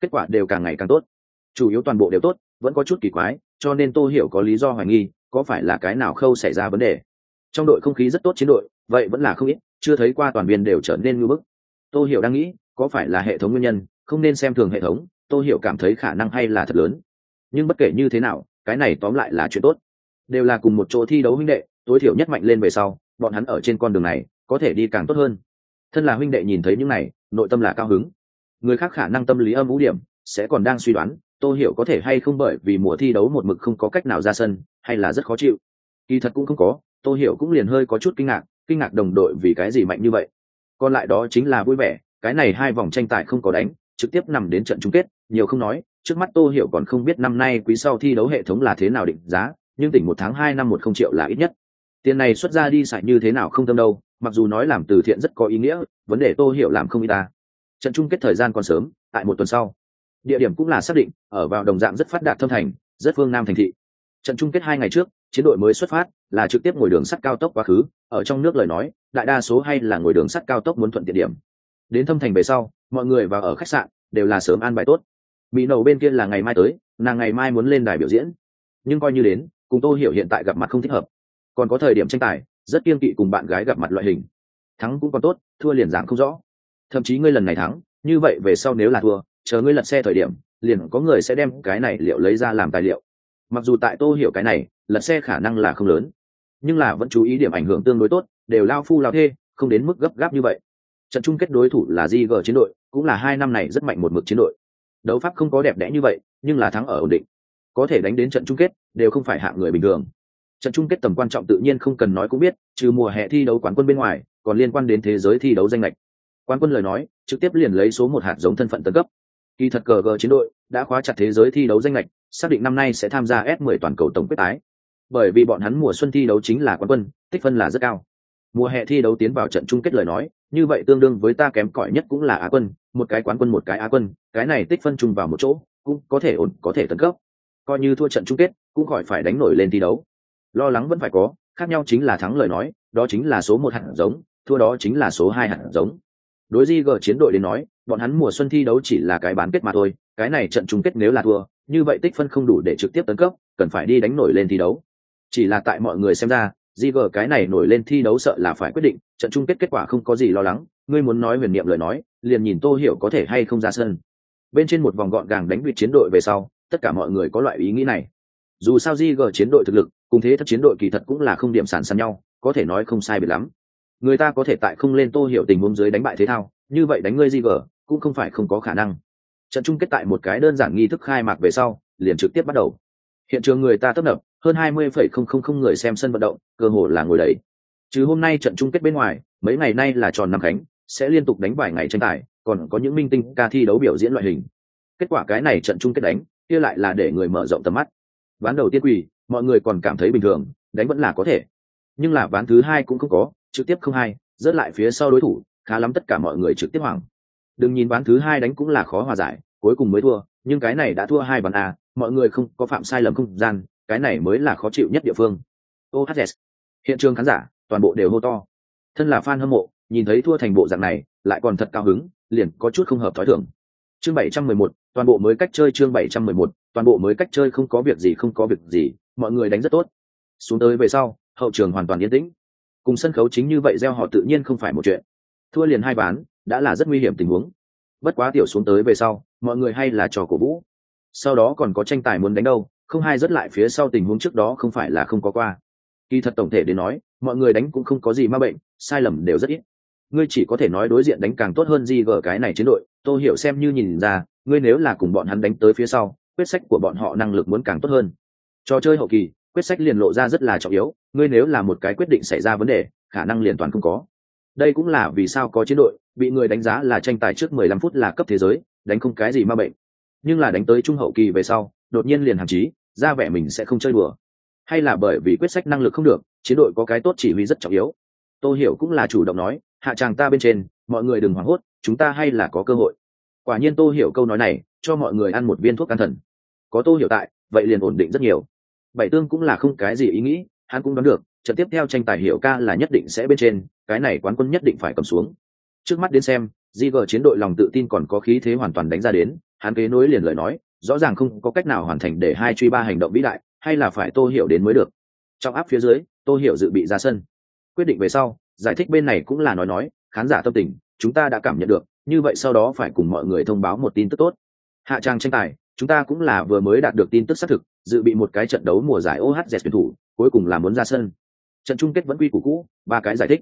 Speaker 1: Kết quả đều càng ngày càng tốt chủ yếu toàn bộ đều tốt, vẫn có chút kỳ quái, cho nên tôi hiểu có lý do hoài nghi, có phải là cái nào khâu xảy ra vấn đề. Trong đội không khí rất tốt chiến đội, vậy vẫn là không ít, chưa thấy qua toàn viên đều trở nên ngưỡng bức. Tôi hiểu đang nghĩ, có phải là hệ thống nguyên nhân, không nên xem thường hệ thống tôi hiểu cảm thấy khả năng hay là thật lớn. Nhưng bất kể như thế nào, cái này tóm lại là chuyện tốt. Đều là cùng một chỗ thi đấu huynh đệ, tối thiểu nhất mạnh lên về sau, bọn hắn ở trên con đường này, có thể đi càng tốt hơn. Thân là huynh đệ nhìn thấy những này, nội tâm là cao hứng. Người khác khả năng tâm lý âm ủ điểm, sẽ còn đang suy đoán tô hiểu có thể hay không bởi vì mùa thi đấu một mực không có cách nào ra sân, hay là rất khó chịu? Kỳ thật cũng không có, tô hiểu cũng liền hơi có chút kinh ngạc kinh ngạc đồng đội vì cái gì mạnh như vậy. Còn lại đó chính là vui vẻ, cái này hai vòng tranh tài không có đánh, trực tiếp nằm đến trận chung kết, nhiều không nói, trước mắt tô hiểu còn không biết năm nay quý sau thi đấu hệ thống là thế nào định giá, nhưng tỉnh một tháng hai năm một không triệu là ít nhất. Tiền này xuất ra đi xài như thế nào không tâm đâu, mặc dù nói làm từ thiện rất có ý nghĩa, vấn đề tô hiểu làm không y ta. Trận chung kết thời gian còn sớm, tại một tuần sau địa điểm cũng là xác định, ở vào đồng dạng rất phát đạt thâm thành, rất phương nam thành thị. Trận chung kết hai ngày trước, chiến đội mới xuất phát, là trực tiếp ngồi đường sắt cao tốc quá khứ, ở trong nước lời nói, đại đa số hay là ngồi đường sắt cao tốc muốn thuận tiện điểm. Đến thâm thành về sau, mọi người vào ở khách sạn, đều là sớm an bài tốt. Mỹ nầu bên kia là ngày mai tới, nàng ngày mai muốn lên đài biểu diễn. Nhưng coi như đến, cùng tô hiểu hiện tại gặp mặt không thích hợp. Còn có thời điểm tranh tài, rất kiên kỵ cùng bạn gái gặp mặt loại hình. Thắng cũng còn tốt, thua liền dạng không rõ. Thậm chí ngươi lần này thắng, như vậy về sau nếu là thua chờ ngươi lật xe thời điểm, liền có người sẽ đem cái này liệu lấy ra làm tài liệu. Mặc dù tại tô hiểu cái này, lật xe khả năng là không lớn, nhưng là vẫn chú ý điểm ảnh hưởng tương đối tốt, đều lao phu lao thê, không đến mức gấp gáp như vậy. Trận chung kết đối thủ là di gờ chiến đội, cũng là hai năm này rất mạnh một mực chiến đội. Đấu pháp không có đẹp đẽ như vậy, nhưng là thắng ở ổn định. Có thể đánh đến trận chung kết, đều không phải hạng người bình thường. Trận chung kết tầm quan trọng tự nhiên không cần nói cũng biết, trừ mùa hè thi đấu quán quân bên ngoài, còn liên quan đến thế giới thi đấu danh lệch quán quân lời nói, trực tiếp liền lấy số một hạt giống thân phận tân cấp kỳ thật cờ gờ chiến đội đã khóa chặt thế giới thi đấu danh lệch xác định năm nay sẽ tham gia s 10 toàn cầu tổng quyết tái. Bởi vì bọn hắn mùa xuân thi đấu chính là quán quân, tích phân là rất cao. Mùa hè thi đấu tiến vào trận chung kết lời nói, như vậy tương đương với ta kém cỏi nhất cũng là á quân, một cái quán quân một cái á quân, cái này tích phân chung vào một chỗ, cũng có thể ổn, có thể tấn cấp. Coi như thua trận chung kết, cũng khỏi phải đánh nổi lên thi đấu. Lo lắng vẫn phải có, khác nhau chính là thắng lời nói, đó chính là số một hạt giống, thua đó chính là số hai hạt giống đối di gờ chiến đội đến nói, bọn hắn mùa xuân thi đấu chỉ là cái bán kết mà thôi, cái này trận chung kết nếu là thua, như vậy tích phân không đủ để trực tiếp tấn cấp, cần phải đi đánh nổi lên thi đấu. Chỉ là tại mọi người xem ra di gờ cái này nổi lên thi đấu sợ là phải quyết định, trận chung kết kết quả không có gì lo lắng, ngươi muốn nói huyền niệm lời nói, liền nhìn tô hiểu có thể hay không ra sân. Bên trên một vòng gọn gàng đánh vịt chiến đội về sau, tất cả mọi người có loại ý nghĩ này. Dù sao di gờ chiến đội thực lực, cùng thế thất chiến đội kỳ thật cũng là không điểm sàn sàn nhau, có thể nói không sai biệt lắm người ta có thể tại không lên tô hiểu tình huống dưới đánh bại thế thao, như vậy đánh ngươi di gờ cũng không phải không có khả năng. Trận chung kết tại một cái đơn giản nghi thức khai mạc về sau, liền trực tiếp bắt đầu. Hiện trường người ta tấp nập, hơn hai mươi phẩy không không không người xem sân vận động, cơ hồ là ngồi đấy chứ hôm nay trận chung kết bên ngoài, mấy ngày nay là tròn năm khánh, sẽ liên tục đánh vài ngày tranh tài, còn có những minh tinh ca thi đấu biểu diễn loại hình. Kết quả cái này trận chung kết đánh, kia lại là để người mở rộng tầm mắt. Ván đầu tiên quỳ, mọi người còn cảm thấy bình thường, đánh vẫn là có thể. Nhưng là ván thứ hai cũng không có trực tiếp không hay rớt lại phía sau đối thủ khá lắm tất cả mọi người trực tiếp hoảng. Đừng nhìn ván thứ hai đánh cũng là khó hòa giải cuối cùng mới thua nhưng cái này đã thua hai bàn a mọi người không có phạm sai lầm không gian cái này mới là khó chịu nhất địa phương. Ohz hiện trường khán giả toàn bộ đều hô to. Thân là fan hâm mộ nhìn thấy thua thành bộ dạng này lại còn thật cao hứng liền có chút không hợp thói thường. Chương 711, toàn bộ mới cách chơi chương 711, toàn bộ mới cách chơi không có việc gì không có việc gì mọi người đánh rất tốt. Xuống tới về sau hậu trường hoàn toàn yên tĩnh cùng sân khấu chính như vậy gieo họ tự nhiên không phải một chuyện. Thua liền hai bán đã là rất nguy hiểm tình huống. Bất quá tiểu xuống tới về sau, mọi người hay là trò cổ vũ. Sau đó còn có tranh tài muốn đánh đâu, không hay rất lại phía sau tình huống trước đó không phải là không có qua. Kỳ thật tổng thể đến nói, mọi người đánh cũng không có gì ma bệnh, sai lầm đều rất ít. Ngươi chỉ có thể nói đối diện đánh càng tốt hơn gì gờ cái này chiến đội, tôi hiểu xem như nhìn ra, ngươi nếu là cùng bọn hắn đánh tới phía sau, quyết sách của bọn họ năng lực muốn càng tốt hơn. Trò chơi hậu kỳ quyết sách liền lộ ra rất là trọng yếu, ngươi nếu là một cái quyết định xảy ra vấn đề, khả năng liền toàn không có. Đây cũng là vì sao có chiến đội, bị người đánh giá là tranh tài trước 15 phút là cấp thế giới, đánh không cái gì ma bệnh. Nhưng là đánh tới trung hậu kỳ về sau, đột nhiên liền hàm chí, ra vẻ mình sẽ không chơi đùa. Hay là bởi vì quyết sách năng lực không được, chiến đội có cái tốt chỉ huy rất trọng yếu. Tôi hiểu cũng là chủ động nói, hạ tràng ta bên trên, mọi người đừng hoảng hốt, chúng ta hay là có cơ hội. Quả nhiên tôi hiểu câu nói này, cho mọi người ăn một viên thuốc an thần. Có tôi hiểu tại, vậy liền ổn định rất nhiều bảy tương cũng là không cái gì ý nghĩ, hắn cũng đoán được, trận tiếp theo tranh tài hiểu ca là nhất định sẽ bên trên, cái này quán quân nhất định phải cầm xuống. Trước mắt đến xem di gờ chiến đội lòng tự tin còn có khí thế hoàn toàn đánh ra đến, hắn kế nối liền lời nói, rõ ràng không có cách nào hoàn thành để hai truy ba hành động vĩ đại, hay là phải tô hiểu đến mới được. Trong áp phía dưới, tô hiểu dự bị ra sân. Quyết định về sau, giải thích bên này cũng là nói nói, khán giả tâm tình, chúng ta đã cảm nhận được, như vậy sau đó phải cùng mọi người thông báo một tin tức tốt. Hạ trang tranh tài chúng ta cũng là vừa mới đạt được tin tức xác thực, dự bị một cái trận đấu mùa giải ohz tuyển thủ, cuối cùng là muốn ra sân. Trận chung kết vẫn quy củ cũ, ba cái giải thích.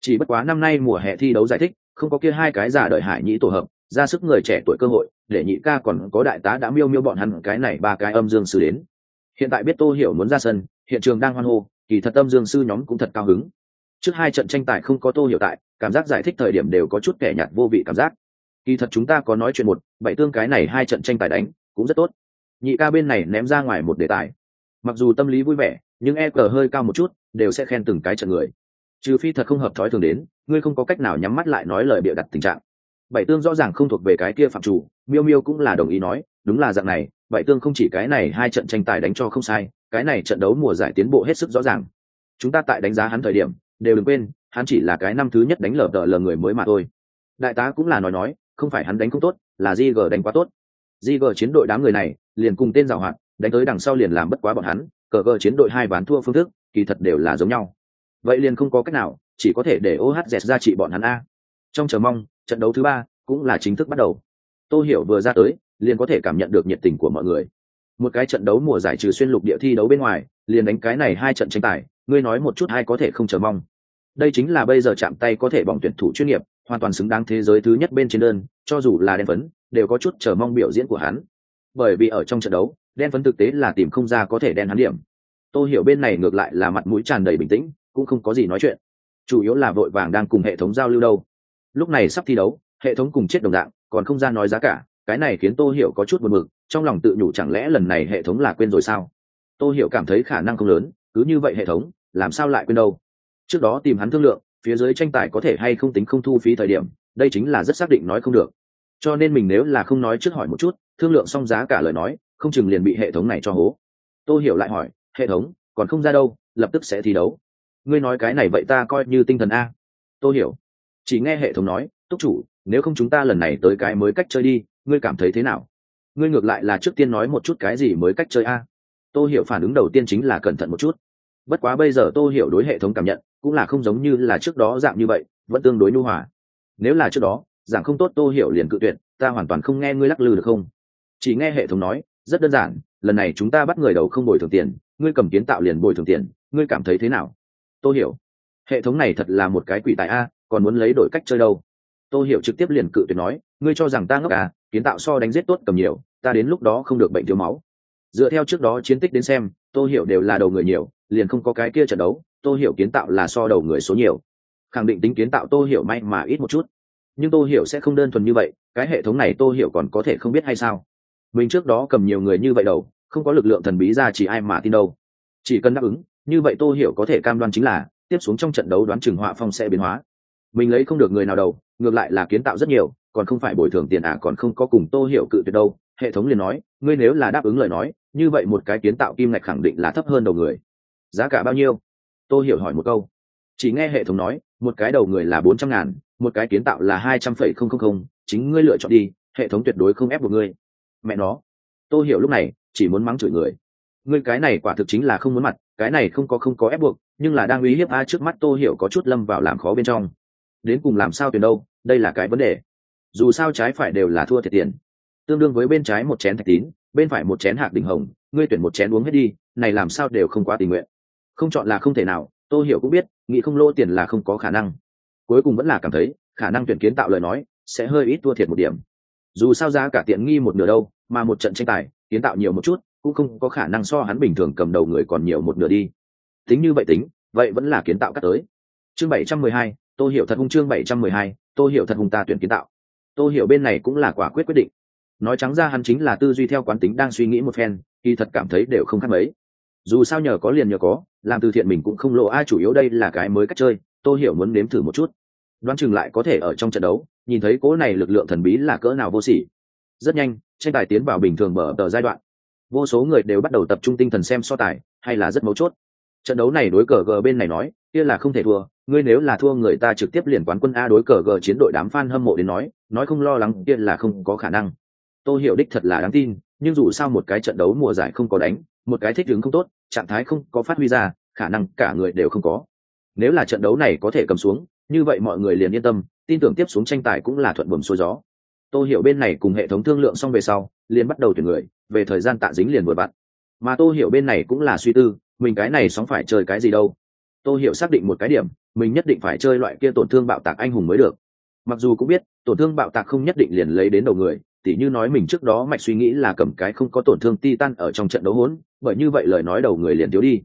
Speaker 1: Chỉ bất quá năm nay mùa hè thi đấu giải thích, không có kia hai cái giả đợi hải nhĩ tổ hợp, ra sức người trẻ tuổi cơ hội, để nhị ca còn có đại tá đã miêu miêu bọn hắn cái này ba cái âm dương sư đến. Hiện tại biết tô hiểu muốn ra sân, hiện trường đang hoan hô, kỳ thật âm dương sư nhóm cũng thật cao hứng. Trước hai trận tranh tài không có tô hiểu tại, cảm giác giải thích thời điểm đều có chút kẻ nhạt vô vị cảm giác. Kỳ thật chúng ta có nói chuyện một, bảy tương cái này hai trận tranh tài đánh cũng rất tốt. Nhị ca bên này ném ra ngoài một đề tài. Mặc dù tâm lý vui vẻ, nhưng e cờ hơi cao một chút, đều sẽ khen từng cái trận người. Trừ phi thật không hợp thói thường đến, ngươi không có cách nào nhắm mắt lại nói lời bịa đặt tình trạng. Bảy tương rõ ràng không thuộc về cái kia phạm chủ, miêu miêu cũng là đồng ý nói, đúng là dạng này, bảy tương không chỉ cái này hai trận tranh tài đánh cho không sai, cái này trận đấu mùa giải tiến bộ hết sức rõ ràng. Chúng ta tại đánh giá hắn thời điểm, đều đừng quên, hắn chỉ là cái năm thứ nhất đánh lờ đợ lờ người mới mà thôi. Đại tá cũng là nói nói, không phải hắn đánh không tốt, là di gờ đánh quá tốt di gờ chiến đội đám người này liền cùng tên giảo hoạt đánh tới đằng sau liền làm bất quá bọn hắn, cờ cờ chiến đội hai ván thua phương thức, kỳ thật đều là giống nhau. Vậy liền không có cách nào, chỉ có thể để ohz ra trị bọn hắn a. Trong chờ mong, trận đấu thứ ba cũng là chính thức bắt đầu. Tô hiểu vừa ra tới, liền có thể cảm nhận được nhiệt tình của mọi người. Một cái trận đấu mùa giải trừ xuyên lục địa thi đấu bên ngoài, liền đánh cái này hai trận tranh tài, ngươi nói một chút hai có thể không chờ mong. Đây chính là bây giờ chạm tay có thể bỏng tuyển thủ chuyên nghiệp, hoàn toàn xứng đáng thế giới thứ nhất bên trên đơn, cho dù là đen phấn đều có chút chờ mong biểu diễn của hắn. Bởi vì ở trong trận đấu, đen phấn thực tế là tìm không ra có thể đen hắn điểm. Tôi hiểu bên này ngược lại là mặt mũi tràn đầy bình tĩnh, cũng không có gì nói chuyện. Chủ yếu là vội vàng đang cùng hệ thống giao lưu đâu. Lúc này sắp thi đấu, hệ thống cùng chết đồng dạng, còn không ra nói giá cả, cái này khiến tô hiểu có chút buồn mực trong lòng tự nhủ chẳng lẽ lần này hệ thống là quên rồi sao? Tô hiểu cảm thấy khả năng không lớn, cứ như vậy hệ thống, làm sao lại quên đâu? Trước đó tìm hắn thương lượng, phía dưới tranh tài có thể hay không tính không thu phí thời điểm, đây chính là rất xác định nói không được cho nên mình nếu là không nói trước hỏi một chút, thương lượng xong giá cả lời nói, không chừng liền bị hệ thống này cho hố. Tôi hiểu lại hỏi, hệ thống, còn không ra đâu, lập tức sẽ thi đấu. Ngươi nói cái này vậy ta coi như tinh thần a. Tôi hiểu, chỉ nghe hệ thống nói, túc chủ, nếu không chúng ta lần này tới cái mới cách chơi đi, ngươi cảm thấy thế nào? Ngươi ngược lại là trước tiên nói một chút cái gì mới cách chơi a. Tôi hiểu phản ứng đầu tiên chính là cẩn thận một chút. Bất quá bây giờ tôi hiểu đối hệ thống cảm nhận, cũng là không giống như là trước đó dạng như vậy, vẫn tương đối nhu hòa. Nếu là trước đó dạng không tốt, tô hiểu liền cự tuyệt, ta hoàn toàn không nghe ngươi lắc lư được không? Chỉ nghe hệ thống nói, rất đơn giản, lần này chúng ta bắt người đầu không bồi thường tiền, ngươi cầm kiến tạo liền bồi thường tiền, ngươi cảm thấy thế nào? Tôi hiểu, hệ thống này thật là một cái quỷ tại a, còn muốn lấy đổi cách chơi đâu? Tôi hiểu trực tiếp liền cự tuyệt nói, ngươi cho rằng ta ngốc à kiến tạo so đánh giết tốt cầm nhiều, ta đến lúc đó không được bệnh thiếu máu. Dựa theo trước đó chiến tích đến xem tôi hiểu đều là đầu người nhiều, liền không có cái kia trận đấu tôi hiểu kiến tạo là so đầu người số nhiều. Khẳng định tính kiến tạo tôi hiểu may mà ít một chút nhưng tôi hiểu sẽ không đơn thuần như vậy, cái hệ thống này tôi hiểu còn có thể không biết hay sao? Mình trước đó cầm nhiều người như vậy đầu, không có lực lượng thần bí ra chỉ ai mà tin đâu. Chỉ cần đáp ứng, như vậy tôi hiểu có thể cam đoan chính là, tiếp xuống trong trận đấu đoán chừng họa phong sẽ biến hóa. Mình lấy không được người nào đầu, ngược lại là kiến tạo rất nhiều, còn không phải bồi thường tiền à còn không có cùng tô hiểu cự tuyệt đâu. Hệ thống liền nói, ngươi nếu là đáp ứng lời nói, như vậy một cái kiến tạo kim ngạch khẳng định là thấp hơn đầu người. Giá cả bao nhiêu? Tô hiểu hỏi một câu. Chỉ nghe hệ thống nói, một cái đầu người là bốn trăm ngàn một cái kiến tạo là hai trăm phẩy không không không, chính ngươi lựa chọn đi, hệ thống tuyệt đối không ép buộc ngươi. Mẹ nó. Tôi hiểu lúc này chỉ muốn mắng chửi người. Ngươi cái này quả thực chính là không muốn mặt, cái này không có không có ép buộc, nhưng là đang uy hiếp a trước mắt tôi hiểu có chút lâm vào làm khó bên trong. Đến cùng làm sao tuyển đâu, đây là cái vấn đề. Dù sao trái phải đều là thua thiệt tiền. Tương đương với bên trái một chén thạch tín, bên phải một chén hạt đỉnh hồng, ngươi tuyển một chén uống hết đi, này làm sao đều không quá tình nguyện. Không chọn là không thể nào tôi hiểu cũng biết, nghĩ không lỗ tiền là không có khả năng cuối cùng vẫn là cảm thấy, khả năng tuyển kiến tạo lời nói sẽ hơi ít thua thiệt một điểm. Dù sao giá cả tiện nghi một nửa đâu, mà một trận tranh tài, kiến tạo nhiều một chút, cũng không có khả năng so hắn bình thường cầm đầu người còn nhiều một nửa đi. Tính như vậy tính, vậy vẫn là kiến tạo cắt tới. Chương bảy trăm mười hai, tô hiểu thật hung chương bảy trăm mười hai, tô hiểu thật hung ta tuyển kiến tạo. Tô hiểu bên này cũng là quả quyết quyết định. Nói trắng ra hắn chính là tư duy theo quán tính đang suy nghĩ một phen khi thật cảm thấy đều không khác mấy. Dù sao nhờ có liền nhờ có, làm từ thiện mình cũng không lộ ai chủ yếu đây là cái mới cách chơi, tô hiểu muốn nếm thử một chút đoán chừng lại có thể ở trong trận đấu, nhìn thấy cố này lực lượng thần bí là cỡ nào vô sỉ. Rất nhanh, tranh tài tiến vào bình thường mở tờ giai đoạn. Vô số người đều bắt đầu tập trung tinh thần xem so tài, hay là rất mấu chốt. Trận đấu này đối cờ g bên này nói, kia là không thể thua, ngươi nếu là thua người ta trực tiếp liền quán quân a đối cờ g chiến đội đám f a n hâm mộ đến nói nói không lo lắng, kia là không có khả năng. Tôi hiểu đích thật là đáng tin, nhưng dù sao một cái trận đấu mùa giải không có đánh, một cái thích ứng không tốt, trạng thái không có phát huy ra, khả năng cả người đều không có. Nếu là trận đấu này có thể cầm xuống như vậy mọi người liền yên tâm, tin tưởng tiếp xuống tranh tài cũng là thuận buồm xuôi gió. Tôi hiểu bên này cùng hệ thống thương lượng xong về sau, liền bắt đầu tuyển người, về thời gian tạ dính liền vừa vặn. Mà tôi hiểu bên này cũng là suy tư, mình cái này sóng phải chơi cái gì đâu. Tôi hiểu xác định một cái điểm, mình nhất định phải chơi loại kia tổn thương bạo tạc anh hùng mới được. Mặc dù cũng biết, tổn thương bạo tạc không nhất định liền lấy đến đầu người, tỉ như nói mình trước đó mạch suy nghĩ là cầm cái không có tổn thương titan ở trong trận đấu hỗn bởi như vậy lời nói đầu người liền thiếu đi.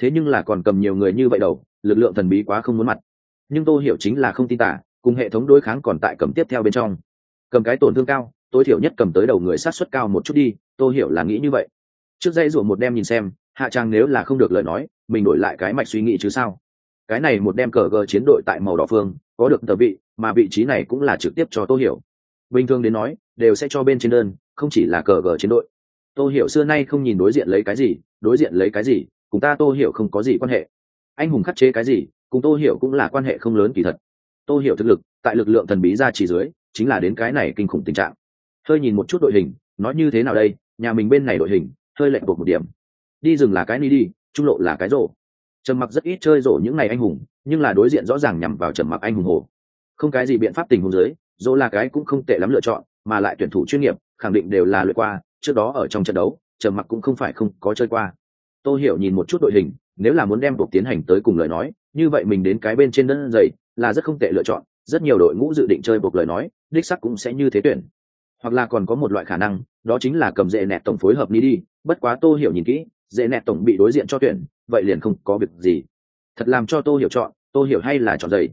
Speaker 1: Thế nhưng là còn cầm nhiều người như vậy đầu, lực lượng thần bí quá không muốn mặt nhưng tôi hiểu chính là không tin tả, cùng hệ thống đối kháng còn tại cầm tiếp theo bên trong. Cầm cái tổn thương cao, tối thiểu nhất cầm tới đầu người sát xuất cao một chút đi tôi hiểu là nghĩ như vậy. Trước dây ruộng một đem nhìn xem, hạ trang nếu là không được lời nói, mình đổi lại cái mạch suy nghĩ chứ sao? Cái này một đem cờ gờ chiến đội tại màu đỏ phương, có được tờ vị, mà vị trí này cũng là trực tiếp cho tôi hiểu. Bình thường đến nói, đều sẽ cho bên trên đơn, không chỉ là cờ gờ chiến đội. Tôi hiểu xưa nay không nhìn đối diện lấy cái gì, đối diện lấy cái gì, cùng ta tôi hiểu không có gì quan hệ. Anh hùng khắc chế cái gì cùng tô hiểu cũng là quan hệ không lớn kỳ thật. Tô hiểu thực lực, tại lực lượng thần bí ra chỉ dưới, chính là đến cái này kinh khủng tình trạng. Hơi nhìn một chút đội hình, nói như thế nào đây, nhà mình bên này đội hình, hơi lệnh buộc một điểm. Đi rừng là cái ni đi, trung lộ là cái rổ. Trầm mặc rất ít chơi rổ những ngày anh hùng, nhưng là đối diện rõ ràng nhằm vào trầm mặc anh hùng hồ. Không cái gì biện pháp tình huống dưới dỗ là cái cũng không tệ lắm lựa chọn, mà lại tuyển thủ chuyên nghiệp, khẳng định đều là lượt qua, trước đó ở trong trận đấu, trầm mặc cũng không phải không có chơi qua. Tôi hiểu nhìn một chút đội hình nếu là muốn đem cuộc tiến hành tới cùng lời nói, như vậy mình đến cái bên trên đơn giày là rất không tệ lựa chọn, rất nhiều đội ngũ dự định chơi buộc lời nói, đích sắc cũng sẽ như thế tuyển. Hoặc là còn có một loại khả năng, đó chính là cầm dễ nẹt tổng phối hợp ni đi bất quá tô hiểu nhìn kỹ, dễ nẹt tổng bị đối diện cho tuyển, vậy liền không có việc gì. Thật làm cho tô hiểu chọn, tô hiểu hay là chọn giày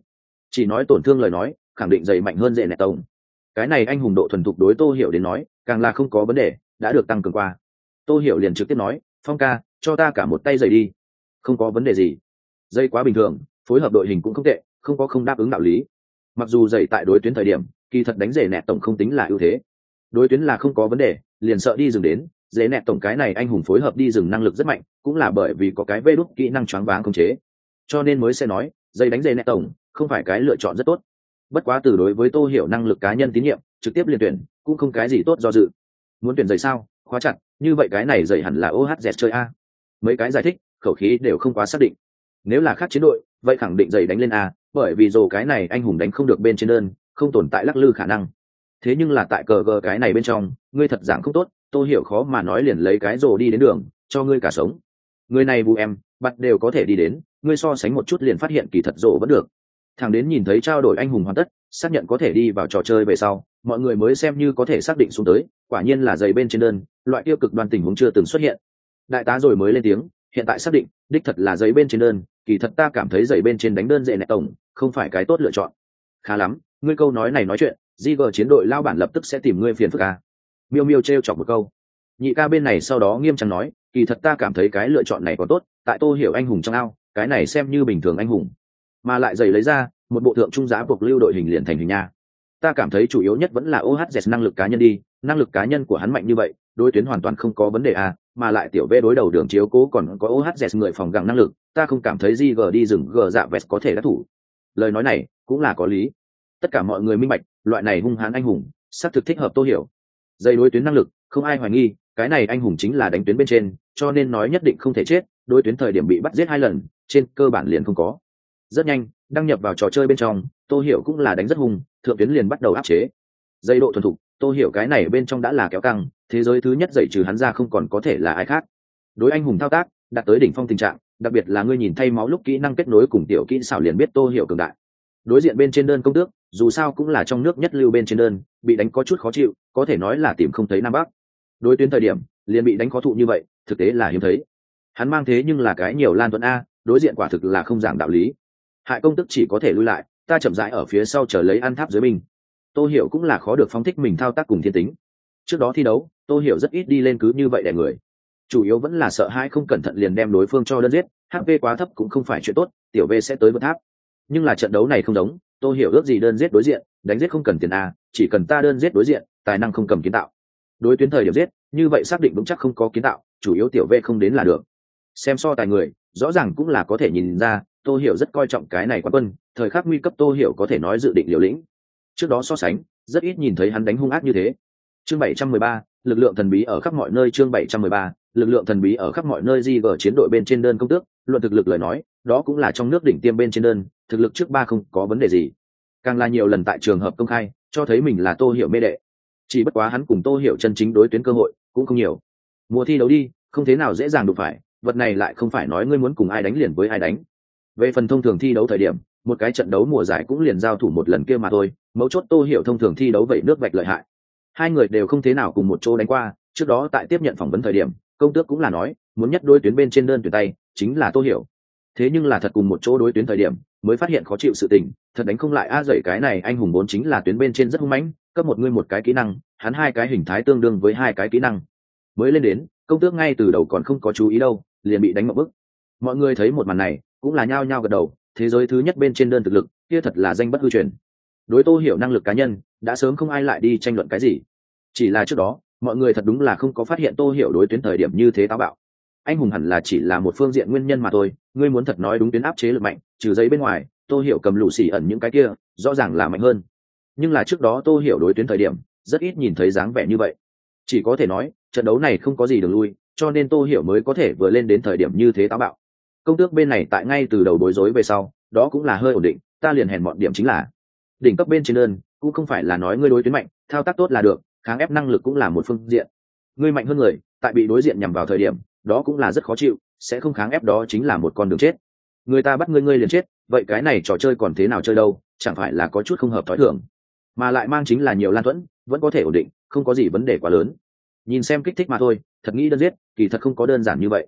Speaker 1: chỉ nói tổn thương lời nói, khẳng định giày mạnh hơn dễ nẹt tổng. Cái này anh hùng độ thuần thục đối tô hiểu đến nói, càng là không có vấn đề, đã được tăng cường qua. Tô hiểu liền trực tiếp nói, phong ca, cho ta cả một tay giày đi không có vấn đề gì. Dây quá bình thường, phối hợp đội hình cũng không tệ, không có không đáp ứng đạo lý. Mặc dù dày tại đối tuyến thời điểm, kỳ thật đánh rể nẹt tổng không tính là ưu thế. Đối tuyến là không có vấn đề, liền sợ đi dừng đến dễ nẹt tổng cái này anh hùng phối hợp đi rừng năng lực rất mạnh, cũng là bởi vì có cái vê đúc kỹ năng choáng váng không chế. Cho nên mới sẽ nói, dây đánh dây nẹt tổng, không phải cái lựa chọn rất tốt. Bất quá từ đối với tô hiểu năng lực cá nhân tín nhiệm, trực tiếp liên tuyển, cũng không cái gì tốt do dự. Muốn tuyển giày sao? Khóa chặt, như vậy cái này giày hẳn là ohz chơi a. Mấy cái giải thích khẩu khí đều không quá xác định. Nếu là khác chiến đội, vậy khẳng định giày đánh lên a, bởi vì dù cái này anh hùng đánh không được bên trên đơn, không tồn tại lắc lư khả năng. Thế nhưng là tại cờ gờ cái này bên trong, ngươi thật giảng không tốt tôi hiểu khó mà nói liền lấy cái rồ đi đến đường, cho ngươi cả sống. Người này bù em, bắt đều có thể đi đến, ngươi so sánh một chút liền phát hiện kỳ thật rồ vẫn được. Thằng đến nhìn thấy trao đổi anh hùng hoàn tất, xác nhận có thể đi vào trò chơi về sau, mọi người mới xem như có thể xác định xuống tới, quả nhiên là giày bên trên đơn, loại tiêu cực đoan tình huống chưa từng xuất hiện. Đại tá rồi mới lên tiếng hiện tại xác định, đích thật là giấy bên trên đơn, kỳ thật ta cảm thấy giày bên trên đánh đơn dễ nẹ tổng, không phải cái tốt lựa chọn. Khá lắm, ngươi câu nói này nói chuyện di gờ chiến đội lao bản lập tức sẽ tìm ngươi phiền phức à. miêu miêu t r e o chọc một câu. Nhị ca bên này sau đó nghiêm trang nói, kỳ thật ta cảm thấy cái lựa chọn này có tốt, tại tô hiểu anh hùng trong ao, cái này xem như bình thường anh hùng. Mà lại giày lấy ra, một bộ thượng trung giá buộc lưu đội hình liền thành hình nha ta cảm thấy chủ yếu nhất vẫn là ohz năng lực cá nhân đi, năng lực cá nhân của hắn mạnh như vậy, đối tuyến hoàn toàn không có vấn đề à mà lại tiểu v đối đầu đường chiếu cố còn có ohz người phòng gặng năng lực, ta không cảm thấy di đi rừng g dạ vest có thể đắc thủ. Lời nói này cũng là có lý. Tất cả mọi người minh bạch, loại này hung hãn anh hùng, xác thực thích hợp tô hiểu. Dây đối tuyến năng lực, không ai hoài nghi, cái này anh hùng chính là đánh tuyến bên trên, cho nên nói nhất định không thể chết, đối tuyến thời điểm bị bắt giết hai lần, trên cơ bản liền không có. Rất nhanh đăng nhập vào trò chơi bên trong, tô hiểu cũng là đánh rất hùng thượng tuyến liền bắt đầu áp chế. Dây độ thuần thục, tô hiểu cái này bên trong đã là kéo căng, thế giới thứ nhất dậy trừ hắn ra không còn có thể là ai khác. Đối anh hùng thao tác, đạt tới đỉnh phong tình trạng, đặc biệt là ngươi nhìn thay máu lúc kỹ năng kết nối cùng tiểu kỹ xảo liền biết tô hiểu cường đại. Đối diện bên trên đơn công tước, dù sao cũng là trong nước nhất lưu bên trên đơn, bị đánh có chút khó chịu, có thể nói là tìm không thấy nam bắc. Đối tuyến thời điểm, liền bị đánh khó thụ như vậy, thực tế là hiếm thấy. Hắn mang thế nhưng là cái nhiều lan thuận a, đối diện quả thực là không giảng đạo lý hại công tức chỉ có thể lui lại, ta chậm rãi ở phía sau chờ lấy ăn tháp dưới mình. Tô hiểu cũng là khó được phóng thích mình thao tác cùng thiên tính. Trước đó thi đấu, tô hiểu rất ít đi lên cứ như vậy đẻ người. Chủ yếu vẫn là sợ hai không cẩn thận liền đem đối phương cho đơn giết hp quá thấp cũng không phải chuyện tốt, tiểu v sẽ tới vượt tháp. Nhưng là trận đấu này không giống tôi hiểu ước gì đơn giết đối diện, đánh giết không cần tiền a, chỉ cần ta đơn giết đối diện, tài năng không cầm kiến tạo. Đối tuyến thời điểm giết, như vậy xác định vững chắc không có kiến tạo, chủ yếu tiểu v không đến là được. Xem so tài người, rõ ràng cũng là có thể nhìn ra tô hiểu rất coi trọng cái này quán quân thời khắc nguy cấp tô hiểu có thể nói dự định liều lĩnh. Trước đó so sánh rất ít nhìn thấy hắn đánh hung ác như thế. Chương 713, lực lượng thần bí ở khắp mọi nơi chương 713, lực lượng thần bí ở khắp mọi nơi di vở chiến đội bên trên đơn công tước luận thực lực lời nói đó cũng là trong nước đỉnh tiêm bên trên đơn thực lực trước ba không có vấn đề gì. Càng là nhiều lần tại trường hợp công khai cho thấy mình là tô hiểu mê đệ. Chỉ bất quá hắn cùng tô hiểu chân chính đối tuyến cơ hội cũng không nhiều. Mùa thi đấu đi không thế nào dễ dàng đụng phải vật này lại không phải nói ngươi muốn cùng ai đánh liền với ai đánh về phần thông thường thi đấu thời điểm, một cái trận đấu mùa giải cũng liền giao thủ một lần kia mà thôi, mấu chốt tô hiểu thông thường thi đấu vậy nước bạch lợi hại. Hai người đều không thế nào cùng một chỗ đánh qua, trước đó tại tiếp nhận phỏng vấn thời điểm, công tước cũng là nói, muốn nhất đối tuyến bên trên đơn tuyển tay, chính là tô hiểu. Thế nhưng là thật cùng một chỗ đối tuyến thời điểm, mới phát hiện khó chịu sự tình, thật đánh không lại a dậy cái này anh hùng vốn chính là tuyến bên trên rất hung mãnh, cấp một ngươi một cái kỹ năng, hắn hai cái hình thái tương đương với hai cái kỹ năng. Mới lên đến, công tước ngay từ đầu còn không có chú ý đâu, liền bị đánh một bức. Mọi người thấy một màn này cũng là nhao nhao gật đầu, thế giới thứ nhất bên trên đơn thực lực, kia thật là danh bất hư truyền. Đối tô hiểu năng lực cá nhân, đã sớm không ai lại đi tranh luận cái gì. Chỉ là trước đó, mọi người thật đúng là không có phát hiện tô hiểu đối tuyến thời điểm như thế táo bạo. Anh hùng hẳn là chỉ là một phương diện nguyên nhân mà thôi, ngươi muốn thật nói đúng tuyến áp chế lực mạnh, trừ giấy bên ngoài, tô hiểu cầm lũ xỉ ẩn những cái kia, rõ ràng là mạnh hơn. Nhưng là trước đó tô hiểu đối tuyến thời điểm, rất ít nhìn thấy dáng vẻ như vậy. Chỉ có thể nói, trận đấu này không có gì đường lui, cho nên tô hiểu mới có thể vừa lên đến thời điểm như thế táo bạo công tước bên này tại ngay từ đầu bối rối về sau, đó cũng là hơi ổn định, ta liền hèn bọn điểm chính là, đỉnh cấp bên trên đơn, cũng không phải là nói ngươi đối tuyến mạnh, thao tác tốt là được, kháng ép năng lực cũng là một phương diện. Ngươi mạnh hơn người, tại bị đối diện nhằm vào thời điểm, đó cũng là rất khó chịu, sẽ không kháng ép đó chính là một con đường chết. Người ta bắt ngươi ngươi liền chết, vậy cái này trò chơi còn thế nào chơi đâu, chẳng phải là có chút không hợp thói thường. Mà lại mang chính là nhiều lan thuẫn, vẫn có thể ổn định, không có gì vấn đề quá lớn. Nhìn xem kích thích mà thôi, thật nghĩ đơn giết, kỳ thật không có đơn giản như vậy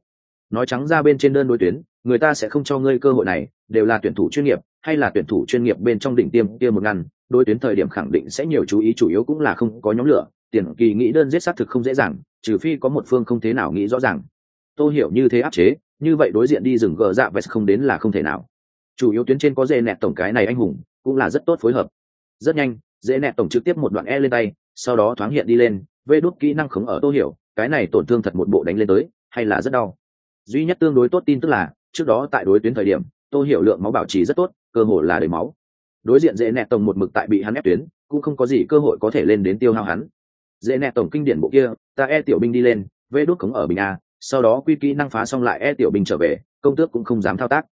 Speaker 1: nói trắng ra bên trên đơn đối tuyến, người ta sẽ không cho ngươi cơ hội này, đều là tuyển thủ chuyên nghiệp, hay là tuyển thủ chuyên nghiệp bên trong đỉnh tiêm kia một ngăn, đối tuyến thời điểm khẳng định sẽ nhiều chú ý, chủ yếu cũng là không có nhóm lửa, tiền kỳ nghĩ đơn giết xác thực không dễ dàng, trừ phi có một phương không thế nào nghĩ rõ ràng. Tôi hiểu như thế áp chế, như vậy đối diện đi rừng gờ dạ vest không đến là không thể nào. Chủ yếu tuyến trên có dễ nẹt tổng cái này anh hùng, cũng là rất tốt phối hợp. Rất nhanh, dễ nẹt tổng trực tiếp một đoạn e lên tay, sau đó thoáng hiện đi lên, vê đốt kỹ năng khống ở tô hiểu, cái này tổn thương thật một bộ đánh lên tới, hay là rất đau duy nhất tương đối tốt tin tức là, trước đó tại đối tuyến thời điểm, tô hiểu lượng máu bảo trì rất tốt, cơ hội là đầy máu. Đối diện dễ nẹt tổng một mực tại bị hắn ép tuyến, cũng không có gì cơ hội có thể lên đến tiêu hao hắn. Dễ nẹt tổng kinh điển bộ kia, ta e tiểu binh đi lên, vê đốt cống ở bình a, sau đó quy kỹ năng phá xong lại e tiểu binh trở về, công tước cũng không dám thao tác.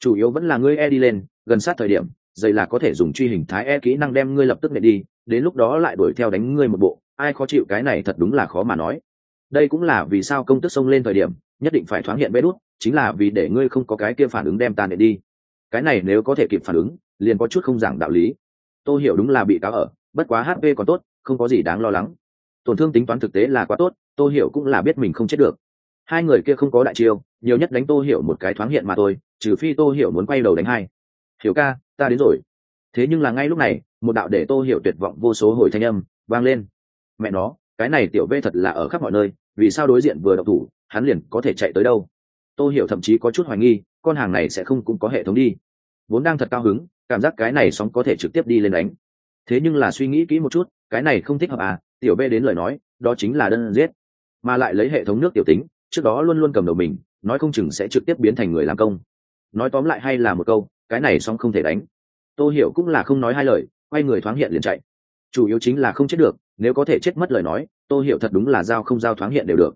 Speaker 1: Chủ yếu vẫn là ngươi e đi lên, gần sát thời điểm dây là có thể dùng truy hình thái e kỹ năng đem ngươi lập tức nhẹ đi, đến lúc đó lại đuổi theo đánh ngươi một bộ, ai khó chịu cái này thật đúng là khó mà nói. Đây cũng là vì sao công tức xông lên thời điểm nhất định phải thoáng hiện vê đút, chính là vì để ngươi không có cái kia phản ứng đem ta để đi. Cái này nếu có thể kịp phản ứng, liền có chút không giảng đạo lý. Tôi hiểu đúng là bị cáo ở, bất quá hp còn tốt, không có gì đáng lo lắng. Tổn thương tính toán thực tế là quá tốt tôi hiểu cũng là biết mình không chết được. Hai người kia không có đại chiêu, nhiều nhất đánh tôi hiểu một cái thoáng hiện mà thôi, trừ phi tôi hiểu muốn quay đầu đánh hai. Hiểu ca, ta đến rồi. Thế nhưng là ngay lúc này, một đạo để tôi hiểu tuyệt vọng vô số hồi thanh âm vang lên. Mẹ nó cái này tiểu vê thật là ở khắp mọi nơi, vì sao đối diện vừa độc thủ, hắn liền có thể chạy tới đâu? Tô hiểu thậm chí có chút hoài nghi, con hàng này sẽ không cũng có hệ thống đi. Vốn đang thật cao hứng, cảm giác cái này sóng có thể trực tiếp đi lên đánh. Thế nhưng là suy nghĩ kỹ một chút, cái này không thích hợp à tiểu b đến lời nói, đó chính là đơn giết. Mà lại lấy hệ thống nước tiểu tính, trước đó luôn luôn cầm đầu mình, nói không chừng sẽ trực tiếp biến thành người làm công. Nói tóm lại hay là một câu, cái này xong không thể đánh. Tô hiểu cũng là không nói hai lời, quay người thoáng hiện liền chạy. Chủ yếu chính là không chết được nếu có thể chết mất lời nói tô hiểu thật đúng là giao không giao thoáng hiện đều được.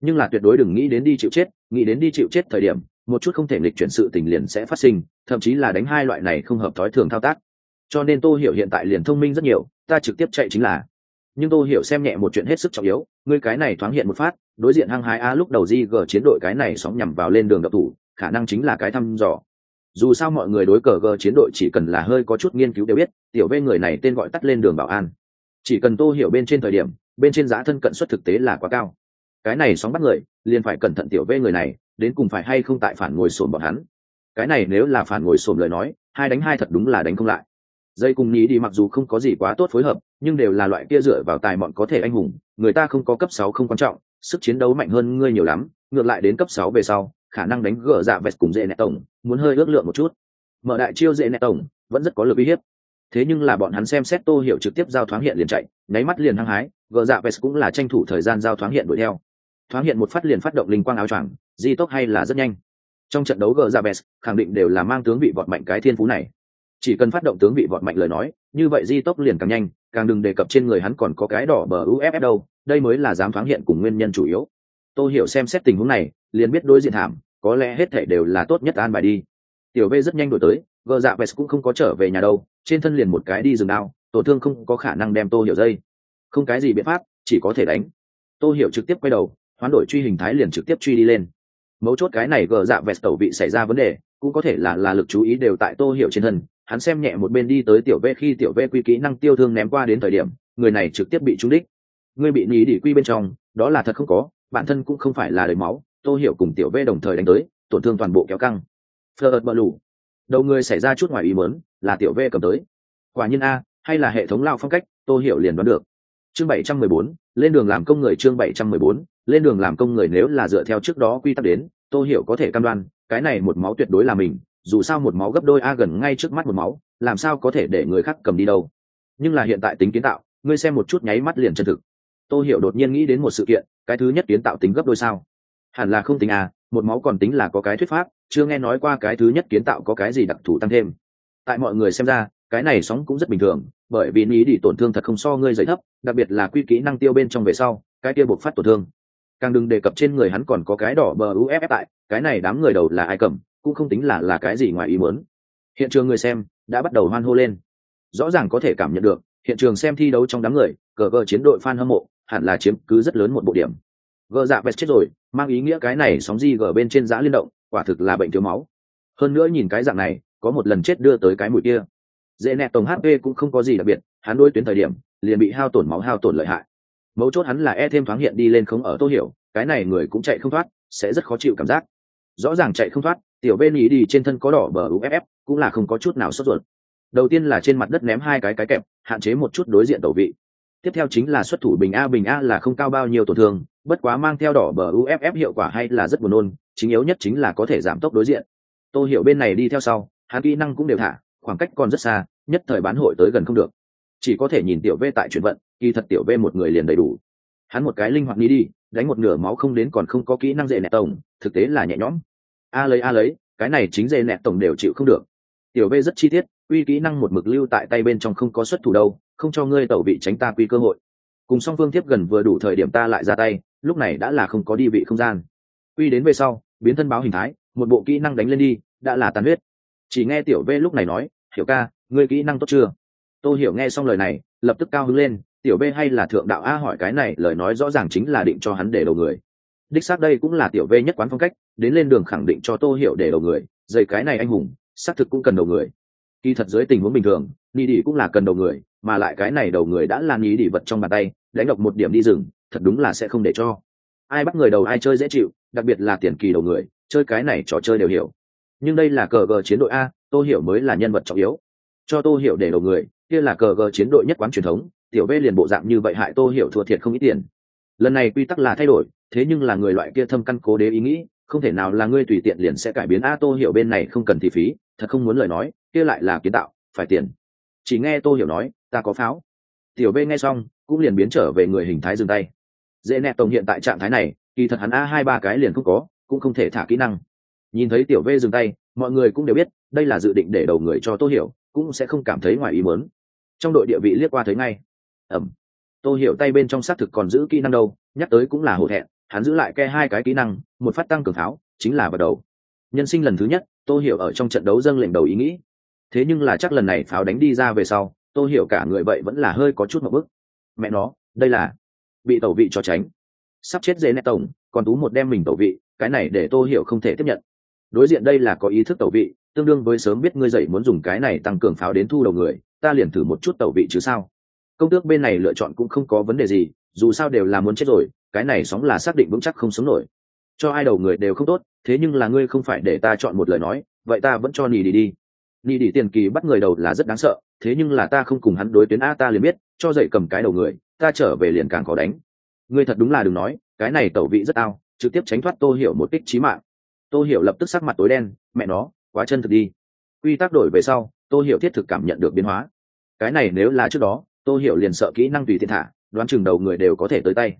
Speaker 1: Nhưng là tuyệt đối đừng nghĩ đến đi chịu chết, nghĩ đến đi chịu chết thời điểm, một chút không thể nghịch chuyển sự tình liền sẽ phát sinh, thậm chí là đánh hai loại này không hợp thói thường thao tác. Cho nên tô hiểu hiện tại liền thông minh rất nhiều, ta trực tiếp chạy chính là. Nhưng tô hiểu xem nhẹ một chuyện hết sức trọng yếu, ngươi cái này thoáng hiện một phát, đối diện hăng hái a lúc đầu di g chiến đội cái này sóng nhằm vào lên đường độc thủ, khả năng chính là cái thăm dò. Dù sao mọi người đối cờ g chiến đội chỉ cần là hơi có chút nghiên cứu đều biết, tiểu v người này tên gọi tắt lên đường bảo an chỉ cần tô hiểu bên trên thời điểm, bên trên giá thân cận suất thực tế là quá cao. Cái này sóng bắt người, liền phải cẩn thận tiểu vê người này, đến cùng phải hay không tại phản ngồi sồn bọn hắn. Cái này nếu là phản ngồi sồn lời nói, hai đánh hai thật đúng là đánh không lại. Dây cùng nhí đi mặc dù không có gì quá tốt phối hợp, nhưng đều là loại kia dựa vào tài bọn có thể anh hùng, người ta không có cấp sáu không quan trọng, sức chiến đấu mạnh hơn ngươi nhiều lắm, ngược lại đến cấp sáu về sau, khả năng đánh gỡ dạ vẹt cùng dễ nẹ tổng, muốn hơi ước lượng một chút. Mở đại chiêu dễ nẹ tổng, vẫn rất có lực uy hiếp thế nhưng là bọn hắn xem xét tô hiểu trực tiếp giao thoáng hiện liền chạy, nháy mắt liền hăng hái, gờ dạ vest cũng là tranh thủ thời gian giao thoáng hiện đuổi theo. Thoáng hiện một phát liền phát động linh quang áo choàng, di tốc hay là rất nhanh. Trong trận đấu gờ dạ vest, khẳng định đều là mang tướng vị vọt mạnh cái thiên phú này. Chỉ cần phát động tướng vị vọt mạnh lời nói, như vậy di tốc liền càng nhanh, càng đừng đề cập trên người hắn còn có cái đỏ bờ uff đâu, đây mới là dám thoáng hiện cùng nguyên nhân chủ yếu. Tôi hiểu xem xét tình huống này, liền biết đối diện thảm, có lẽ hết thể đều là tốt nhất an bài đi. Tiểu v rất nhanh đổi tới gờ dạ vest cũng không có trở về nhà đâu, trên thân liền một cái đi rừng đao tổn thương không có khả năng đem tô hiểu dây. Không cái gì biện pháp, chỉ có thể đánh. Tô hiểu trực tiếp quay đầu, hoán đổi truy hình thái liền trực tiếp truy đi lên. Mấu chốt cái này gờ dạ vest tẩu vị xảy ra vấn đề, cũng có thể là là lực chú ý đều tại tô hiểu trên thân. Hắn xem nhẹ một bên đi tới tiểu v khi tiểu v quy kỹ năng tiêu thương ném qua đến thời điểm, người này trực tiếp bị trúng đích. Người bị nhí đỉ quy bên trong, đó là thật không có, bản thân cũng không phải là đầy máu. Tô hiểu cùng tiểu v đồng thời đánh tới, tổn thương toàn bộ kéo căng. Phờ ợt bờ lù đầu người xảy ra chút ngoài ý mớn là tiểu v cầm tới. Quả nhiên a, hay là hệ thống lao phong cách tô hiểu liền đoán được. Chương bảy trăm mười bốn, lên đường làm công người chương bảy trăm mười bốn, lên đường làm công người nếu là dựa theo trước đó quy tắc đến tô hiểu có thể cam đoan, cái này một máu tuyệt đối là mình, dù sao một máu gấp đôi a gần ngay trước mắt một máu, làm sao có thể để người khác cầm đi đâu. Nhưng là hiện tại tính kiến tạo, ngươi xem một chút nháy mắt liền chân thực. Tô hiểu đột nhiên nghĩ đến một sự kiện, cái thứ nhất kiến tạo tính gấp đôi sao? Hẳn là không tính à một máu còn tính là có cái thuyết pháp chưa nghe nói qua cái thứ nhất kiến tạo có cái gì đặc thù tăng thêm. Tại mọi người xem ra, cái này sóng cũng rất bình thường, bởi vì ý đi tổn thương thật không so ngươi dậy thấp, đặc biệt là quy kỹ năng tiêu bên trong về sau, cái kia buộc phát tổn thương. Càng đừng đề cập trên người hắn còn có cái đỏ bờ uff tại, cái này đám người đầu là ai cầm, cũng không tính là là cái gì ngoài ý muốn. Hiện trường người xem đã bắt đầu hoan hô lên. Rõ ràng có thể cảm nhận được, hiện trường xem thi đấu trong đám người, cờ cờ chiến đội fan hâm mộ, hẳn là chiếm cứ rất lớn một bộ điểm. Gờ dạ vest chết rồi, mang ý nghĩa cái này sóng di gờ bên trên giã liên động quả thực là bệnh thiếu máu. Hơn nữa nhìn cái dạng này, có một lần chết đưa tới cái mũi kia. Dễ nẹ tổng hp cũng không có gì đặc biệt, hắn đôi tuyến thời điểm, liền bị hao tổn máu hao tổn lợi hại. Mấu chốt hắn là e thêm thoáng hiện đi lên không ở tô hiểu, cái này người cũng chạy không thoát, sẽ rất khó chịu cảm giác. Rõ ràng chạy không thoát, tiểu bên ý đi trên thân có đỏ bờ uff cũng là không có chút nào sốt ruột. Đầu tiên là trên mặt đất ném hai cái cái kẹp, hạn chế một chút đối diện tẩu vị tiếp theo chính là xuất thủ bình a bình a là không cao bao nhiêu tổn thương, bất quá mang theo đỏ bờ uff hiệu quả hay là rất buồn nôn, chính yếu nhất chính là có thể giảm tốc đối diện. Tô hiểu bên này đi theo sau, hắn kỹ năng cũng đều thả, khoảng cách còn rất xa, nhất thời bán hội tới gần không được. Chỉ có thể nhìn tiểu v tại chuyển vận, kỳ thật tiểu v một người liền đầy đủ. Hắn một cái linh hoạt đi đi, đánh một nửa máu không đến còn không có kỹ năng dễ nẹt tổng, thực tế là nhẹ nhõm. A lấy a lấy, cái này chính dễ nẹt tổng đều chịu không được. Tiểu v rất chi tiết, uy kỹ năng một mực lưu tại tay bên trong không có xuất thủ đâu không cho ngươi tẩu bị tránh ta quy cơ hội. Cùng song phương tiếp gần vừa đủ thời điểm ta lại ra tay, lúc này đã là không có đi vị không gian. Quy đến về sau, biến thân báo hình thái, một bộ kỹ năng đánh lên đi, đã là tàn huyết. Chỉ nghe tiểu v lúc này nói, hiểu ca, ngươi kỹ năng tốt chưa? Tôi hiểu nghe xong lời này, lập tức cao hứng lên, tiểu v hay là thượng đạo a hỏi cái này, lời nói rõ ràng chính là định cho hắn để đầu người. Đích xác đây cũng là tiểu v nhất quán phong cách, đến lên đường khẳng định cho tô hiểu để đầu người, dạy cái này anh hùng, xác thực cũng cần đầu người. Kỳ thật dưới tình huống bình thường ni đi cũng là cần đầu người, mà lại cái này đầu người đã là ni đi vật trong bàn tay, đánh độc một điểm đi rừng, thật đúng là sẽ không để cho. Ai bắt người đầu ai chơi dễ chịu, đặc biệt là tiền kỳ đầu người, chơi cái này trò chơi đều hiểu. Nhưng đây là cờ gờ chiến đội a, tô hiểu mới là nhân vật trọng yếu. Cho tô hiểu để đầu người, kia là cờ gờ chiến đội nhất quán truyền thống, tiểu v liền bộ dạng như vậy hại tô hiểu thua thiệt không ít tiền. Lần này quy tắc là thay đổi, thế nhưng là người loại kia thâm căn cố đế ý nghĩ, không thể nào là ngươi tùy tiện liền sẽ cải biến a tô hiểu bên này không cần thị phí, thật không muốn lời nói, kia lại là kiến tạo, phải tiền chỉ nghe tô hiểu nói, ta có pháo. Tiểu v nghe xong, cũng liền biến trở về người hình thái dừng tay. Dễ nẹ tổng hiện tại trạng thái này, kỳ thật hắn a hai, ba cái liền không có, cũng không thể thả kỹ năng. Nhìn thấy tiểu v dừng tay, mọi người cũng đều biết, đây là dự định để đầu người cho tô hiểu, cũng sẽ không cảm thấy ngoài ý muốn. Trong đội địa vị liếc qua thấy ngay. Ẩm. Tô hiểu tay bên trong xác thực còn giữ kỹ năng đâu, nhắc tới cũng là hổ thẹn, hắn giữ lại ke hai cái kỹ năng, một phát tăng cường pháo, chính là vào đầu. Nhân sinh lần thứ nhất, tô hiểu ở trong trận đấu dâng lệnh đầu ý nghĩ thế nhưng là chắc lần này pháo đánh đi ra về sau, tôi hiểu cả người vậy vẫn là hơi có chút một bức mẹ nó, đây là bị tẩu vị cho tránh. Sắp chết dễ nét tổng, còn tú một đem mình tẩu vị, cái này để tôi hiểu không thể tiếp nhận. Đối diện đây là có ý thức tẩu vị, tương đương với sớm biết ngươi dậy muốn dùng cái này tăng cường pháo đến thu đầu người, ta liền thử một chút tẩu vị chứ sao. Công tước bên này lựa chọn cũng không có vấn đề gì, dù sao đều là muốn chết rồi, cái này sóng là xác định vững chắc không sống nổi. Cho ai đầu người đều không tốt, thế nhưng là ngươi không phải để ta chọn một lời nói, vậy ta vẫn cho nì đi đi. Nị đi tiền kỳ bắt người đầu là rất đáng sợ, thế nhưng là ta không cùng hắn đối tuyến a ta liền biết, cho dậy cầm cái đầu người, ta trở về liền càng khó đánh. Ngươi thật đúng là đừng nói, cái này tẩu vị rất ao, trực tiếp tránh thoát tô hiểu một kích chí mạng. Tô hiểu lập tức sắc mặt tối đen, mẹ nó, quá chân thực đi. Quy tắc đổi về sau, tô hiểu thiết thực cảm nhận được biến hóa. Cái này nếu là trước đó, tô hiểu liền sợ kỹ năng tùy tiện thả, đoán chừng đầu người đều có thể tới tay.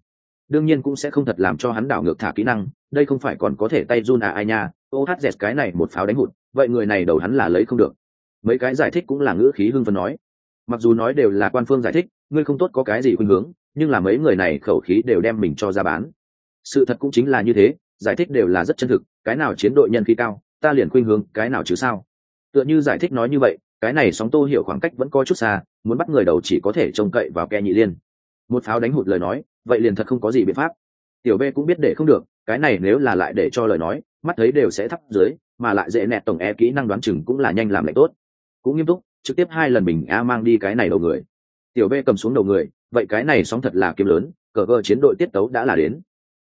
Speaker 1: Đương nhiên cũng sẽ không thật làm cho hắn đảo ngược thả kỹ năng, đây không phải còn có thể tay run à ai nha ô hát cái này một pháo đánh hụt, vậy người này đầu hắn là lấy không được. Mấy cái giải thích cũng là ngữ khí hưng phấn nói. Mặc dù nói đều là quan phương giải thích, ngươi không tốt có cái gì khuynh hướng, nhưng là mấy người này khẩu khí đều đem mình cho ra bán. Sự thật cũng chính là như thế, giải thích đều là rất chân thực, cái nào chiến đội nhân khí cao, ta liền khuynh hướng cái nào chứ sao? Tựa như giải thích nói như vậy, cái này sóng tô hiểu khoảng cách vẫn có chút xa, muốn bắt người đầu chỉ có thể trông cậy vào ke nhị liên. Một pháo đánh hụt lời nói, vậy liền thật không có gì biện pháp. Tiểu b cũng biết để không được, cái này nếu là lại để cho lời nói mắt thấy đều sẽ thấp dưới, mà lại dễ nẹt tổng e kỹ năng đoán chừng cũng là nhanh làm lạnh tốt. Cũng nghiêm túc, trực tiếp hai lần mình a mang đi cái này đầu người. Tiểu b cầm xuống đầu người, vậy cái này sóng thật là kiếm lớn, cờ vơ chiến đội tiết tấu đã là đến.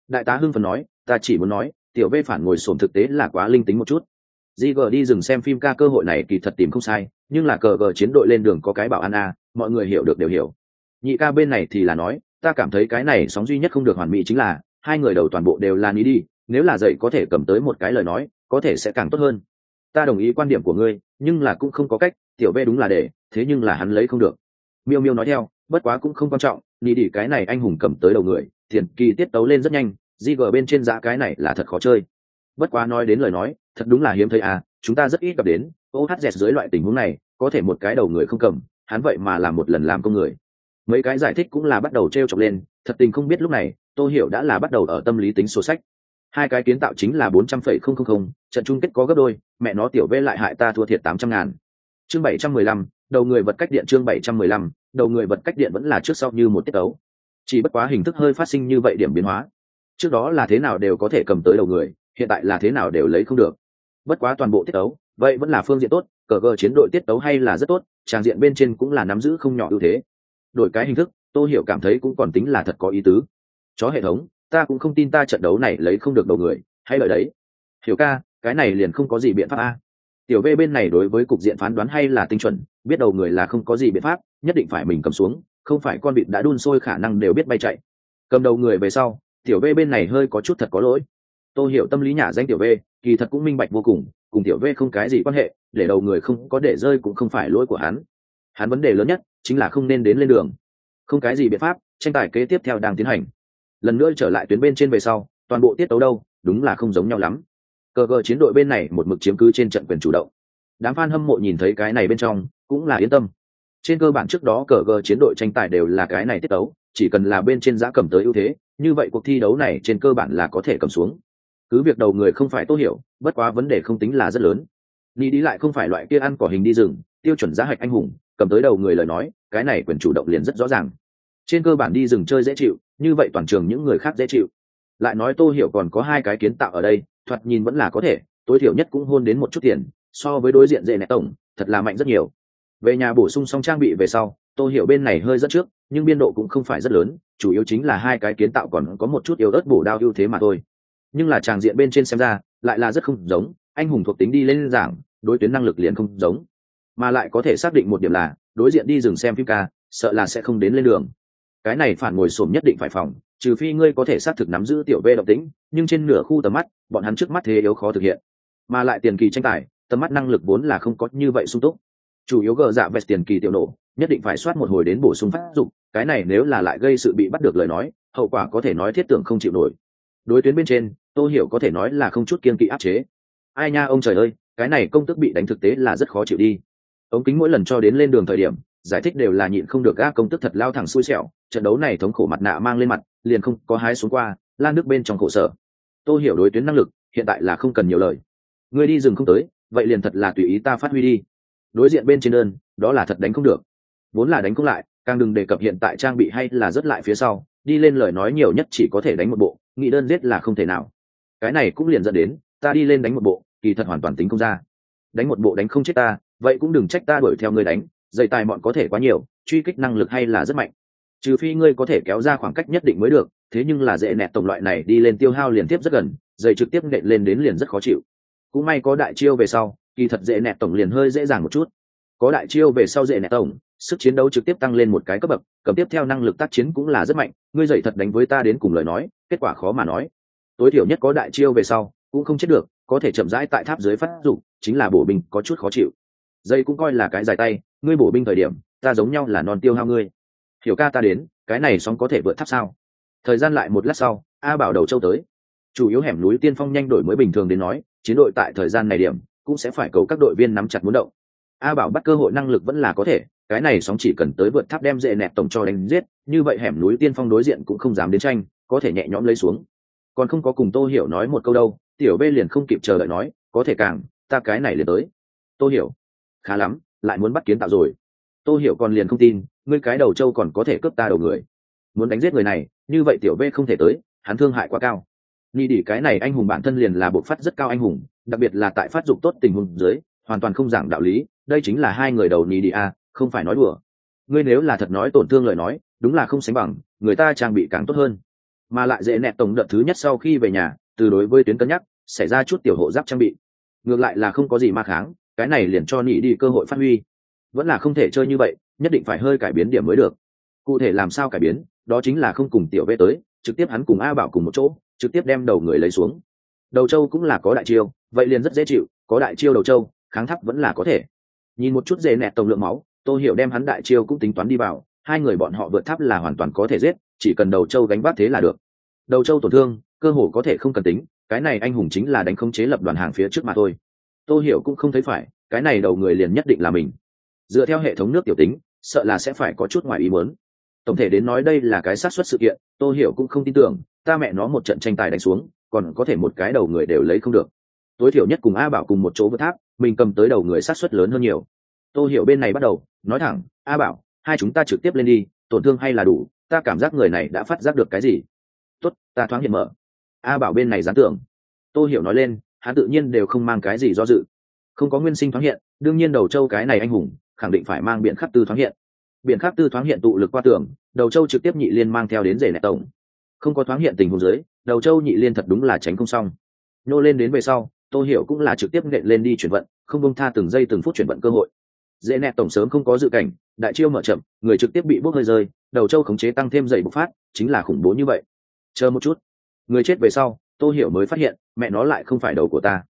Speaker 1: Đại tá hưng phần nói, ta chỉ muốn nói, tiểu b phản ngồi sổm thực tế là quá linh tính một chút. Di gờ đi dừng xem phim ca cơ hội này kỳ thật tìm không sai, nhưng là cờ gờ chiến đội lên đường có cái bảo an a, mọi người hiểu được đều hiểu. Nhị ca bên này thì là nói, ta cảm thấy cái này sóng duy nhất không được hoàn mỹ chính là, hai người đầu toàn bộ đều là ní đi nếu là dạy có thể cầm tới một cái lời nói, có thể sẽ càng tốt hơn. Ta đồng ý quan điểm của ngươi, nhưng là cũng không có cách, tiểu Bê đúng là để, thế nhưng là hắn lấy không được. Miêu miêu nói theo, bất quá cũng không quan trọng đi đi cái này anh hùng cầm tới đầu người thiền kỳ tiết tấu lên rất nhanh, di gờ bên trên giá cái này là thật khó chơi. Bất quá nói đến lời nói, thật đúng là hiếm thấy à chúng ta rất ít gặp đến ô hát dẹt dưới loại tình huống này, có thể một cái đầu người không cầm, hắn vậy mà làm một lần làm công người. Mấy cái giải thích cũng là bắt đầu t r e o chọc lên, thật tình không biết lúc này, tô hiểu đã là bắt đầu ở tâm lý tính sổ sách hai cái kiến tạo chính là bốn trăm phẩy không không không, trận chung kết có gấp đôi, mẹ nó tiểu vê lại hại ta thua thiệt tám trăm ngàn. Chương bảy trăm mười lăm, đầu người vật cách điện chương bảy trăm mười lăm, đầu người vật cách điện vẫn là trước sau như một tiết tấu. Chỉ bất quá hình thức hơi phát sinh như vậy điểm biến hóa. Trước đó là thế nào đều có thể cầm tới đầu người, hiện tại là thế nào đều lấy không được. Bất quá toàn bộ tiết tấu, vậy vẫn là phương diện tốt, cờ cờ chiến đội tiết tấu hay là rất tốt, tràng diện bên trên cũng là nắm giữ không nhỏ ưu thế. Đổi cái hình thức tôi hiểu cảm thấy cũng còn tính là thật có ý tứ. Chó hệ thống ta cũng không tin ta trận đấu này lấy không được đầu người, hay lời đấy. Hiểu ca, cái này liền không có gì biện pháp a. Tiểu v bên này đối với cục diện phán đoán hay là tinh chuẩn, biết đầu người là không có gì biện pháp, nhất định phải mình cầm xuống, không phải con vịt đã đun sôi khả năng đều biết bay chạy. Cầm đầu người về sau, tiểu v bên này hơi có chút thật có lỗi. Tôi hiểu tâm lý nhà danh tiểu v, kỳ thật cũng minh bạch vô cùng cùng tiểu v không cái gì quan hệ, để đầu người không có để rơi cũng không phải lỗi của hắn. Hắn vấn đề lớn nhất chính là không nên đến lên đường. Không cái gì biện pháp, tranh tài kế tiếp theo đang tiến hành lần nữa trở lại tuyến bên trên về sau, toàn bộ tiết tấu đâu, đúng là không giống nhau lắm. Cờ cờ chiến đội bên này một mực chiếm cứ trên trận quyền chủ động. Đám f a n hâm mộ nhìn thấy cái này bên trong, cũng là yên tâm. Trên cơ bản trước đó cờ cờ chiến đội tranh tài đều là cái này tiết tấu, chỉ cần là bên trên giã cầm tới ưu thế, như vậy cuộc thi đấu này trên cơ bản là có thể cầm xuống. Cứ việc đầu người không phải tốt hiểu, bất quá vấn đề không tính là rất lớn. Ni đi lại không phải loại kia ăn cỏ hình đi rừng, tiêu chuẩn giá hạch anh hùng, cầm tới đầu người lời nói, cái này quyền chủ động liền rất rõ ràng trên cơ bản đi rừng chơi dễ chịu, như vậy toàn trường những người khác dễ chịu. Lại nói tô hiểu còn có hai cái kiến tạo ở đây, thoạt nhìn vẫn là có thể, tối thiểu nhất cũng hôn đến một chút tiền, so với đối diện dễ nẹ tổng, thật là mạnh rất nhiều. Về nhà bổ sung xong trang bị về sau, tô hiểu bên này hơi rất trước, nhưng biên độ cũng không phải rất lớn, chủ yếu chính là hai cái kiến tạo còn có một chút yếu ớt bổ đao ưu thế mà thôi. Nhưng là tràng diện bên trên xem ra, lại là rất không giống, anh hùng thuộc tính đi lên giảng, đối tuyến năng lực liền không giống. Mà lại có thể xác định một điểm là, đối diện đi dừng xem phim ca, sợ là sẽ không đến lên đường cái này phản ngồi xổm nhất định phải phòng, trừ phi ngươi có thể xác thực nắm giữ tiểu vê động tĩnh nhưng trên nửa khu tầm mắt, bọn hắn trước mắt thế yếu khó thực hiện. Mà lại tiền kỳ tranh tài, tầm mắt năng lực vốn là không có như vậy sung túc. Chủ yếu gờ dạ vẹt tiền kỳ tiểu nổ, nhất định phải soát một hồi đến bổ sung phát dụng, cái này nếu là lại gây sự bị bắt được lời nói, hậu quả có thể nói thiết tưởng không chịu nổi. Đối tuyến bên trên, tô hiểu có thể nói là không chút kiên kỵ áp chế. Ai nha, ông trời ơi, cái này công tức bị đánh thực tế là rất khó chịu đi. Ống kính mỗi lần cho đến lên đường thời điểm, giải thích đều là nhịn không được gác công tức thật lao thẳng xui xẻo trận đấu này thống khổ mặt nạ mang lên mặt, liền không có hái xuống qua, lan nước bên trong khổ sở. Tôi hiểu đối tuyến năng lực, hiện tại là không cần nhiều lời. Người đi rừng không tới, vậy liền thật là tùy ý ta phát huy đi. Đối diện bên trên đơn, đó là thật đánh không được. Vốn là đánh không lại, càng đừng đề cập hiện tại trang bị hay là rất lại phía sau, đi lên lời nói nhiều nhất chỉ có thể đánh một bộ, nghĩ đơn giết là không thể nào. Cái này cũng liền dẫn đến, ta đi lên đánh một bộ, kỳ thật hoàn toàn tính không ra. Đánh một bộ đánh không chết ta, vậy cũng đừng trách ta đuổi theo người đánh dạy tài bọn có thể quá nhiều, truy kích năng lực hay là rất mạnh trừ phi ngươi có thể kéo ra khoảng cách nhất định mới được, thế nhưng là dễ nẹt tổng loại này đi lên tiêu hao liền tiếp rất gần, dày trực tiếp nện lên đến liền rất khó chịu. Cũng may có đại chiêu về sau, kỳ thật dễ nẹt tổng liền hơi dễ dàng một chút. Có đại chiêu về sau dễ nẹt tổng, sức chiến đấu trực tiếp tăng lên một cái cấp bậc, cầm tiếp theo năng lực tác chiến cũng là rất mạnh, ngươi dậy thật đánh với ta đến cùng lời nói, kết quả khó mà nói. Tối thiểu nhất có đại chiêu về sau, cũng không chết được, có thể chậm rãi tại tháp dưới phát dụng chính là bổ binh có chút khó chịu. Dây cũng coi là cái dài tay, ngươi bổ binh thời điểm, ta giống nhau là non tiêu hao ngươi hiểu ca ta đến, cái này sóng có thể vượt tháp sao? Thời gian lại một lát sau, a bảo đầu châu tới. Chủ yếu hẻm núi tiên phong nhanh đổi mới bình thường đến nói, chiến đội tại thời gian này điểm, cũng sẽ phải cầu các đội viên nắm chặt muốn động. A bảo bắt cơ hội năng lực vẫn là có thể, cái này sóng chỉ cần tới vượt tháp đem dễ nẹt tổng cho đánh giết, như vậy hẻm núi tiên phong đối diện cũng không dám đến tranh, có thể nhẹ nhõm lấy xuống. Còn không có cùng tô hiểu nói một câu đâu, tiểu b liền không kịp chờ đợi nói, có thể càng, ta cái này liền tới. Tô hiểu, khá lắm, lại muốn bắt kiến tạo rồi. Tô hiểu còn liền không tin ngươi cái đầu trâu còn có thể cướp ta đầu người. Muốn đánh giết người này, như vậy tiểu v không thể tới, hắn thương hại quá cao. Ni đỉ cái này anh hùng bản thân liền là bộ phát rất cao anh hùng, đặc biệt là tại phát dụng tốt tình huống dưới, hoàn toàn không giảng đạo lý, đây chính là hai người đầu ni đi a, không phải nói đùa. Ngươi nếu là thật nói tổn thương lời nói, đúng là không sánh bằng, người ta trang bị càng tốt hơn. Mà lại dễ nẹt tổng đợt thứ nhất sau khi về nhà, từ đối với tuyến cân nhắc, xảy ra chút tiểu hộ giáp trang bị. Ngược lại là không có gì ma kháng, cái này liền cho nỉ đi cơ hội phát huy. Vẫn là không thể chơi như vậy nhất định phải hơi cải biến điểm mới được. Cụ thể làm sao cải biến, đó chính là không cùng tiểu vệ tới, trực tiếp hắn cùng a bảo cùng một chỗ, trực tiếp đem đầu người lấy xuống. Đầu châu cũng là có đại chiêu, vậy liền rất dễ chịu, có đại chiêu đầu châu kháng thấp vẫn là có thể. Nhìn một chút dề nẹt tổng lượng máu tôi hiểu đem hắn đại chiêu cũng tính toán đi vào, hai người bọn họ vượt tháp là hoàn toàn có thể giết, chỉ cần đầu châu gánh vác thế là được. Đầu châu tổn thương, cơ hồ có thể không cần tính, cái này anh hùng chính là đánh không chế lập đoàn hàng phía trước mà thôi. Tôi hiểu cũng không thấy phải, cái này đầu người liền nhất định là mình. Dựa theo hệ thống nước tiểu tính sợ là sẽ phải có chút ngoài ý muốn. Tổng thể đến nói đây là cái xác suất sự kiện tôi hiểu cũng không tin tưởng, ta mẹ nó một trận tranh tài đánh xuống, còn có thể một cái đầu người đều lấy không được. Tối thiểu nhất cùng a bảo cùng một chỗ vượt tháp, mình cầm tới đầu người sát suất lớn hơn nhiều. Tôi hiểu bên này bắt đầu, nói thẳng, a bảo, hai chúng ta trực tiếp lên đi, tổn thương hay là đủ, ta cảm giác người này đã phát giác được cái gì? Tốt, ta thoáng hiện mở. A bảo bên này gián tưởng. Tôi hiểu nói lên, hắn tự nhiên đều không mang cái gì do dự. Không có nguyên sinh thoáng hiện, đương nhiên đầu châu cái này anh hùng khẳng định phải mang biện khắc tư thoáng hiện. Biện khắc tư thoáng hiện tụ lực qua tường, đầu châu trực tiếp nhị liên mang theo đến rể nẹt tổng. Không có thoáng hiện tình huống dưới, đầu châu nhị liên thật đúng là tránh không xong. Nhô lên đến về sau, tô hiểu cũng là trực tiếp nện lên đi chuyển vận, không bông tha từng giây từng phút chuyển vận cơ hội. Dễ nẹt tổng sớm không có dự cảnh, đại chiêu mở chậm, người trực tiếp bị bốc hơi rơi, đầu châu khống chế tăng thêm dậy bộc phát, chính là khủng bố như vậy. Chờ một chút. Người chết về sau, tô hiểu mới phát hiện, mẹ nó lại không phải đầu của ta.